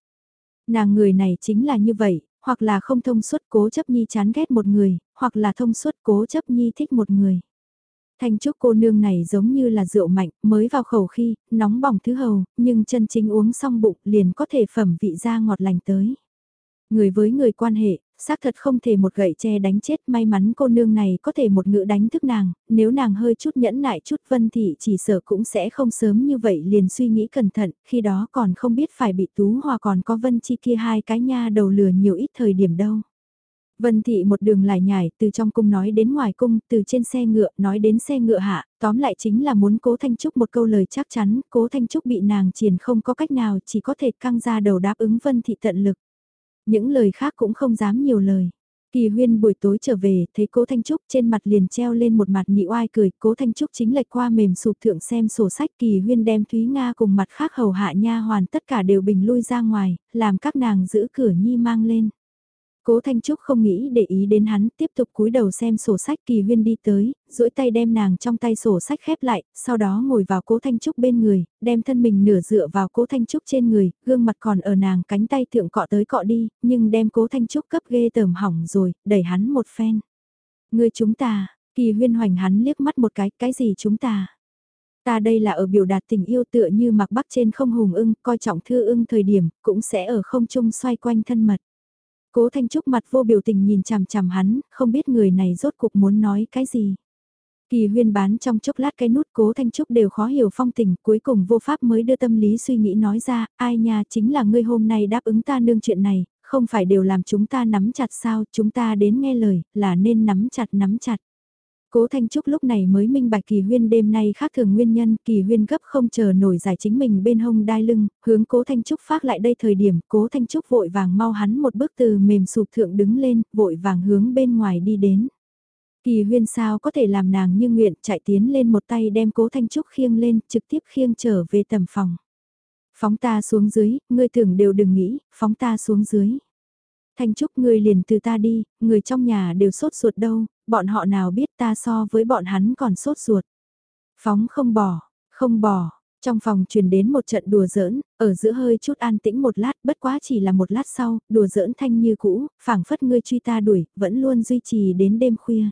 Nàng người này chính là như vậy, hoặc là không thông suốt cố chấp nhi chán ghét một người, hoặc là thông suốt cố chấp nhi thích một người. Thanh Trúc cô nương này giống như là rượu mạnh, mới vào khẩu khi, nóng bỏng thứ hầu, nhưng chân chính uống xong bụng liền có thể phẩm vị ra ngọt lành tới. Người với người quan hệ, xác thật không thể một gậy che đánh chết may mắn cô nương này có thể một ngữ đánh thức nàng, nếu nàng hơi chút nhẫn nại chút vân thị chỉ sợ cũng sẽ không sớm như vậy liền suy nghĩ cẩn thận, khi đó còn không biết phải bị tú hòa còn có vân chi kia hai cái nha đầu lừa nhiều ít thời điểm đâu. Vân Thị một đường lại nhảy từ trong cung nói đến ngoài cung, từ trên xe ngựa nói đến xe ngựa hạ, tóm lại chính là muốn Cố Thanh Trúc một câu lời chắc chắn, Cố Thanh Trúc bị nàng triền không có cách nào chỉ có thể căng ra đầu đáp ứng Vân Thị tận lực. Những lời khác cũng không dám nhiều lời. Kỳ huyên buổi tối trở về, thấy cố Thanh Trúc trên mặt liền treo lên một mặt nhị oai cười, cố Thanh Trúc chính lệch qua mềm sụp thượng xem sổ sách kỳ huyên đem Thúy Nga cùng mặt khác hầu hạ nha hoàn tất cả đều bình lui ra ngoài, làm các nàng giữ cửa nhi mang lên. Cố Thanh Trúc không nghĩ để ý đến hắn, tiếp tục cúi đầu xem sổ sách kỳ huyên đi tới, duỗi tay đem nàng trong tay sổ sách khép lại, sau đó ngồi vào Cố Thanh Trúc bên người, đem thân mình nửa dựa vào Cố Thanh Trúc trên người, gương mặt còn ở nàng cánh tay thượng cọ tới cọ đi, nhưng đem Cố Thanh Trúc cấp ghê tởm hỏng rồi, đẩy hắn một phen. Người chúng ta, kỳ huyên hoành hắn liếc mắt một cái, cái gì chúng ta? Ta đây là ở biểu đạt tình yêu tựa như mặc bắc trên không hùng ưng, coi trọng thư ưng thời điểm, cũng sẽ ở không trung xoay quanh thân mật. Cố Thanh Trúc mặt vô biểu tình nhìn chằm chằm hắn, không biết người này rốt cuộc muốn nói cái gì. Kỳ huyên bán trong chốc lát cái nút cố Thanh Trúc đều khó hiểu phong tình, cuối cùng vô pháp mới đưa tâm lý suy nghĩ nói ra, ai nha chính là ngươi hôm nay đáp ứng ta nương chuyện này, không phải đều làm chúng ta nắm chặt sao, chúng ta đến nghe lời, là nên nắm chặt nắm chặt. Cố Thanh Trúc lúc này mới minh bạch kỳ huyên đêm nay khác thường nguyên nhân, kỳ huyên gấp không chờ nổi giải chính mình bên hông đai lưng, hướng cố Thanh Trúc phát lại đây thời điểm, cố Thanh Trúc vội vàng mau hắn một bước từ mềm sụp thượng đứng lên, vội vàng hướng bên ngoài đi đến. Kỳ huyên sao có thể làm nàng như nguyện chạy tiến lên một tay đem cố Thanh Trúc khiêng lên, trực tiếp khiêng trở về tầm phòng. Phóng ta xuống dưới, ngươi tưởng đều đừng nghĩ, phóng ta xuống dưới. Thanh Trúc ngươi liền từ ta đi, người trong nhà đều sốt ruột đâu, bọn họ nào biết ta so với bọn hắn còn sốt ruột. Phóng không bỏ, không bỏ, trong phòng truyền đến một trận đùa giỡn, ở giữa hơi chút an tĩnh một lát, bất quá chỉ là một lát sau, đùa giỡn thanh như cũ, phảng phất ngươi truy ta đuổi, vẫn luôn duy trì đến đêm khuya.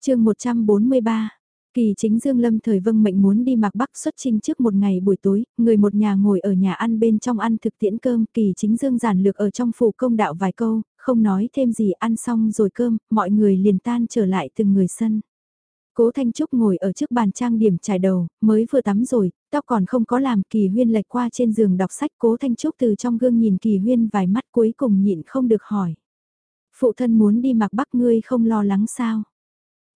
chương 143 Kỳ chính Dương Lâm thời vâng mệnh muốn đi mặc Bắc xuất trinh trước một ngày buổi tối, người một nhà ngồi ở nhà ăn bên trong ăn thực tiễn cơm, kỳ chính Dương giản lược ở trong phủ công đạo vài câu, không nói thêm gì ăn xong rồi cơm, mọi người liền tan trở lại từng người sân. Cố Thanh Trúc ngồi ở trước bàn trang điểm trải đầu, mới vừa tắm rồi, tóc còn không có làm kỳ huyên lệch qua trên giường đọc sách Cố Thanh Trúc từ trong gương nhìn kỳ huyên vài mắt cuối cùng nhịn không được hỏi. Phụ thân muốn đi mặc bắc ngươi không lo lắng sao?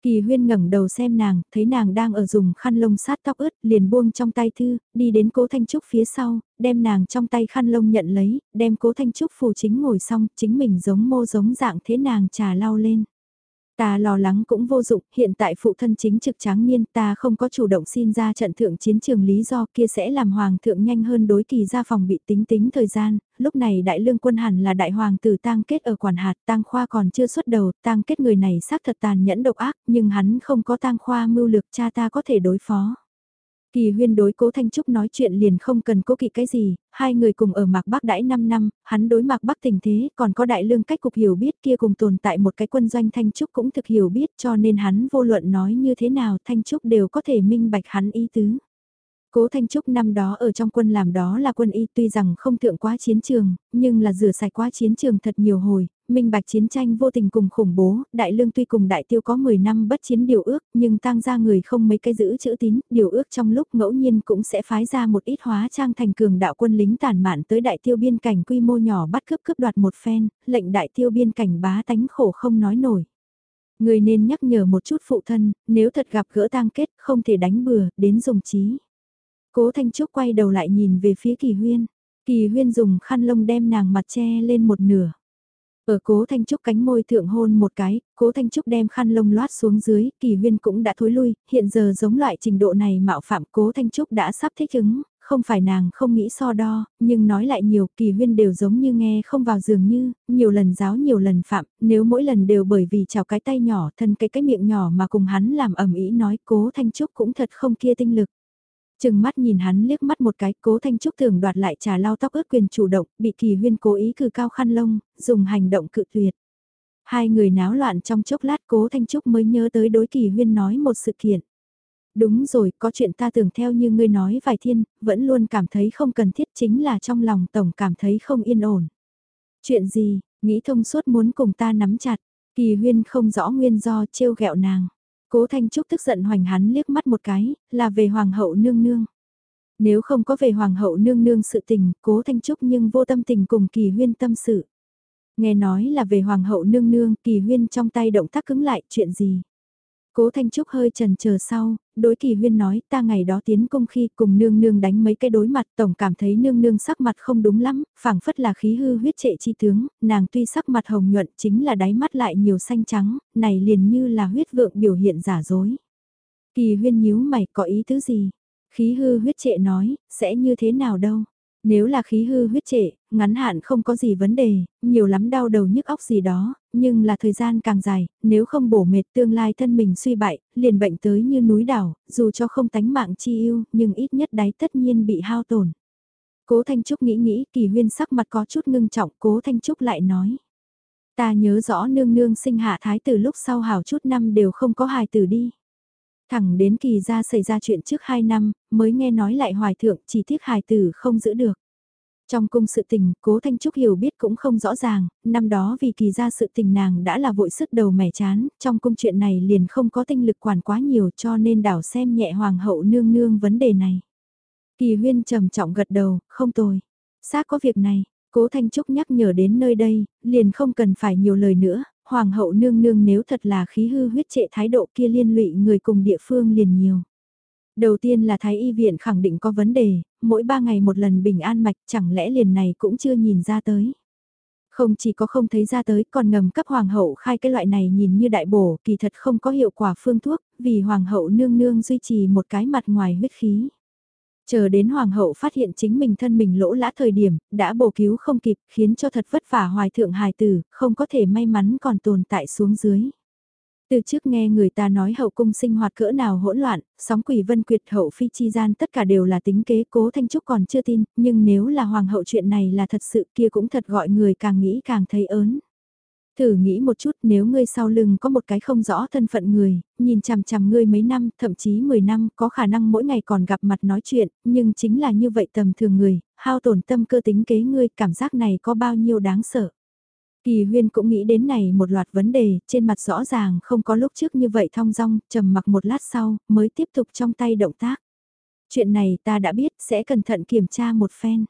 Kỳ huyên ngẩng đầu xem nàng, thấy nàng đang ở dùng khăn lông sát tóc ướt, liền buông trong tay thư, đi đến cố Thanh Trúc phía sau, đem nàng trong tay khăn lông nhận lấy, đem cố Thanh Trúc phù chính ngồi xong, chính mình giống mô giống dạng thế nàng trà lau lên. Ta lo lắng cũng vô dụng, hiện tại phụ thân chính trực tráng niên ta không có chủ động xin ra trận thượng chiến trường lý do kia sẽ làm hoàng thượng nhanh hơn đối kỳ ra phòng bị tính tính thời gian, lúc này đại lương quân hẳn là đại hoàng tử tang kết ở quản hạt tang khoa còn chưa xuất đầu, tang kết người này xác thật tàn nhẫn độc ác nhưng hắn không có tang khoa mưu lược cha ta có thể đối phó. Kỳ huyên đối cố Thanh Trúc nói chuyện liền không cần cố kỵ cái gì, hai người cùng ở Mạc Bắc đãi 5 năm, hắn đối Mạc Bắc tình thế, còn có đại lương cách cục hiểu biết kia cùng tồn tại một cái quân doanh Thanh Trúc cũng thực hiểu biết cho nên hắn vô luận nói như thế nào Thanh Trúc đều có thể minh bạch hắn ý tứ. Cố Thanh Trúc năm đó ở trong quân làm đó là quân y tuy rằng không thượng quá chiến trường, nhưng là rửa sạch quá chiến trường thật nhiều hồi, minh bạch chiến tranh vô tình cùng khủng bố, đại lương tuy cùng đại tiêu có 10 năm bất chiến điều ước, nhưng tang ra người không mấy cái giữ chữ tín, điều ước trong lúc ngẫu nhiên cũng sẽ phái ra một ít hóa trang thành cường đạo quân lính tàn mạn tới đại tiêu biên cảnh quy mô nhỏ bắt cướp cướp đoạt một phen, lệnh đại tiêu biên cảnh bá tánh khổ không nói nổi. Người nên nhắc nhở một chút phụ thân, nếu thật gặp gỡ tang kết không thể đánh bừa, đến dùng trí. Cố Thanh Trúc quay đầu lại nhìn về phía Kỳ Huyên. Kỳ Huyên dùng khăn lông đem nàng mặt che lên một nửa. Ở cố Thanh Trúc cánh môi thượng hôn một cái, cố Thanh Trúc đem khăn lông loát xuống dưới, kỳ huyên cũng đã thối lui, hiện giờ giống loại trình độ này mạo phạm cố Thanh Trúc đã sắp thích ứng, không phải nàng không nghĩ so đo, nhưng nói lại nhiều kỳ huyên đều giống như nghe không vào giường như, nhiều lần giáo nhiều lần phạm, nếu mỗi lần đều bởi vì chào cái tay nhỏ thân cái cái miệng nhỏ mà cùng hắn làm ẩm ý nói cố Thanh Trúc cũng thật không kia tinh lực. Chừng mắt nhìn hắn liếc mắt một cái, cố thanh trúc thường đoạt lại trà lau tóc ướt quyền chủ động, bị kỳ huyên cố ý cử cao khăn lông, dùng hành động cự tuyệt. Hai người náo loạn trong chốc lát cố thanh trúc mới nhớ tới đối kỳ huyên nói một sự kiện. Đúng rồi, có chuyện ta tưởng theo như ngươi nói vài thiên, vẫn luôn cảm thấy không cần thiết chính là trong lòng tổng cảm thấy không yên ổn. Chuyện gì, nghĩ thông suốt muốn cùng ta nắm chặt, kỳ huyên không rõ nguyên do trêu ghẹo nàng. Cố Thanh Trúc tức giận hoành hắn liếc mắt một cái, là về Hoàng hậu nương nương. Nếu không có về Hoàng hậu nương nương sự tình, Cố Thanh Trúc nhưng vô tâm tình cùng Kỳ Huyên tâm sự. Nghe nói là về Hoàng hậu nương nương, Kỳ Huyên trong tay động tác cứng lại, chuyện gì? Cố Thanh Trúc hơi trần chờ sau, đối kỳ huyên nói ta ngày đó tiến công khi cùng nương nương đánh mấy cái đối mặt tổng cảm thấy nương nương sắc mặt không đúng lắm, phảng phất là khí hư huyết trệ chi tướng, nàng tuy sắc mặt hồng nhuận chính là đáy mắt lại nhiều xanh trắng, này liền như là huyết vượng biểu hiện giả dối. Kỳ huyên nhíu mày có ý tứ gì? Khí hư huyết trệ nói, sẽ như thế nào đâu? Nếu là khí hư huyết trệ, ngắn hạn không có gì vấn đề, nhiều lắm đau đầu nhức óc gì đó, nhưng là thời gian càng dài, nếu không bổ mệt tương lai thân mình suy bại, liền bệnh tới như núi đảo, dù cho không tánh mạng chi yêu, nhưng ít nhất đáy tất nhiên bị hao tổn. Cố Thanh Trúc nghĩ nghĩ, kỳ huyên sắc mặt có chút ngưng trọng, Cố Thanh Trúc lại nói. Ta nhớ rõ nương nương sinh hạ thái tử lúc sau hào chút năm đều không có hài tử đi. Thẳng đến kỳ ra xảy ra chuyện trước 2 năm, mới nghe nói lại hoài thượng chỉ tiếc hài tử không giữ được. Trong cung sự tình, cố Thanh Trúc hiểu biết cũng không rõ ràng, năm đó vì kỳ ra sự tình nàng đã là vội sức đầu mẻ chán, trong cung chuyện này liền không có tinh lực quản quá nhiều cho nên đảo xem nhẹ hoàng hậu nương nương vấn đề này. Kỳ huyên trầm trọng gật đầu, không tồi. Xác có việc này, cố Thanh Trúc nhắc nhở đến nơi đây, liền không cần phải nhiều lời nữa, hoàng hậu nương nương nếu thật là khí hư huyết trệ thái độ kia liên lụy người cùng địa phương liền nhiều. Đầu tiên là Thái Y viện khẳng định có vấn đề, mỗi ba ngày một lần bình an mạch chẳng lẽ liền này cũng chưa nhìn ra tới. Không chỉ có không thấy ra tới còn ngầm cấp hoàng hậu khai cái loại này nhìn như đại bổ kỳ thật không có hiệu quả phương thuốc vì hoàng hậu nương nương duy trì một cái mặt ngoài huyết khí. Chờ đến hoàng hậu phát hiện chính mình thân mình lỗ lã thời điểm, đã bổ cứu không kịp, khiến cho thật vất vả hoài thượng hài tử, không có thể may mắn còn tồn tại xuống dưới. Từ trước nghe người ta nói hậu cung sinh hoạt cỡ nào hỗn loạn, sóng quỷ vân quyệt hậu phi chi gian tất cả đều là tính kế cố Thanh Trúc còn chưa tin, nhưng nếu là hoàng hậu chuyện này là thật sự kia cũng thật gọi người càng nghĩ càng thấy ớn. Thử nghĩ một chút nếu ngươi sau lưng có một cái không rõ thân phận người, nhìn chằm chằm ngươi mấy năm, thậm chí 10 năm, có khả năng mỗi ngày còn gặp mặt nói chuyện, nhưng chính là như vậy tầm thường người, hao tổn tâm cơ tính kế ngươi, cảm giác này có bao nhiêu đáng sợ. Kỳ huyên cũng nghĩ đến này một loạt vấn đề, trên mặt rõ ràng không có lúc trước như vậy thong dong, trầm mặc một lát sau, mới tiếp tục trong tay động tác. Chuyện này ta đã biết, sẽ cẩn thận kiểm tra một phen.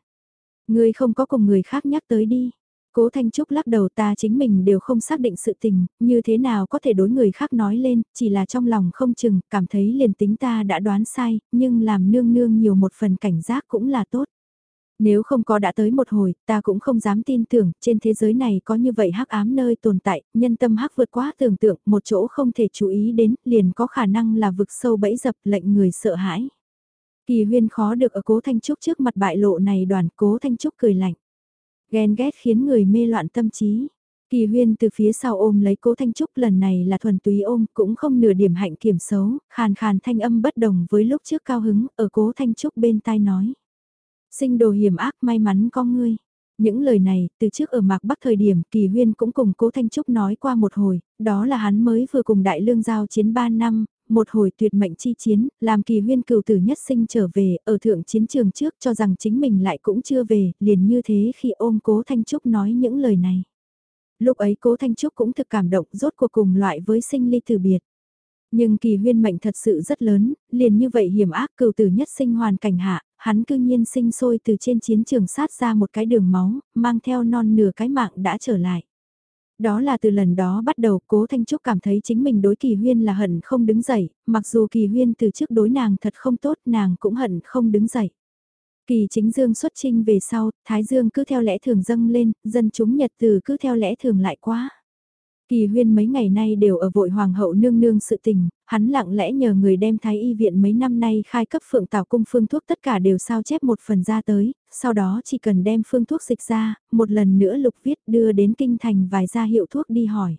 Ngươi không có cùng người khác nhắc tới đi. Cố Thanh Trúc lắc đầu ta chính mình đều không xác định sự tình, như thế nào có thể đối người khác nói lên, chỉ là trong lòng không chừng, cảm thấy liền tính ta đã đoán sai, nhưng làm nương nương nhiều một phần cảnh giác cũng là tốt. Nếu không có đã tới một hồi, ta cũng không dám tin tưởng, trên thế giới này có như vậy hắc ám nơi tồn tại, nhân tâm hắc vượt quá tưởng tượng, một chỗ không thể chú ý đến, liền có khả năng là vực sâu bẫy dập lệnh người sợ hãi. Kỳ huyên khó được ở cố Thanh Trúc trước mặt bại lộ này đoàn cố Thanh Trúc cười lạnh. Ghen ghét khiến người mê loạn tâm trí. Kỳ huyên từ phía sau ôm lấy cố Thanh Trúc lần này là thuần túy ôm cũng không nửa điểm hạnh kiểm xấu, khàn khàn thanh âm bất đồng với lúc trước cao hứng ở cố Thanh Trúc bên tai nói. Sinh đồ hiểm ác may mắn có ngươi. Những lời này, từ trước ở mạc bắc thời điểm, Kỳ Huyên cũng cùng Cố Thanh Trúc nói qua một hồi, đó là hắn mới vừa cùng Đại Lương giao chiến 3 năm, một hồi tuyệt mệnh chi chiến, làm Kỳ Huyên cựu tử nhất sinh trở về, ở thượng chiến trường trước cho rằng chính mình lại cũng chưa về, liền như thế khi ôm Cố Thanh Trúc nói những lời này. Lúc ấy Cố Thanh Trúc cũng thực cảm động rốt cuộc cùng loại với sinh ly từ biệt. Nhưng kỳ huyên mệnh thật sự rất lớn, liền như vậy hiểm ác cựu tử nhất sinh hoàn cảnh hạ, hắn cư nhiên sinh sôi từ trên chiến trường sát ra một cái đường máu, mang theo non nửa cái mạng đã trở lại. Đó là từ lần đó bắt đầu cố Thanh Trúc cảm thấy chính mình đối kỳ huyên là hận không đứng dậy, mặc dù kỳ huyên từ trước đối nàng thật không tốt nàng cũng hận không đứng dậy. Kỳ chính dương xuất trinh về sau, Thái Dương cứ theo lẽ thường dâng lên, dân chúng nhật từ cứ theo lẽ thường lại quá. Kỳ huyên mấy ngày nay đều ở vội hoàng hậu nương nương sự tình, hắn lặng lẽ nhờ người đem thái y viện mấy năm nay khai cấp phượng tảo cung phương thuốc tất cả đều sao chép một phần ra tới, sau đó chỉ cần đem phương thuốc dịch ra, một lần nữa lục viết đưa đến kinh thành vài gia hiệu thuốc đi hỏi.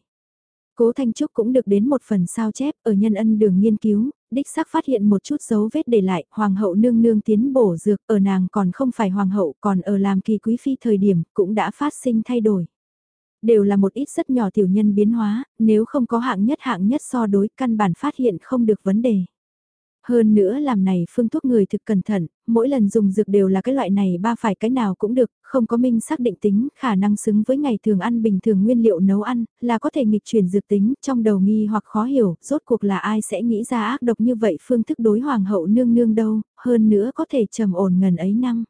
Cố Thanh Trúc cũng được đến một phần sao chép ở nhân ân đường nghiên cứu, đích xác phát hiện một chút dấu vết để lại, hoàng hậu nương nương tiến bổ dược, ở nàng còn không phải hoàng hậu, còn ở làm kỳ quý phi thời điểm, cũng đã phát sinh thay đổi. Đều là một ít rất nhỏ tiểu nhân biến hóa, nếu không có hạng nhất hạng nhất so đối căn bản phát hiện không được vấn đề. Hơn nữa làm này phương thuốc người thực cẩn thận, mỗi lần dùng dược đều là cái loại này ba phải cái nào cũng được, không có minh xác định tính, khả năng xứng với ngày thường ăn bình thường nguyên liệu nấu ăn, là có thể nghịch chuyển dược tính, trong đầu nghi hoặc khó hiểu, rốt cuộc là ai sẽ nghĩ ra ác độc như vậy phương thức đối hoàng hậu nương nương đâu, hơn nữa có thể trầm ổn ngần ấy năm.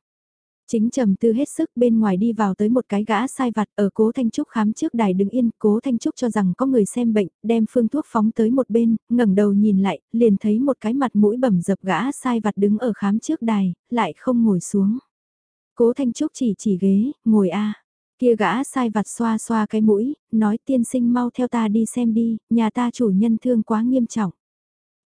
Chính trầm tư hết sức bên ngoài đi vào tới một cái gã sai vặt ở cố Thanh Trúc khám trước đài đứng yên, cố Thanh Trúc cho rằng có người xem bệnh, đem phương thuốc phóng tới một bên, ngẩng đầu nhìn lại, liền thấy một cái mặt mũi bầm dập gã sai vặt đứng ở khám trước đài, lại không ngồi xuống. Cố Thanh Trúc chỉ chỉ ghế, ngồi a Kia gã sai vặt xoa xoa cái mũi, nói tiên sinh mau theo ta đi xem đi, nhà ta chủ nhân thương quá nghiêm trọng.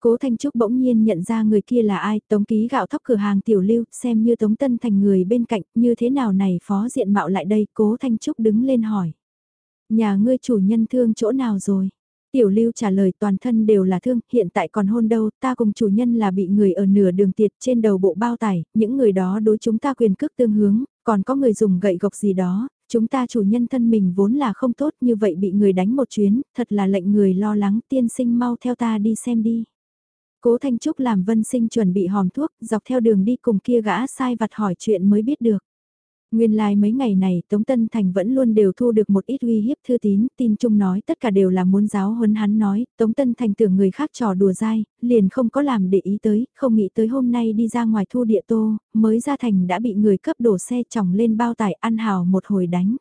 Cố Thanh Trúc bỗng nhiên nhận ra người kia là ai, tống ký gạo thóc cửa hàng tiểu lưu, xem như tống tân thành người bên cạnh, như thế nào này phó diện mạo lại đây, cố Thanh Trúc đứng lên hỏi. Nhà ngươi chủ nhân thương chỗ nào rồi? Tiểu lưu trả lời toàn thân đều là thương, hiện tại còn hôn đâu, ta cùng chủ nhân là bị người ở nửa đường tiệt trên đầu bộ bao tải, những người đó đối chúng ta quyền cước tương hướng, còn có người dùng gậy gộc gì đó, chúng ta chủ nhân thân mình vốn là không tốt như vậy bị người đánh một chuyến, thật là lệnh người lo lắng tiên sinh mau theo ta đi xem đi. Cố Thanh Trúc làm vân sinh chuẩn bị hòm thuốc, dọc theo đường đi cùng kia gã sai vặt hỏi chuyện mới biết được. Nguyên lai like mấy ngày này Tống Tân Thành vẫn luôn đều thu được một ít uy hiếp thư tín, tin chung nói tất cả đều là muốn giáo huấn hắn nói, Tống Tân Thành tưởng người khác trò đùa dai, liền không có làm để ý tới, không nghĩ tới hôm nay đi ra ngoài thu địa tô, mới ra thành đã bị người cấp đổ xe chỏng lên bao tải ăn hào một hồi đánh.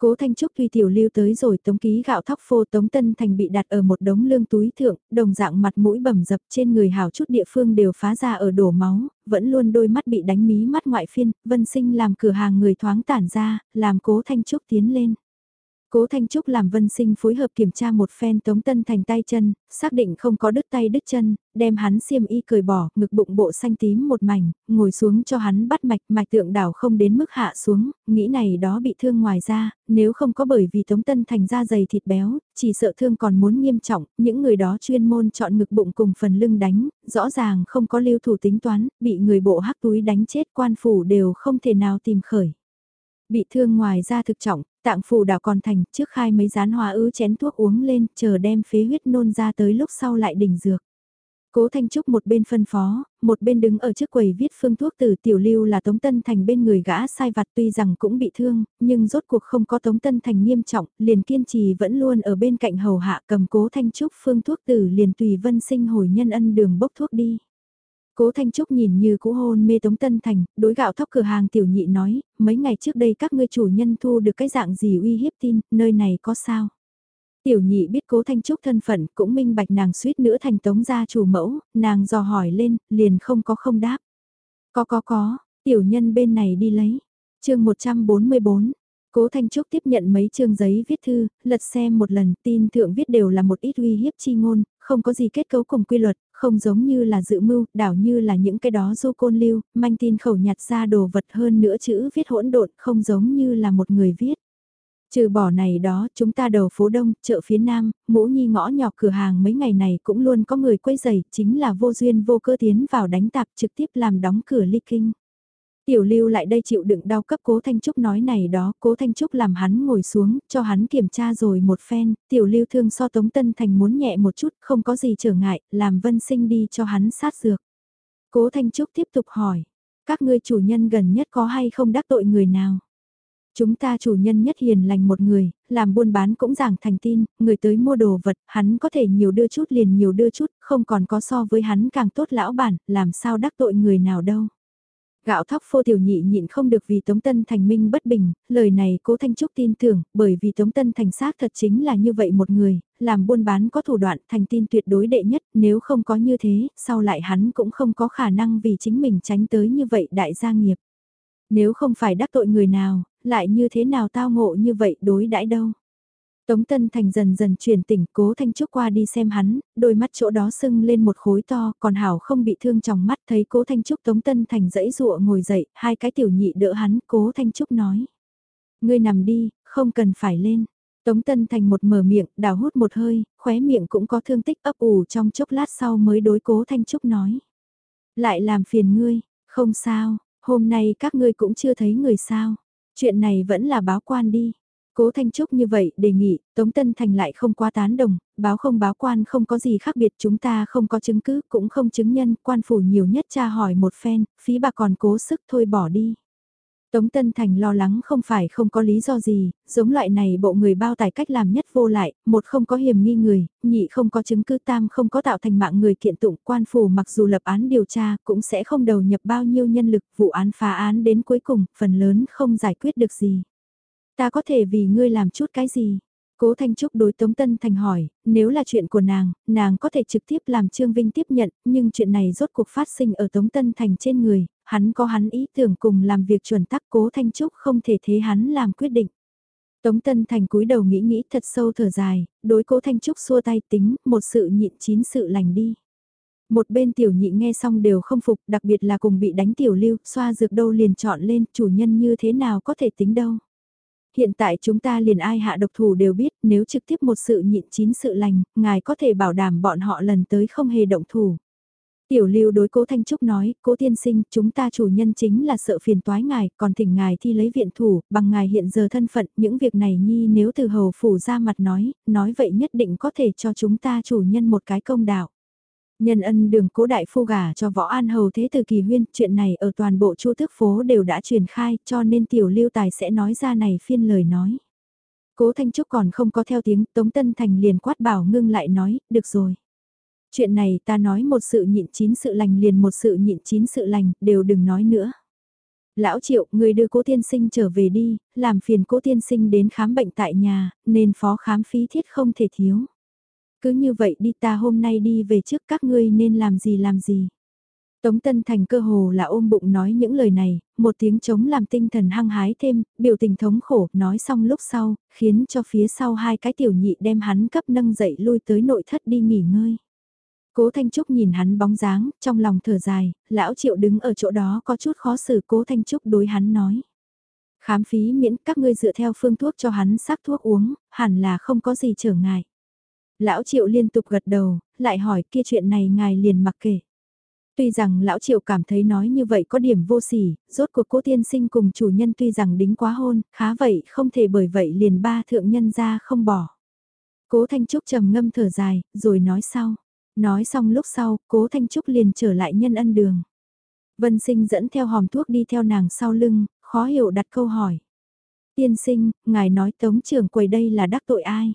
Cố Thanh Trúc tuy tiểu lưu tới rồi tống ký gạo thóc phô tống tân thành bị đặt ở một đống lương túi thượng, đồng dạng mặt mũi bầm dập trên người hào chút địa phương đều phá ra ở đổ máu, vẫn luôn đôi mắt bị đánh mí mắt ngoại phiên, vân sinh làm cửa hàng người thoáng tản ra, làm cố Thanh Trúc tiến lên. Cố Thanh Trúc làm vân sinh phối hợp kiểm tra một phen Tống Tân Thành tay chân, xác định không có đứt tay đứt chân, đem hắn xiêm y cởi bỏ, ngực bụng bộ xanh tím một mảnh, ngồi xuống cho hắn bắt mạch, mạch tượng đảo không đến mức hạ xuống, nghĩ này đó bị thương ngoài ra, nếu không có bởi vì Tống Tân Thành da dày thịt béo, chỉ sợ thương còn muốn nghiêm trọng, những người đó chuyên môn chọn ngực bụng cùng phần lưng đánh, rõ ràng không có lưu thủ tính toán, bị người bộ hắc túi đánh chết quan phủ đều không thể nào tìm khởi. Bị thương ngoài ra thực trọng, tạng phủ đảo còn thành, trước khai mấy rán hóa ứ chén thuốc uống lên, chờ đem phế huyết nôn ra tới lúc sau lại đỉnh dược. Cố Thanh Trúc một bên phân phó, một bên đứng ở trước quầy viết phương thuốc từ tiểu lưu là Tống Tân Thành bên người gã sai vặt tuy rằng cũng bị thương, nhưng rốt cuộc không có Tống Tân Thành nghiêm trọng, liền kiên trì vẫn luôn ở bên cạnh hầu hạ cầm Cố Thanh Trúc phương thuốc từ liền tùy vân sinh hồi nhân ân đường bốc thuốc đi. Cố Thanh Trúc nhìn như cũ hôn mê Tống Tân Thành, đối gạo thóc cửa hàng tiểu nhị nói, mấy ngày trước đây các ngươi chủ nhân thu được cái dạng gì uy hiếp tin, nơi này có sao? Tiểu nhị biết cố Thanh Trúc thân phận cũng minh bạch nàng suýt nữa thành tống gia chủ mẫu, nàng dò hỏi lên, liền không có không đáp. Có có có, Tiểu nhân bên này đi lấy. chương 144, Cố Thanh Trúc tiếp nhận mấy chương giấy viết thư, lật xem một lần, tin thượng viết đều là một ít uy hiếp chi ngôn, không có gì kết cấu cùng quy luật, không giống như là dự mưu, đảo như là những cái đó du côn lưu, manh tin khẩu nhặt ra đồ vật hơn nữa chữ viết hỗn độn, không giống như là một người viết. Trừ bỏ này đó, chúng ta đầu phố đông, chợ phía nam, mũ nhi ngõ nhỏ cửa hàng mấy ngày này cũng luôn có người quấy giày, chính là vô duyên vô cơ tiến vào đánh tạp trực tiếp làm đóng cửa ly kinh. Tiểu lưu lại đây chịu đựng đau cấp cố Thanh Trúc nói này đó, cố Thanh Trúc làm hắn ngồi xuống, cho hắn kiểm tra rồi một phen, tiểu lưu thương so Tống Tân Thành muốn nhẹ một chút, không có gì trở ngại, làm vân sinh đi cho hắn sát dược. Cố Thanh Trúc tiếp tục hỏi, các ngươi chủ nhân gần nhất có hay không đắc tội người nào? Chúng ta chủ nhân nhất hiền lành một người, làm buôn bán cũng giảng thành tin, người tới mua đồ vật, hắn có thể nhiều đưa chút liền nhiều đưa chút, không còn có so với hắn càng tốt lão bản, làm sao đắc tội người nào đâu. Gạo thóc phô tiểu nhị nhịn không được vì Tống Tân Thành minh bất bình, lời này cố Thanh Trúc tin tưởng, bởi vì Tống Tân Thành xác thật chính là như vậy một người, làm buôn bán có thủ đoạn thành tin tuyệt đối đệ nhất, nếu không có như thế, sau lại hắn cũng không có khả năng vì chính mình tránh tới như vậy đại gia nghiệp. Nếu không phải đắc tội người nào, lại như thế nào tao ngộ như vậy đối đãi đâu. Tống Tân Thành dần dần chuyển tỉnh cố Thanh Trúc qua đi xem hắn, đôi mắt chỗ đó sưng lên một khối to, còn Hảo không bị thương trong mắt thấy cố Thanh Trúc Tống Tân Thành dãy dụa ngồi dậy, hai cái tiểu nhị đỡ hắn, cố Thanh Trúc nói. Ngươi nằm đi, không cần phải lên. Tống Tân Thành một mở miệng, đào hút một hơi, khóe miệng cũng có thương tích ấp ủ trong chốc lát sau mới đối cố Thanh Trúc nói. Lại làm phiền ngươi, không sao, hôm nay các ngươi cũng chưa thấy người sao. Chuyện này vẫn là báo quan đi. Cố Thanh Trúc như vậy đề nghị, Tống Tân Thành lại không quá tán đồng, báo không báo quan không có gì khác biệt chúng ta không có chứng cứ cũng không chứng nhân, quan phủ nhiều nhất tra hỏi một phen, phí bà còn cố sức thôi bỏ đi. Tống Tân Thành lo lắng không phải không có lý do gì, giống loại này bộ người bao tài cách làm nhất vô lại, một không có hiểm nghi người, nhị không có chứng cứ tam không có tạo thành mạng người kiện tụng quan phủ mặc dù lập án điều tra cũng sẽ không đầu nhập bao nhiêu nhân lực vụ án phá án đến cuối cùng, phần lớn không giải quyết được gì. Ta có thể vì ngươi làm chút cái gì? Cố Thanh Trúc đối Tống Tân Thành hỏi, nếu là chuyện của nàng, nàng có thể trực tiếp làm Trương Vinh tiếp nhận, nhưng chuyện này rốt cuộc phát sinh ở Tống Tân Thành trên người, hắn có hắn ý tưởng cùng làm việc chuẩn tắc Cố Thanh Trúc không thể thế hắn làm quyết định. Tống Tân Thành cúi đầu nghĩ nghĩ thật sâu thở dài, đối Cố Thanh Trúc xua tay tính, một sự nhịn chín sự lành đi. Một bên tiểu nhị nghe xong đều không phục, đặc biệt là cùng bị đánh tiểu lưu, xoa dược đâu liền chọn lên, chủ nhân như thế nào có thể tính đâu. Hiện tại chúng ta liền ai hạ độc thủ đều biết nếu trực tiếp một sự nhịn chín sự lành, ngài có thể bảo đảm bọn họ lần tới không hề động thủ. Tiểu lưu đối cố Thanh Trúc nói, cố tiên sinh, chúng ta chủ nhân chính là sợ phiền toái ngài, còn thỉnh ngài thi lấy viện thủ, bằng ngài hiện giờ thân phận, những việc này nhi nếu từ hầu phủ ra mặt nói, nói vậy nhất định có thể cho chúng ta chủ nhân một cái công đạo. Nhân ân đường cố đại phu gả cho võ an hầu thế từ kỳ huyên, chuyện này ở toàn bộ chu tước phố đều đã truyền khai cho nên tiểu lưu tài sẽ nói ra này phiên lời nói. Cố Thanh Trúc còn không có theo tiếng Tống Tân Thành liền quát bảo ngưng lại nói, được rồi. Chuyện này ta nói một sự nhịn chín sự lành liền một sự nhịn chín sự lành, đều đừng nói nữa. Lão Triệu, người đưa cố tiên sinh trở về đi, làm phiền cố tiên sinh đến khám bệnh tại nhà, nên phó khám phí thiết không thể thiếu. Cứ như vậy đi ta hôm nay đi về trước các ngươi nên làm gì làm gì. Tống Tân Thành cơ hồ là ôm bụng nói những lời này, một tiếng chống làm tinh thần hăng hái thêm, biểu tình thống khổ, nói xong lúc sau, khiến cho phía sau hai cái tiểu nhị đem hắn cấp nâng dậy lui tới nội thất đi nghỉ ngơi. Cố Thanh Trúc nhìn hắn bóng dáng, trong lòng thở dài, lão triệu đứng ở chỗ đó có chút khó xử Cố Thanh Trúc đối hắn nói. Khám phí miễn các ngươi dựa theo phương thuốc cho hắn sắc thuốc uống, hẳn là không có gì trở ngại. Lão Triệu liên tục gật đầu, lại hỏi kia chuyện này ngài liền mặc kệ. Tuy rằng Lão Triệu cảm thấy nói như vậy có điểm vô sỉ, rốt cuộc cố tiên sinh cùng chủ nhân tuy rằng đính quá hôn, khá vậy không thể bởi vậy liền ba thượng nhân ra không bỏ. Cố Thanh Trúc trầm ngâm thở dài, rồi nói sau. Nói xong lúc sau, cố Thanh Trúc liền trở lại nhân ân đường. Vân sinh dẫn theo hòm thuốc đi theo nàng sau lưng, khó hiểu đặt câu hỏi. Tiên sinh, ngài nói tống trưởng quầy đây là đắc tội ai?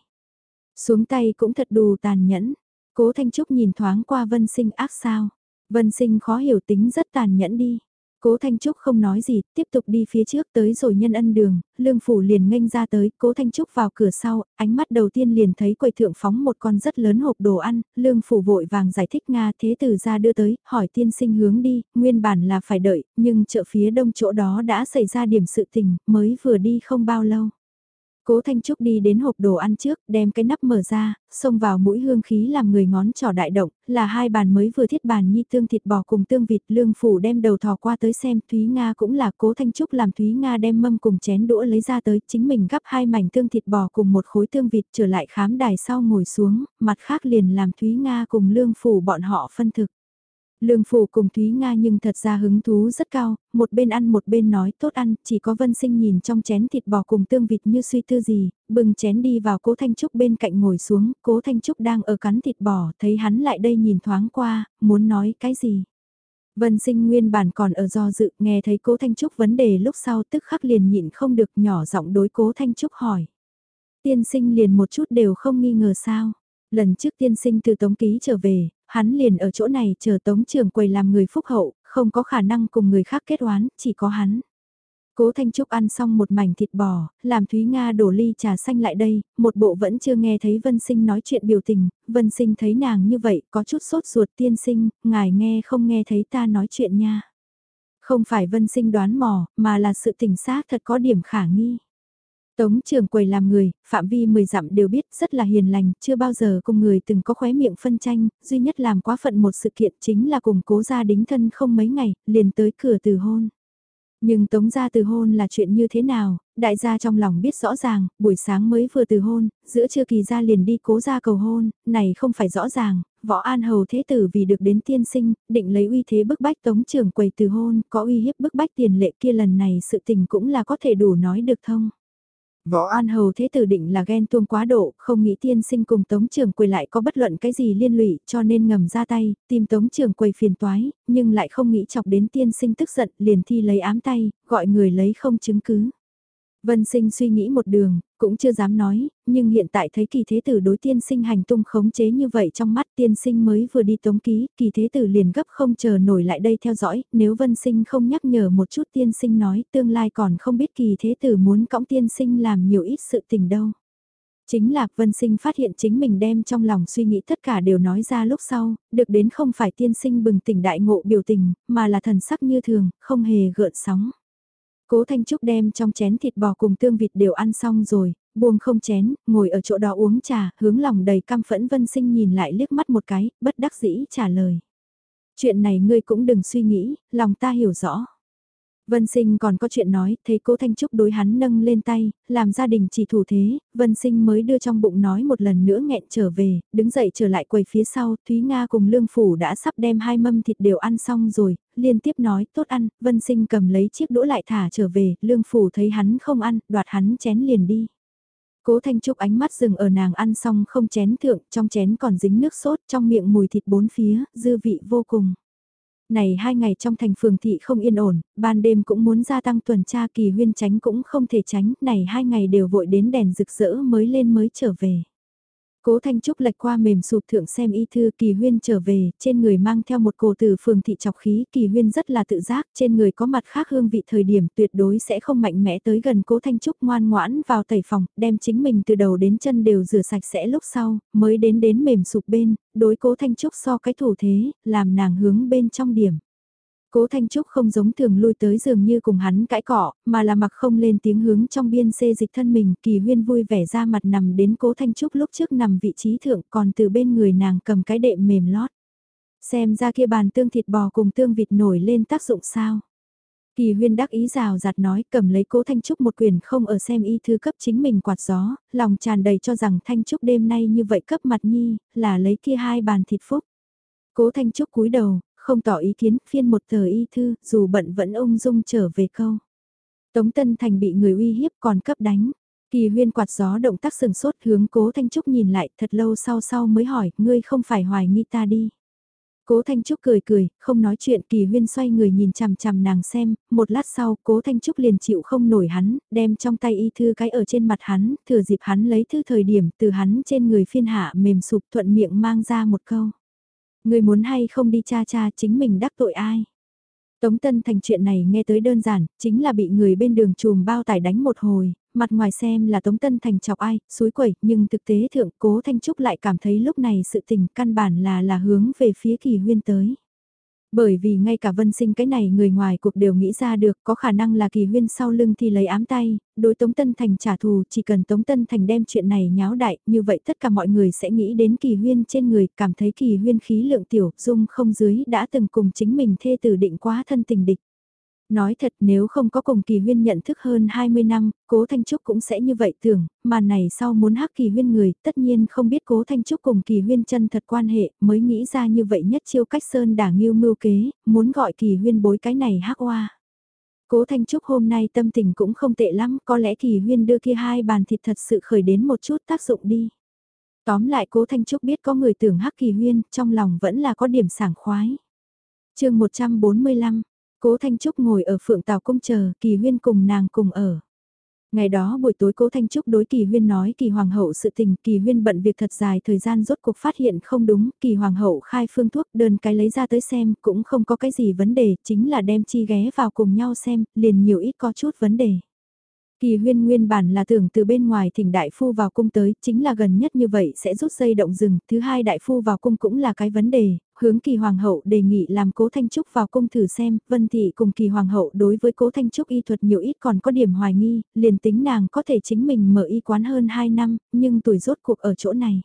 Xuống tay cũng thật đù tàn nhẫn. Cố Thanh Trúc nhìn thoáng qua Vân Sinh ác sao. Vân Sinh khó hiểu tính rất tàn nhẫn đi. Cố Thanh Trúc không nói gì, tiếp tục đi phía trước tới rồi nhân ân đường, lương phủ liền nghênh ra tới, Cố Thanh Trúc vào cửa sau, ánh mắt đầu tiên liền thấy quầy thượng phóng một con rất lớn hộp đồ ăn, lương phủ vội vàng giải thích Nga thế tử ra đưa tới, hỏi tiên sinh hướng đi, nguyên bản là phải đợi, nhưng chợ phía đông chỗ đó đã xảy ra điểm sự tình, mới vừa đi không bao lâu. Cố Thanh Trúc đi đến hộp đồ ăn trước, đem cái nắp mở ra, xông vào mũi hương khí làm người ngón trỏ đại động, là hai bàn mới vừa thiết bàn nhi tương thịt bò cùng tương vịt lương phủ đem đầu thò qua tới xem Thúy Nga cũng là Cố Thanh Trúc làm Thúy Nga đem mâm cùng chén đũa lấy ra tới chính mình gắp hai mảnh tương thịt bò cùng một khối tương vịt trở lại khám đài sau ngồi xuống, mặt khác liền làm Thúy Nga cùng lương phủ bọn họ phân thực. Lương Phủ cùng Thúy Nga nhưng thật ra hứng thú rất cao, một bên ăn một bên nói tốt ăn, chỉ có Vân Sinh nhìn trong chén thịt bò cùng tương vịt như suy tư gì, bừng chén đi vào Cố Thanh Trúc bên cạnh ngồi xuống, Cố Thanh Trúc đang ở cắn thịt bò, thấy hắn lại đây nhìn thoáng qua, muốn nói cái gì. Vân Sinh nguyên bản còn ở do dự, nghe thấy Cố Thanh Trúc vấn đề lúc sau tức khắc liền nhịn không được nhỏ giọng đối Cố Thanh Trúc hỏi. Tiên sinh liền một chút đều không nghi ngờ sao. Lần trước tiên sinh từ Tống Ký trở về, hắn liền ở chỗ này chờ tống trường quầy làm người phúc hậu, không có khả năng cùng người khác kết oán, chỉ có hắn. Cố Thanh Trúc ăn xong một mảnh thịt bò, làm Thúy Nga đổ ly trà xanh lại đây, một bộ vẫn chưa nghe thấy Vân Sinh nói chuyện biểu tình, Vân Sinh thấy nàng như vậy có chút sốt ruột tiên sinh, ngài nghe không nghe thấy ta nói chuyện nha. Không phải Vân Sinh đoán mò, mà là sự tình xác thật có điểm khả nghi. Tống trường quầy làm người, phạm vi 10 dặm đều biết rất là hiền lành, chưa bao giờ cùng người từng có khóe miệng phân tranh, duy nhất làm quá phận một sự kiện chính là cùng cố gia đính thân không mấy ngày, liền tới cửa từ hôn. Nhưng tống gia từ hôn là chuyện như thế nào, đại gia trong lòng biết rõ ràng, buổi sáng mới vừa từ hôn, giữa trưa kỳ gia liền đi cố gia cầu hôn, này không phải rõ ràng, võ an hầu thế tử vì được đến tiên sinh, định lấy uy thế bức bách tống trưởng quầy từ hôn, có uy hiếp bức bách tiền lệ kia lần này sự tình cũng là có thể đủ nói được thông. Võ An Hầu thế tử định là ghen tuông quá độ, không nghĩ tiên sinh cùng Tống Trường Quầy lại có bất luận cái gì liên lụy, cho nên ngầm ra tay, tìm Tống Trường Quầy phiền toái, nhưng lại không nghĩ chọc đến tiên sinh tức giận, liền thi lấy ám tay, gọi người lấy không chứng cứ. Vân sinh suy nghĩ một đường, cũng chưa dám nói, nhưng hiện tại thấy kỳ thế tử đối tiên sinh hành tung khống chế như vậy trong mắt tiên sinh mới vừa đi tống ký, kỳ thế tử liền gấp không chờ nổi lại đây theo dõi, nếu vân sinh không nhắc nhở một chút tiên sinh nói tương lai còn không biết kỳ thế tử muốn cõng tiên sinh làm nhiều ít sự tình đâu. Chính lạc vân sinh phát hiện chính mình đem trong lòng suy nghĩ tất cả đều nói ra lúc sau, được đến không phải tiên sinh bừng tỉnh đại ngộ biểu tình, mà là thần sắc như thường, không hề gợn sóng. Cố Thanh Trúc đem trong chén thịt bò cùng tương vịt đều ăn xong rồi, buông không chén, ngồi ở chỗ đó uống trà, hướng lòng đầy căm phẫn Vân Sinh nhìn lại liếc mắt một cái, bất đắc dĩ trả lời. Chuyện này ngươi cũng đừng suy nghĩ, lòng ta hiểu rõ. Vân Sinh còn có chuyện nói, thấy cố Thanh Trúc đối hắn nâng lên tay, làm gia đình chỉ thủ thế, Vân Sinh mới đưa trong bụng nói một lần nữa nghẹn trở về, đứng dậy trở lại quầy phía sau, Thúy Nga cùng Lương Phủ đã sắp đem hai mâm thịt đều ăn xong rồi, liên tiếp nói tốt ăn, Vân Sinh cầm lấy chiếc đũa lại thả trở về, Lương Phủ thấy hắn không ăn, đoạt hắn chén liền đi. Cố Thanh Trúc ánh mắt dừng ở nàng ăn xong không chén thượng, trong chén còn dính nước sốt, trong miệng mùi thịt bốn phía, dư vị vô cùng. Này hai ngày trong thành phường thị không yên ổn, ban đêm cũng muốn gia tăng tuần tra kỳ huyên tránh cũng không thể tránh, này hai ngày đều vội đến đèn rực rỡ mới lên mới trở về. Cố Thanh Trúc lệch qua mềm sụp thượng xem y thư kỳ huyên trở về, trên người mang theo một cổ từ phường thị chọc khí, kỳ huyên rất là tự giác, trên người có mặt khác hương vị thời điểm tuyệt đối sẽ không mạnh mẽ tới gần cố Thanh Trúc ngoan ngoãn vào tẩy phòng, đem chính mình từ đầu đến chân đều rửa sạch sẽ lúc sau, mới đến đến mềm sụp bên, đối cố Thanh Trúc so cái thủ thế, làm nàng hướng bên trong điểm. Cố Thanh Trúc không giống thường lui tới dường như cùng hắn cãi cọ, mà là mặc không lên tiếng hướng trong biên xê dịch thân mình, kỳ huyên vui vẻ ra mặt nằm đến Cố Thanh Trúc lúc trước nằm vị trí thượng còn từ bên người nàng cầm cái đệm mềm lót. Xem ra kia bàn tương thịt bò cùng tương vịt nổi lên tác dụng sao. Kỳ huyên đắc ý rào giạt nói cầm lấy cố Thanh Trúc một quyền không ở xem y thư cấp chính mình quạt gió, lòng tràn đầy cho rằng Thanh Trúc đêm nay như vậy cấp mặt nhi, là lấy kia hai bàn thịt phúc. Cố Thanh Trúc cúi đầu, không tỏ ý kiến, phiên một tờ y thư, dù bận vẫn ung dung trở về câu. Tống Tân Thành bị người uy hiếp còn cấp đánh. Kỳ huyên quạt gió động tác sừng sốt hướng cố Thanh Trúc nhìn lại thật lâu sau sau mới hỏi, ngươi không phải hoài nghi ta đi. Cố Thanh Trúc cười cười, không nói chuyện kỳ huyên xoay người nhìn chằm chằm nàng xem, một lát sau cố Thanh Trúc liền chịu không nổi hắn, đem trong tay y thư cái ở trên mặt hắn, thừa dịp hắn lấy thư thời điểm từ hắn trên người phiên hạ mềm sụp thuận miệng mang ra một câu. Người muốn hay không đi cha cha chính mình đắc tội ai. Tống Tân Thành chuyện này nghe tới đơn giản, chính là bị người bên đường chùm bao tải đánh một hồi, mặt ngoài xem là Tống Tân Thành chọc ai, suối quẩy, nhưng thực tế thượng cố Thanh Trúc lại cảm thấy lúc này sự tình căn bản là là hướng về phía kỳ huyên tới. Bởi vì ngay cả vân sinh cái này người ngoài cuộc đều nghĩ ra được có khả năng là kỳ huyên sau lưng thì lấy ám tay, đối Tống Tân Thành trả thù chỉ cần Tống Tân Thành đem chuyện này nháo đại, như vậy tất cả mọi người sẽ nghĩ đến kỳ huyên trên người, cảm thấy kỳ huyên khí lượng tiểu, dung không dưới đã từng cùng chính mình thê tử định quá thân tình địch. Nói thật nếu không có cùng kỳ huyên nhận thức hơn 20 năm, cố Thanh Trúc cũng sẽ như vậy tưởng, mà này sau muốn hắc kỳ huyên người, tất nhiên không biết cố Thanh Trúc cùng kỳ huyên chân thật quan hệ, mới nghĩ ra như vậy nhất chiêu cách sơn đả nghiêu mưu kế, muốn gọi kỳ huyên bối cái này hắc hoa. Cố Thanh Trúc hôm nay tâm tình cũng không tệ lắm, có lẽ kỳ huyên đưa kia hai bàn thịt thật sự khởi đến một chút tác dụng đi. Tóm lại cố Thanh Trúc biết có người tưởng hắc kỳ huyên, trong lòng vẫn là có điểm sảng khoái. chương 145 Cố Thanh Trúc ngồi ở phượng tàu cung chờ, kỳ huyên cùng nàng cùng ở. Ngày đó buổi tối cố Thanh Trúc đối kỳ huyên nói kỳ hoàng hậu sự tình, kỳ huyên bận việc thật dài thời gian rốt cuộc phát hiện không đúng, kỳ hoàng hậu khai phương thuốc đơn cái lấy ra tới xem cũng không có cái gì vấn đề, chính là đem chi ghé vào cùng nhau xem, liền nhiều ít có chút vấn đề. Kỳ huyên nguyên bản là tưởng từ bên ngoài thỉnh đại phu vào cung tới, chính là gần nhất như vậy sẽ rút dây động rừng, thứ hai đại phu vào cung cũng là cái vấn đề, hướng kỳ hoàng hậu đề nghị làm cố Thanh Trúc vào cung thử xem, vân thị cùng kỳ hoàng hậu đối với cố Thanh Trúc y thuật nhiều ít còn có điểm hoài nghi, liền tính nàng có thể chính mình mở y quán hơn 2 năm, nhưng tuổi rốt cuộc ở chỗ này.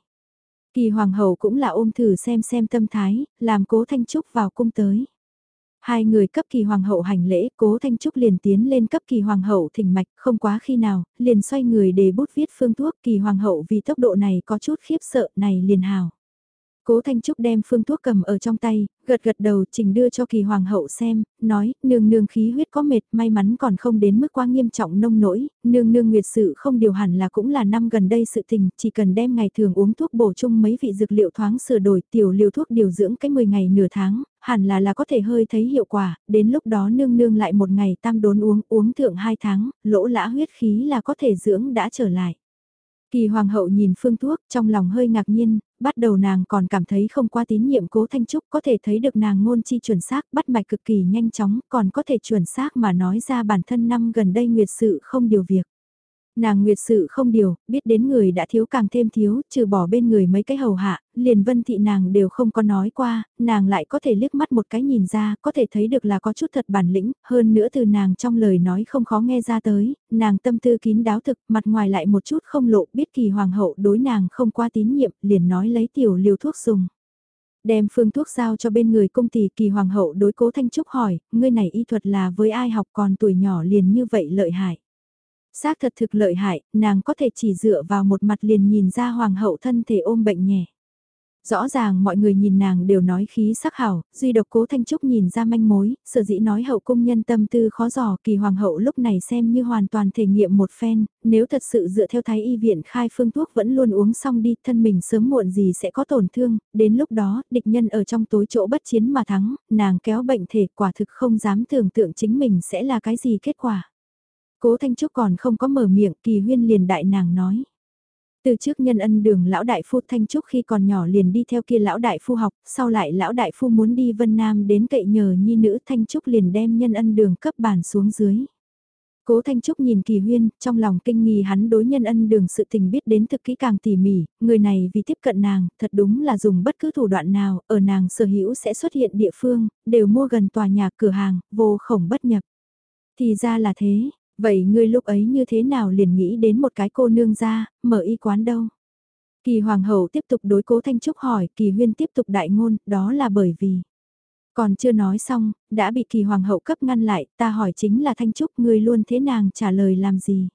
Kỳ hoàng hậu cũng là ôm thử xem xem tâm thái, làm cố Thanh Trúc vào cung tới. Hai người cấp kỳ hoàng hậu hành lễ, cố Thanh Trúc liền tiến lên cấp kỳ hoàng hậu thỉnh mạch, không quá khi nào, liền xoay người để bút viết phương thuốc, kỳ hoàng hậu vì tốc độ này có chút khiếp sợ, này liền hào. Cố Thanh Trúc đem phương thuốc cầm ở trong tay, gật gật đầu trình đưa cho kỳ hoàng hậu xem, nói, nương nương khí huyết có mệt, may mắn còn không đến mức quá nghiêm trọng nông nỗi, nương nương nguyệt sự không điều hẳn là cũng là năm gần đây sự tình, chỉ cần đem ngày thường uống thuốc bổ chung mấy vị dược liệu thoáng sửa đổi tiểu liều thuốc điều dưỡng cái 10 ngày nửa tháng, hẳn là là có thể hơi thấy hiệu quả, đến lúc đó nương nương lại một ngày tam đốn uống, uống thượng hai tháng, lỗ lã huyết khí là có thể dưỡng đã trở lại. Kỳ hoàng hậu nhìn phương thuốc trong lòng hơi ngạc nhiên, bắt đầu nàng còn cảm thấy không qua tín nhiệm cố Thanh Trúc có thể thấy được nàng ngôn chi chuẩn xác bắt mạch cực kỳ nhanh chóng còn có thể chuẩn xác mà nói ra bản thân năm gần đây nguyệt sự không điều việc. Nàng nguyệt sự không điều, biết đến người đã thiếu càng thêm thiếu, trừ bỏ bên người mấy cái hầu hạ, liền vân thị nàng đều không có nói qua, nàng lại có thể liếc mắt một cái nhìn ra, có thể thấy được là có chút thật bản lĩnh, hơn nữa từ nàng trong lời nói không khó nghe ra tới, nàng tâm tư kín đáo thực, mặt ngoài lại một chút không lộ, biết kỳ hoàng hậu đối nàng không qua tín nhiệm, liền nói lấy tiểu liều thuốc dùng. Đem phương thuốc giao cho bên người công tỷ kỳ hoàng hậu đối cố Thanh Trúc hỏi, ngươi này y thuật là với ai học còn tuổi nhỏ liền như vậy lợi hại. Xác thật thực lợi hại, nàng có thể chỉ dựa vào một mặt liền nhìn ra hoàng hậu thân thể ôm bệnh nhẹ. Rõ ràng mọi người nhìn nàng đều nói khí sắc hảo, duy độc cố Thanh Trúc nhìn ra manh mối, sở dĩ nói hậu cung nhân tâm tư khó dò kỳ hoàng hậu lúc này xem như hoàn toàn thể nghiệm một phen, nếu thật sự dựa theo thái y viện khai phương thuốc vẫn luôn uống xong đi thân mình sớm muộn gì sẽ có tổn thương, đến lúc đó địch nhân ở trong tối chỗ bất chiến mà thắng, nàng kéo bệnh thể quả thực không dám tưởng tượng chính mình sẽ là cái gì kết quả. Cố Thanh Trúc còn không có mở miệng, kỳ huyên liền đại nàng nói. Từ trước nhân ân đường lão đại phu Thanh Trúc khi còn nhỏ liền đi theo kia lão đại phu học, sau lại lão đại phu muốn đi Vân Nam đến cậy nhờ nhi nữ Thanh Trúc liền đem nhân ân đường cấp bàn xuống dưới. Cố Thanh Trúc nhìn Kỳ Huyên, trong lòng kinh nghi hắn đối nhân ân đường sự tình biết đến thực kỹ càng tỉ mỉ, người này vì tiếp cận nàng, thật đúng là dùng bất cứ thủ đoạn nào, ở nàng sở hữu sẽ xuất hiện địa phương, đều mua gần tòa nhà cửa hàng, vô khổng bất nhập. Thì ra là thế, Vậy ngươi lúc ấy như thế nào liền nghĩ đến một cái cô nương ra, mở y quán đâu? Kỳ hoàng hậu tiếp tục đối cố Thanh Trúc hỏi, kỳ huyên tiếp tục đại ngôn, đó là bởi vì... Còn chưa nói xong, đã bị kỳ hoàng hậu cấp ngăn lại, ta hỏi chính là Thanh Trúc ngươi luôn thế nàng trả lời làm gì?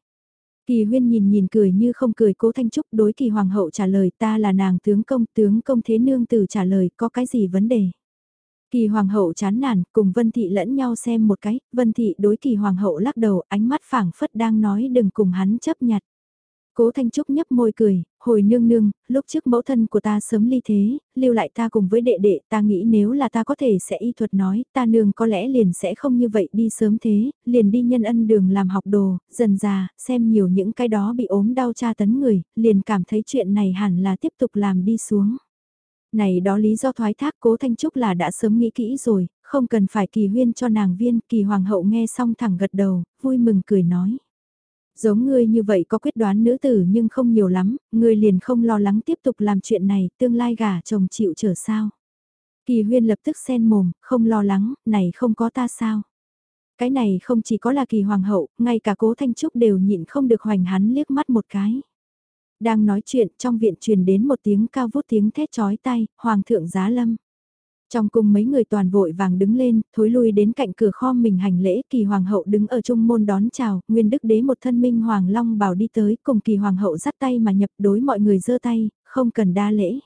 Kỳ huyên nhìn nhìn cười như không cười cố Thanh Trúc đối kỳ hoàng hậu trả lời ta là nàng tướng công tướng công thế nương tử trả lời có cái gì vấn đề? Kỳ hoàng hậu chán nản, cùng Vân Thị lẫn nhau xem một cái, Vân Thị đối kỳ hoàng hậu lắc đầu, ánh mắt phảng phất đang nói đừng cùng hắn chấp nhặt. Cố Thanh Trúc nhấp môi cười, hồi nương nương, lúc trước mẫu thân của ta sớm ly thế, lưu lại ta cùng với đệ đệ, ta nghĩ nếu là ta có thể sẽ y thuật nói, ta nương có lẽ liền sẽ không như vậy đi sớm thế, liền đi nhân ân đường làm học đồ, dần già, xem nhiều những cái đó bị ốm đau tra tấn người, liền cảm thấy chuyện này hẳn là tiếp tục làm đi xuống. Này đó lý do thoái thác cố Thanh Trúc là đã sớm nghĩ kỹ rồi, Không cần phải kỳ huyên cho nàng viên, kỳ hoàng hậu nghe xong thẳng gật đầu, vui mừng cười nói. Giống ngươi như vậy có quyết đoán nữ tử nhưng không nhiều lắm, ngươi liền không lo lắng tiếp tục làm chuyện này, tương lai gả chồng chịu trở sao. Kỳ huyên lập tức sen mồm, không lo lắng, này không có ta sao. Cái này không chỉ có là kỳ hoàng hậu, ngay cả cố Thanh Trúc đều nhịn không được hoành hắn liếc mắt một cái. Đang nói chuyện trong viện truyền đến một tiếng cao vút tiếng thét chói tay, hoàng thượng giá lâm. Trong cung mấy người toàn vội vàng đứng lên, thối lui đến cạnh cửa kho mình hành lễ, kỳ hoàng hậu đứng ở trung môn đón chào, nguyên đức đế một thân minh hoàng long bảo đi tới, cùng kỳ hoàng hậu dắt tay mà nhập đối mọi người giơ tay, không cần đa lễ.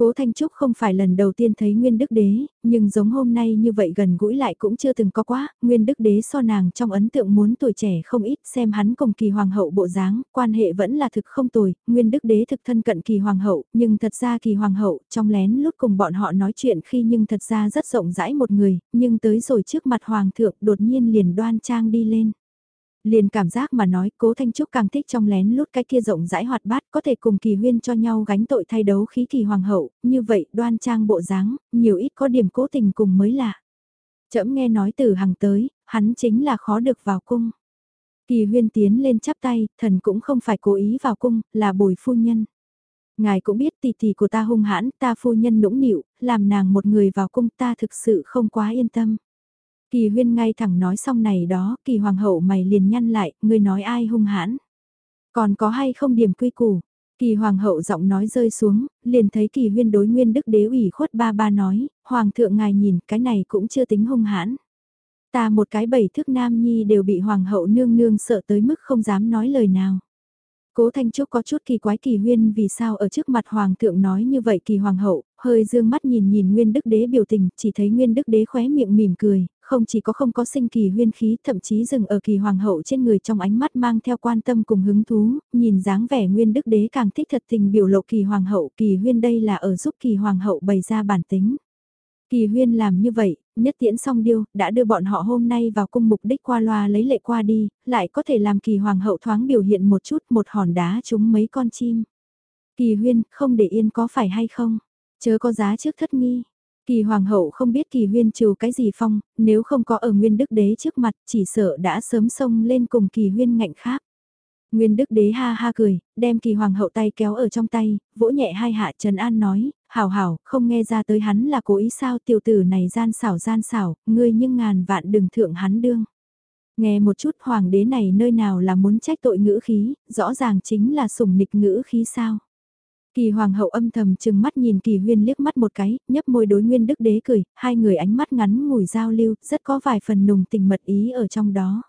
Cố Thanh Trúc không phải lần đầu tiên thấy Nguyên Đức Đế, nhưng giống hôm nay như vậy gần gũi lại cũng chưa từng có quá, Nguyên Đức Đế so nàng trong ấn tượng muốn tuổi trẻ không ít xem hắn cùng kỳ hoàng hậu bộ dáng, quan hệ vẫn là thực không tồi, Nguyên Đức Đế thực thân cận kỳ hoàng hậu, nhưng thật ra kỳ hoàng hậu trong lén lút cùng bọn họ nói chuyện khi nhưng thật ra rất rộng rãi một người, nhưng tới rồi trước mặt hoàng thượng đột nhiên liền đoan trang đi lên. Liền cảm giác mà nói cố Thanh Trúc càng thích trong lén lút cái kia rộng rãi hoạt bát có thể cùng kỳ huyên cho nhau gánh tội thay đấu khí kỳ hoàng hậu, như vậy đoan trang bộ dáng, nhiều ít có điểm cố tình cùng mới lạ. Chậm nghe nói từ hàng tới, hắn chính là khó được vào cung. Kỳ huyên tiến lên chắp tay, thần cũng không phải cố ý vào cung, là bồi phu nhân. Ngài cũng biết tỷ tỷ của ta hung hãn, ta phu nhân nũng nịu, làm nàng một người vào cung ta thực sự không quá yên tâm. Kỳ huyên ngay thẳng nói xong này đó, kỳ hoàng hậu mày liền nhăn lại, ngươi nói ai hung hãn. Còn có hay không điểm quy củ, kỳ hoàng hậu giọng nói rơi xuống, liền thấy kỳ huyên đối nguyên đức đế ủy khuất ba ba nói, hoàng thượng ngài nhìn cái này cũng chưa tính hung hãn. Ta một cái bảy thước nam nhi đều bị hoàng hậu nương nương sợ tới mức không dám nói lời nào. Cố Thanh Trúc có chút kỳ quái kỳ huyên vì sao ở trước mặt Hoàng thượng nói như vậy kỳ Hoàng hậu, hơi dương mắt nhìn nhìn Nguyên Đức Đế biểu tình, chỉ thấy Nguyên Đức Đế khóe miệng mỉm cười, không chỉ có không có sinh kỳ huyên khí, thậm chí dừng ở kỳ Hoàng hậu trên người trong ánh mắt mang theo quan tâm cùng hứng thú, nhìn dáng vẻ Nguyên Đức Đế càng thích thật tình biểu lộ kỳ Hoàng hậu, kỳ huyên đây là ở giúp kỳ Hoàng hậu bày ra bản tính. Kỳ huyên làm như vậy, nhất tiễn song điêu, đã đưa bọn họ hôm nay vào cung mục đích qua loa lấy lệ qua đi, lại có thể làm kỳ hoàng hậu thoáng biểu hiện một chút một hòn đá trúng mấy con chim. Kỳ huyên, không để yên có phải hay không? Chớ có giá trước thất nghi. Kỳ hoàng hậu không biết kỳ huyên trừ cái gì phong, nếu không có ở nguyên đức đế trước mặt chỉ sợ đã sớm xông lên cùng kỳ huyên ngạnh khác. Nguyên đức đế ha ha cười, đem kỳ hoàng hậu tay kéo ở trong tay, vỗ nhẹ hai hạ Trần An nói, hảo hảo, không nghe ra tới hắn là cố ý sao tiểu tử này gian xảo gian xảo, ngươi nhưng ngàn vạn đừng thượng hắn đương. Nghe một chút hoàng đế này nơi nào là muốn trách tội ngữ khí, rõ ràng chính là sủng nịch ngữ khí sao. Kỳ hoàng hậu âm thầm chừng mắt nhìn kỳ huyên liếc mắt một cái, nhấp môi đối nguyên đức đế cười, hai người ánh mắt ngắn ngủi giao lưu, rất có vài phần nùng tình mật ý ở trong đó.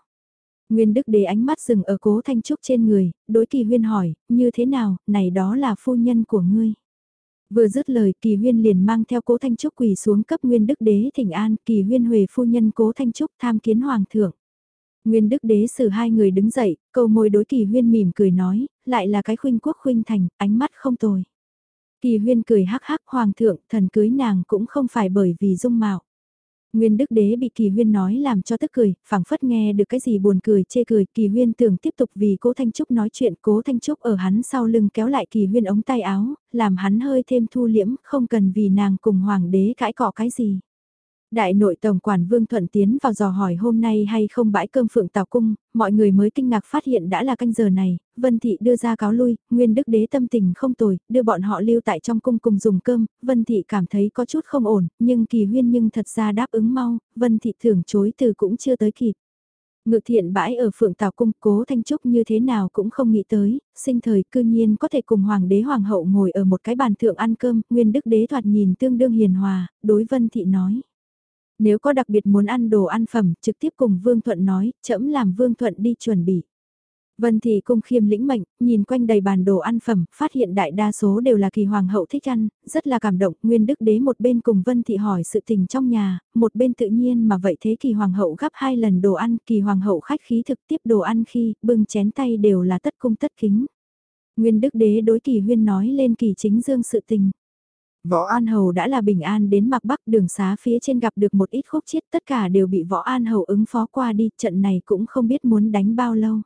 Nguyên đức đế ánh mắt dừng ở cố thanh trúc trên người, đối kỳ huyên hỏi, như thế nào, này đó là phu nhân của ngươi. Vừa dứt lời kỳ huyên liền mang theo cố Thanh Trúc quỳ xuống cấp Nguyên Đức Đế thỉnh an kỳ huyên huề phu nhân cố Thanh Trúc tham kiến Hoàng thượng. Nguyên Đức Đế xử hai người đứng dậy, câu môi đối kỳ huyên mỉm cười nói, lại là cái khuynh quốc khuynh thành, ánh mắt không tồi. Kỳ huyên cười hắc hắc Hoàng thượng, thần cưới nàng cũng không phải bởi vì dung mạo. Nguyên Đức Đế bị Kỳ Huyên nói làm cho tức cười, phảng phất nghe được cái gì buồn cười chê cười, Kỳ Huyên tưởng tiếp tục vì Cố Thanh Trúc nói chuyện, Cố Thanh Trúc ở hắn sau lưng kéo lại Kỳ Huyên ống tay áo, làm hắn hơi thêm thu liễm, không cần vì nàng cùng Hoàng đế cãi cọ cái gì. Đại nội tổng quản Vương Thuận tiến vào dò hỏi hôm nay hay không bãi cơm phượng tào cung, mọi người mới kinh ngạc phát hiện đã là canh giờ này, Vân Thị đưa ra cáo lui, Nguyên Đức Đế tâm tình không tồi, đưa bọn họ lưu tại trong cung cùng dùng cơm, Vân Thị cảm thấy có chút không ổn, nhưng kỳ huyên nhưng thật ra đáp ứng mau, Vân Thị thưởng chối từ cũng chưa tới kịp. Ngự thiện bãi ở phượng tào cung cố thanh trúc như thế nào cũng không nghĩ tới, sinh thời cư nhiên có thể cùng hoàng đế hoàng hậu ngồi ở một cái bàn thượng ăn cơm, nguyên đức đế thoạt nhìn tương đương hiền hòa, đối vân thị nói. Nếu có đặc biệt muốn ăn đồ ăn phẩm, trực tiếp cùng Vương Thuận nói, chậm làm Vương Thuận đi chuẩn bị. Vân Thị cung khiêm lĩnh mệnh, nhìn quanh đầy bàn đồ ăn phẩm, phát hiện đại đa số đều là kỳ hoàng hậu thích ăn, rất là cảm động, nguyên đức đế một bên cùng Vân Thị hỏi sự tình trong nhà, một bên tự nhiên mà vậy thế kỳ hoàng hậu gấp hai lần đồ ăn, kỳ hoàng hậu khách khí thực tiếp đồ ăn khi, bưng chén tay đều là tất cung tất kính. Nguyên đức đế đối kỳ huyên nói lên kỳ chính dương sự tình. Võ An Hầu đã là bình an đến mặt bắc đường xá phía trên gặp được một ít khúc chiết tất cả đều bị Võ An Hầu ứng phó qua đi, trận này cũng không biết muốn đánh bao lâu.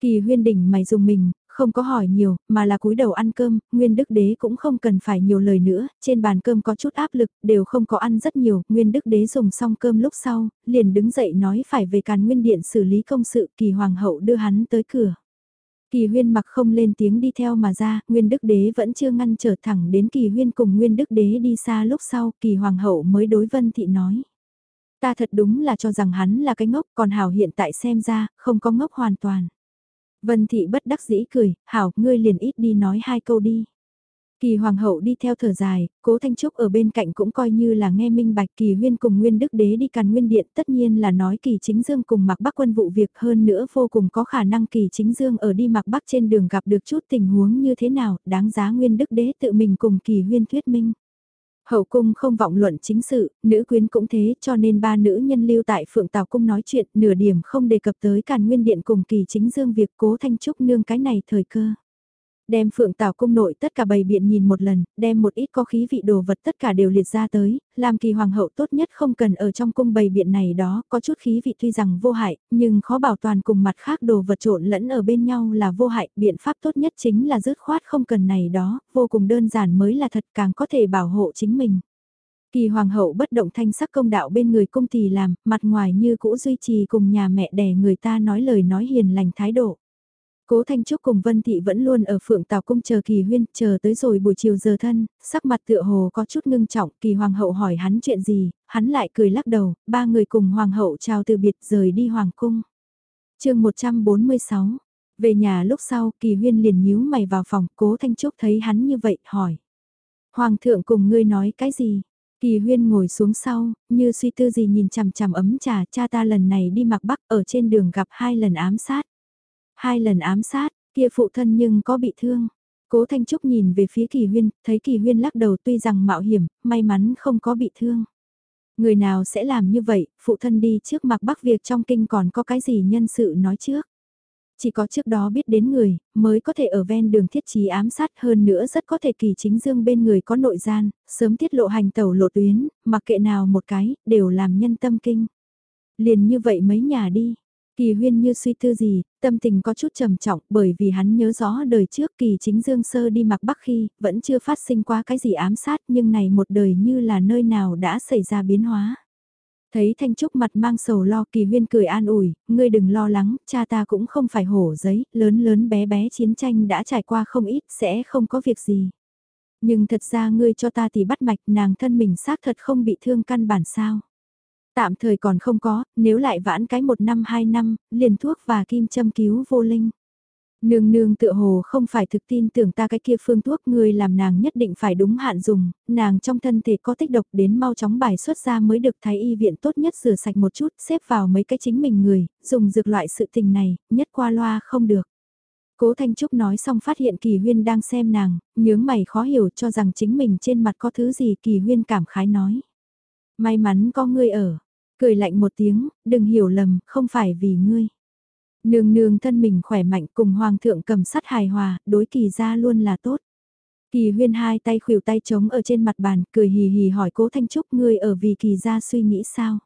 Kỳ huyên đỉnh mày dùng mình, Không có hỏi nhiều, mà là cúi đầu ăn cơm, Nguyên Đức Đế cũng không cần phải nhiều lời nữa, trên bàn cơm có chút áp lực, đều không có ăn rất nhiều, Nguyên Đức Đế dùng xong cơm lúc sau, liền đứng dậy nói phải về càn nguyên điện xử lý công sự, kỳ hoàng hậu đưa hắn tới cửa. Kỳ huyên mặc không lên tiếng đi theo mà ra, Nguyên Đức Đế vẫn chưa ngăn trở thẳng đến kỳ huyên cùng Nguyên Đức Đế đi xa lúc sau, kỳ hoàng hậu mới đối vân thị nói. Ta thật đúng là cho rằng hắn là cái ngốc, còn Hảo hiện tại xem ra, không có ngốc hoàn toàn. Vân thị bất đắc dĩ cười, Hảo, ngươi liền ít đi nói hai câu đi. Kỳ hoàng hậu đi theo thở dài, cố Thanh Trúc ở bên cạnh cũng coi như là nghe minh bạch kỳ huyên cùng nguyên đức đế đi càn nguyên điện tất nhiên là nói kỳ chính dương cùng mặc bắc quân vụ việc hơn nữa vô cùng có khả năng kỳ chính dương ở đi mặc bắc trên đường gặp được chút tình huống như thế nào, đáng giá nguyên đức đế tự mình cùng kỳ huyên thuyết minh. Hậu cung không vọng luận chính sự, nữ quyến cũng thế cho nên ba nữ nhân lưu tại Phượng Tào Cung nói chuyện nửa điểm không đề cập tới Càn Nguyên Điện cùng kỳ chính dương việc cố thanh trúc nương cái này thời cơ. Đem phượng tảo cung nội tất cả bầy biện nhìn một lần, đem một ít có khí vị đồ vật tất cả đều liệt ra tới, làm kỳ hoàng hậu tốt nhất không cần ở trong cung bầy biện này đó, có chút khí vị tuy rằng vô hại, nhưng khó bảo toàn cùng mặt khác đồ vật trộn lẫn ở bên nhau là vô hại, biện pháp tốt nhất chính là dứt khoát không cần này đó, vô cùng đơn giản mới là thật càng có thể bảo hộ chính mình. Kỳ hoàng hậu bất động thanh sắc công đạo bên người cung thì làm, mặt ngoài như cũ duy trì cùng nhà mẹ đẻ người ta nói lời nói hiền lành thái độ. Cố Thanh Trúc cùng Vân Thị vẫn luôn ở Phượng Tào Cung chờ Kỳ Huyên, chờ tới rồi buổi chiều giờ thân, sắc mặt tựa hồ có chút ngưng trọng, Kỳ Hoàng hậu hỏi hắn chuyện gì, hắn lại cười lắc đầu, ba người cùng Hoàng hậu chào từ biệt rời đi Hoàng Cung. chương 146, về nhà lúc sau, Kỳ Huyên liền nhíu mày vào phòng, Cố Thanh Trúc thấy hắn như vậy, hỏi. Hoàng thượng cùng ngươi nói cái gì? Kỳ Huyên ngồi xuống sau, như suy tư gì nhìn chằm chằm ấm trà, cha ta lần này đi mặc bắc ở trên đường gặp hai lần ám sát. Hai lần ám sát, kia phụ thân nhưng có bị thương. Cố Thanh Trúc nhìn về phía Kỳ Huyên, thấy Kỳ Huyên lắc đầu tuy rằng mạo hiểm, may mắn không có bị thương. Người nào sẽ làm như vậy, phụ thân đi trước mặc bắc việc trong kinh còn có cái gì nhân sự nói trước. Chỉ có trước đó biết đến người, mới có thể ở ven đường thiết trí ám sát hơn nữa rất có thể kỳ chính dương bên người có nội gian, sớm tiết lộ hành tẩu lộ tuyến, mặc kệ nào một cái, đều làm nhân tâm kinh. Liền như vậy mấy nhà đi, Kỳ huyên như suy tư gì, tâm tình có chút trầm trọng bởi vì hắn nhớ rõ đời trước kỳ chính Dương Sơ đi mặc bắc khi, vẫn chưa phát sinh qua cái gì ám sát nhưng này một đời như là nơi nào đã xảy ra biến hóa. Thấy Thanh Trúc mặt mang sầu lo kỳ huyên cười an ủi, ngươi đừng lo lắng, cha ta cũng không phải hổ giấy, lớn lớn bé bé chiến tranh đã trải qua không ít, sẽ không có việc gì. Nhưng thật ra ngươi cho ta thì bắt mạch nàng thân mình xác thật không bị thương căn bản sao. Tạm thời còn không có, nếu lại vãn cái một năm hai năm, liền thuốc và kim châm cứu vô linh. Nương nương tựa hồ không phải thực tin tưởng ta cái kia phương thuốc người làm nàng nhất định phải đúng hạn dùng, nàng trong thân thể có tích độc đến mau chóng bài xuất ra mới được thái y viện tốt nhất rửa sạch một chút, xếp vào mấy cái chính mình người, dùng dược loại sự tình này, nhất qua loa không được. Cố Thanh Trúc nói xong phát hiện Kỳ Huyên đang xem nàng, nhướng mày khó hiểu cho rằng chính mình trên mặt có thứ gì Kỳ Huyên cảm khái nói. May mắn có ngươi ở, Cười lạnh một tiếng, đừng hiểu lầm, không phải vì ngươi. Nương nương thân mình khỏe mạnh cùng hoàng thượng cầm sắt hài hòa, đối kỳ ra luôn là tốt. Kỳ huyên hai tay khuỷu tay trống ở trên mặt bàn, cười hì hì hỏi cố Thanh Trúc ngươi ở vì kỳ ra suy nghĩ sao.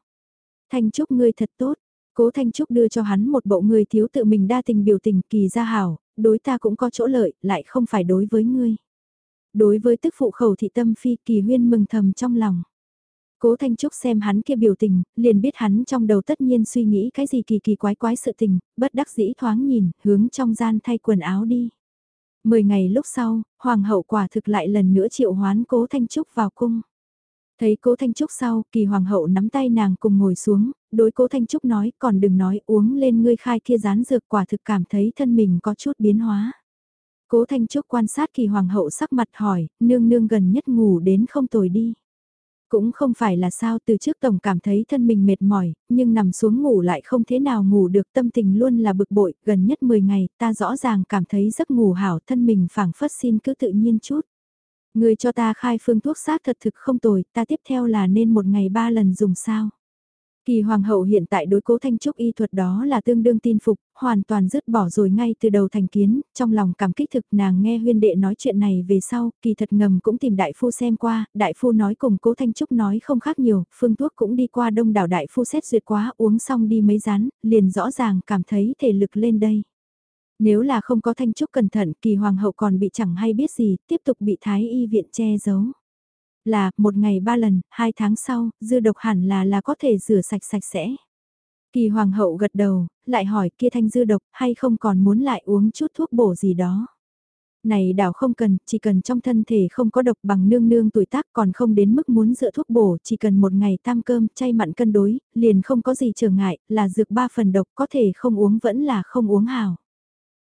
Thanh Trúc ngươi thật tốt, cố Thanh Trúc đưa cho hắn một bộ người thiếu tự mình đa tình biểu tình kỳ ra hảo, đối ta cũng có chỗ lợi, lại không phải đối với ngươi. Đối với tức phụ khẩu thị tâm phi kỳ huyên mừng thầm trong lòng. Cố Thanh Trúc xem hắn kia biểu tình, liền biết hắn trong đầu tất nhiên suy nghĩ cái gì kỳ kỳ quái quái sự tình, bất đắc dĩ thoáng nhìn, hướng trong gian thay quần áo đi. Mười ngày lúc sau, Hoàng hậu quả thực lại lần nữa triệu hoán Cố Thanh Trúc vào cung. Thấy Cố Thanh Trúc sau, kỳ Hoàng hậu nắm tay nàng cùng ngồi xuống, đối Cố Thanh Trúc nói còn đừng nói uống lên ngươi khai kia rán dược quả thực cảm thấy thân mình có chút biến hóa. Cố Thanh Trúc quan sát kỳ Hoàng hậu sắc mặt hỏi, nương nương gần nhất ngủ đến không tồi đi. Cũng không phải là sao từ trước tổng cảm thấy thân mình mệt mỏi, nhưng nằm xuống ngủ lại không thế nào ngủ được tâm tình luôn là bực bội, gần nhất 10 ngày ta rõ ràng cảm thấy giấc ngủ hảo thân mình phảng phất xin cứ tự nhiên chút. Người cho ta khai phương thuốc xác thật thực không tồi, ta tiếp theo là nên một ngày ba lần dùng sao. Kỳ hoàng hậu hiện tại đối cố thanh trúc y thuật đó là tương đương tin phục, hoàn toàn dứt bỏ rồi ngay từ đầu thành kiến, trong lòng cảm kích thực nàng nghe huyên đệ nói chuyện này về sau, kỳ thật ngầm cũng tìm đại phu xem qua, đại phu nói cùng cố thanh trúc nói không khác nhiều, phương thuốc cũng đi qua đông đảo đại phu xét duyệt quá uống xong đi mấy rán, liền rõ ràng cảm thấy thể lực lên đây. Nếu là không có thanh trúc cẩn thận kỳ hoàng hậu còn bị chẳng hay biết gì, tiếp tục bị thái y viện che giấu. Là, một ngày ba lần, hai tháng sau, dư độc hẳn là là có thể rửa sạch sạch sẽ. Kỳ hoàng hậu gật đầu, lại hỏi kia thanh dư độc hay không còn muốn lại uống chút thuốc bổ gì đó. Này đảo không cần, chỉ cần trong thân thể không có độc bằng nương nương tuổi tác còn không đến mức muốn dựa thuốc bổ, chỉ cần một ngày tam cơm, chay mặn cân đối, liền không có gì trở ngại, là dược ba phần độc có thể không uống vẫn là không uống hào.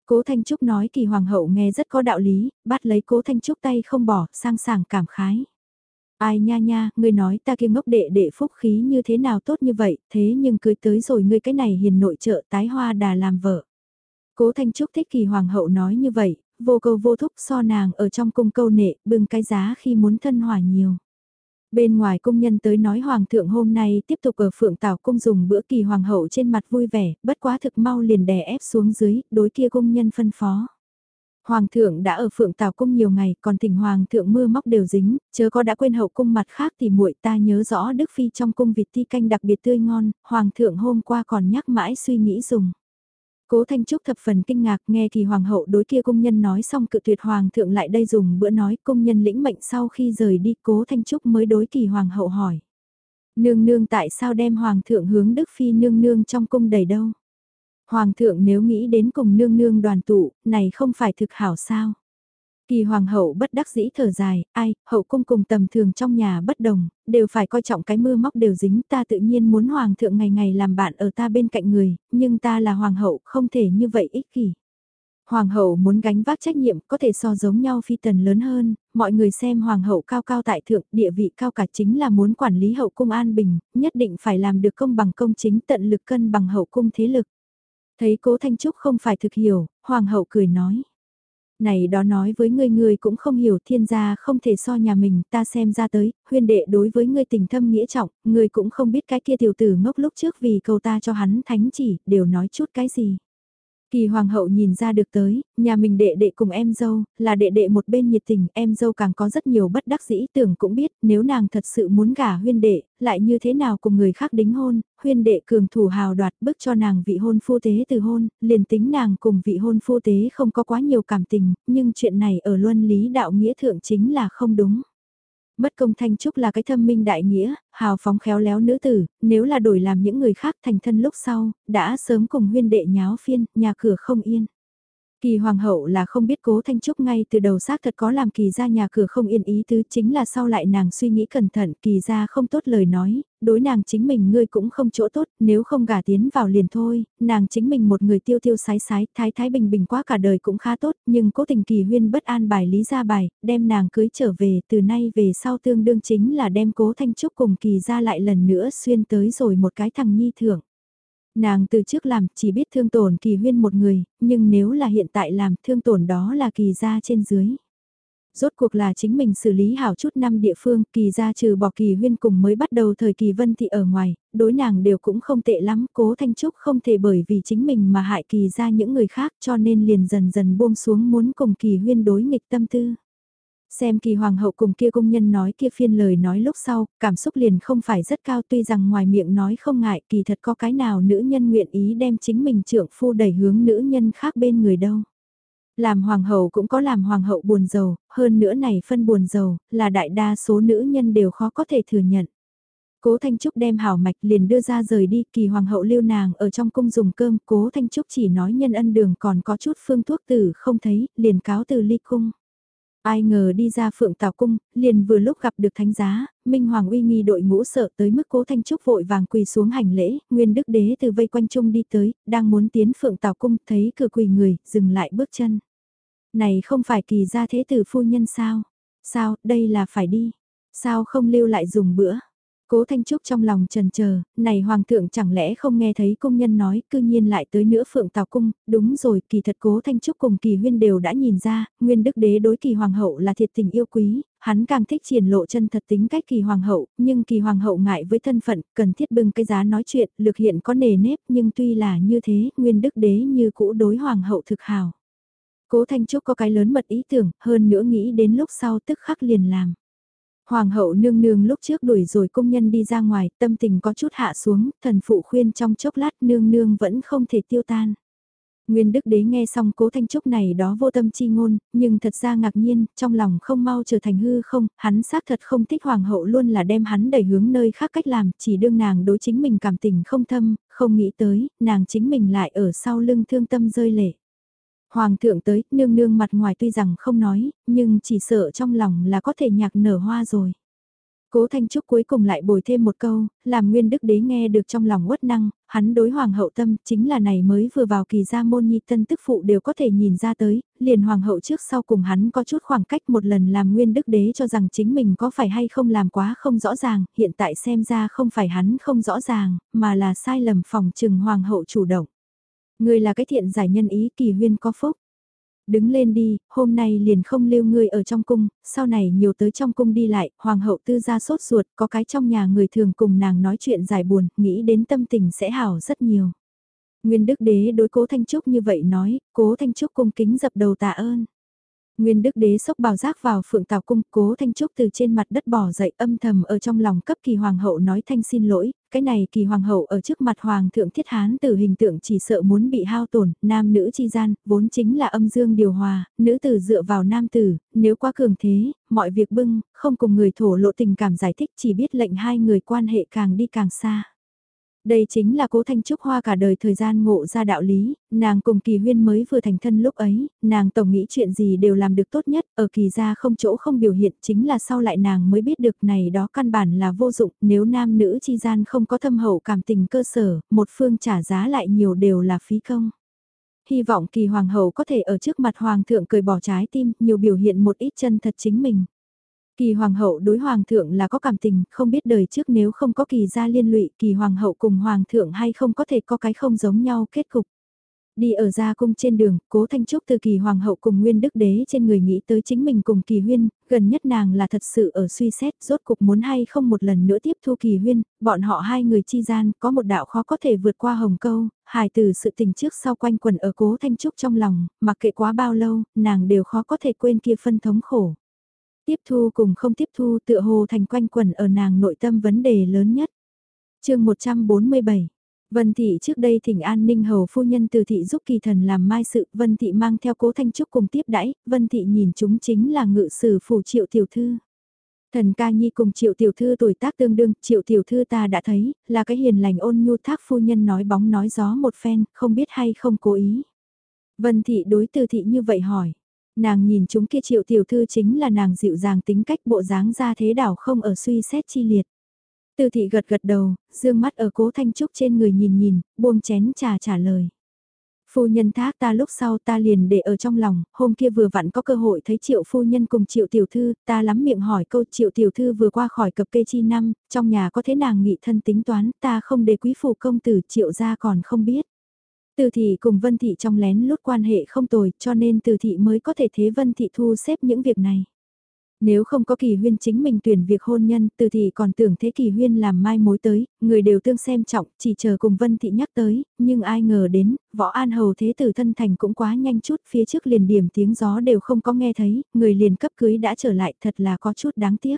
Cố Thanh Trúc nói kỳ hoàng hậu nghe rất có đạo lý, bắt lấy Cố Thanh Trúc tay không bỏ, sang sảng cảm khái. Ai nha nha, ngươi nói ta kia ngốc đệ đệ phúc khí như thế nào tốt như vậy, thế nhưng cưới tới rồi ngươi cái này hiền nội trợ tái hoa đà làm vợ. Cố Thanh Trúc thích kỳ hoàng hậu nói như vậy, vô câu vô thúc so nàng ở trong cung câu nệ, bưng cái giá khi muốn thân hòa nhiều. Bên ngoài cung nhân tới nói hoàng thượng hôm nay tiếp tục ở phượng tảo cung dùng bữa kỳ hoàng hậu trên mặt vui vẻ, bất quá thực mau liền đè ép xuống dưới, đối kia cung nhân phân phó. Hoàng thượng đã ở phượng tào cung nhiều ngày, còn thỉnh hoàng thượng mưa móc đều dính, chớ có đã quên hậu cung mặt khác thì muội ta nhớ rõ Đức Phi trong cung vịt thi canh đặc biệt tươi ngon, hoàng thượng hôm qua còn nhắc mãi suy nghĩ dùng. Cố Thanh Trúc thập phần kinh ngạc nghe thì hoàng hậu đối kia công nhân nói xong cự tuyệt hoàng thượng lại đây dùng bữa nói công nhân lĩnh mệnh sau khi rời đi cố Thanh Trúc mới đối kỳ hoàng hậu hỏi. Nương nương tại sao đem hoàng thượng hướng Đức Phi nương nương trong cung đầy đâu? Hoàng thượng nếu nghĩ đến cùng nương nương đoàn tụ, này không phải thực hảo sao? Kỳ hoàng hậu bất đắc dĩ thở dài, ai, hậu cung cùng tầm thường trong nhà bất đồng, đều phải coi trọng cái mưa móc đều dính ta tự nhiên muốn hoàng thượng ngày ngày làm bạn ở ta bên cạnh người, nhưng ta là hoàng hậu không thể như vậy ích kỷ. Hoàng hậu muốn gánh vác trách nhiệm có thể so giống nhau phi tần lớn hơn, mọi người xem hoàng hậu cao cao tại thượng, địa vị cao cả chính là muốn quản lý hậu cung an bình, nhất định phải làm được công bằng công chính tận lực cân bằng hậu cung thế lực. Thấy cố Thanh Trúc không phải thực hiểu, hoàng hậu cười nói. Này đó nói với ngươi ngươi cũng không hiểu thiên gia không thể so nhà mình, ta xem ra tới, huyên đệ đối với ngươi tình thâm nghĩa trọng, ngươi cũng không biết cái kia tiểu tử ngốc lúc trước vì cầu ta cho hắn thánh chỉ, đều nói chút cái gì. Kỳ hoàng hậu nhìn ra được tới, nhà mình đệ đệ cùng em dâu, là đệ đệ một bên nhiệt tình, em dâu càng có rất nhiều bất đắc dĩ tưởng cũng biết, nếu nàng thật sự muốn gả huyên đệ, lại như thế nào cùng người khác đính hôn, huyên đệ cường thủ hào đoạt bức cho nàng vị hôn phu tế từ hôn, liền tính nàng cùng vị hôn phu tế không có quá nhiều cảm tình, nhưng chuyện này ở luân lý đạo nghĩa thượng chính là không đúng. Mất công Thanh Trúc là cái thâm minh đại nghĩa, hào phóng khéo léo nữ tử, nếu là đổi làm những người khác thành thân lúc sau, đã sớm cùng huyên đệ nháo phiên, nhà cửa không yên. Kỳ hoàng hậu là không biết cố Thanh Trúc ngay từ đầu xác thật có làm kỳ ra nhà cửa không yên ý tứ chính là sau lại nàng suy nghĩ cẩn thận kỳ ra không tốt lời nói, đối nàng chính mình ngươi cũng không chỗ tốt, nếu không gả tiến vào liền thôi, nàng chính mình một người tiêu tiêu sái sái, thái thái bình bình quá cả đời cũng khá tốt, nhưng cố tình kỳ huyên bất an bài lý ra bài, đem nàng cưới trở về, từ nay về sau tương đương chính là đem cố Thanh Trúc cùng kỳ ra lại lần nữa xuyên tới rồi một cái thằng nhi thưởng. Nàng từ trước làm chỉ biết thương tổn kỳ huyên một người, nhưng nếu là hiện tại làm thương tổn đó là kỳ ra trên dưới. Rốt cuộc là chính mình xử lý hảo chút năm địa phương, kỳ ra trừ bỏ kỳ huyên cùng mới bắt đầu thời kỳ vân thị ở ngoài, đối nàng đều cũng không tệ lắm, cố thanh trúc không thể bởi vì chính mình mà hại kỳ ra những người khác cho nên liền dần dần buông xuống muốn cùng kỳ huyên đối nghịch tâm tư. Xem kỳ hoàng hậu cùng kia công nhân nói kia phiên lời nói lúc sau, cảm xúc liền không phải rất cao tuy rằng ngoài miệng nói không ngại kỳ thật có cái nào nữ nhân nguyện ý đem chính mình trưởng phu đẩy hướng nữ nhân khác bên người đâu. Làm hoàng hậu cũng có làm hoàng hậu buồn giàu, hơn nữa này phân buồn giàu, là đại đa số nữ nhân đều khó có thể thừa nhận. Cố Thanh Trúc đem hảo mạch liền đưa ra rời đi, kỳ hoàng hậu lưu nàng ở trong cung dùng cơm, Cố Thanh Trúc chỉ nói nhân ân đường còn có chút phương thuốc tử không thấy, liền cáo từ ly cung. Ai ngờ đi ra phượng tào cung, liền vừa lúc gặp được thánh giá, Minh Hoàng uy nghi đội ngũ sợ tới mức cố thanh trúc vội vàng quỳ xuống hành lễ, nguyên đức đế từ vây quanh trung đi tới, đang muốn tiến phượng tào cung, thấy cửa quỳ người, dừng lại bước chân. Này không phải kỳ gia thế tử phu nhân sao? Sao, đây là phải đi? Sao không lưu lại dùng bữa? Cố Thanh Trúc trong lòng trần chờ, này hoàng thượng chẳng lẽ không nghe thấy công nhân nói, cư nhiên lại tới nữa phượng tào cung, đúng rồi, kỳ thật Cố Thanh Trúc cùng kỳ huyên đều đã nhìn ra, nguyên đức đế đối kỳ hoàng hậu là thiệt tình yêu quý, hắn càng thích triển lộ chân thật tính cách kỳ hoàng hậu, nhưng kỳ hoàng hậu ngại với thân phận, cần thiết bưng cái giá nói chuyện, lực hiện có nề nếp, nhưng tuy là như thế, nguyên đức đế như cũ đối hoàng hậu thực hào. Cố Thanh Trúc có cái lớn mật ý tưởng, hơn nữa nghĩ đến lúc sau tức khắc liền làm. Hoàng hậu nương nương lúc trước đuổi rồi công nhân đi ra ngoài, tâm tình có chút hạ xuống, thần phụ khuyên trong chốc lát nương nương vẫn không thể tiêu tan. Nguyên Đức Đế nghe xong cố Thanh Trúc này đó vô tâm chi ngôn, nhưng thật ra ngạc nhiên, trong lòng không mau trở thành hư không, hắn xác thật không thích hoàng hậu luôn là đem hắn đẩy hướng nơi khác cách làm, chỉ đương nàng đối chính mình cảm tình không thâm, không nghĩ tới, nàng chính mình lại ở sau lưng thương tâm rơi lệ. Hoàng thượng tới, nương nương mặt ngoài tuy rằng không nói, nhưng chỉ sợ trong lòng là có thể nhạc nở hoa rồi. Cố Thanh Trúc cuối cùng lại bồi thêm một câu, làm nguyên đức đế nghe được trong lòng uất năng, hắn đối hoàng hậu tâm chính là này mới vừa vào kỳ gia môn nhi tân tức phụ đều có thể nhìn ra tới, liền hoàng hậu trước sau cùng hắn có chút khoảng cách một lần làm nguyên đức đế cho rằng chính mình có phải hay không làm quá không rõ ràng, hiện tại xem ra không phải hắn không rõ ràng, mà là sai lầm phòng trừng hoàng hậu chủ động. Người là cái thiện giải nhân ý kỳ huyên có phúc đứng lên đi, hôm nay liền không lưu ngươi ở trong cung, sau này nhiều tới trong cung đi lại, hoàng hậu tư gia sốt ruột, có cái trong nhà người thường cùng nàng nói chuyện giải buồn, nghĩ đến tâm tình sẽ hảo rất nhiều. Nguyên đức đế đối cố Thanh Trúc như vậy nói, cố Thanh Trúc cung kính dập đầu tạ ơn. Nguyên đức đế sốc bào giác vào phượng tào cung, cố Thanh Trúc từ trên mặt đất bỏ dậy âm thầm ở trong lòng cấp kỳ hoàng hậu nói thanh xin lỗi, cái này kỳ hoàng hậu ở trước mặt hoàng thượng thiết hán từ hình tượng chỉ sợ muốn bị hao tổn, nam nữ chi gian, vốn chính là âm dương điều hòa, nữ tử dựa vào nam tử, nếu quá cường thế, mọi việc bưng, không cùng người thổ lộ tình cảm giải thích chỉ biết lệnh hai người quan hệ càng đi càng xa. Đây chính là cố Thanh Trúc Hoa cả đời thời gian ngộ ra đạo lý, nàng cùng kỳ huyên mới vừa thành thân lúc ấy, nàng tổng nghĩ chuyện gì đều làm được tốt nhất, ở kỳ gia không chỗ không biểu hiện chính là sau lại nàng mới biết được này đó căn bản là vô dụng, nếu nam nữ chi gian không có thâm hậu cảm tình cơ sở, một phương trả giá lại nhiều đều là phí công. Hy vọng kỳ hoàng hậu có thể ở trước mặt hoàng thượng cười bỏ trái tim, nhiều biểu hiện một ít chân thật chính mình. Kỳ hoàng hậu đối hoàng thượng là có cảm tình, không biết đời trước nếu không có kỳ gia liên lụy, kỳ hoàng hậu cùng hoàng thượng hay không có thể có cái không giống nhau kết cục. Đi ở ra cung trên đường, cố thanh trúc từ kỳ hoàng hậu cùng nguyên đức đế trên người nghĩ tới chính mình cùng kỳ huyên, gần nhất nàng là thật sự ở suy xét, rốt cục muốn hay không một lần nữa tiếp thu kỳ huyên, bọn họ hai người chi gian, có một đạo khó có thể vượt qua hồng câu, hài từ sự tình trước sau quanh quần ở cố thanh trúc trong lòng, mặc kệ quá bao lâu, nàng đều khó có thể quên kia phân thống khổ. Tiếp thu cùng không tiếp thu tựa hồ thành quanh quẩn ở nàng nội tâm vấn đề lớn nhất. chương 147 Vân Thị trước đây thỉnh an ninh hầu phu nhân từ thị giúp kỳ thần làm mai sự, Vân Thị mang theo cố thanh trúc cùng tiếp đãi, Vân Thị nhìn chúng chính là ngự sử phủ triệu tiểu thư. Thần ca nhi cùng triệu tiểu thư tuổi tác tương đương, triệu tiểu thư ta đã thấy, là cái hiền lành ôn nhu thác phu nhân nói bóng nói gió một phen, không biết hay không cố ý. Vân Thị đối từ thị như vậy hỏi, Nàng nhìn chúng kia triệu tiểu thư chính là nàng dịu dàng tính cách bộ dáng ra thế đảo không ở suy xét chi liệt. Từ thị gật gật đầu, dương mắt ở cố thanh trúc trên người nhìn nhìn, buông chén trà trả lời. Phu nhân thác ta lúc sau ta liền để ở trong lòng, hôm kia vừa vặn có cơ hội thấy triệu phu nhân cùng triệu tiểu thư, ta lắm miệng hỏi câu triệu tiểu thư vừa qua khỏi cập kê chi năm, trong nhà có thế nàng nghị thân tính toán, ta không để quý phụ công tử triệu ra còn không biết. Từ thị cùng Vân Thị trong lén lút quan hệ không tồi cho nên từ thị mới có thể thế Vân Thị thu xếp những việc này. Nếu không có kỳ huyên chính mình tuyển việc hôn nhân, từ thị còn tưởng thế kỳ huyên làm mai mối tới, người đều tương xem trọng, chỉ chờ cùng Vân Thị nhắc tới, nhưng ai ngờ đến, võ an hầu thế tử thân thành cũng quá nhanh chút, phía trước liền điểm tiếng gió đều không có nghe thấy, người liền cấp cưới đã trở lại thật là có chút đáng tiếc.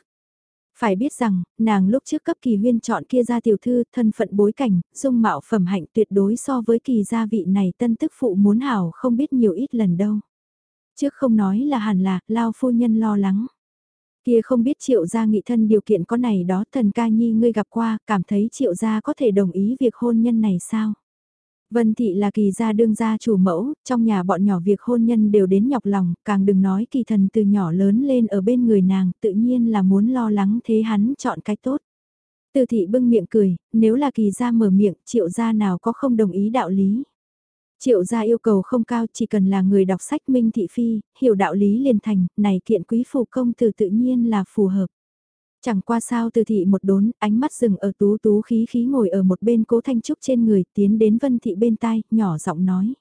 Phải biết rằng, nàng lúc trước cấp kỳ huyên chọn kia ra tiểu thư, thân phận bối cảnh, dung mạo phẩm hạnh tuyệt đối so với kỳ gia vị này tân tức phụ muốn hảo không biết nhiều ít lần đâu. Trước không nói là hẳn là, lao phu nhân lo lắng. Kia không biết triệu gia nghị thân điều kiện có này đó thần ca nhi ngươi gặp qua, cảm thấy triệu gia có thể đồng ý việc hôn nhân này sao? Vân Thị là kỳ gia đương gia chủ mẫu, trong nhà bọn nhỏ việc hôn nhân đều đến nhọc lòng, càng đừng nói kỳ thần từ nhỏ lớn lên ở bên người nàng, tự nhiên là muốn lo lắng thế hắn chọn cái tốt. Từ thị bưng miệng cười, nếu là kỳ gia mở miệng, triệu gia nào có không đồng ý đạo lý. Triệu gia yêu cầu không cao chỉ cần là người đọc sách minh thị phi, hiểu đạo lý liền thành, này kiện quý phụ công từ tự nhiên là phù hợp. Chẳng qua sao từ thị một đốn, ánh mắt dừng ở tú tú khí khí ngồi ở một bên cố thanh trúc trên người, tiến đến vân thị bên tai, nhỏ giọng nói.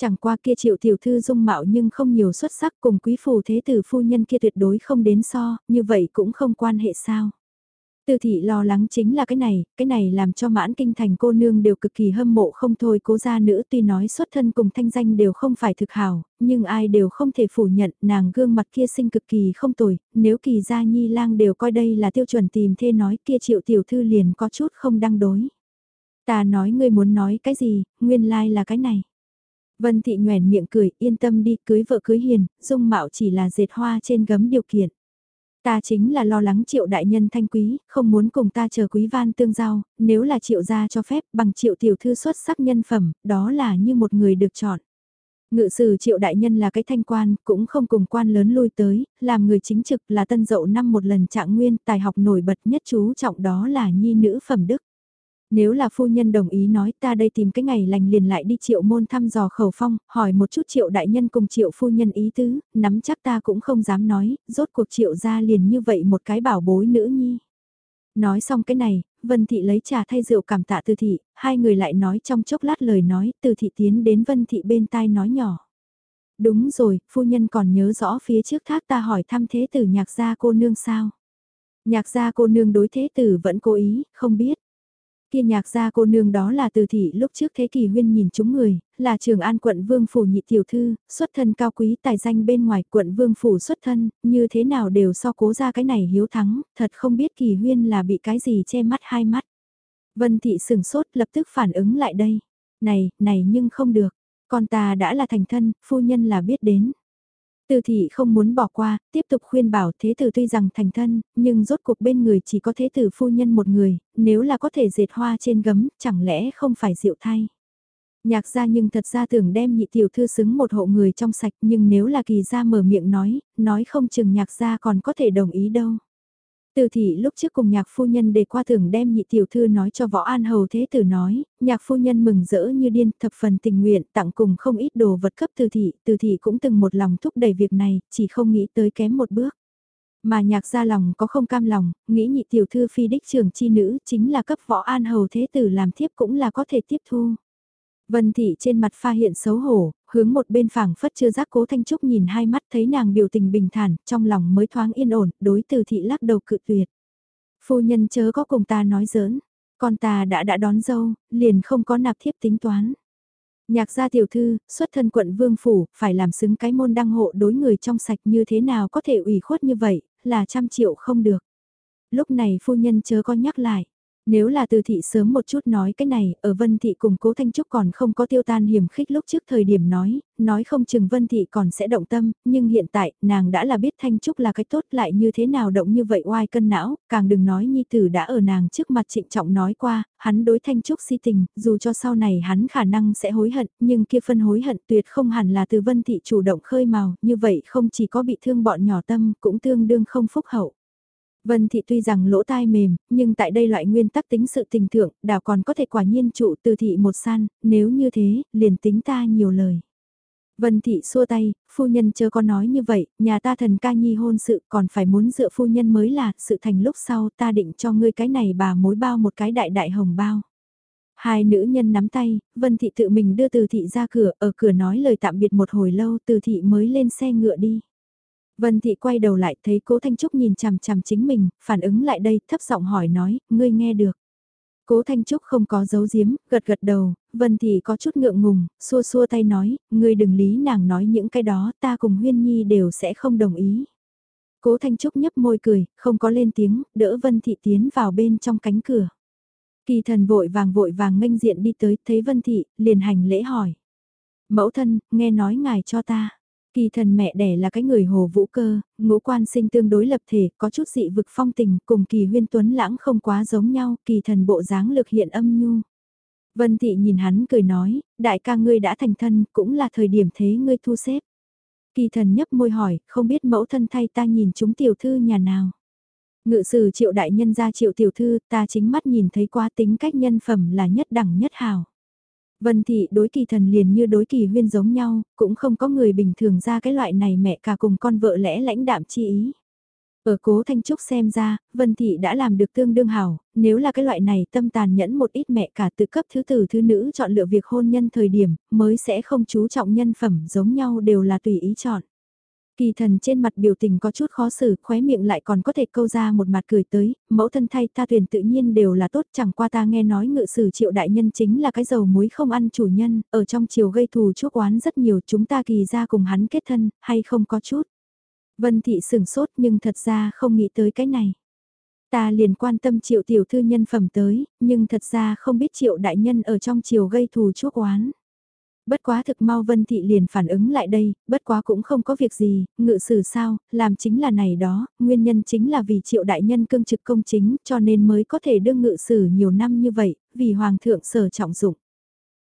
Chẳng qua kia triệu tiểu thư dung mạo nhưng không nhiều xuất sắc cùng quý phù thế tử phu nhân kia tuyệt đối không đến so, như vậy cũng không quan hệ sao. Tư thị lo lắng chính là cái này, cái này làm cho mãn kinh thành cô nương đều cực kỳ hâm mộ không thôi cố gia nữ tuy nói xuất thân cùng thanh danh đều không phải thực hảo, nhưng ai đều không thể phủ nhận nàng gương mặt kia sinh cực kỳ không tồi, nếu kỳ gia nhi lang đều coi đây là tiêu chuẩn tìm thê nói kia triệu tiểu thư liền có chút không đăng đối. Ta nói ngươi muốn nói cái gì, nguyên lai like là cái này. Vân Thị nhoèn miệng cười, yên tâm đi, cưới vợ cưới hiền, dung mạo chỉ là dệt hoa trên gấm điều kiện. Ta chính là lo lắng triệu đại nhân thanh quý, không muốn cùng ta chờ quý van tương giao, nếu là triệu gia cho phép bằng triệu tiểu thư xuất sắc nhân phẩm, đó là như một người được chọn. Ngự sử triệu đại nhân là cái thanh quan, cũng không cùng quan lớn lui tới, làm người chính trực là tân dậu năm một lần trạng nguyên, tài học nổi bật nhất chú trọng đó là nhi nữ phẩm đức. Nếu là phu nhân đồng ý nói ta đây tìm cái ngày lành liền lại đi triệu môn thăm dò khẩu phong, hỏi một chút triệu đại nhân cùng triệu phu nhân ý tứ, nắm chắc ta cũng không dám nói, rốt cuộc triệu ra liền như vậy một cái bảo bối nữ nhi. Nói xong cái này, Vân Thị lấy trà thay rượu cảm tạ Từ Thị, hai người lại nói trong chốc lát lời nói, Từ Thị tiến đến Vân Thị bên tai nói nhỏ. Đúng rồi, phu nhân còn nhớ rõ phía trước thác ta hỏi thăm thế tử nhạc gia cô nương sao. Nhạc gia cô nương đối thế tử vẫn cố ý, không biết kia nhạc gia cô nương đó là từ thị lúc trước thế kỷ huyên nhìn chúng người, là trường an quận vương phủ nhị tiểu thư, xuất thân cao quý tài danh bên ngoài quận vương phủ xuất thân, như thế nào đều so cố ra cái này hiếu thắng, thật không biết kỳ huyên là bị cái gì che mắt hai mắt. Vân thị sừng sốt lập tức phản ứng lại đây. Này, này nhưng không được, con ta đã là thành thân, phu nhân là biết đến. Từ thị không muốn bỏ qua, tiếp tục khuyên bảo thế tử tuy rằng thành thân, nhưng rốt cuộc bên người chỉ có thế tử phu nhân một người, nếu là có thể dệt hoa trên gấm, chẳng lẽ không phải diệu thay. Nhạc gia nhưng thật ra tưởng đem nhị tiểu thư xứng một hộ người trong sạch nhưng nếu là kỳ gia mở miệng nói, nói không chừng nhạc gia còn có thể đồng ý đâu. Từ thị lúc trước cùng nhạc phu nhân để qua tưởng đem nhị tiểu thư nói cho võ an hầu thế tử nói, nhạc phu nhân mừng rỡ như điên thập phần tình nguyện tặng cùng không ít đồ vật cấp từ thị, từ thị cũng từng một lòng thúc đẩy việc này, chỉ không nghĩ tới kém một bước. Mà nhạc ra lòng có không cam lòng, nghĩ nhị tiểu thư phi đích trường chi nữ chính là cấp võ an hầu thế tử làm thiếp cũng là có thể tiếp thu. Vân thị trên mặt pha hiện xấu hổ, hướng một bên phẳng phất chưa giác cố Thanh Trúc nhìn hai mắt thấy nàng biểu tình bình thản, trong lòng mới thoáng yên ổn, đối từ thị lắc đầu cự tuyệt. Phu nhân chớ có cùng ta nói giỡn, con ta đã đã đón dâu, liền không có nạp thiếp tính toán. Nhạc gia tiểu thư, xuất thân quận vương phủ, phải làm xứng cái môn đăng hộ đối người trong sạch như thế nào có thể ủy khuất như vậy, là trăm triệu không được. Lúc này phu nhân chớ có nhắc lại. Nếu là từ thị sớm một chút nói cái này, ở Vân Thị cùng Cố Thanh Trúc còn không có tiêu tan hiểm khích lúc trước thời điểm nói, nói không chừng Vân Thị còn sẽ động tâm, nhưng hiện tại, nàng đã là biết Thanh Trúc là cái tốt lại như thế nào động như vậy oai cân não, càng đừng nói Nhi Tử đã ở nàng trước mặt trịnh trọng nói qua, hắn đối Thanh Trúc si tình, dù cho sau này hắn khả năng sẽ hối hận, nhưng kia phân hối hận tuyệt không hẳn là từ Vân Thị chủ động khơi màu, như vậy không chỉ có bị thương bọn nhỏ tâm, cũng tương đương không phúc hậu. Vân Thị tuy rằng lỗ tai mềm, nhưng tại đây loại nguyên tắc tính sự tình thượng, đảo còn có thể quả nhiên trụ từ thị một san, nếu như thế, liền tính ta nhiều lời. Vân Thị xua tay, phu nhân chớ có nói như vậy, nhà ta thần ca nhi hôn sự còn phải muốn dựa phu nhân mới là, sự thành lúc sau ta định cho ngươi cái này bà mối bao một cái đại đại hồng bao. Hai nữ nhân nắm tay, Vân Thị tự mình đưa từ thị ra cửa, ở cửa nói lời tạm biệt một hồi lâu, từ thị mới lên xe ngựa đi. Vân Thị quay đầu lại thấy Cố Thanh Trúc nhìn chằm chằm chính mình, phản ứng lại đây, thấp giọng hỏi nói, ngươi nghe được. Cố Thanh Trúc không có giấu giếm, gật gật đầu, Vân Thị có chút ngượng ngùng, xua xua tay nói, ngươi đừng lý nàng nói những cái đó, ta cùng Huyên Nhi đều sẽ không đồng ý. Cố Thanh Trúc nhấp môi cười, không có lên tiếng, đỡ Vân Thị tiến vào bên trong cánh cửa. Kỳ thần vội vàng vội vàng nghênh diện đi tới, thấy Vân Thị, liền hành lễ hỏi. Mẫu thân, nghe nói ngài cho ta. Kỳ thần mẹ đẻ là cái người hồ vũ cơ, ngũ quan sinh tương đối lập thể, có chút dị vực phong tình, cùng kỳ huyên tuấn lãng không quá giống nhau, kỳ thần bộ dáng lực hiện âm nhu. Vân thị nhìn hắn cười nói, đại ca ngươi đã thành thân, cũng là thời điểm thế ngươi thu xếp. Kỳ thần nhấp môi hỏi, không biết mẫu thân thay ta nhìn chúng tiểu thư nhà nào. Ngự sử triệu đại nhân ra triệu tiểu thư, ta chính mắt nhìn thấy quá tính cách nhân phẩm là nhất đẳng nhất hào. Vân thị đối kỳ thần liền như đối kỳ huyên giống nhau, cũng không có người bình thường ra cái loại này mẹ cả cùng con vợ lẽ lãnh đạm chi ý. Ở cố Thanh Trúc xem ra, Vân Thị đã làm được tương đương hảo, nếu là cái loại này tâm tàn nhẫn một ít mẹ cả từ cấp thứ tử thứ nữ chọn lựa việc hôn nhân thời điểm, mới sẽ không chú trọng nhân phẩm giống nhau đều là tùy ý chọn. Kỳ thần trên mặt biểu tình có chút khó xử, khóe miệng lại còn có thể câu ra một mặt cười tới, mẫu thân thay ta tuyển tự nhiên đều là tốt, chẳng qua ta nghe nói ngự sử triệu đại nhân chính là cái dầu muối không ăn chủ nhân, ở trong chiều gây thù chuốc oán rất nhiều, chúng ta kỳ ra cùng hắn kết thân, hay không có chút. Vân thị sửng sốt nhưng thật ra không nghĩ tới cái này. Ta liền quan tâm triệu tiểu thư nhân phẩm tới, nhưng thật ra không biết triệu đại nhân ở trong chiều gây thù chuốc oán. Bất quá thực mau Vân Thị liền phản ứng lại đây, bất quá cũng không có việc gì, ngự sử sao, làm chính là này đó, nguyên nhân chính là vì triệu đại nhân cương trực công chính cho nên mới có thể đương ngự sử nhiều năm như vậy, vì hoàng thượng sở trọng dụng.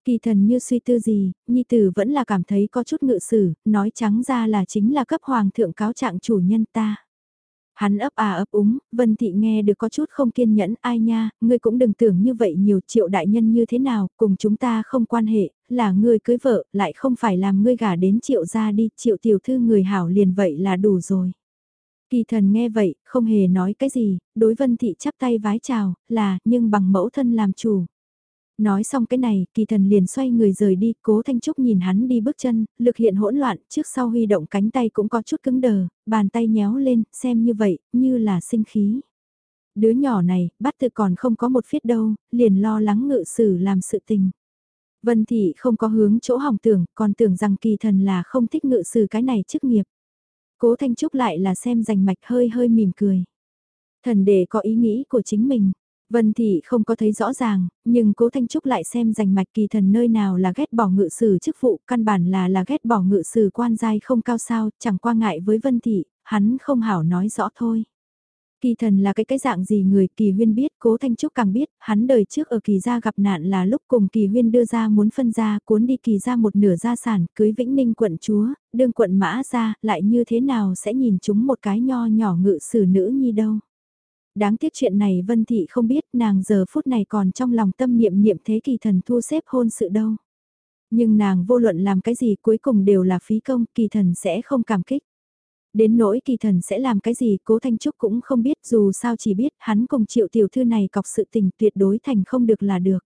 Kỳ thần như suy tư gì, Nhi Tử vẫn là cảm thấy có chút ngự sử, nói trắng ra là chính là cấp hoàng thượng cáo trạng chủ nhân ta. Hắn ấp à ấp úng, Vân Thị nghe được có chút không kiên nhẫn, ai nha, ngươi cũng đừng tưởng như vậy nhiều triệu đại nhân như thế nào, cùng chúng ta không quan hệ, là ngươi cưới vợ, lại không phải làm ngươi gả đến triệu gia đi, triệu tiểu thư người hảo liền vậy là đủ rồi. Kỳ thần nghe vậy, không hề nói cái gì, đối Vân Thị chắp tay vái chào, là, nhưng bằng mẫu thân làm chủ. Nói xong cái này, kỳ thần liền xoay người rời đi, cố Thanh Trúc nhìn hắn đi bước chân, lực hiện hỗn loạn, trước sau huy động cánh tay cũng có chút cứng đờ, bàn tay nhéo lên, xem như vậy, như là sinh khí. Đứa nhỏ này, bắt tự còn không có một phiết đâu, liền lo lắng ngự sử làm sự tình. Vân Thị không có hướng chỗ hỏng tưởng, còn tưởng rằng kỳ thần là không thích ngự sử cái này chức nghiệp. Cố Thanh Trúc lại là xem rành mạch hơi hơi mỉm cười. Thần để có ý nghĩ của chính mình, Vân Thị không có thấy rõ ràng, nhưng cố Thanh Trúc lại xem rành mạch kỳ thần nơi nào là ghét bỏ ngự sử chức vụ, căn bản là là ghét bỏ ngự sử quan giai không cao sao, chẳng qua ngại với Vân Thị, hắn không hảo nói rõ thôi. Kỳ thần là cái cái dạng gì người kỳ huyên biết, cố Thanh Trúc càng biết, hắn đời trước ở kỳ gia gặp nạn là lúc cùng kỳ huyên đưa ra muốn phân ra, cuốn đi kỳ gia một nửa gia sản, cưới vĩnh ninh quận chúa, đương quận mã ra, lại như thế nào sẽ nhìn chúng một cái nho nhỏ ngự sử nữ nhi đâu. Đáng tiếc chuyện này Vân Thị không biết nàng giờ phút này còn trong lòng tâm niệm niệm thế kỳ thần thu xếp hôn sự đâu. Nhưng nàng vô luận làm cái gì cuối cùng đều là phí công, kỳ thần sẽ không cảm kích. Đến nỗi kỳ thần sẽ làm cái gì cố Thanh Trúc cũng không biết dù sao chỉ biết hắn cùng triệu tiểu thư này cọc sự tình tuyệt đối thành không được là được.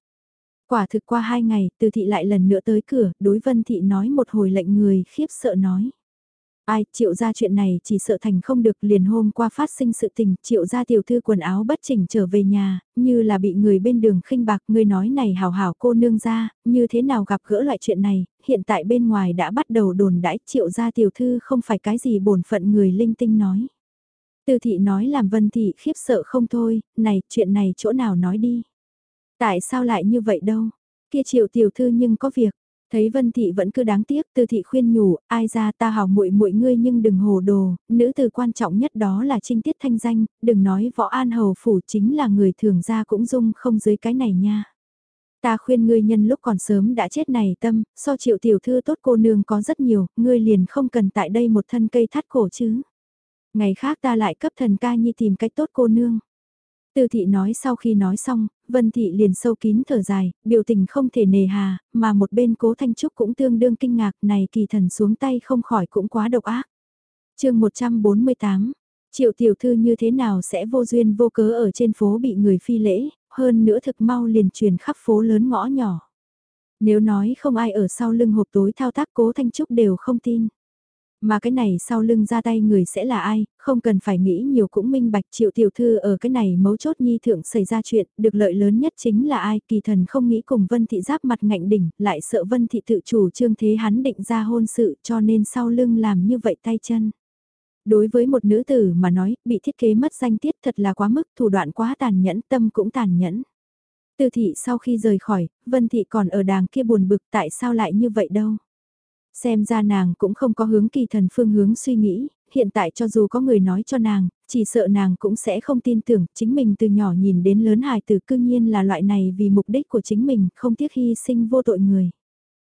Quả thực qua hai ngày, từ thị lại lần nữa tới cửa, đối vân thị nói một hồi lệnh người khiếp sợ nói. Ai, triệu ra chuyện này chỉ sợ thành không được liền hôm qua phát sinh sự tình, triệu ra tiểu thư quần áo bất chỉnh trở về nhà, như là bị người bên đường khinh bạc, người nói này hào hào cô nương ra, như thế nào gặp gỡ loại chuyện này, hiện tại bên ngoài đã bắt đầu đồn đãi triệu ra tiểu thư không phải cái gì bổn phận người linh tinh nói. Từ thị nói làm vân thị khiếp sợ không thôi, này, chuyện này chỗ nào nói đi. Tại sao lại như vậy đâu, kia triệu tiểu thư nhưng có việc, Thấy Vân Thị vẫn cứ đáng tiếc, Từ Thị khuyên nhủ, ai ra ta hào muội muội ngươi nhưng đừng hồ đồ, nữ từ quan trọng nhất đó là trinh tiết thanh danh, đừng nói võ an hầu phủ chính là người thường ra cũng dung không dưới cái này nha. Ta khuyên ngươi nhân lúc còn sớm đã chết này tâm, so triệu tiểu thư tốt cô nương có rất nhiều, ngươi liền không cần tại đây một thân cây thắt cổ chứ. Ngày khác ta lại cấp thần ca nhi tìm cách tốt cô nương. Từ thị nói sau khi nói xong, Vân thị liền sâu kín thở dài, biểu tình không thể nề hà, mà một bên cố Thanh Trúc cũng tương đương kinh ngạc này kỳ thần xuống tay không khỏi cũng quá độc ác. chương 148, triệu tiểu thư như thế nào sẽ vô duyên vô cớ ở trên phố bị người phi lễ, hơn nữa thực mau liền truyền khắp phố lớn ngõ nhỏ. Nếu nói không ai ở sau lưng hộp tối thao tác cố Thanh Trúc đều không tin. Mà cái này sau lưng ra tay người sẽ là ai, không cần phải nghĩ nhiều cũng minh bạch triệu tiểu thư ở cái này mấu chốt nhi thượng xảy ra chuyện, được lợi lớn nhất chính là ai, kỳ thần không nghĩ cùng vân thị giáp mặt ngạnh đỉnh, lại sợ vân thị tự chủ trương thế hắn định ra hôn sự cho nên sau lưng làm như vậy tay chân. Đối với một nữ tử mà nói, bị thiết kế mất danh tiết thật là quá mức, thủ đoạn quá tàn nhẫn, tâm cũng tàn nhẫn. Từ thị sau khi rời khỏi, Vân Thị còn ở đàng kia buồn bực tại sao lại như vậy đâu. Xem ra nàng cũng không có hướng kỳ thần phương hướng suy nghĩ, hiện tại cho dù có người nói cho nàng, chỉ sợ nàng cũng sẽ không tin tưởng, chính mình từ nhỏ nhìn đến lớn hài tử cư nhiên là loại này vì mục đích của chính mình, không tiếc hy sinh vô tội người.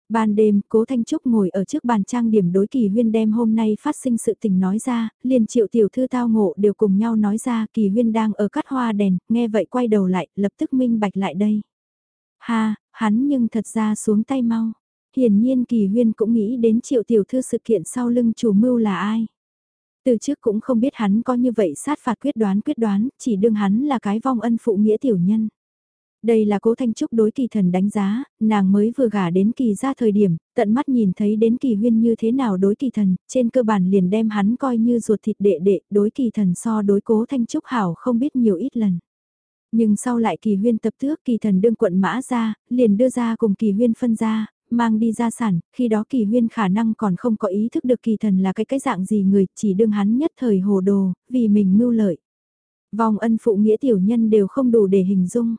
Ban đêm, Cố Thanh Trúc ngồi ở trước bàn trang điểm đối kỳ huyên đem hôm nay phát sinh sự tình nói ra, liền triệu tiểu thư tao ngộ đều cùng nhau nói ra kỳ huyên đang ở cắt hoa đèn, nghe vậy quay đầu lại, lập tức minh bạch lại đây. Ha, hắn nhưng thật ra xuống tay mau. Hiển nhiên kỳ huyên cũng nghĩ đến triệu tiểu thư sự kiện sau lưng chủ mưu là ai. Từ trước cũng không biết hắn có như vậy sát phạt quyết đoán quyết đoán, chỉ đương hắn là cái vong ân phụ nghĩa tiểu nhân. Đây là cố Thanh Trúc đối kỳ thần đánh giá, nàng mới vừa gả đến kỳ ra thời điểm, tận mắt nhìn thấy đến kỳ huyên như thế nào đối kỳ thần, trên cơ bản liền đem hắn coi như ruột thịt đệ đệ, đối kỳ thần so đối cố Thanh Trúc hảo không biết nhiều ít lần. Nhưng sau lại kỳ huyên tập tước kỳ thần đương quận mã ra, liền đưa ra cùng kỳ huyên phân ra, mang đi gia sản, khi đó kỳ huyên khả năng còn không có ý thức được kỳ thần là cái cái dạng gì người, chỉ đương hắn nhất thời hồ đồ, vì mình mưu lợi. Vòng ân phụ nghĩa tiểu nhân đều không đủ để hình dung.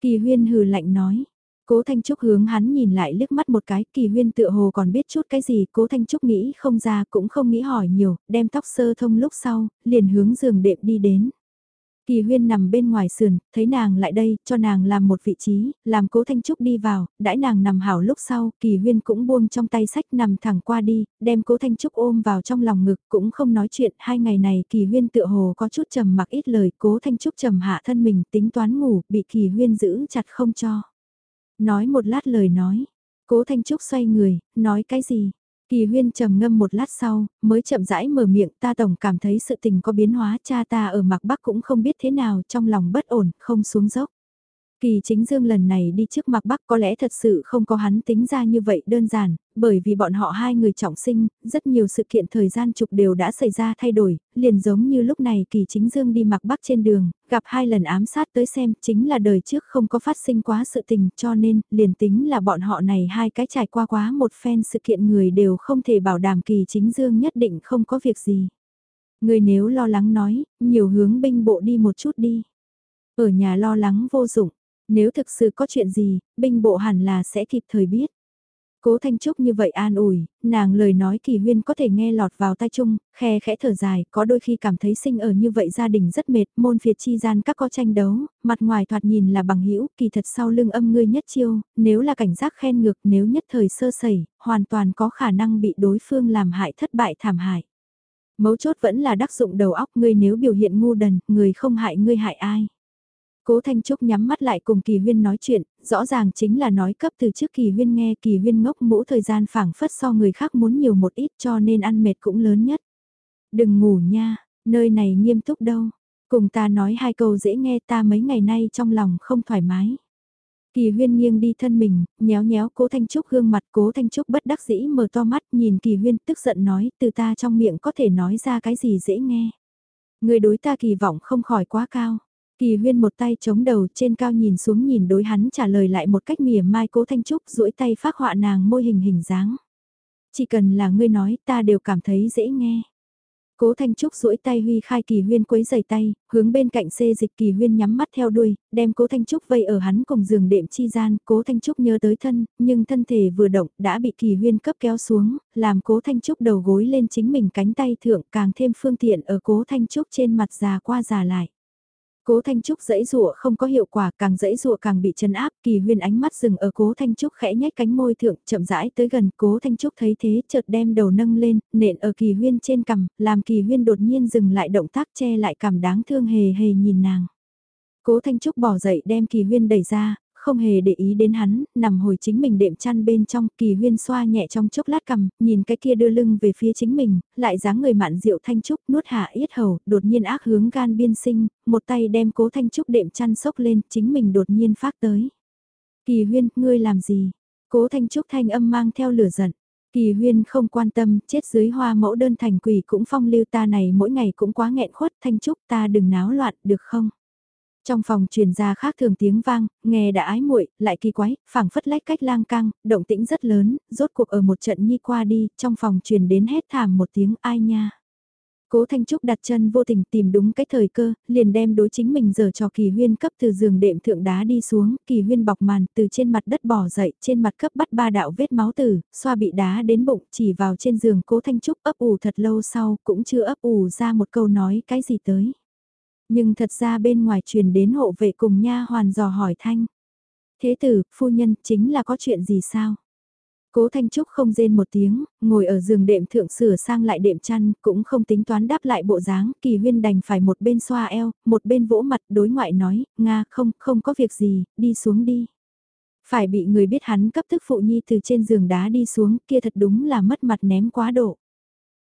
Kỳ huyên hừ lạnh nói, Cố Thanh Trúc hướng hắn nhìn lại liếc mắt một cái, kỳ huyên tựa hồ còn biết chút cái gì, cố Thanh Trúc nghĩ không ra cũng không nghĩ hỏi nhiều, đem tóc sơ thông lúc sau, liền hướng giường đệm đi đến. Kỳ huyên nằm bên ngoài sườn, thấy nàng lại đây, cho nàng làm một vị trí, làm cố Thanh Trúc đi vào, đãi nàng nằm hảo lúc sau, kỳ huyên cũng buông trong tay sách nằm thẳng qua đi, đem cố Thanh Trúc ôm vào trong lòng ngực, cũng không nói chuyện, hai ngày này kỳ huyên tựa hồ có chút trầm mặc ít lời, cố Thanh Trúc trầm hạ thân mình, tính toán ngủ, bị kỳ huyên giữ chặt không cho. Nói một lát lời nói, cố Thanh Trúc xoay người, nói cái gì? Kỳ huyên trầm ngâm một lát sau, mới chậm rãi mở miệng ta tổng cảm thấy sự tình có biến hóa cha ta ở mạc bắc cũng không biết thế nào trong lòng bất ổn, không xuống dốc. Kỳ chính dương lần này đi trước mặt bắc có lẽ thật sự không có hắn tính ra như vậy đơn giản, bởi vì bọn họ hai người trọng sinh, rất nhiều sự kiện thời gian trục đều đã xảy ra thay đổi, liền giống như lúc này kỳ chính dương đi mặc bắc trên đường, gặp hai lần ám sát tới xem chính là đời trước không có phát sinh quá sự tình cho nên liền tính là bọn họ này hai cái trải qua quá một phen sự kiện người đều không thể bảo đảm kỳ chính dương nhất định không có việc gì. Người nếu lo lắng nói, nhiều hướng binh bộ đi một chút đi. Ở nhà lo lắng vô dụng, nếu thực sự có chuyện gì, binh bộ hẳn là sẽ kịp thời biết. Cố Thanh Trúc như vậy an ủi, nàng lời nói kỳ huyên có thể nghe lọt vào tai chung, khe khẽ thở dài, có đôi khi cảm thấy sinh ở như vậy gia đình rất mệt, môn phiệt chi gian các có tranh đấu, mặt ngoài thoạt nhìn là bằng hữu kỳ thật sau lưng âm ngươi nhất chiêu, nếu là cảnh giác khen ngược nếu nhất thời sơ sẩy, hoàn toàn có khả năng bị đối phương làm hại thất bại thảm hại. Mấu chốt vẫn là đắc dụng đầu óc ngươi nếu biểu hiện ngu đần, người không hại ngươi hại ai. Cố Thanh Trúc nhắm mắt lại cùng Kỳ Huyên nói chuyện, rõ ràng chính là nói cấp từ trước Kỳ Huyên nghe Kỳ Huyên ngốc mũ thời gian phảng phất so người khác muốn nhiều một ít cho nên ăn mệt cũng lớn nhất. Đừng ngủ nha, nơi này nghiêm túc đâu. Cùng ta nói hai câu dễ nghe ta mấy ngày nay trong lòng không thoải mái. Kỳ huyên nghiêng đi thân mình, nhéo nhéo cố Thanh Trúc gương mặt cố Thanh Trúc bất đắc dĩ mở to mắt nhìn kỳ huyên tức giận nói từ ta trong miệng có thể nói ra cái gì dễ nghe. Người đối ta kỳ vọng không khỏi quá cao. Kỳ huyên một tay chống đầu trên cao nhìn xuống nhìn đối hắn trả lời lại một cách mỉa mai cố Thanh Trúc duỗi tay phát họa nàng môi hình hình dáng. Chỉ cần là ngươi nói ta đều cảm thấy dễ nghe. Cố Thanh Trúc duỗi tay huy khai kỳ huyên quấy giày tay, hướng bên cạnh xê dịch kỳ huyên nhắm mắt theo đuôi, đem cố Thanh Trúc vây ở hắn cùng giường đệm chi gian, cố Thanh Trúc nhớ tới thân, nhưng thân thể vừa động đã bị kỳ huyên cấp kéo xuống, làm cố Thanh Trúc đầu gối lên chính mình cánh tay thượng càng thêm phương tiện ở cố Thanh Trúc trên mặt già qua già lại. Cố Thanh Trúc dãy dụa không có hiệu quả, càng dãy dụa càng bị chấn áp, Kỳ Huyên ánh mắt dừng ở Cố Thanh Trúc khẽ nhếch cánh môi thượng, chậm rãi tới gần, Cố Thanh Trúc thấy thế, chợt đem đầu nâng lên, nện ở Kỳ Huyên trên cằm, làm Kỳ Huyên đột nhiên dừng lại động tác che lại cằm đáng thương hề hề nhìn nàng. Cố Thanh Trúc bỏ dậy đem Kỳ Huyên đẩy ra, không hề để ý đến hắn, nằm hồi chính mình đệm chăn bên trong, kỳ huyên xoa nhẹ trong chốc lát cầm, nhìn cái kia đưa lưng về phía chính mình, lại dáng người mạn rượu thanh trúc nuốt hạ yết hầu, đột nhiên ác hướng gan biên sinh, một tay đem cố thanh trúc đệm chăn sốc lên, chính mình đột nhiên phát tới. Kỳ huyên, ngươi làm gì? Cố thanh trúc thanh âm mang theo lửa giận. Kỳ huyên không quan tâm, chết dưới hoa mẫu đơn thành quỷ cũng phong lưu ta này mỗi ngày cũng quá nghẹn khuất thanh trúc ta đừng náo loạn được không? Trong phòng truyền ra khác thường tiếng vang, nghe đã ái muội, lại kỳ quái, phảng phất lách cách lang cang, động tĩnh rất lớn, rốt cuộc ở một trận nhi qua đi, trong phòng truyền đến hét thảm một tiếng ai nha. Cố Thanh Trúc đặt chân vô tình tìm đúng cái thời cơ, liền đem đối chính mình giờ cho kỳ huyên cấp từ giường đệm thượng đá đi xuống, kỳ huyên bọc màn từ trên mặt đất bỏ dậy, trên mặt cấp bắt ba đạo vết máu tử, xoa bị đá đến bụng, chỉ vào trên giường cố Thanh Trúc ấp ủ thật lâu sau, cũng chưa ấp ủ ra một câu nói cái gì tới. Nhưng thật ra bên ngoài truyền đến hộ vệ cùng nha hoàn dò hỏi thanh. Thế tử, phu nhân, chính là có chuyện gì sao? Cố Thanh Trúc không rên một tiếng, ngồi ở giường đệm thượng sửa sang lại đệm chăn, cũng không tính toán đáp lại bộ dáng, kỳ huyên đành phải một bên xoa eo, một bên vỗ mặt đối ngoại nói, Nga không, không có việc gì, đi xuống đi. Phải bị người biết hắn cấp thức phụ nhi từ trên giường đá đi xuống, kia thật đúng là mất mặt ném quá độ.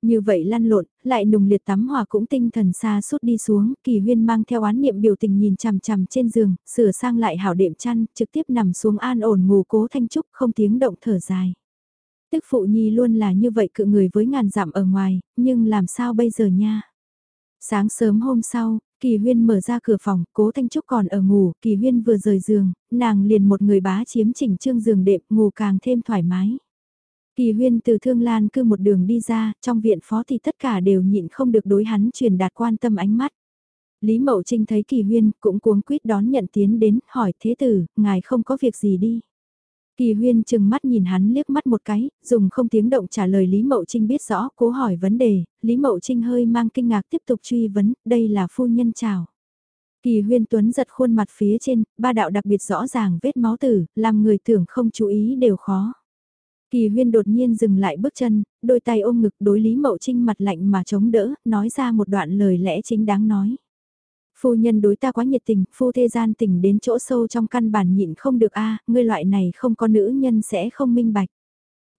Như vậy lăn lộn, lại nùng liệt tắm hòa cũng tinh thần xa suốt đi xuống, kỳ huyên mang theo án niệm biểu tình nhìn chằm chằm trên giường, sửa sang lại hảo đệm chăn, trực tiếp nằm xuống an ổn ngủ cố thanh trúc không tiếng động thở dài. Tức phụ nhi luôn là như vậy cự người với ngàn dặm ở ngoài, nhưng làm sao bây giờ nha? Sáng sớm hôm sau, Kỳ Huyên mở ra cửa phòng, cố Thanh Trúc còn ở ngủ, Kỳ Huyên vừa rời giường, nàng liền một người bá chiếm chỉnh trương giường đệm, ngủ càng thêm thoải mái. Kỳ huyên từ thương lan cư một đường đi ra, trong viện phó thì tất cả đều nhịn không được đối hắn truyền đạt quan tâm ánh mắt. Lý Mậu Trinh thấy kỳ huyên cũng cuống quýt đón nhận tiến đến hỏi thế tử, ngài không có việc gì đi. Kỳ huyên chừng mắt nhìn hắn liếc mắt một cái, dùng không tiếng động trả lời Lý Mậu Trinh biết rõ, cố hỏi vấn đề, Lý Mậu Trinh hơi mang kinh ngạc tiếp tục truy vấn, đây là phu nhân chào. Kỳ huyên tuấn giật khuôn mặt phía trên, ba đạo đặc biệt rõ ràng vết máu tử, làm người tưởng không chú ý đều khó. Kỳ huyên đột nhiên dừng lại bước chân, đôi tay ôm ngực đối Lý Mậu Trinh mặt lạnh mà chống đỡ, nói ra một đoạn lời lẽ chính đáng nói. Phu nhân đối ta quá nhiệt tình, phu thế gian tình đến chỗ sâu trong căn bản nhịn không được a ngươi loại này không có nữ nhân sẽ không minh bạch.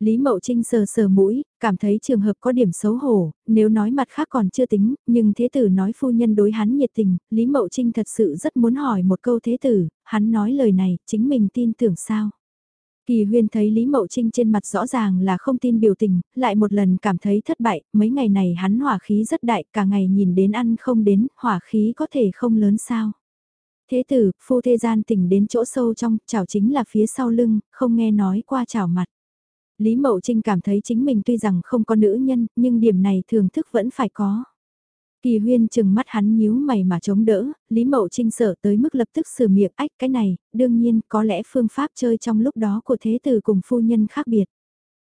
Lý Mậu Trinh sờ sờ mũi, cảm thấy trường hợp có điểm xấu hổ, nếu nói mặt khác còn chưa tính, nhưng thế tử nói phu nhân đối hắn nhiệt tình, Lý Mậu Trinh thật sự rất muốn hỏi một câu thế tử, hắn nói lời này, chính mình tin tưởng sao. Kỳ huyên thấy Lý Mậu Trinh trên mặt rõ ràng là không tin biểu tình, lại một lần cảm thấy thất bại, mấy ngày này hắn hỏa khí rất đại, cả ngày nhìn đến ăn không đến, hỏa khí có thể không lớn sao. Thế tử, phu thế gian tỉnh đến chỗ sâu trong, chảo chính là phía sau lưng, không nghe nói qua chảo mặt. Lý Mậu Trinh cảm thấy chính mình tuy rằng không có nữ nhân, nhưng điểm này thường thức vẫn phải có. Kỳ huyên chừng mắt hắn nhíu mày mà chống đỡ, Lý Mậu Trinh sợ tới mức lập tức sửa miệng ách cái này, đương nhiên có lẽ phương pháp chơi trong lúc đó của thế tử cùng phu nhân khác biệt.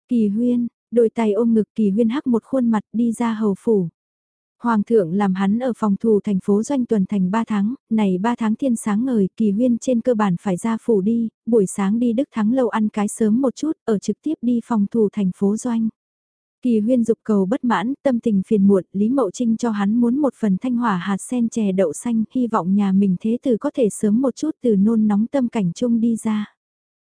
Kỳ huyên, đôi tay ôm ngực kỳ huyên hắc một khuôn mặt đi ra hầu phủ. Hoàng thượng làm hắn ở phòng thủ thành phố doanh tuần thành 3 tháng, này 3 tháng thiên sáng ngời, kỳ huyên trên cơ bản phải ra phủ đi, buổi sáng đi Đức Thắng lâu ăn cái sớm một chút, ở trực tiếp đi phòng thủ thành phố doanh. Kỳ huyên dục cầu bất mãn, tâm tình phiền muộn, Lý Mậu Trinh cho hắn muốn một phần thanh hỏa hạt sen chè đậu xanh, hy vọng nhà mình thế tử có thể sớm một chút từ nôn nóng tâm cảnh chung đi ra.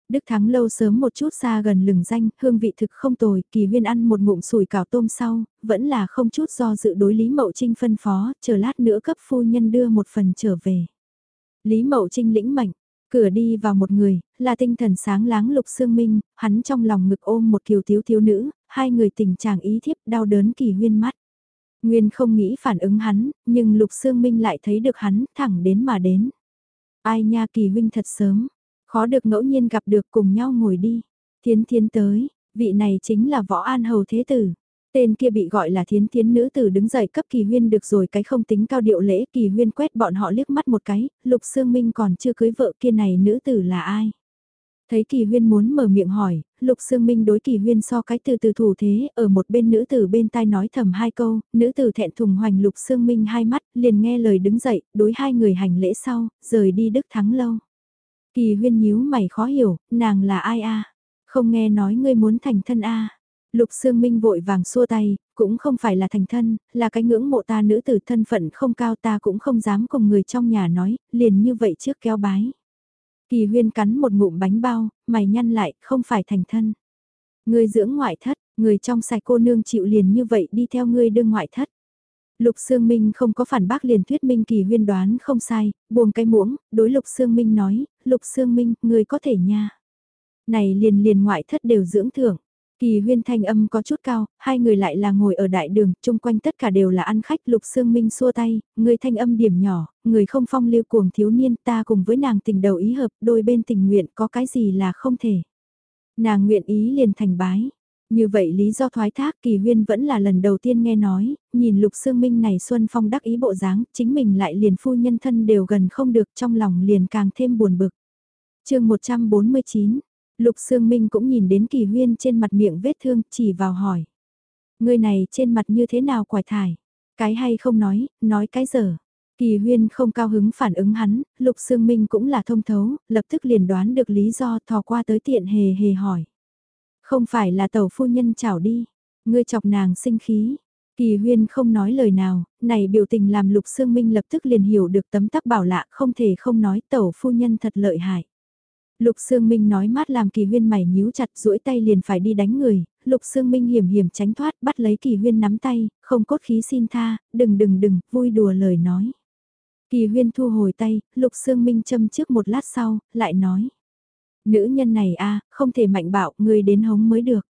Đức Thắng lâu sớm một chút xa gần lừng danh, hương vị thực không tồi, kỳ huyên ăn một ngụm sủi cảo tôm sau, vẫn là không chút do dự đối Lý Mậu Trinh phân phó, chờ lát nữa cấp phu nhân đưa một phần trở về. Lý Mậu Trinh lĩnh mệnh, cửa đi vào một người, là tinh thần sáng láng lục xương minh, hắn trong lòng ngực ôm một kiều thiếu thiếu nữ, hai người tình trạng ý thiếp đau đớn kỳ huyên mắt. Nguyên không nghĩ phản ứng hắn, nhưng lục xương minh lại thấy được hắn thẳng đến mà đến. Ai nha kỳ huynh thật sớm, khó được ngẫu nhiên gặp được cùng nhau ngồi đi. Thiến thiến tới, vị này chính là võ an hầu thế tử. Tên kia bị gọi là thiến thiến nữ tử đứng dậy cấp kỳ huyên được rồi cái không tính cao điệu lễ kỳ huyên quét bọn họ liếc mắt một cái, lục Sương minh còn chưa cưới vợ kia này nữ tử là ai. Thấy kỳ huyên muốn mở miệng hỏi, lục Sương minh đối kỳ huyên so cái từ từ thủ thế, ở một bên nữ tử bên tai nói thầm hai câu, nữ tử thẹn thùng hoành lục Sương minh hai mắt, liền nghe lời đứng dậy, đối hai người hành lễ sau, rời đi đức thắng lâu. Kỳ huyên nhíu mày khó hiểu, nàng là ai a Không nghe nói ngươi muốn thành thân a Lục Sương Minh vội vàng xua tay, cũng không phải là thành thân, là cái ngưỡng mộ ta nữ tử thân phận không cao ta cũng không dám cùng người trong nhà nói, liền như vậy trước kéo bái. Kỳ huyên cắn một ngụm bánh bao, mày nhăn lại, không phải thành thân. Người dưỡng ngoại thất, người trong sạch cô nương chịu liền như vậy đi theo ngươi đương ngoại thất. Lục Sương Minh không có phản bác liền thuyết minh kỳ huyên đoán không sai, buông cái muỗng, đối Lục Sương Minh nói, Lục Sương Minh, người có thể nha. Này liền liền ngoại thất đều dưỡng thưởng. Kỳ huyên thanh âm có chút cao, hai người lại là ngồi ở đại đường, chung quanh tất cả đều là ăn khách lục xương minh xua tay, người thanh âm điểm nhỏ, người không phong lưu cuồng thiếu niên ta cùng với nàng tình đầu ý hợp, đôi bên tình nguyện có cái gì là không thể. Nàng nguyện ý liền thành bái. Như vậy lý do thoái thác kỳ huyên vẫn là lần đầu tiên nghe nói, nhìn lục xương minh này xuân phong đắc ý bộ dáng, chính mình lại liền phu nhân thân đều gần không được trong lòng liền càng thêm buồn bực. chương 149 Lục Sương Minh cũng nhìn đến kỳ huyên trên mặt miệng vết thương, chỉ vào hỏi. Người này trên mặt như thế nào quải thải? Cái hay không nói, nói cái dở. Kỳ huyên không cao hứng phản ứng hắn, Lục Sương Minh cũng là thông thấu, lập tức liền đoán được lý do thò qua tới tiện hề hề hỏi. Không phải là tàu phu nhân chảo đi, ngươi chọc nàng sinh khí. Kỳ huyên không nói lời nào, này biểu tình làm Lục Sương Minh lập tức liền hiểu được tấm tắc bảo lạ không thể không nói tàu phu nhân thật lợi hại. Lục Sương Minh nói mát làm kỳ huyên mày nhíu chặt duỗi tay liền phải đi đánh người, Lục Sương Minh hiểm hiểm tránh thoát bắt lấy kỳ huyên nắm tay, không cốt khí xin tha, đừng đừng đừng, vui đùa lời nói. Kỳ huyên thu hồi tay, Lục Sương Minh châm trước một lát sau, lại nói. Nữ nhân này a không thể mạnh bạo, người đến hống mới được.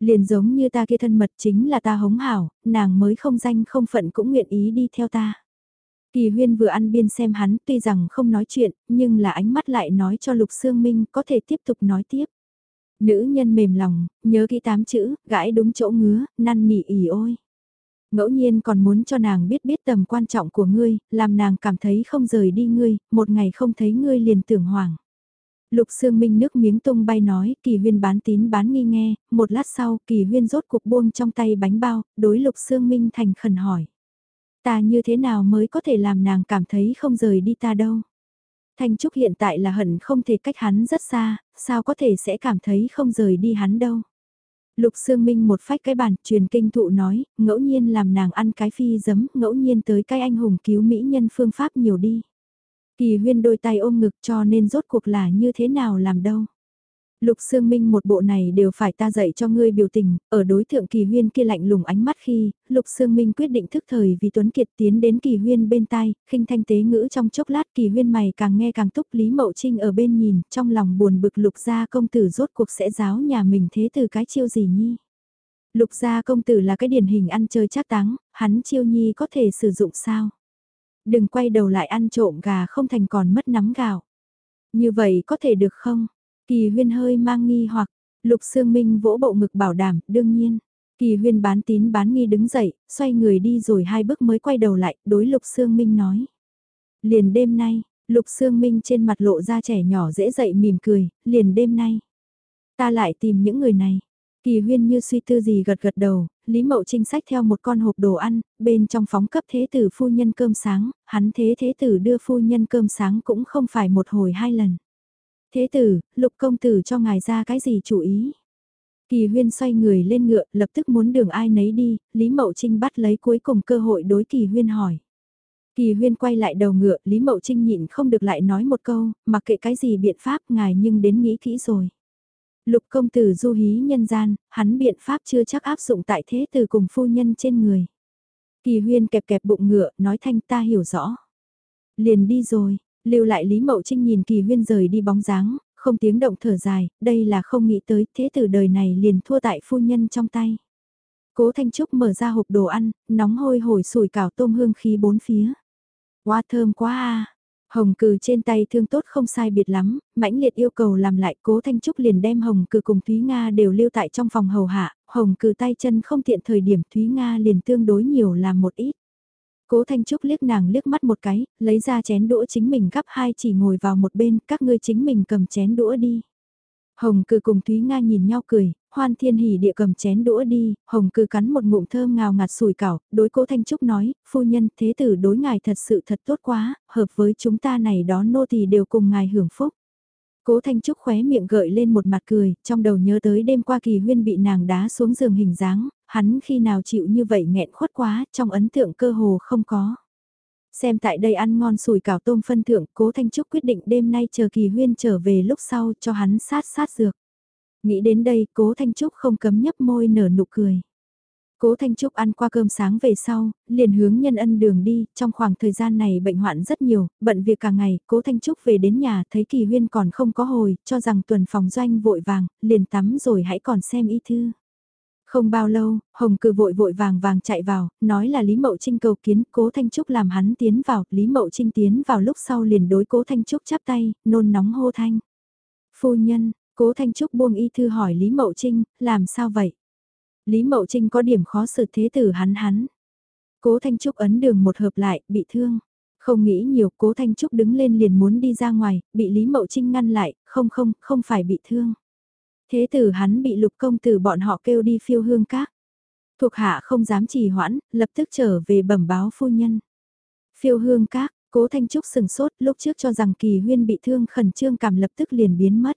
Liền giống như ta kia thân mật chính là ta hống hảo, nàng mới không danh không phận cũng nguyện ý đi theo ta. Kỳ huyên vừa ăn biên xem hắn tuy rằng không nói chuyện, nhưng là ánh mắt lại nói cho Lục Sương Minh có thể tiếp tục nói tiếp. Nữ nhân mềm lòng, nhớ kỹ tám chữ, gãi đúng chỗ ngứa, năn nỉ ỉ ôi. Ngẫu nhiên còn muốn cho nàng biết biết tầm quan trọng của ngươi, làm nàng cảm thấy không rời đi ngươi, một ngày không thấy ngươi liền tưởng hoàng. Lục Sương Minh nước miếng tung bay nói, Kỳ Huyên bán tín bán nghi nghe, một lát sau, Kỳ Huyên rốt cuộc buông trong tay bánh bao, đối Lục Sương Minh thành khẩn hỏi. Ta như thế nào mới có thể làm nàng cảm thấy không rời đi ta đâu? Thanh Trúc hiện tại là hận không thể cách hắn rất xa, sao có thể sẽ cảm thấy không rời đi hắn đâu? Lục Sương Minh một phách cái bàn, truyền kinh thụ nói, ngẫu nhiên làm nàng ăn cái phi giấm, ngẫu nhiên tới cái anh hùng cứu mỹ nhân phương pháp nhiều đi. Kỳ huyên đôi tay ôm ngực cho nên rốt cuộc là như thế nào làm đâu. Lục Sương Minh một bộ này đều phải ta dạy cho ngươi biểu tình, ở đối tượng Kỳ Huyên kia lạnh lùng ánh mắt khi, Lục Sương Minh quyết định thức thời vì Tuấn Kiệt tiến đến Kỳ Huyên bên tai, khinh thanh tế ngữ trong chốc lát Kỳ Huyên mày càng nghe càng túc Lý Mậu Trinh ở bên nhìn, trong lòng buồn bực Lục gia công tử rốt cuộc sẽ giáo nhà mình thế từ cái chiêu gì nhi. Lục gia công tử là cái điển hình ăn chơi chắc táng, hắn chiêu nhi có thể sử dụng sao? Đừng quay đầu lại ăn trộm gà không thành còn mất nắm gạo. Như vậy có thể được không? Kỳ huyên hơi mang nghi hoặc, lục Sương minh vỗ bộ ngực bảo đảm, đương nhiên. Kỳ huyên bán tín bán nghi đứng dậy, xoay người đi rồi hai bước mới quay đầu lại, đối lục Sương minh nói. Liền đêm nay, lục Sương minh trên mặt lộ ra trẻ nhỏ dễ dậy mỉm cười, liền đêm nay. Ta lại tìm những người này. Kỳ huyên như suy tư gì gật gật đầu, Lý Mậu Trinh sách theo một con hộp đồ ăn, bên trong phóng cấp thế tử phu nhân cơm sáng, hắn thế thế tử đưa phu nhân cơm sáng cũng không phải một hồi hai lần. Thế tử, lục công tử cho ngài ra cái gì chủ ý? Kỳ huyên xoay người lên ngựa, lập tức muốn đường ai nấy đi, Lý Mậu Trinh bắt lấy cuối cùng cơ hội đối kỳ huyên hỏi. Kỳ huyên quay lại đầu ngựa, Lý Mậu Trinh nhịn không được lại nói một câu, mặc kệ cái gì biện pháp ngài nhưng đến nghĩ kỹ rồi. Lục công tử du hí nhân gian, hắn biện pháp chưa chắc áp dụng tại thế tử cùng phu nhân trên người. Kỳ huyên kẹp kẹp bụng ngựa, nói thanh ta hiểu rõ. Liền đi rồi, lưu lại Lý Mậu Trinh nhìn kỳ huyên rời đi bóng dáng, không tiếng động thở dài, đây là không nghĩ tới thế tử đời này liền thua tại phu nhân trong tay. Cố Thanh Trúc mở ra hộp đồ ăn, nóng hôi hổi sủi cảo tôm hương khí bốn phía. Quá thơm quá à, Hồng cừ trên tay thương tốt không sai biệt lắm, mãnh liệt yêu cầu làm lại cố Thanh Trúc liền đem Hồng cừ cùng Thúy Nga đều lưu tại trong phòng hầu hạ, Hồng cừ tay chân không tiện thời điểm Thúy Nga liền tương đối nhiều làm một ít. Cố Thanh Trúc liếc nàng liếc mắt một cái, lấy ra chén đũa chính mình gắp hai chỉ ngồi vào một bên, các ngươi chính mình cầm chén đũa đi. Hồng cừ cùng Thúy Nga nhìn nhau cười, hoan thiên hỉ địa cầm chén đũa đi, hồng cừ cắn một ngụm thơm ngào ngạt sủi cảo, đối cố Thanh Trúc nói, phu nhân thế tử đối ngài thật sự thật tốt quá, hợp với chúng ta này đó nô tỳ đều cùng ngài hưởng phúc. Cố Thanh Trúc khóe miệng gợi lên một mặt cười, trong đầu nhớ tới đêm qua kỳ huyên bị nàng đá xuống giường hình dáng, hắn khi nào chịu như vậy nghẹn khuất quá, trong ấn tượng cơ hồ không có. Xem tại đây ăn ngon sủi cảo tôm phân thượng, cố Thanh Trúc quyết định đêm nay chờ kỳ huyên trở về lúc sau cho hắn sát sát dược. Nghĩ đến đây, cố Thanh Trúc không cấm nhấp môi nở nụ cười. Cố Thanh Trúc ăn qua cơm sáng về sau, liền hướng nhân ân đường đi, trong khoảng thời gian này bệnh hoạn rất nhiều, bận việc cả ngày, Cố Thanh Trúc về đến nhà thấy Kỳ Huyên còn không có hồi, cho rằng tuần phòng doanh vội vàng, liền tắm rồi hãy còn xem y thư. Không bao lâu, Hồng Cừ vội vội vàng vàng chạy vào, nói là Lý Mậu Trinh cầu kiến, Cố Thanh Trúc làm hắn tiến vào, Lý Mậu Trinh tiến vào lúc sau liền đối Cố Thanh Trúc chắp tay, nôn nóng hô thanh. Phu nhân, Cố Thanh Trúc buông y thư hỏi Lý Mậu Trinh, làm sao vậy? Lý Mậu Trinh có điểm khó xử thế tử hắn hắn. Cố Thanh Trúc ấn đường một hợp lại, bị thương. Không nghĩ nhiều, Cố Thanh Trúc đứng lên liền muốn đi ra ngoài, bị Lý Mậu Trinh ngăn lại, không không, không phải bị thương. Thế tử hắn bị lục công tử bọn họ kêu đi phiêu hương các. Thuộc hạ không dám trì hoãn, lập tức trở về bẩm báo phu nhân. Phiêu hương các, Cố Thanh Trúc sừng sốt lúc trước cho rằng kỳ huyên bị thương khẩn trương cảm lập tức liền biến mất.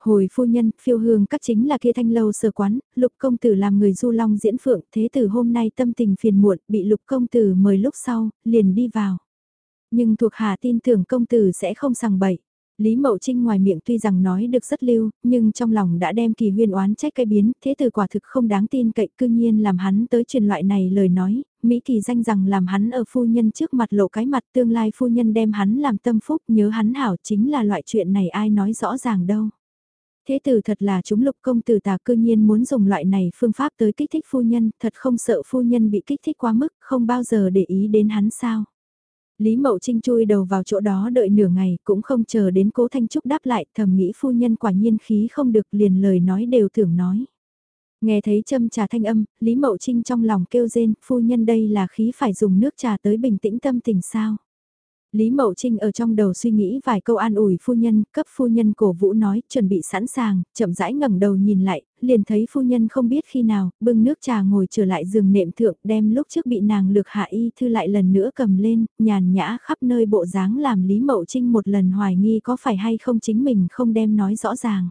Hồi phu nhân, phiêu hương các chính là kia thanh lâu sở quán, lục công tử làm người du long diễn phượng, thế tử hôm nay tâm tình phiền muộn, bị lục công tử mời lúc sau, liền đi vào. Nhưng thuộc hạ tin tưởng công tử sẽ không sằng bậy. Lý Mậu Trinh ngoài miệng tuy rằng nói được rất lưu, nhưng trong lòng đã đem kỳ huyên oán trách cái biến, thế từ quả thực không đáng tin cậy cư nhiên làm hắn tới truyền loại này lời nói, Mỹ kỳ danh rằng làm hắn ở phu nhân trước mặt lộ cái mặt tương lai phu nhân đem hắn làm tâm phúc nhớ hắn hảo chính là loại chuyện này ai nói rõ ràng đâu. Thế tử thật là chúng lục công tử tà cư nhiên muốn dùng loại này phương pháp tới kích thích phu nhân, thật không sợ phu nhân bị kích thích quá mức, không bao giờ để ý đến hắn sao. Lý Mậu Trinh chui đầu vào chỗ đó đợi nửa ngày cũng không chờ đến cố Thanh Trúc đáp lại thầm nghĩ phu nhân quả nhiên khí không được liền lời nói đều tưởng nói. Nghe thấy châm trà thanh âm, Lý Mậu Trinh trong lòng kêu rên, phu nhân đây là khí phải dùng nước trà tới bình tĩnh tâm tình sao. Lý Mậu Trinh ở trong đầu suy nghĩ vài câu an ủi phu nhân, cấp phu nhân cổ vũ nói, chuẩn bị sẵn sàng, chậm rãi ngẩng đầu nhìn lại, liền thấy phu nhân không biết khi nào, bưng nước trà ngồi trở lại giường nệm thượng, đem lúc trước bị nàng lược hạ y thư lại lần nữa cầm lên, nhàn nhã khắp nơi bộ dáng làm Lý Mậu Trinh một lần hoài nghi có phải hay không chính mình không đem nói rõ ràng.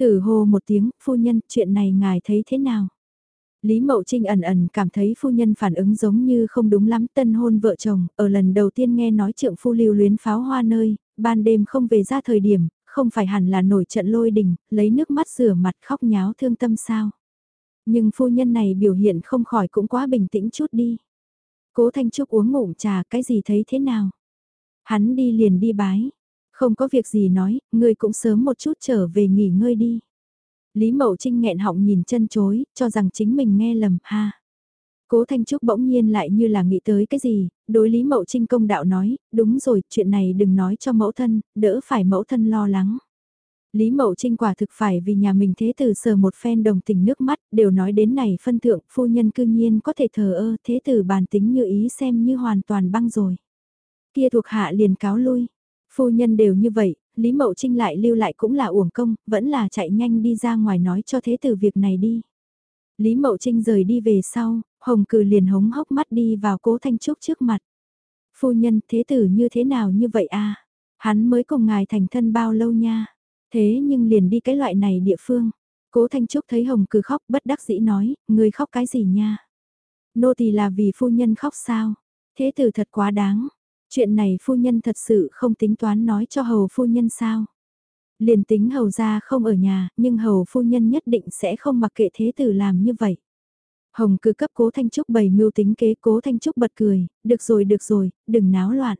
Thử hô một tiếng, phu nhân, chuyện này ngài thấy thế nào? Lý Mậu Trinh ẩn ẩn cảm thấy phu nhân phản ứng giống như không đúng lắm tân hôn vợ chồng, ở lần đầu tiên nghe nói trượng phu lưu luyến pháo hoa nơi, ban đêm không về ra thời điểm, không phải hẳn là nổi trận lôi đình, lấy nước mắt rửa mặt khóc nháo thương tâm sao. Nhưng phu nhân này biểu hiện không khỏi cũng quá bình tĩnh chút đi. Cố Thanh Trúc uống ngụm trà cái gì thấy thế nào? Hắn đi liền đi bái. Không có việc gì nói, ngươi cũng sớm một chút trở về nghỉ ngơi đi. Lý Mậu Trinh nghẹn họng nhìn chân chối, cho rằng chính mình nghe lầm, ha. Cố Thanh Trúc bỗng nhiên lại như là nghĩ tới cái gì, đối Lý Mậu Trinh công đạo nói, đúng rồi, chuyện này đừng nói cho mẫu thân, đỡ phải mẫu thân lo lắng. Lý Mậu Trinh quả thực phải vì nhà mình thế tử sờ một phen đồng tình nước mắt, đều nói đến này phân thượng, phu nhân cư nhiên có thể thờ ơ, thế tử bàn tính như ý xem như hoàn toàn băng rồi. Kia thuộc hạ liền cáo lui, phu nhân đều như vậy, Lý Mậu Trinh lại lưu lại cũng là uổng công, vẫn là chạy nhanh đi ra ngoài nói cho thế tử việc này đi. Lý Mậu Trinh rời đi về sau, Hồng Cử liền hống hốc mắt đi vào cố Thanh Trúc trước mặt. Phu nhân thế tử như thế nào như vậy a Hắn mới cùng ngài thành thân bao lâu nha. Thế nhưng liền đi cái loại này địa phương. Cố Thanh Trúc thấy Hồng Cử khóc bất đắc dĩ nói, người khóc cái gì nha. Nô tỳ là vì phu nhân khóc sao. Thế tử thật quá đáng. Chuyện này phu nhân thật sự không tính toán nói cho hầu phu nhân sao. Liền tính hầu ra không ở nhà, nhưng hầu phu nhân nhất định sẽ không mặc kệ thế tử làm như vậy. Hồng cứ cấp cố Thanh Trúc bày mưu tính kế cố Thanh Trúc bật cười, được rồi được rồi, đừng náo loạn.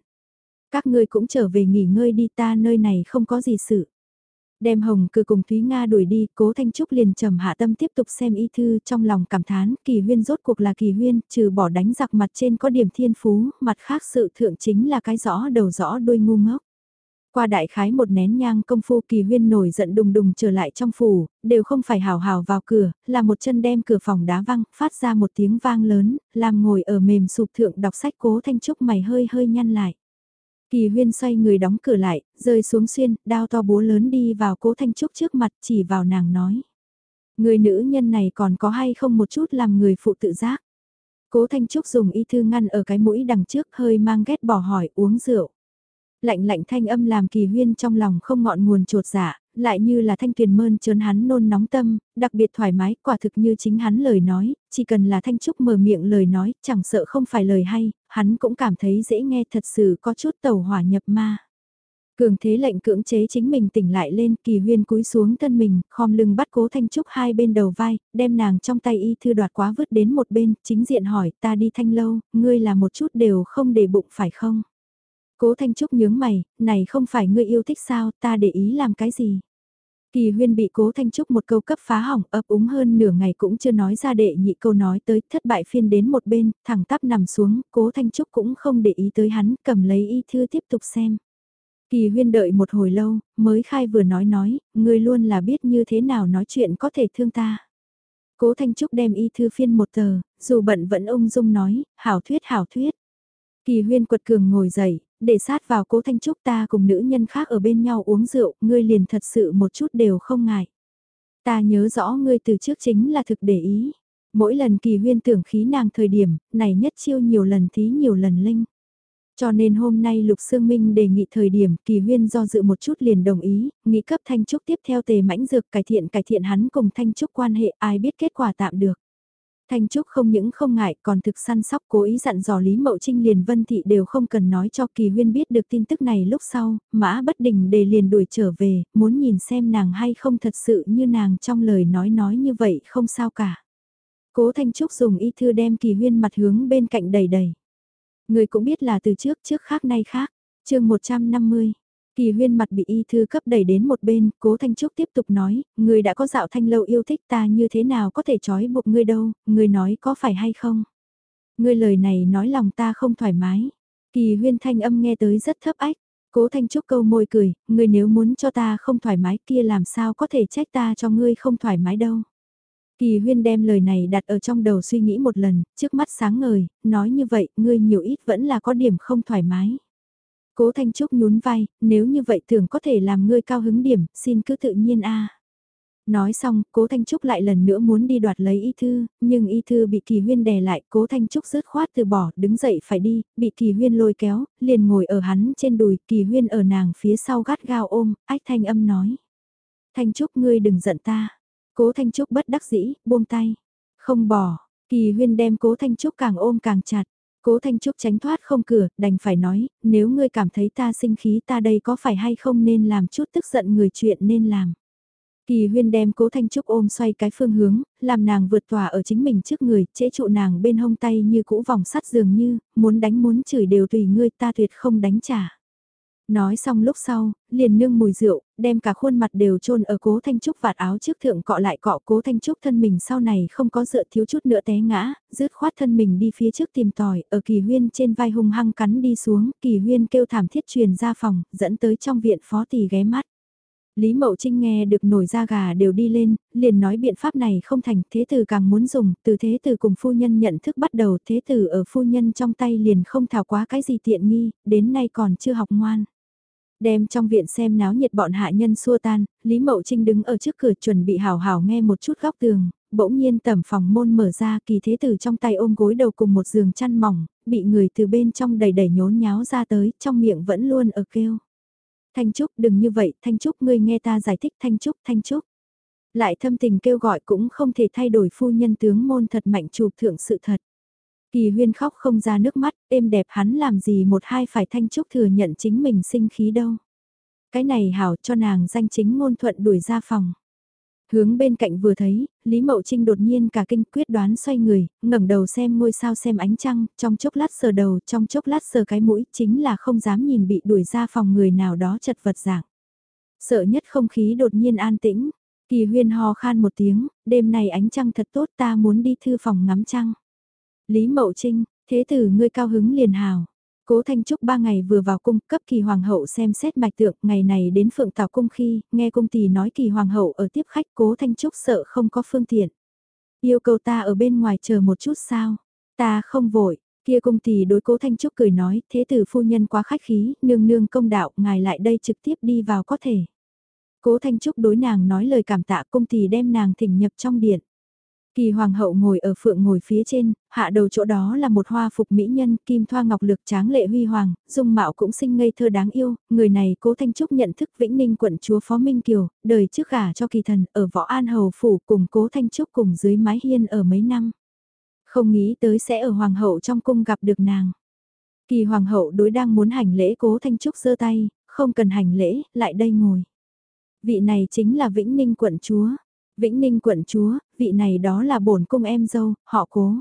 Các ngươi cũng trở về nghỉ ngơi đi ta nơi này không có gì sự. Đem Hồng cử cùng Thúy Nga đuổi đi, cố Thanh Trúc liền trầm hạ tâm tiếp tục xem y thư trong lòng cảm thán, kỳ huyên rốt cuộc là kỳ huyên, trừ bỏ đánh giặc mặt trên có điểm thiên phú, mặt khác sự thượng chính là cái rõ đầu rõ đuôi ngu ngốc. Qua đại khái một nén nhang công phu kỳ huyên nổi giận đùng đùng trở lại trong phủ, đều không phải hào hào vào cửa, là một chân đem cửa phòng đá văng, phát ra một tiếng vang lớn, làm ngồi ở mềm sụp thượng đọc sách cố thanh trúc mày hơi hơi nhăn lại. Kỳ huyên xoay người đóng cửa lại, rơi xuống xuyên, đao to búa lớn đi vào cố thanh trúc trước mặt chỉ vào nàng nói. Người nữ nhân này còn có hay không một chút làm người phụ tự giác. Cố Thanh Trúc dùng y thư ngăn ở cái mũi đằng trước hơi mang ghét bỏ hỏi uống rượu lạnh lạnh thanh âm làm kỳ huyên trong lòng không ngọn nguồn trột dạ, lại như là thanh tuyền mơn trớn hắn nôn nóng tâm, đặc biệt thoải mái, quả thực như chính hắn lời nói, chỉ cần là thanh trúc mở miệng lời nói, chẳng sợ không phải lời hay, hắn cũng cảm thấy dễ nghe thật sự có chút tàu hỏa nhập ma. Cường thế lệnh cưỡng chế chính mình tỉnh lại lên, kỳ huyên cúi xuống thân mình, khom lưng bắt cố thanh trúc hai bên đầu vai, đem nàng trong tay y thư đoạt quá vứt đến một bên, chính diện hỏi ta đi thanh lâu, ngươi là một chút đều không để bụng phải không? Cố Thanh Trúc nhướng mày, này không phải ngươi yêu thích sao, ta để ý làm cái gì. Kỳ huyên bị cố Thanh Trúc một câu cấp phá hỏng ấp úng hơn nửa ngày cũng chưa nói ra đệ nhị câu nói tới thất bại phiên đến một bên, thẳng tắp nằm xuống, cố Thanh Trúc cũng không để ý tới hắn, cầm lấy y thư tiếp tục xem. Kỳ huyên đợi một hồi lâu, mới khai vừa nói nói, ngươi luôn là biết như thế nào nói chuyện có thể thương ta. Cố Thanh Trúc đem y thư phiên một tờ, dù bận vẫn ung dung nói, hảo thuyết hảo thuyết. Kỳ huyên quật cường ngồi dậy, để sát vào cố Thanh Trúc ta cùng nữ nhân khác ở bên nhau uống rượu, ngươi liền thật sự một chút đều không ngại. Ta nhớ rõ ngươi từ trước chính là thực để ý. Mỗi lần kỳ huyên tưởng khí nàng thời điểm, này nhất chiêu nhiều lần thí nhiều lần linh. Cho nên hôm nay Lục Sương Minh đề nghị thời điểm kỳ huyên do dự một chút liền đồng ý, nghĩ cấp Thanh Trúc tiếp theo tề mãnh dược cải thiện cải thiện hắn cùng Thanh Trúc quan hệ ai biết kết quả tạm được. Thanh Trúc không những không ngại còn thực săn sóc cố ý dặn dò Lý Mậu Trinh liền Vân Thị đều không cần nói cho Kỳ Huyên biết được tin tức này lúc sau, mã bất đình để liền đuổi trở về, muốn nhìn xem nàng hay không thật sự như nàng trong lời nói nói như vậy không sao cả. Cố Thanh Trúc dùng y thư đem Kỳ Huyên mặt hướng bên cạnh đầy đầy. Người cũng biết là từ trước trước khác nay khác, chương 150. Kỳ huyên mặt bị y thư cấp đẩy đến một bên, cố Thanh Trúc tiếp tục nói, người đã có dạo thanh lâu yêu thích ta như thế nào có thể trói buộc ngươi đâu, người nói có phải hay không? Ngươi lời này nói lòng ta không thoải mái. Kỳ huyên thanh âm nghe tới rất thấp ách, cố Thanh Trúc câu môi cười, ngươi nếu muốn cho ta không thoải mái kia làm sao có thể trách ta cho ngươi không thoải mái đâu. Kỳ huyên đem lời này đặt ở trong đầu suy nghĩ một lần, trước mắt sáng ngời, nói như vậy, ngươi nhiều ít vẫn là có điểm không thoải mái. Cố Thanh Trúc nhún vai, nếu như vậy thường có thể làm ngươi cao hứng điểm, xin cứ tự nhiên a. Nói xong, Cố Thanh Trúc lại lần nữa muốn đi đoạt lấy y thư, nhưng y thư bị Kỳ Huyên đè lại, Cố Thanh Trúc rứt khoát từ bỏ, đứng dậy phải đi, bị Kỳ Huyên lôi kéo, liền ngồi ở hắn trên đùi, Kỳ Huyên ở nàng phía sau gắt gao ôm, ách thanh âm nói. Thanh Trúc ngươi đừng giận ta. Cố Thanh Trúc bất đắc dĩ, buông tay. Không bỏ, Kỳ Huyên đem Cố Thanh Trúc càng ôm càng chặt. Cố Thanh Trúc tránh thoát không cửa, đành phải nói, nếu ngươi cảm thấy ta sinh khí ta đây có phải hay không nên làm chút tức giận người chuyện nên làm. Kỳ huyên đem cố Thanh Trúc ôm xoay cái phương hướng, làm nàng vượt tòa ở chính mình trước người, chế trụ nàng bên hông tay như cũ vòng sắt dường như, muốn đánh muốn chửi đều tùy ngươi ta tuyệt không đánh trả. Nói xong lúc sau, liền nương mùi rượu, đem cả khuôn mặt đều trôn ở cố Thanh Trúc vạt áo trước thượng cọ lại cọ cố Thanh Trúc thân mình sau này không có dựa thiếu chút nữa té ngã, rứt khoát thân mình đi phía trước tìm tòi, ở kỳ huyên trên vai hung hăng cắn đi xuống, kỳ huyên kêu thảm thiết truyền ra phòng, dẫn tới trong viện phó tỷ ghé mắt. Lý Mậu Trinh nghe được nổi da gà đều đi lên, liền nói biện pháp này không thành, thế tử càng muốn dùng, từ thế tử cùng phu nhân nhận thức bắt đầu, thế tử ở phu nhân trong tay liền không thảo quá cái gì tiện nghi, đến nay còn chưa học ngoan. Đem trong viện xem náo nhiệt bọn hạ nhân xua tan, Lý Mậu Trinh đứng ở trước cửa chuẩn bị hào hào nghe một chút góc tường, bỗng nhiên tầm phòng môn mở ra kỳ thế tử trong tay ôm gối đầu cùng một giường chăn mỏng, bị người từ bên trong đầy đẩy nhốn nháo ra tới, trong miệng vẫn luôn ở kêu. Thanh Trúc đừng như vậy, Thanh Trúc ngươi nghe ta giải thích Thanh Trúc, Thanh Trúc. Lại thâm tình kêu gọi cũng không thể thay đổi phu nhân tướng môn thật mạnh chụp thượng sự thật. Kỳ huyên khóc không ra nước mắt, êm đẹp hắn làm gì một hai phải Thanh Trúc thừa nhận chính mình sinh khí đâu. Cái này hảo cho nàng danh chính ngôn thuận đuổi ra phòng. Hướng bên cạnh vừa thấy, Lý Mậu Trinh đột nhiên cả kinh quyết đoán xoay người, ngẩng đầu xem ngôi sao xem ánh trăng, trong chốc lát sờ đầu, trong chốc lát sờ cái mũi, chính là không dám nhìn bị đuổi ra phòng người nào đó chật vật dạng. Sợ nhất không khí đột nhiên an tĩnh, kỳ huyên hò khan một tiếng, đêm này ánh trăng thật tốt ta muốn đi thư phòng ngắm trăng. Lý Mậu Trinh, thế tử ngươi cao hứng liền hào. Cố Thanh Trúc ba ngày vừa vào cung cấp kỳ hoàng hậu xem xét mạch tượng, ngày này đến phượng tào cung khi, nghe cung tỷ nói kỳ hoàng hậu ở tiếp khách cố Thanh Trúc sợ không có phương tiện. Yêu cầu ta ở bên ngoài chờ một chút sao? Ta không vội, kia cung tỷ đối cố Thanh Trúc cười nói, thế tử phu nhân quá khách khí, nương nương công đạo, ngài lại đây trực tiếp đi vào có thể. Cố Thanh Trúc đối nàng nói lời cảm tạ cung tỷ đem nàng thỉnh nhập trong điện. Kỳ hoàng hậu ngồi ở phượng ngồi phía trên, hạ đầu chỗ đó là một hoa phục mỹ nhân, kim thoa ngọc lực tráng lệ huy hoàng, dung mạo cũng xinh ngây thơ đáng yêu, người này cố thanh trúc nhận thức vĩnh ninh quận chúa Phó Minh Kiều, đời trước gả cho kỳ thần ở võ an hầu phủ cùng cố thanh trúc cùng dưới mái hiên ở mấy năm. Không nghĩ tới sẽ ở hoàng hậu trong cung gặp được nàng. Kỳ hoàng hậu đối đang muốn hành lễ cố thanh trúc giơ tay, không cần hành lễ, lại đây ngồi. Vị này chính là vĩnh ninh quận chúa. Vĩnh Ninh quận chúa, vị này đó là bổn cung em dâu, họ cố.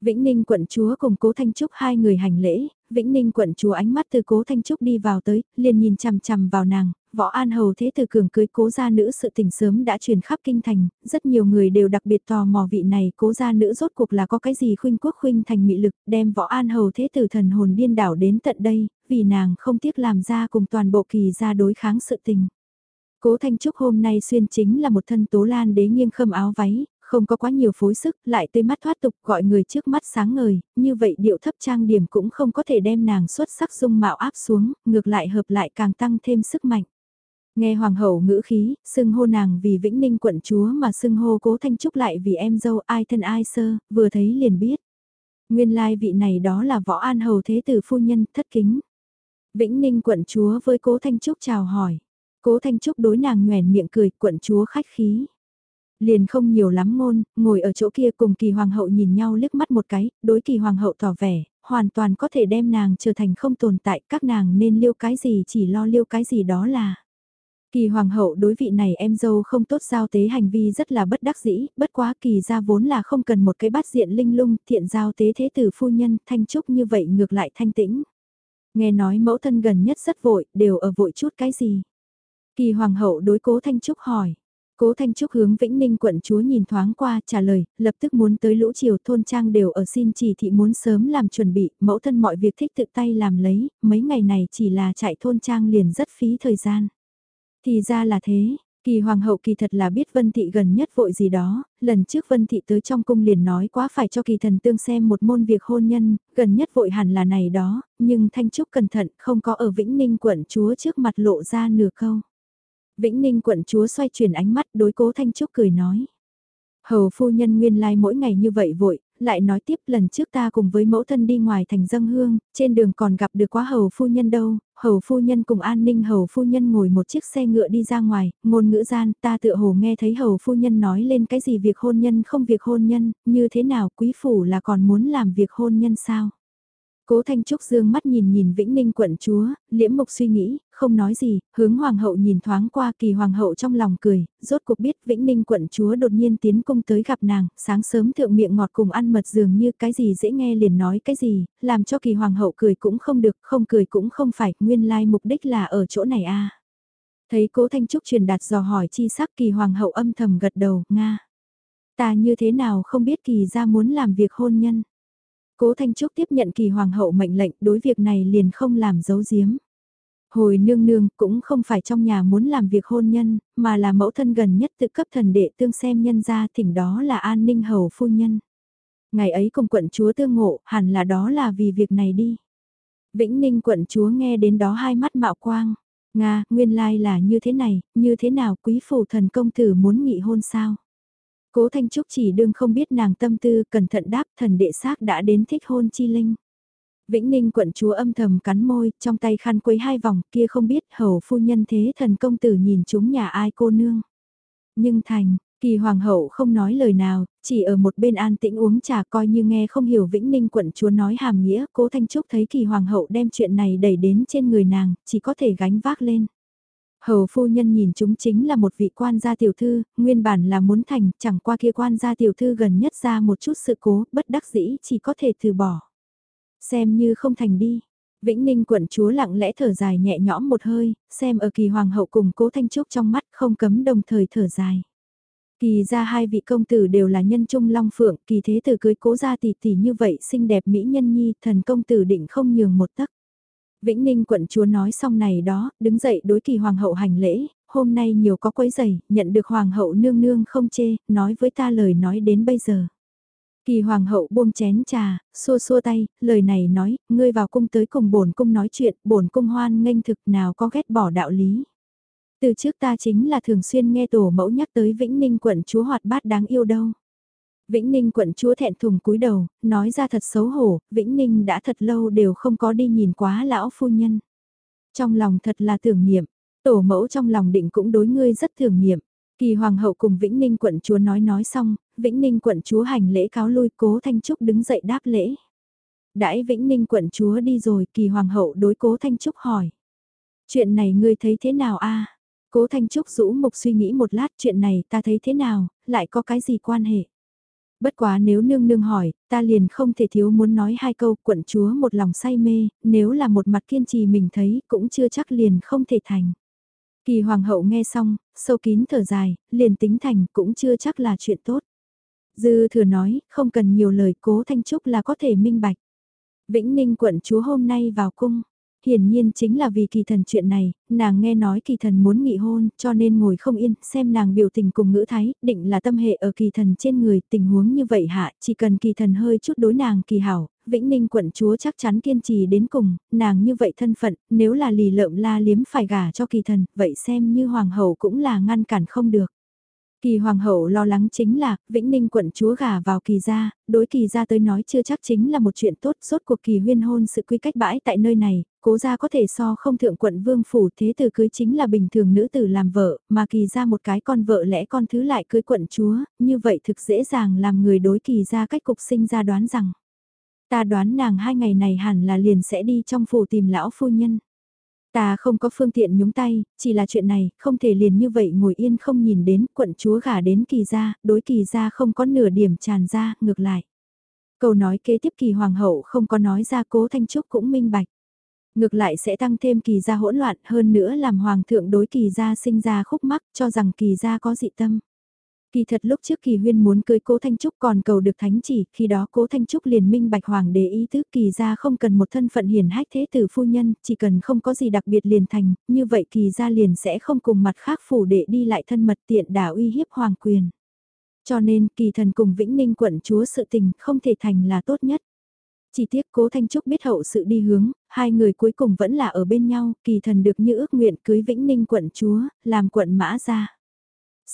Vĩnh Ninh quận chúa cùng cố Thanh Trúc hai người hành lễ, Vĩnh Ninh quận chúa ánh mắt từ cố Thanh Trúc đi vào tới, liền nhìn chằm chằm vào nàng, võ an hầu thế từ cường cưới cố gia nữ sự tình sớm đã truyền khắp kinh thành, rất nhiều người đều đặc biệt tò mò vị này cố gia nữ rốt cuộc là có cái gì khuynh quốc khuynh thành mị lực, đem võ an hầu thế từ thần hồn điên đảo đến tận đây, vì nàng không tiếc làm ra cùng toàn bộ kỳ gia đối kháng sự tình. Cố Thanh Trúc hôm nay xuyên chính là một thân tố lan đế nghiêng khâm áo váy, không có quá nhiều phối sức, lại tươi mắt thoát tục gọi người trước mắt sáng ngời, như vậy điệu thấp trang điểm cũng không có thể đem nàng xuất sắc dung mạo áp xuống, ngược lại hợp lại càng tăng thêm sức mạnh. Nghe hoàng hậu ngữ khí, xưng hô nàng vì vĩnh ninh quận chúa mà xưng hô cố thanh trúc lại vì em dâu ai thân ai sơ, vừa thấy liền biết. Nguyên lai vị này đó là võ an hầu thế tử phu nhân thất kính. Vĩnh ninh quận chúa với cố thanh trúc chào hỏi. Cố Thanh Trúc đối nàng nhoèn miệng cười, quận chúa khách khí. Liền không nhiều lắm ngôn, ngồi ở chỗ kia cùng kỳ hoàng hậu nhìn nhau liếc mắt một cái, đối kỳ hoàng hậu tỏ vẻ, hoàn toàn có thể đem nàng trở thành không tồn tại, các nàng nên liêu cái gì chỉ lo liêu cái gì đó là. Kỳ hoàng hậu đối vị này em dâu không tốt giao tế hành vi rất là bất đắc dĩ, bất quá kỳ ra vốn là không cần một cái bát diện linh lung, thiện giao tế thế tử phu nhân, thanh trúc như vậy ngược lại thanh tĩnh. Nghe nói mẫu thân gần nhất rất vội, đều ở vội chút cái gì. Kỳ hoàng hậu đối cố Thanh Trúc hỏi. Cố Thanh Trúc hướng Vĩnh Ninh quận chúa nhìn thoáng qua trả lời, lập tức muốn tới lũ triều thôn trang đều ở xin chỉ thị muốn sớm làm chuẩn bị, mẫu thân mọi việc thích tự tay làm lấy, mấy ngày này chỉ là chạy thôn trang liền rất phí thời gian. Thì ra là thế, Kỳ hoàng hậu kỳ thật là biết Vân Thị gần nhất vội gì đó, lần trước Vân Thị tới trong cung liền nói quá phải cho kỳ thần tương xem một môn việc hôn nhân, gần nhất vội hẳn là này đó, nhưng Thanh Trúc cẩn thận không có ở Vĩnh Ninh quận chúa trước mặt lộ ra nửa câu. Vĩnh Ninh quận chúa xoay chuyển ánh mắt đối cố Thanh Trúc cười nói. Hầu phu nhân nguyên lai like mỗi ngày như vậy vội, lại nói tiếp lần trước ta cùng với mẫu thân đi ngoài thành dân hương, trên đường còn gặp được quá hầu phu nhân đâu, hầu phu nhân cùng an ninh hầu phu nhân ngồi một chiếc xe ngựa đi ra ngoài, ngôn ngữ gian ta tựa hồ nghe thấy hầu phu nhân nói lên cái gì việc hôn nhân không việc hôn nhân, như thế nào quý phủ là còn muốn làm việc hôn nhân sao? Cố Thanh Trúc dương mắt nhìn nhìn Vĩnh Ninh quận chúa, liễm mục suy nghĩ, không nói gì, hướng hoàng hậu nhìn thoáng qua kỳ hoàng hậu trong lòng cười, rốt cuộc biết Vĩnh Ninh quận chúa đột nhiên tiến cung tới gặp nàng, sáng sớm thượng miệng ngọt cùng ăn mật dường như cái gì dễ nghe liền nói cái gì, làm cho kỳ hoàng hậu cười cũng không được, không cười cũng không phải, nguyên lai mục đích là ở chỗ này a. À. Thấy cố Thanh Trúc truyền đạt dò hỏi chi sắc kỳ hoàng hậu âm thầm gật đầu, Nga. Ta như thế nào không biết kỳ ra muốn làm việc hôn nhân. Cố Thanh Trúc tiếp nhận kỳ hoàng hậu mệnh lệnh đối việc này liền không làm giấu giếm. Hồi nương nương cũng không phải trong nhà muốn làm việc hôn nhân, mà là mẫu thân gần nhất tự cấp thần đệ tương xem nhân ra thỉnh đó là an ninh hầu phu nhân. Ngày ấy cùng quận chúa tương ngộ, hẳn là đó là vì việc này đi. Vĩnh Ninh quận chúa nghe đến đó hai mắt mạo quang. Nga, nguyên lai là như thế này, như thế nào quý phủ thần công tử muốn nghị hôn sao? Cố Thanh Trúc chỉ đương không biết nàng tâm tư, cẩn thận đáp thần đệ xác đã đến thích hôn chi linh. Vĩnh Ninh quận chúa âm thầm cắn môi, trong tay khăn quấy hai vòng kia không biết hầu phu nhân thế thần công tử nhìn chúng nhà ai cô nương. Nhưng thành, kỳ hoàng hậu không nói lời nào, chỉ ở một bên an tĩnh uống trà coi như nghe không hiểu Vĩnh Ninh quận chúa nói hàm nghĩa, cố Thanh Trúc thấy kỳ hoàng hậu đem chuyện này đẩy đến trên người nàng, chỉ có thể gánh vác lên. Hầu phu nhân nhìn chúng chính là một vị quan gia tiểu thư, nguyên bản là muốn thành, chẳng qua kia quan gia tiểu thư gần nhất ra một chút sự cố, bất đắc dĩ chỉ có thể từ bỏ. Xem như không thành đi. Vĩnh Ninh quận chúa lặng lẽ thở dài nhẹ nhõm một hơi, xem ở kỳ hoàng hậu cùng cố thanh trúc trong mắt không cấm đồng thời thở dài. Kỳ ra hai vị công tử đều là nhân trung long phượng, kỳ thế tử cưới cố gia tỷ tỷ như vậy xinh đẹp mỹ nhân nhi, thần công tử định không nhường một tấc. Vĩnh Ninh quận chúa nói xong này đó, đứng dậy đối kỳ hoàng hậu hành lễ, hôm nay nhiều có quấy giày, nhận được hoàng hậu nương nương không chê, nói với ta lời nói đến bây giờ. Kỳ hoàng hậu buông chén trà, xua xua tay, lời này nói, ngươi vào cung tới cùng bổn cung nói chuyện, bổn cung hoan nghênh thực nào có ghét bỏ đạo lý. Từ trước ta chính là thường xuyên nghe tổ mẫu nhắc tới Vĩnh Ninh quận chúa hoạt bát đáng yêu đâu. Vĩnh Ninh quận chúa thẹn thùng cúi đầu, nói ra thật xấu hổ, Vĩnh Ninh đã thật lâu đều không có đi nhìn quá lão phu nhân. Trong lòng thật là tưởng niệm, tổ mẫu trong lòng định cũng đối ngươi rất tưởng niệm. Kỳ hoàng hậu cùng Vĩnh Ninh quận chúa nói nói xong, Vĩnh Ninh quận chúa hành lễ cáo lui cố Thanh Trúc đứng dậy đáp lễ. Đãi Vĩnh Ninh quận chúa đi rồi kỳ hoàng hậu đối cố Thanh Trúc hỏi. Chuyện này ngươi thấy thế nào a Cố Thanh Trúc rũ mục suy nghĩ một lát chuyện này ta thấy thế nào, lại có cái gì quan hệ. Bất quá nếu nương nương hỏi, ta liền không thể thiếu muốn nói hai câu quận chúa một lòng say mê, nếu là một mặt kiên trì mình thấy cũng chưa chắc liền không thể thành. Kỳ hoàng hậu nghe xong, sâu kín thở dài, liền tính thành cũng chưa chắc là chuyện tốt. Dư thừa nói, không cần nhiều lời cố thanh trúc là có thể minh bạch. Vĩnh Ninh quận chúa hôm nay vào cung, hiển nhiên chính là vì kỳ thần chuyện này, nàng nghe nói kỳ thần muốn nghị hôn, cho nên ngồi không yên, xem nàng biểu tình cùng ngữ thái, định là tâm hệ ở kỳ thần trên người, tình huống như vậy hạ, chỉ cần kỳ thần hơi chút đối nàng kỳ hảo, Vĩnh Ninh quận chúa chắc chắn kiên trì đến cùng, nàng như vậy thân phận, nếu là lì lợm la liếm phải gả cho kỳ thần, vậy xem như hoàng hậu cũng là ngăn cản không được. Kỳ hoàng hậu lo lắng chính là, Vĩnh Ninh quận chúa gả vào kỳ gia, đối kỳ gia tới nói chưa chắc chính là một chuyện tốt, suốt cuộc kỳ huyên hôn sự quy cách bãi tại nơi này, cố gia có thể so không thượng quận vương phủ thế từ cưới chính là bình thường nữ tử làm vợ, mà kỳ gia một cái con vợ lẽ con thứ lại cưới quận chúa, như vậy thực dễ dàng làm người đối kỳ gia cách cục sinh ra đoán rằng. Ta đoán nàng hai ngày này hẳn là liền sẽ đi trong phủ tìm lão phu nhân. Ta không có phương tiện nhúng tay, chỉ là chuyện này, không thể liền như vậy ngồi yên không nhìn đến quận chúa gả đến kỳ gia, đối kỳ gia không có nửa điểm tràn ra, ngược lại. Câu nói kế tiếp kỳ hoàng hậu không có nói ra cố thanh trúc cũng minh bạch. Ngược lại sẽ tăng thêm kỳ gia hỗn loạn hơn nữa làm hoàng thượng đối kỳ gia sinh ra khúc mắc cho rằng kỳ gia có dị tâm. Kỳ thật lúc trước Kỳ Huyên muốn cưới Cố Thanh Trúc còn cầu được thánh chỉ, khi đó Cố Thanh Trúc liền minh bạch hoàng đế ý tứ Kỳ gia không cần một thân phận hiển hách thế tử phu nhân, chỉ cần không có gì đặc biệt liền thành, như vậy Kỳ gia liền sẽ không cùng mặt khác phủ đệ đi lại thân mật tiện đả uy hiếp hoàng quyền. Cho nên Kỳ thần cùng Vĩnh Ninh quận chúa sự tình không thể thành là tốt nhất. Chỉ tiếc cố Thanh Trúc biết hậu sự đi hướng, hai người cuối cùng vẫn là ở bên nhau, kỳ thần được như ước nguyện cưới Vĩnh Ninh quận chúa, làm quận mã gia.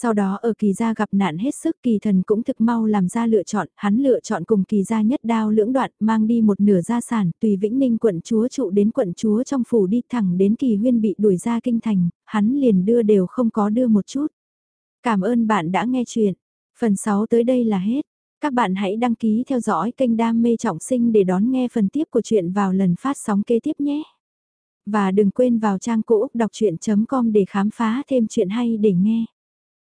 Sau đó ở kỳ gia gặp nạn hết sức kỳ thần cũng thực mau làm ra lựa chọn, hắn lựa chọn cùng kỳ gia nhất đao lưỡng đoạn mang đi một nửa gia sản tùy Vĩnh Ninh quận chúa trụ đến quận chúa trong phủ đi thẳng đến kỳ huyên bị đuổi ra kinh thành, hắn liền đưa đều không có đưa một chút. Cảm ơn bạn đã nghe chuyện. Phần 6 tới đây là hết. Các bạn hãy đăng ký theo dõi kênh Đam mê trọng sinh để đón nghe phần tiếp của chuyện vào lần phát sóng kế tiếp nhé. Và đừng quên vào trang cũ đọc chuyện.com để khám phá thêm chuyện hay để nghe.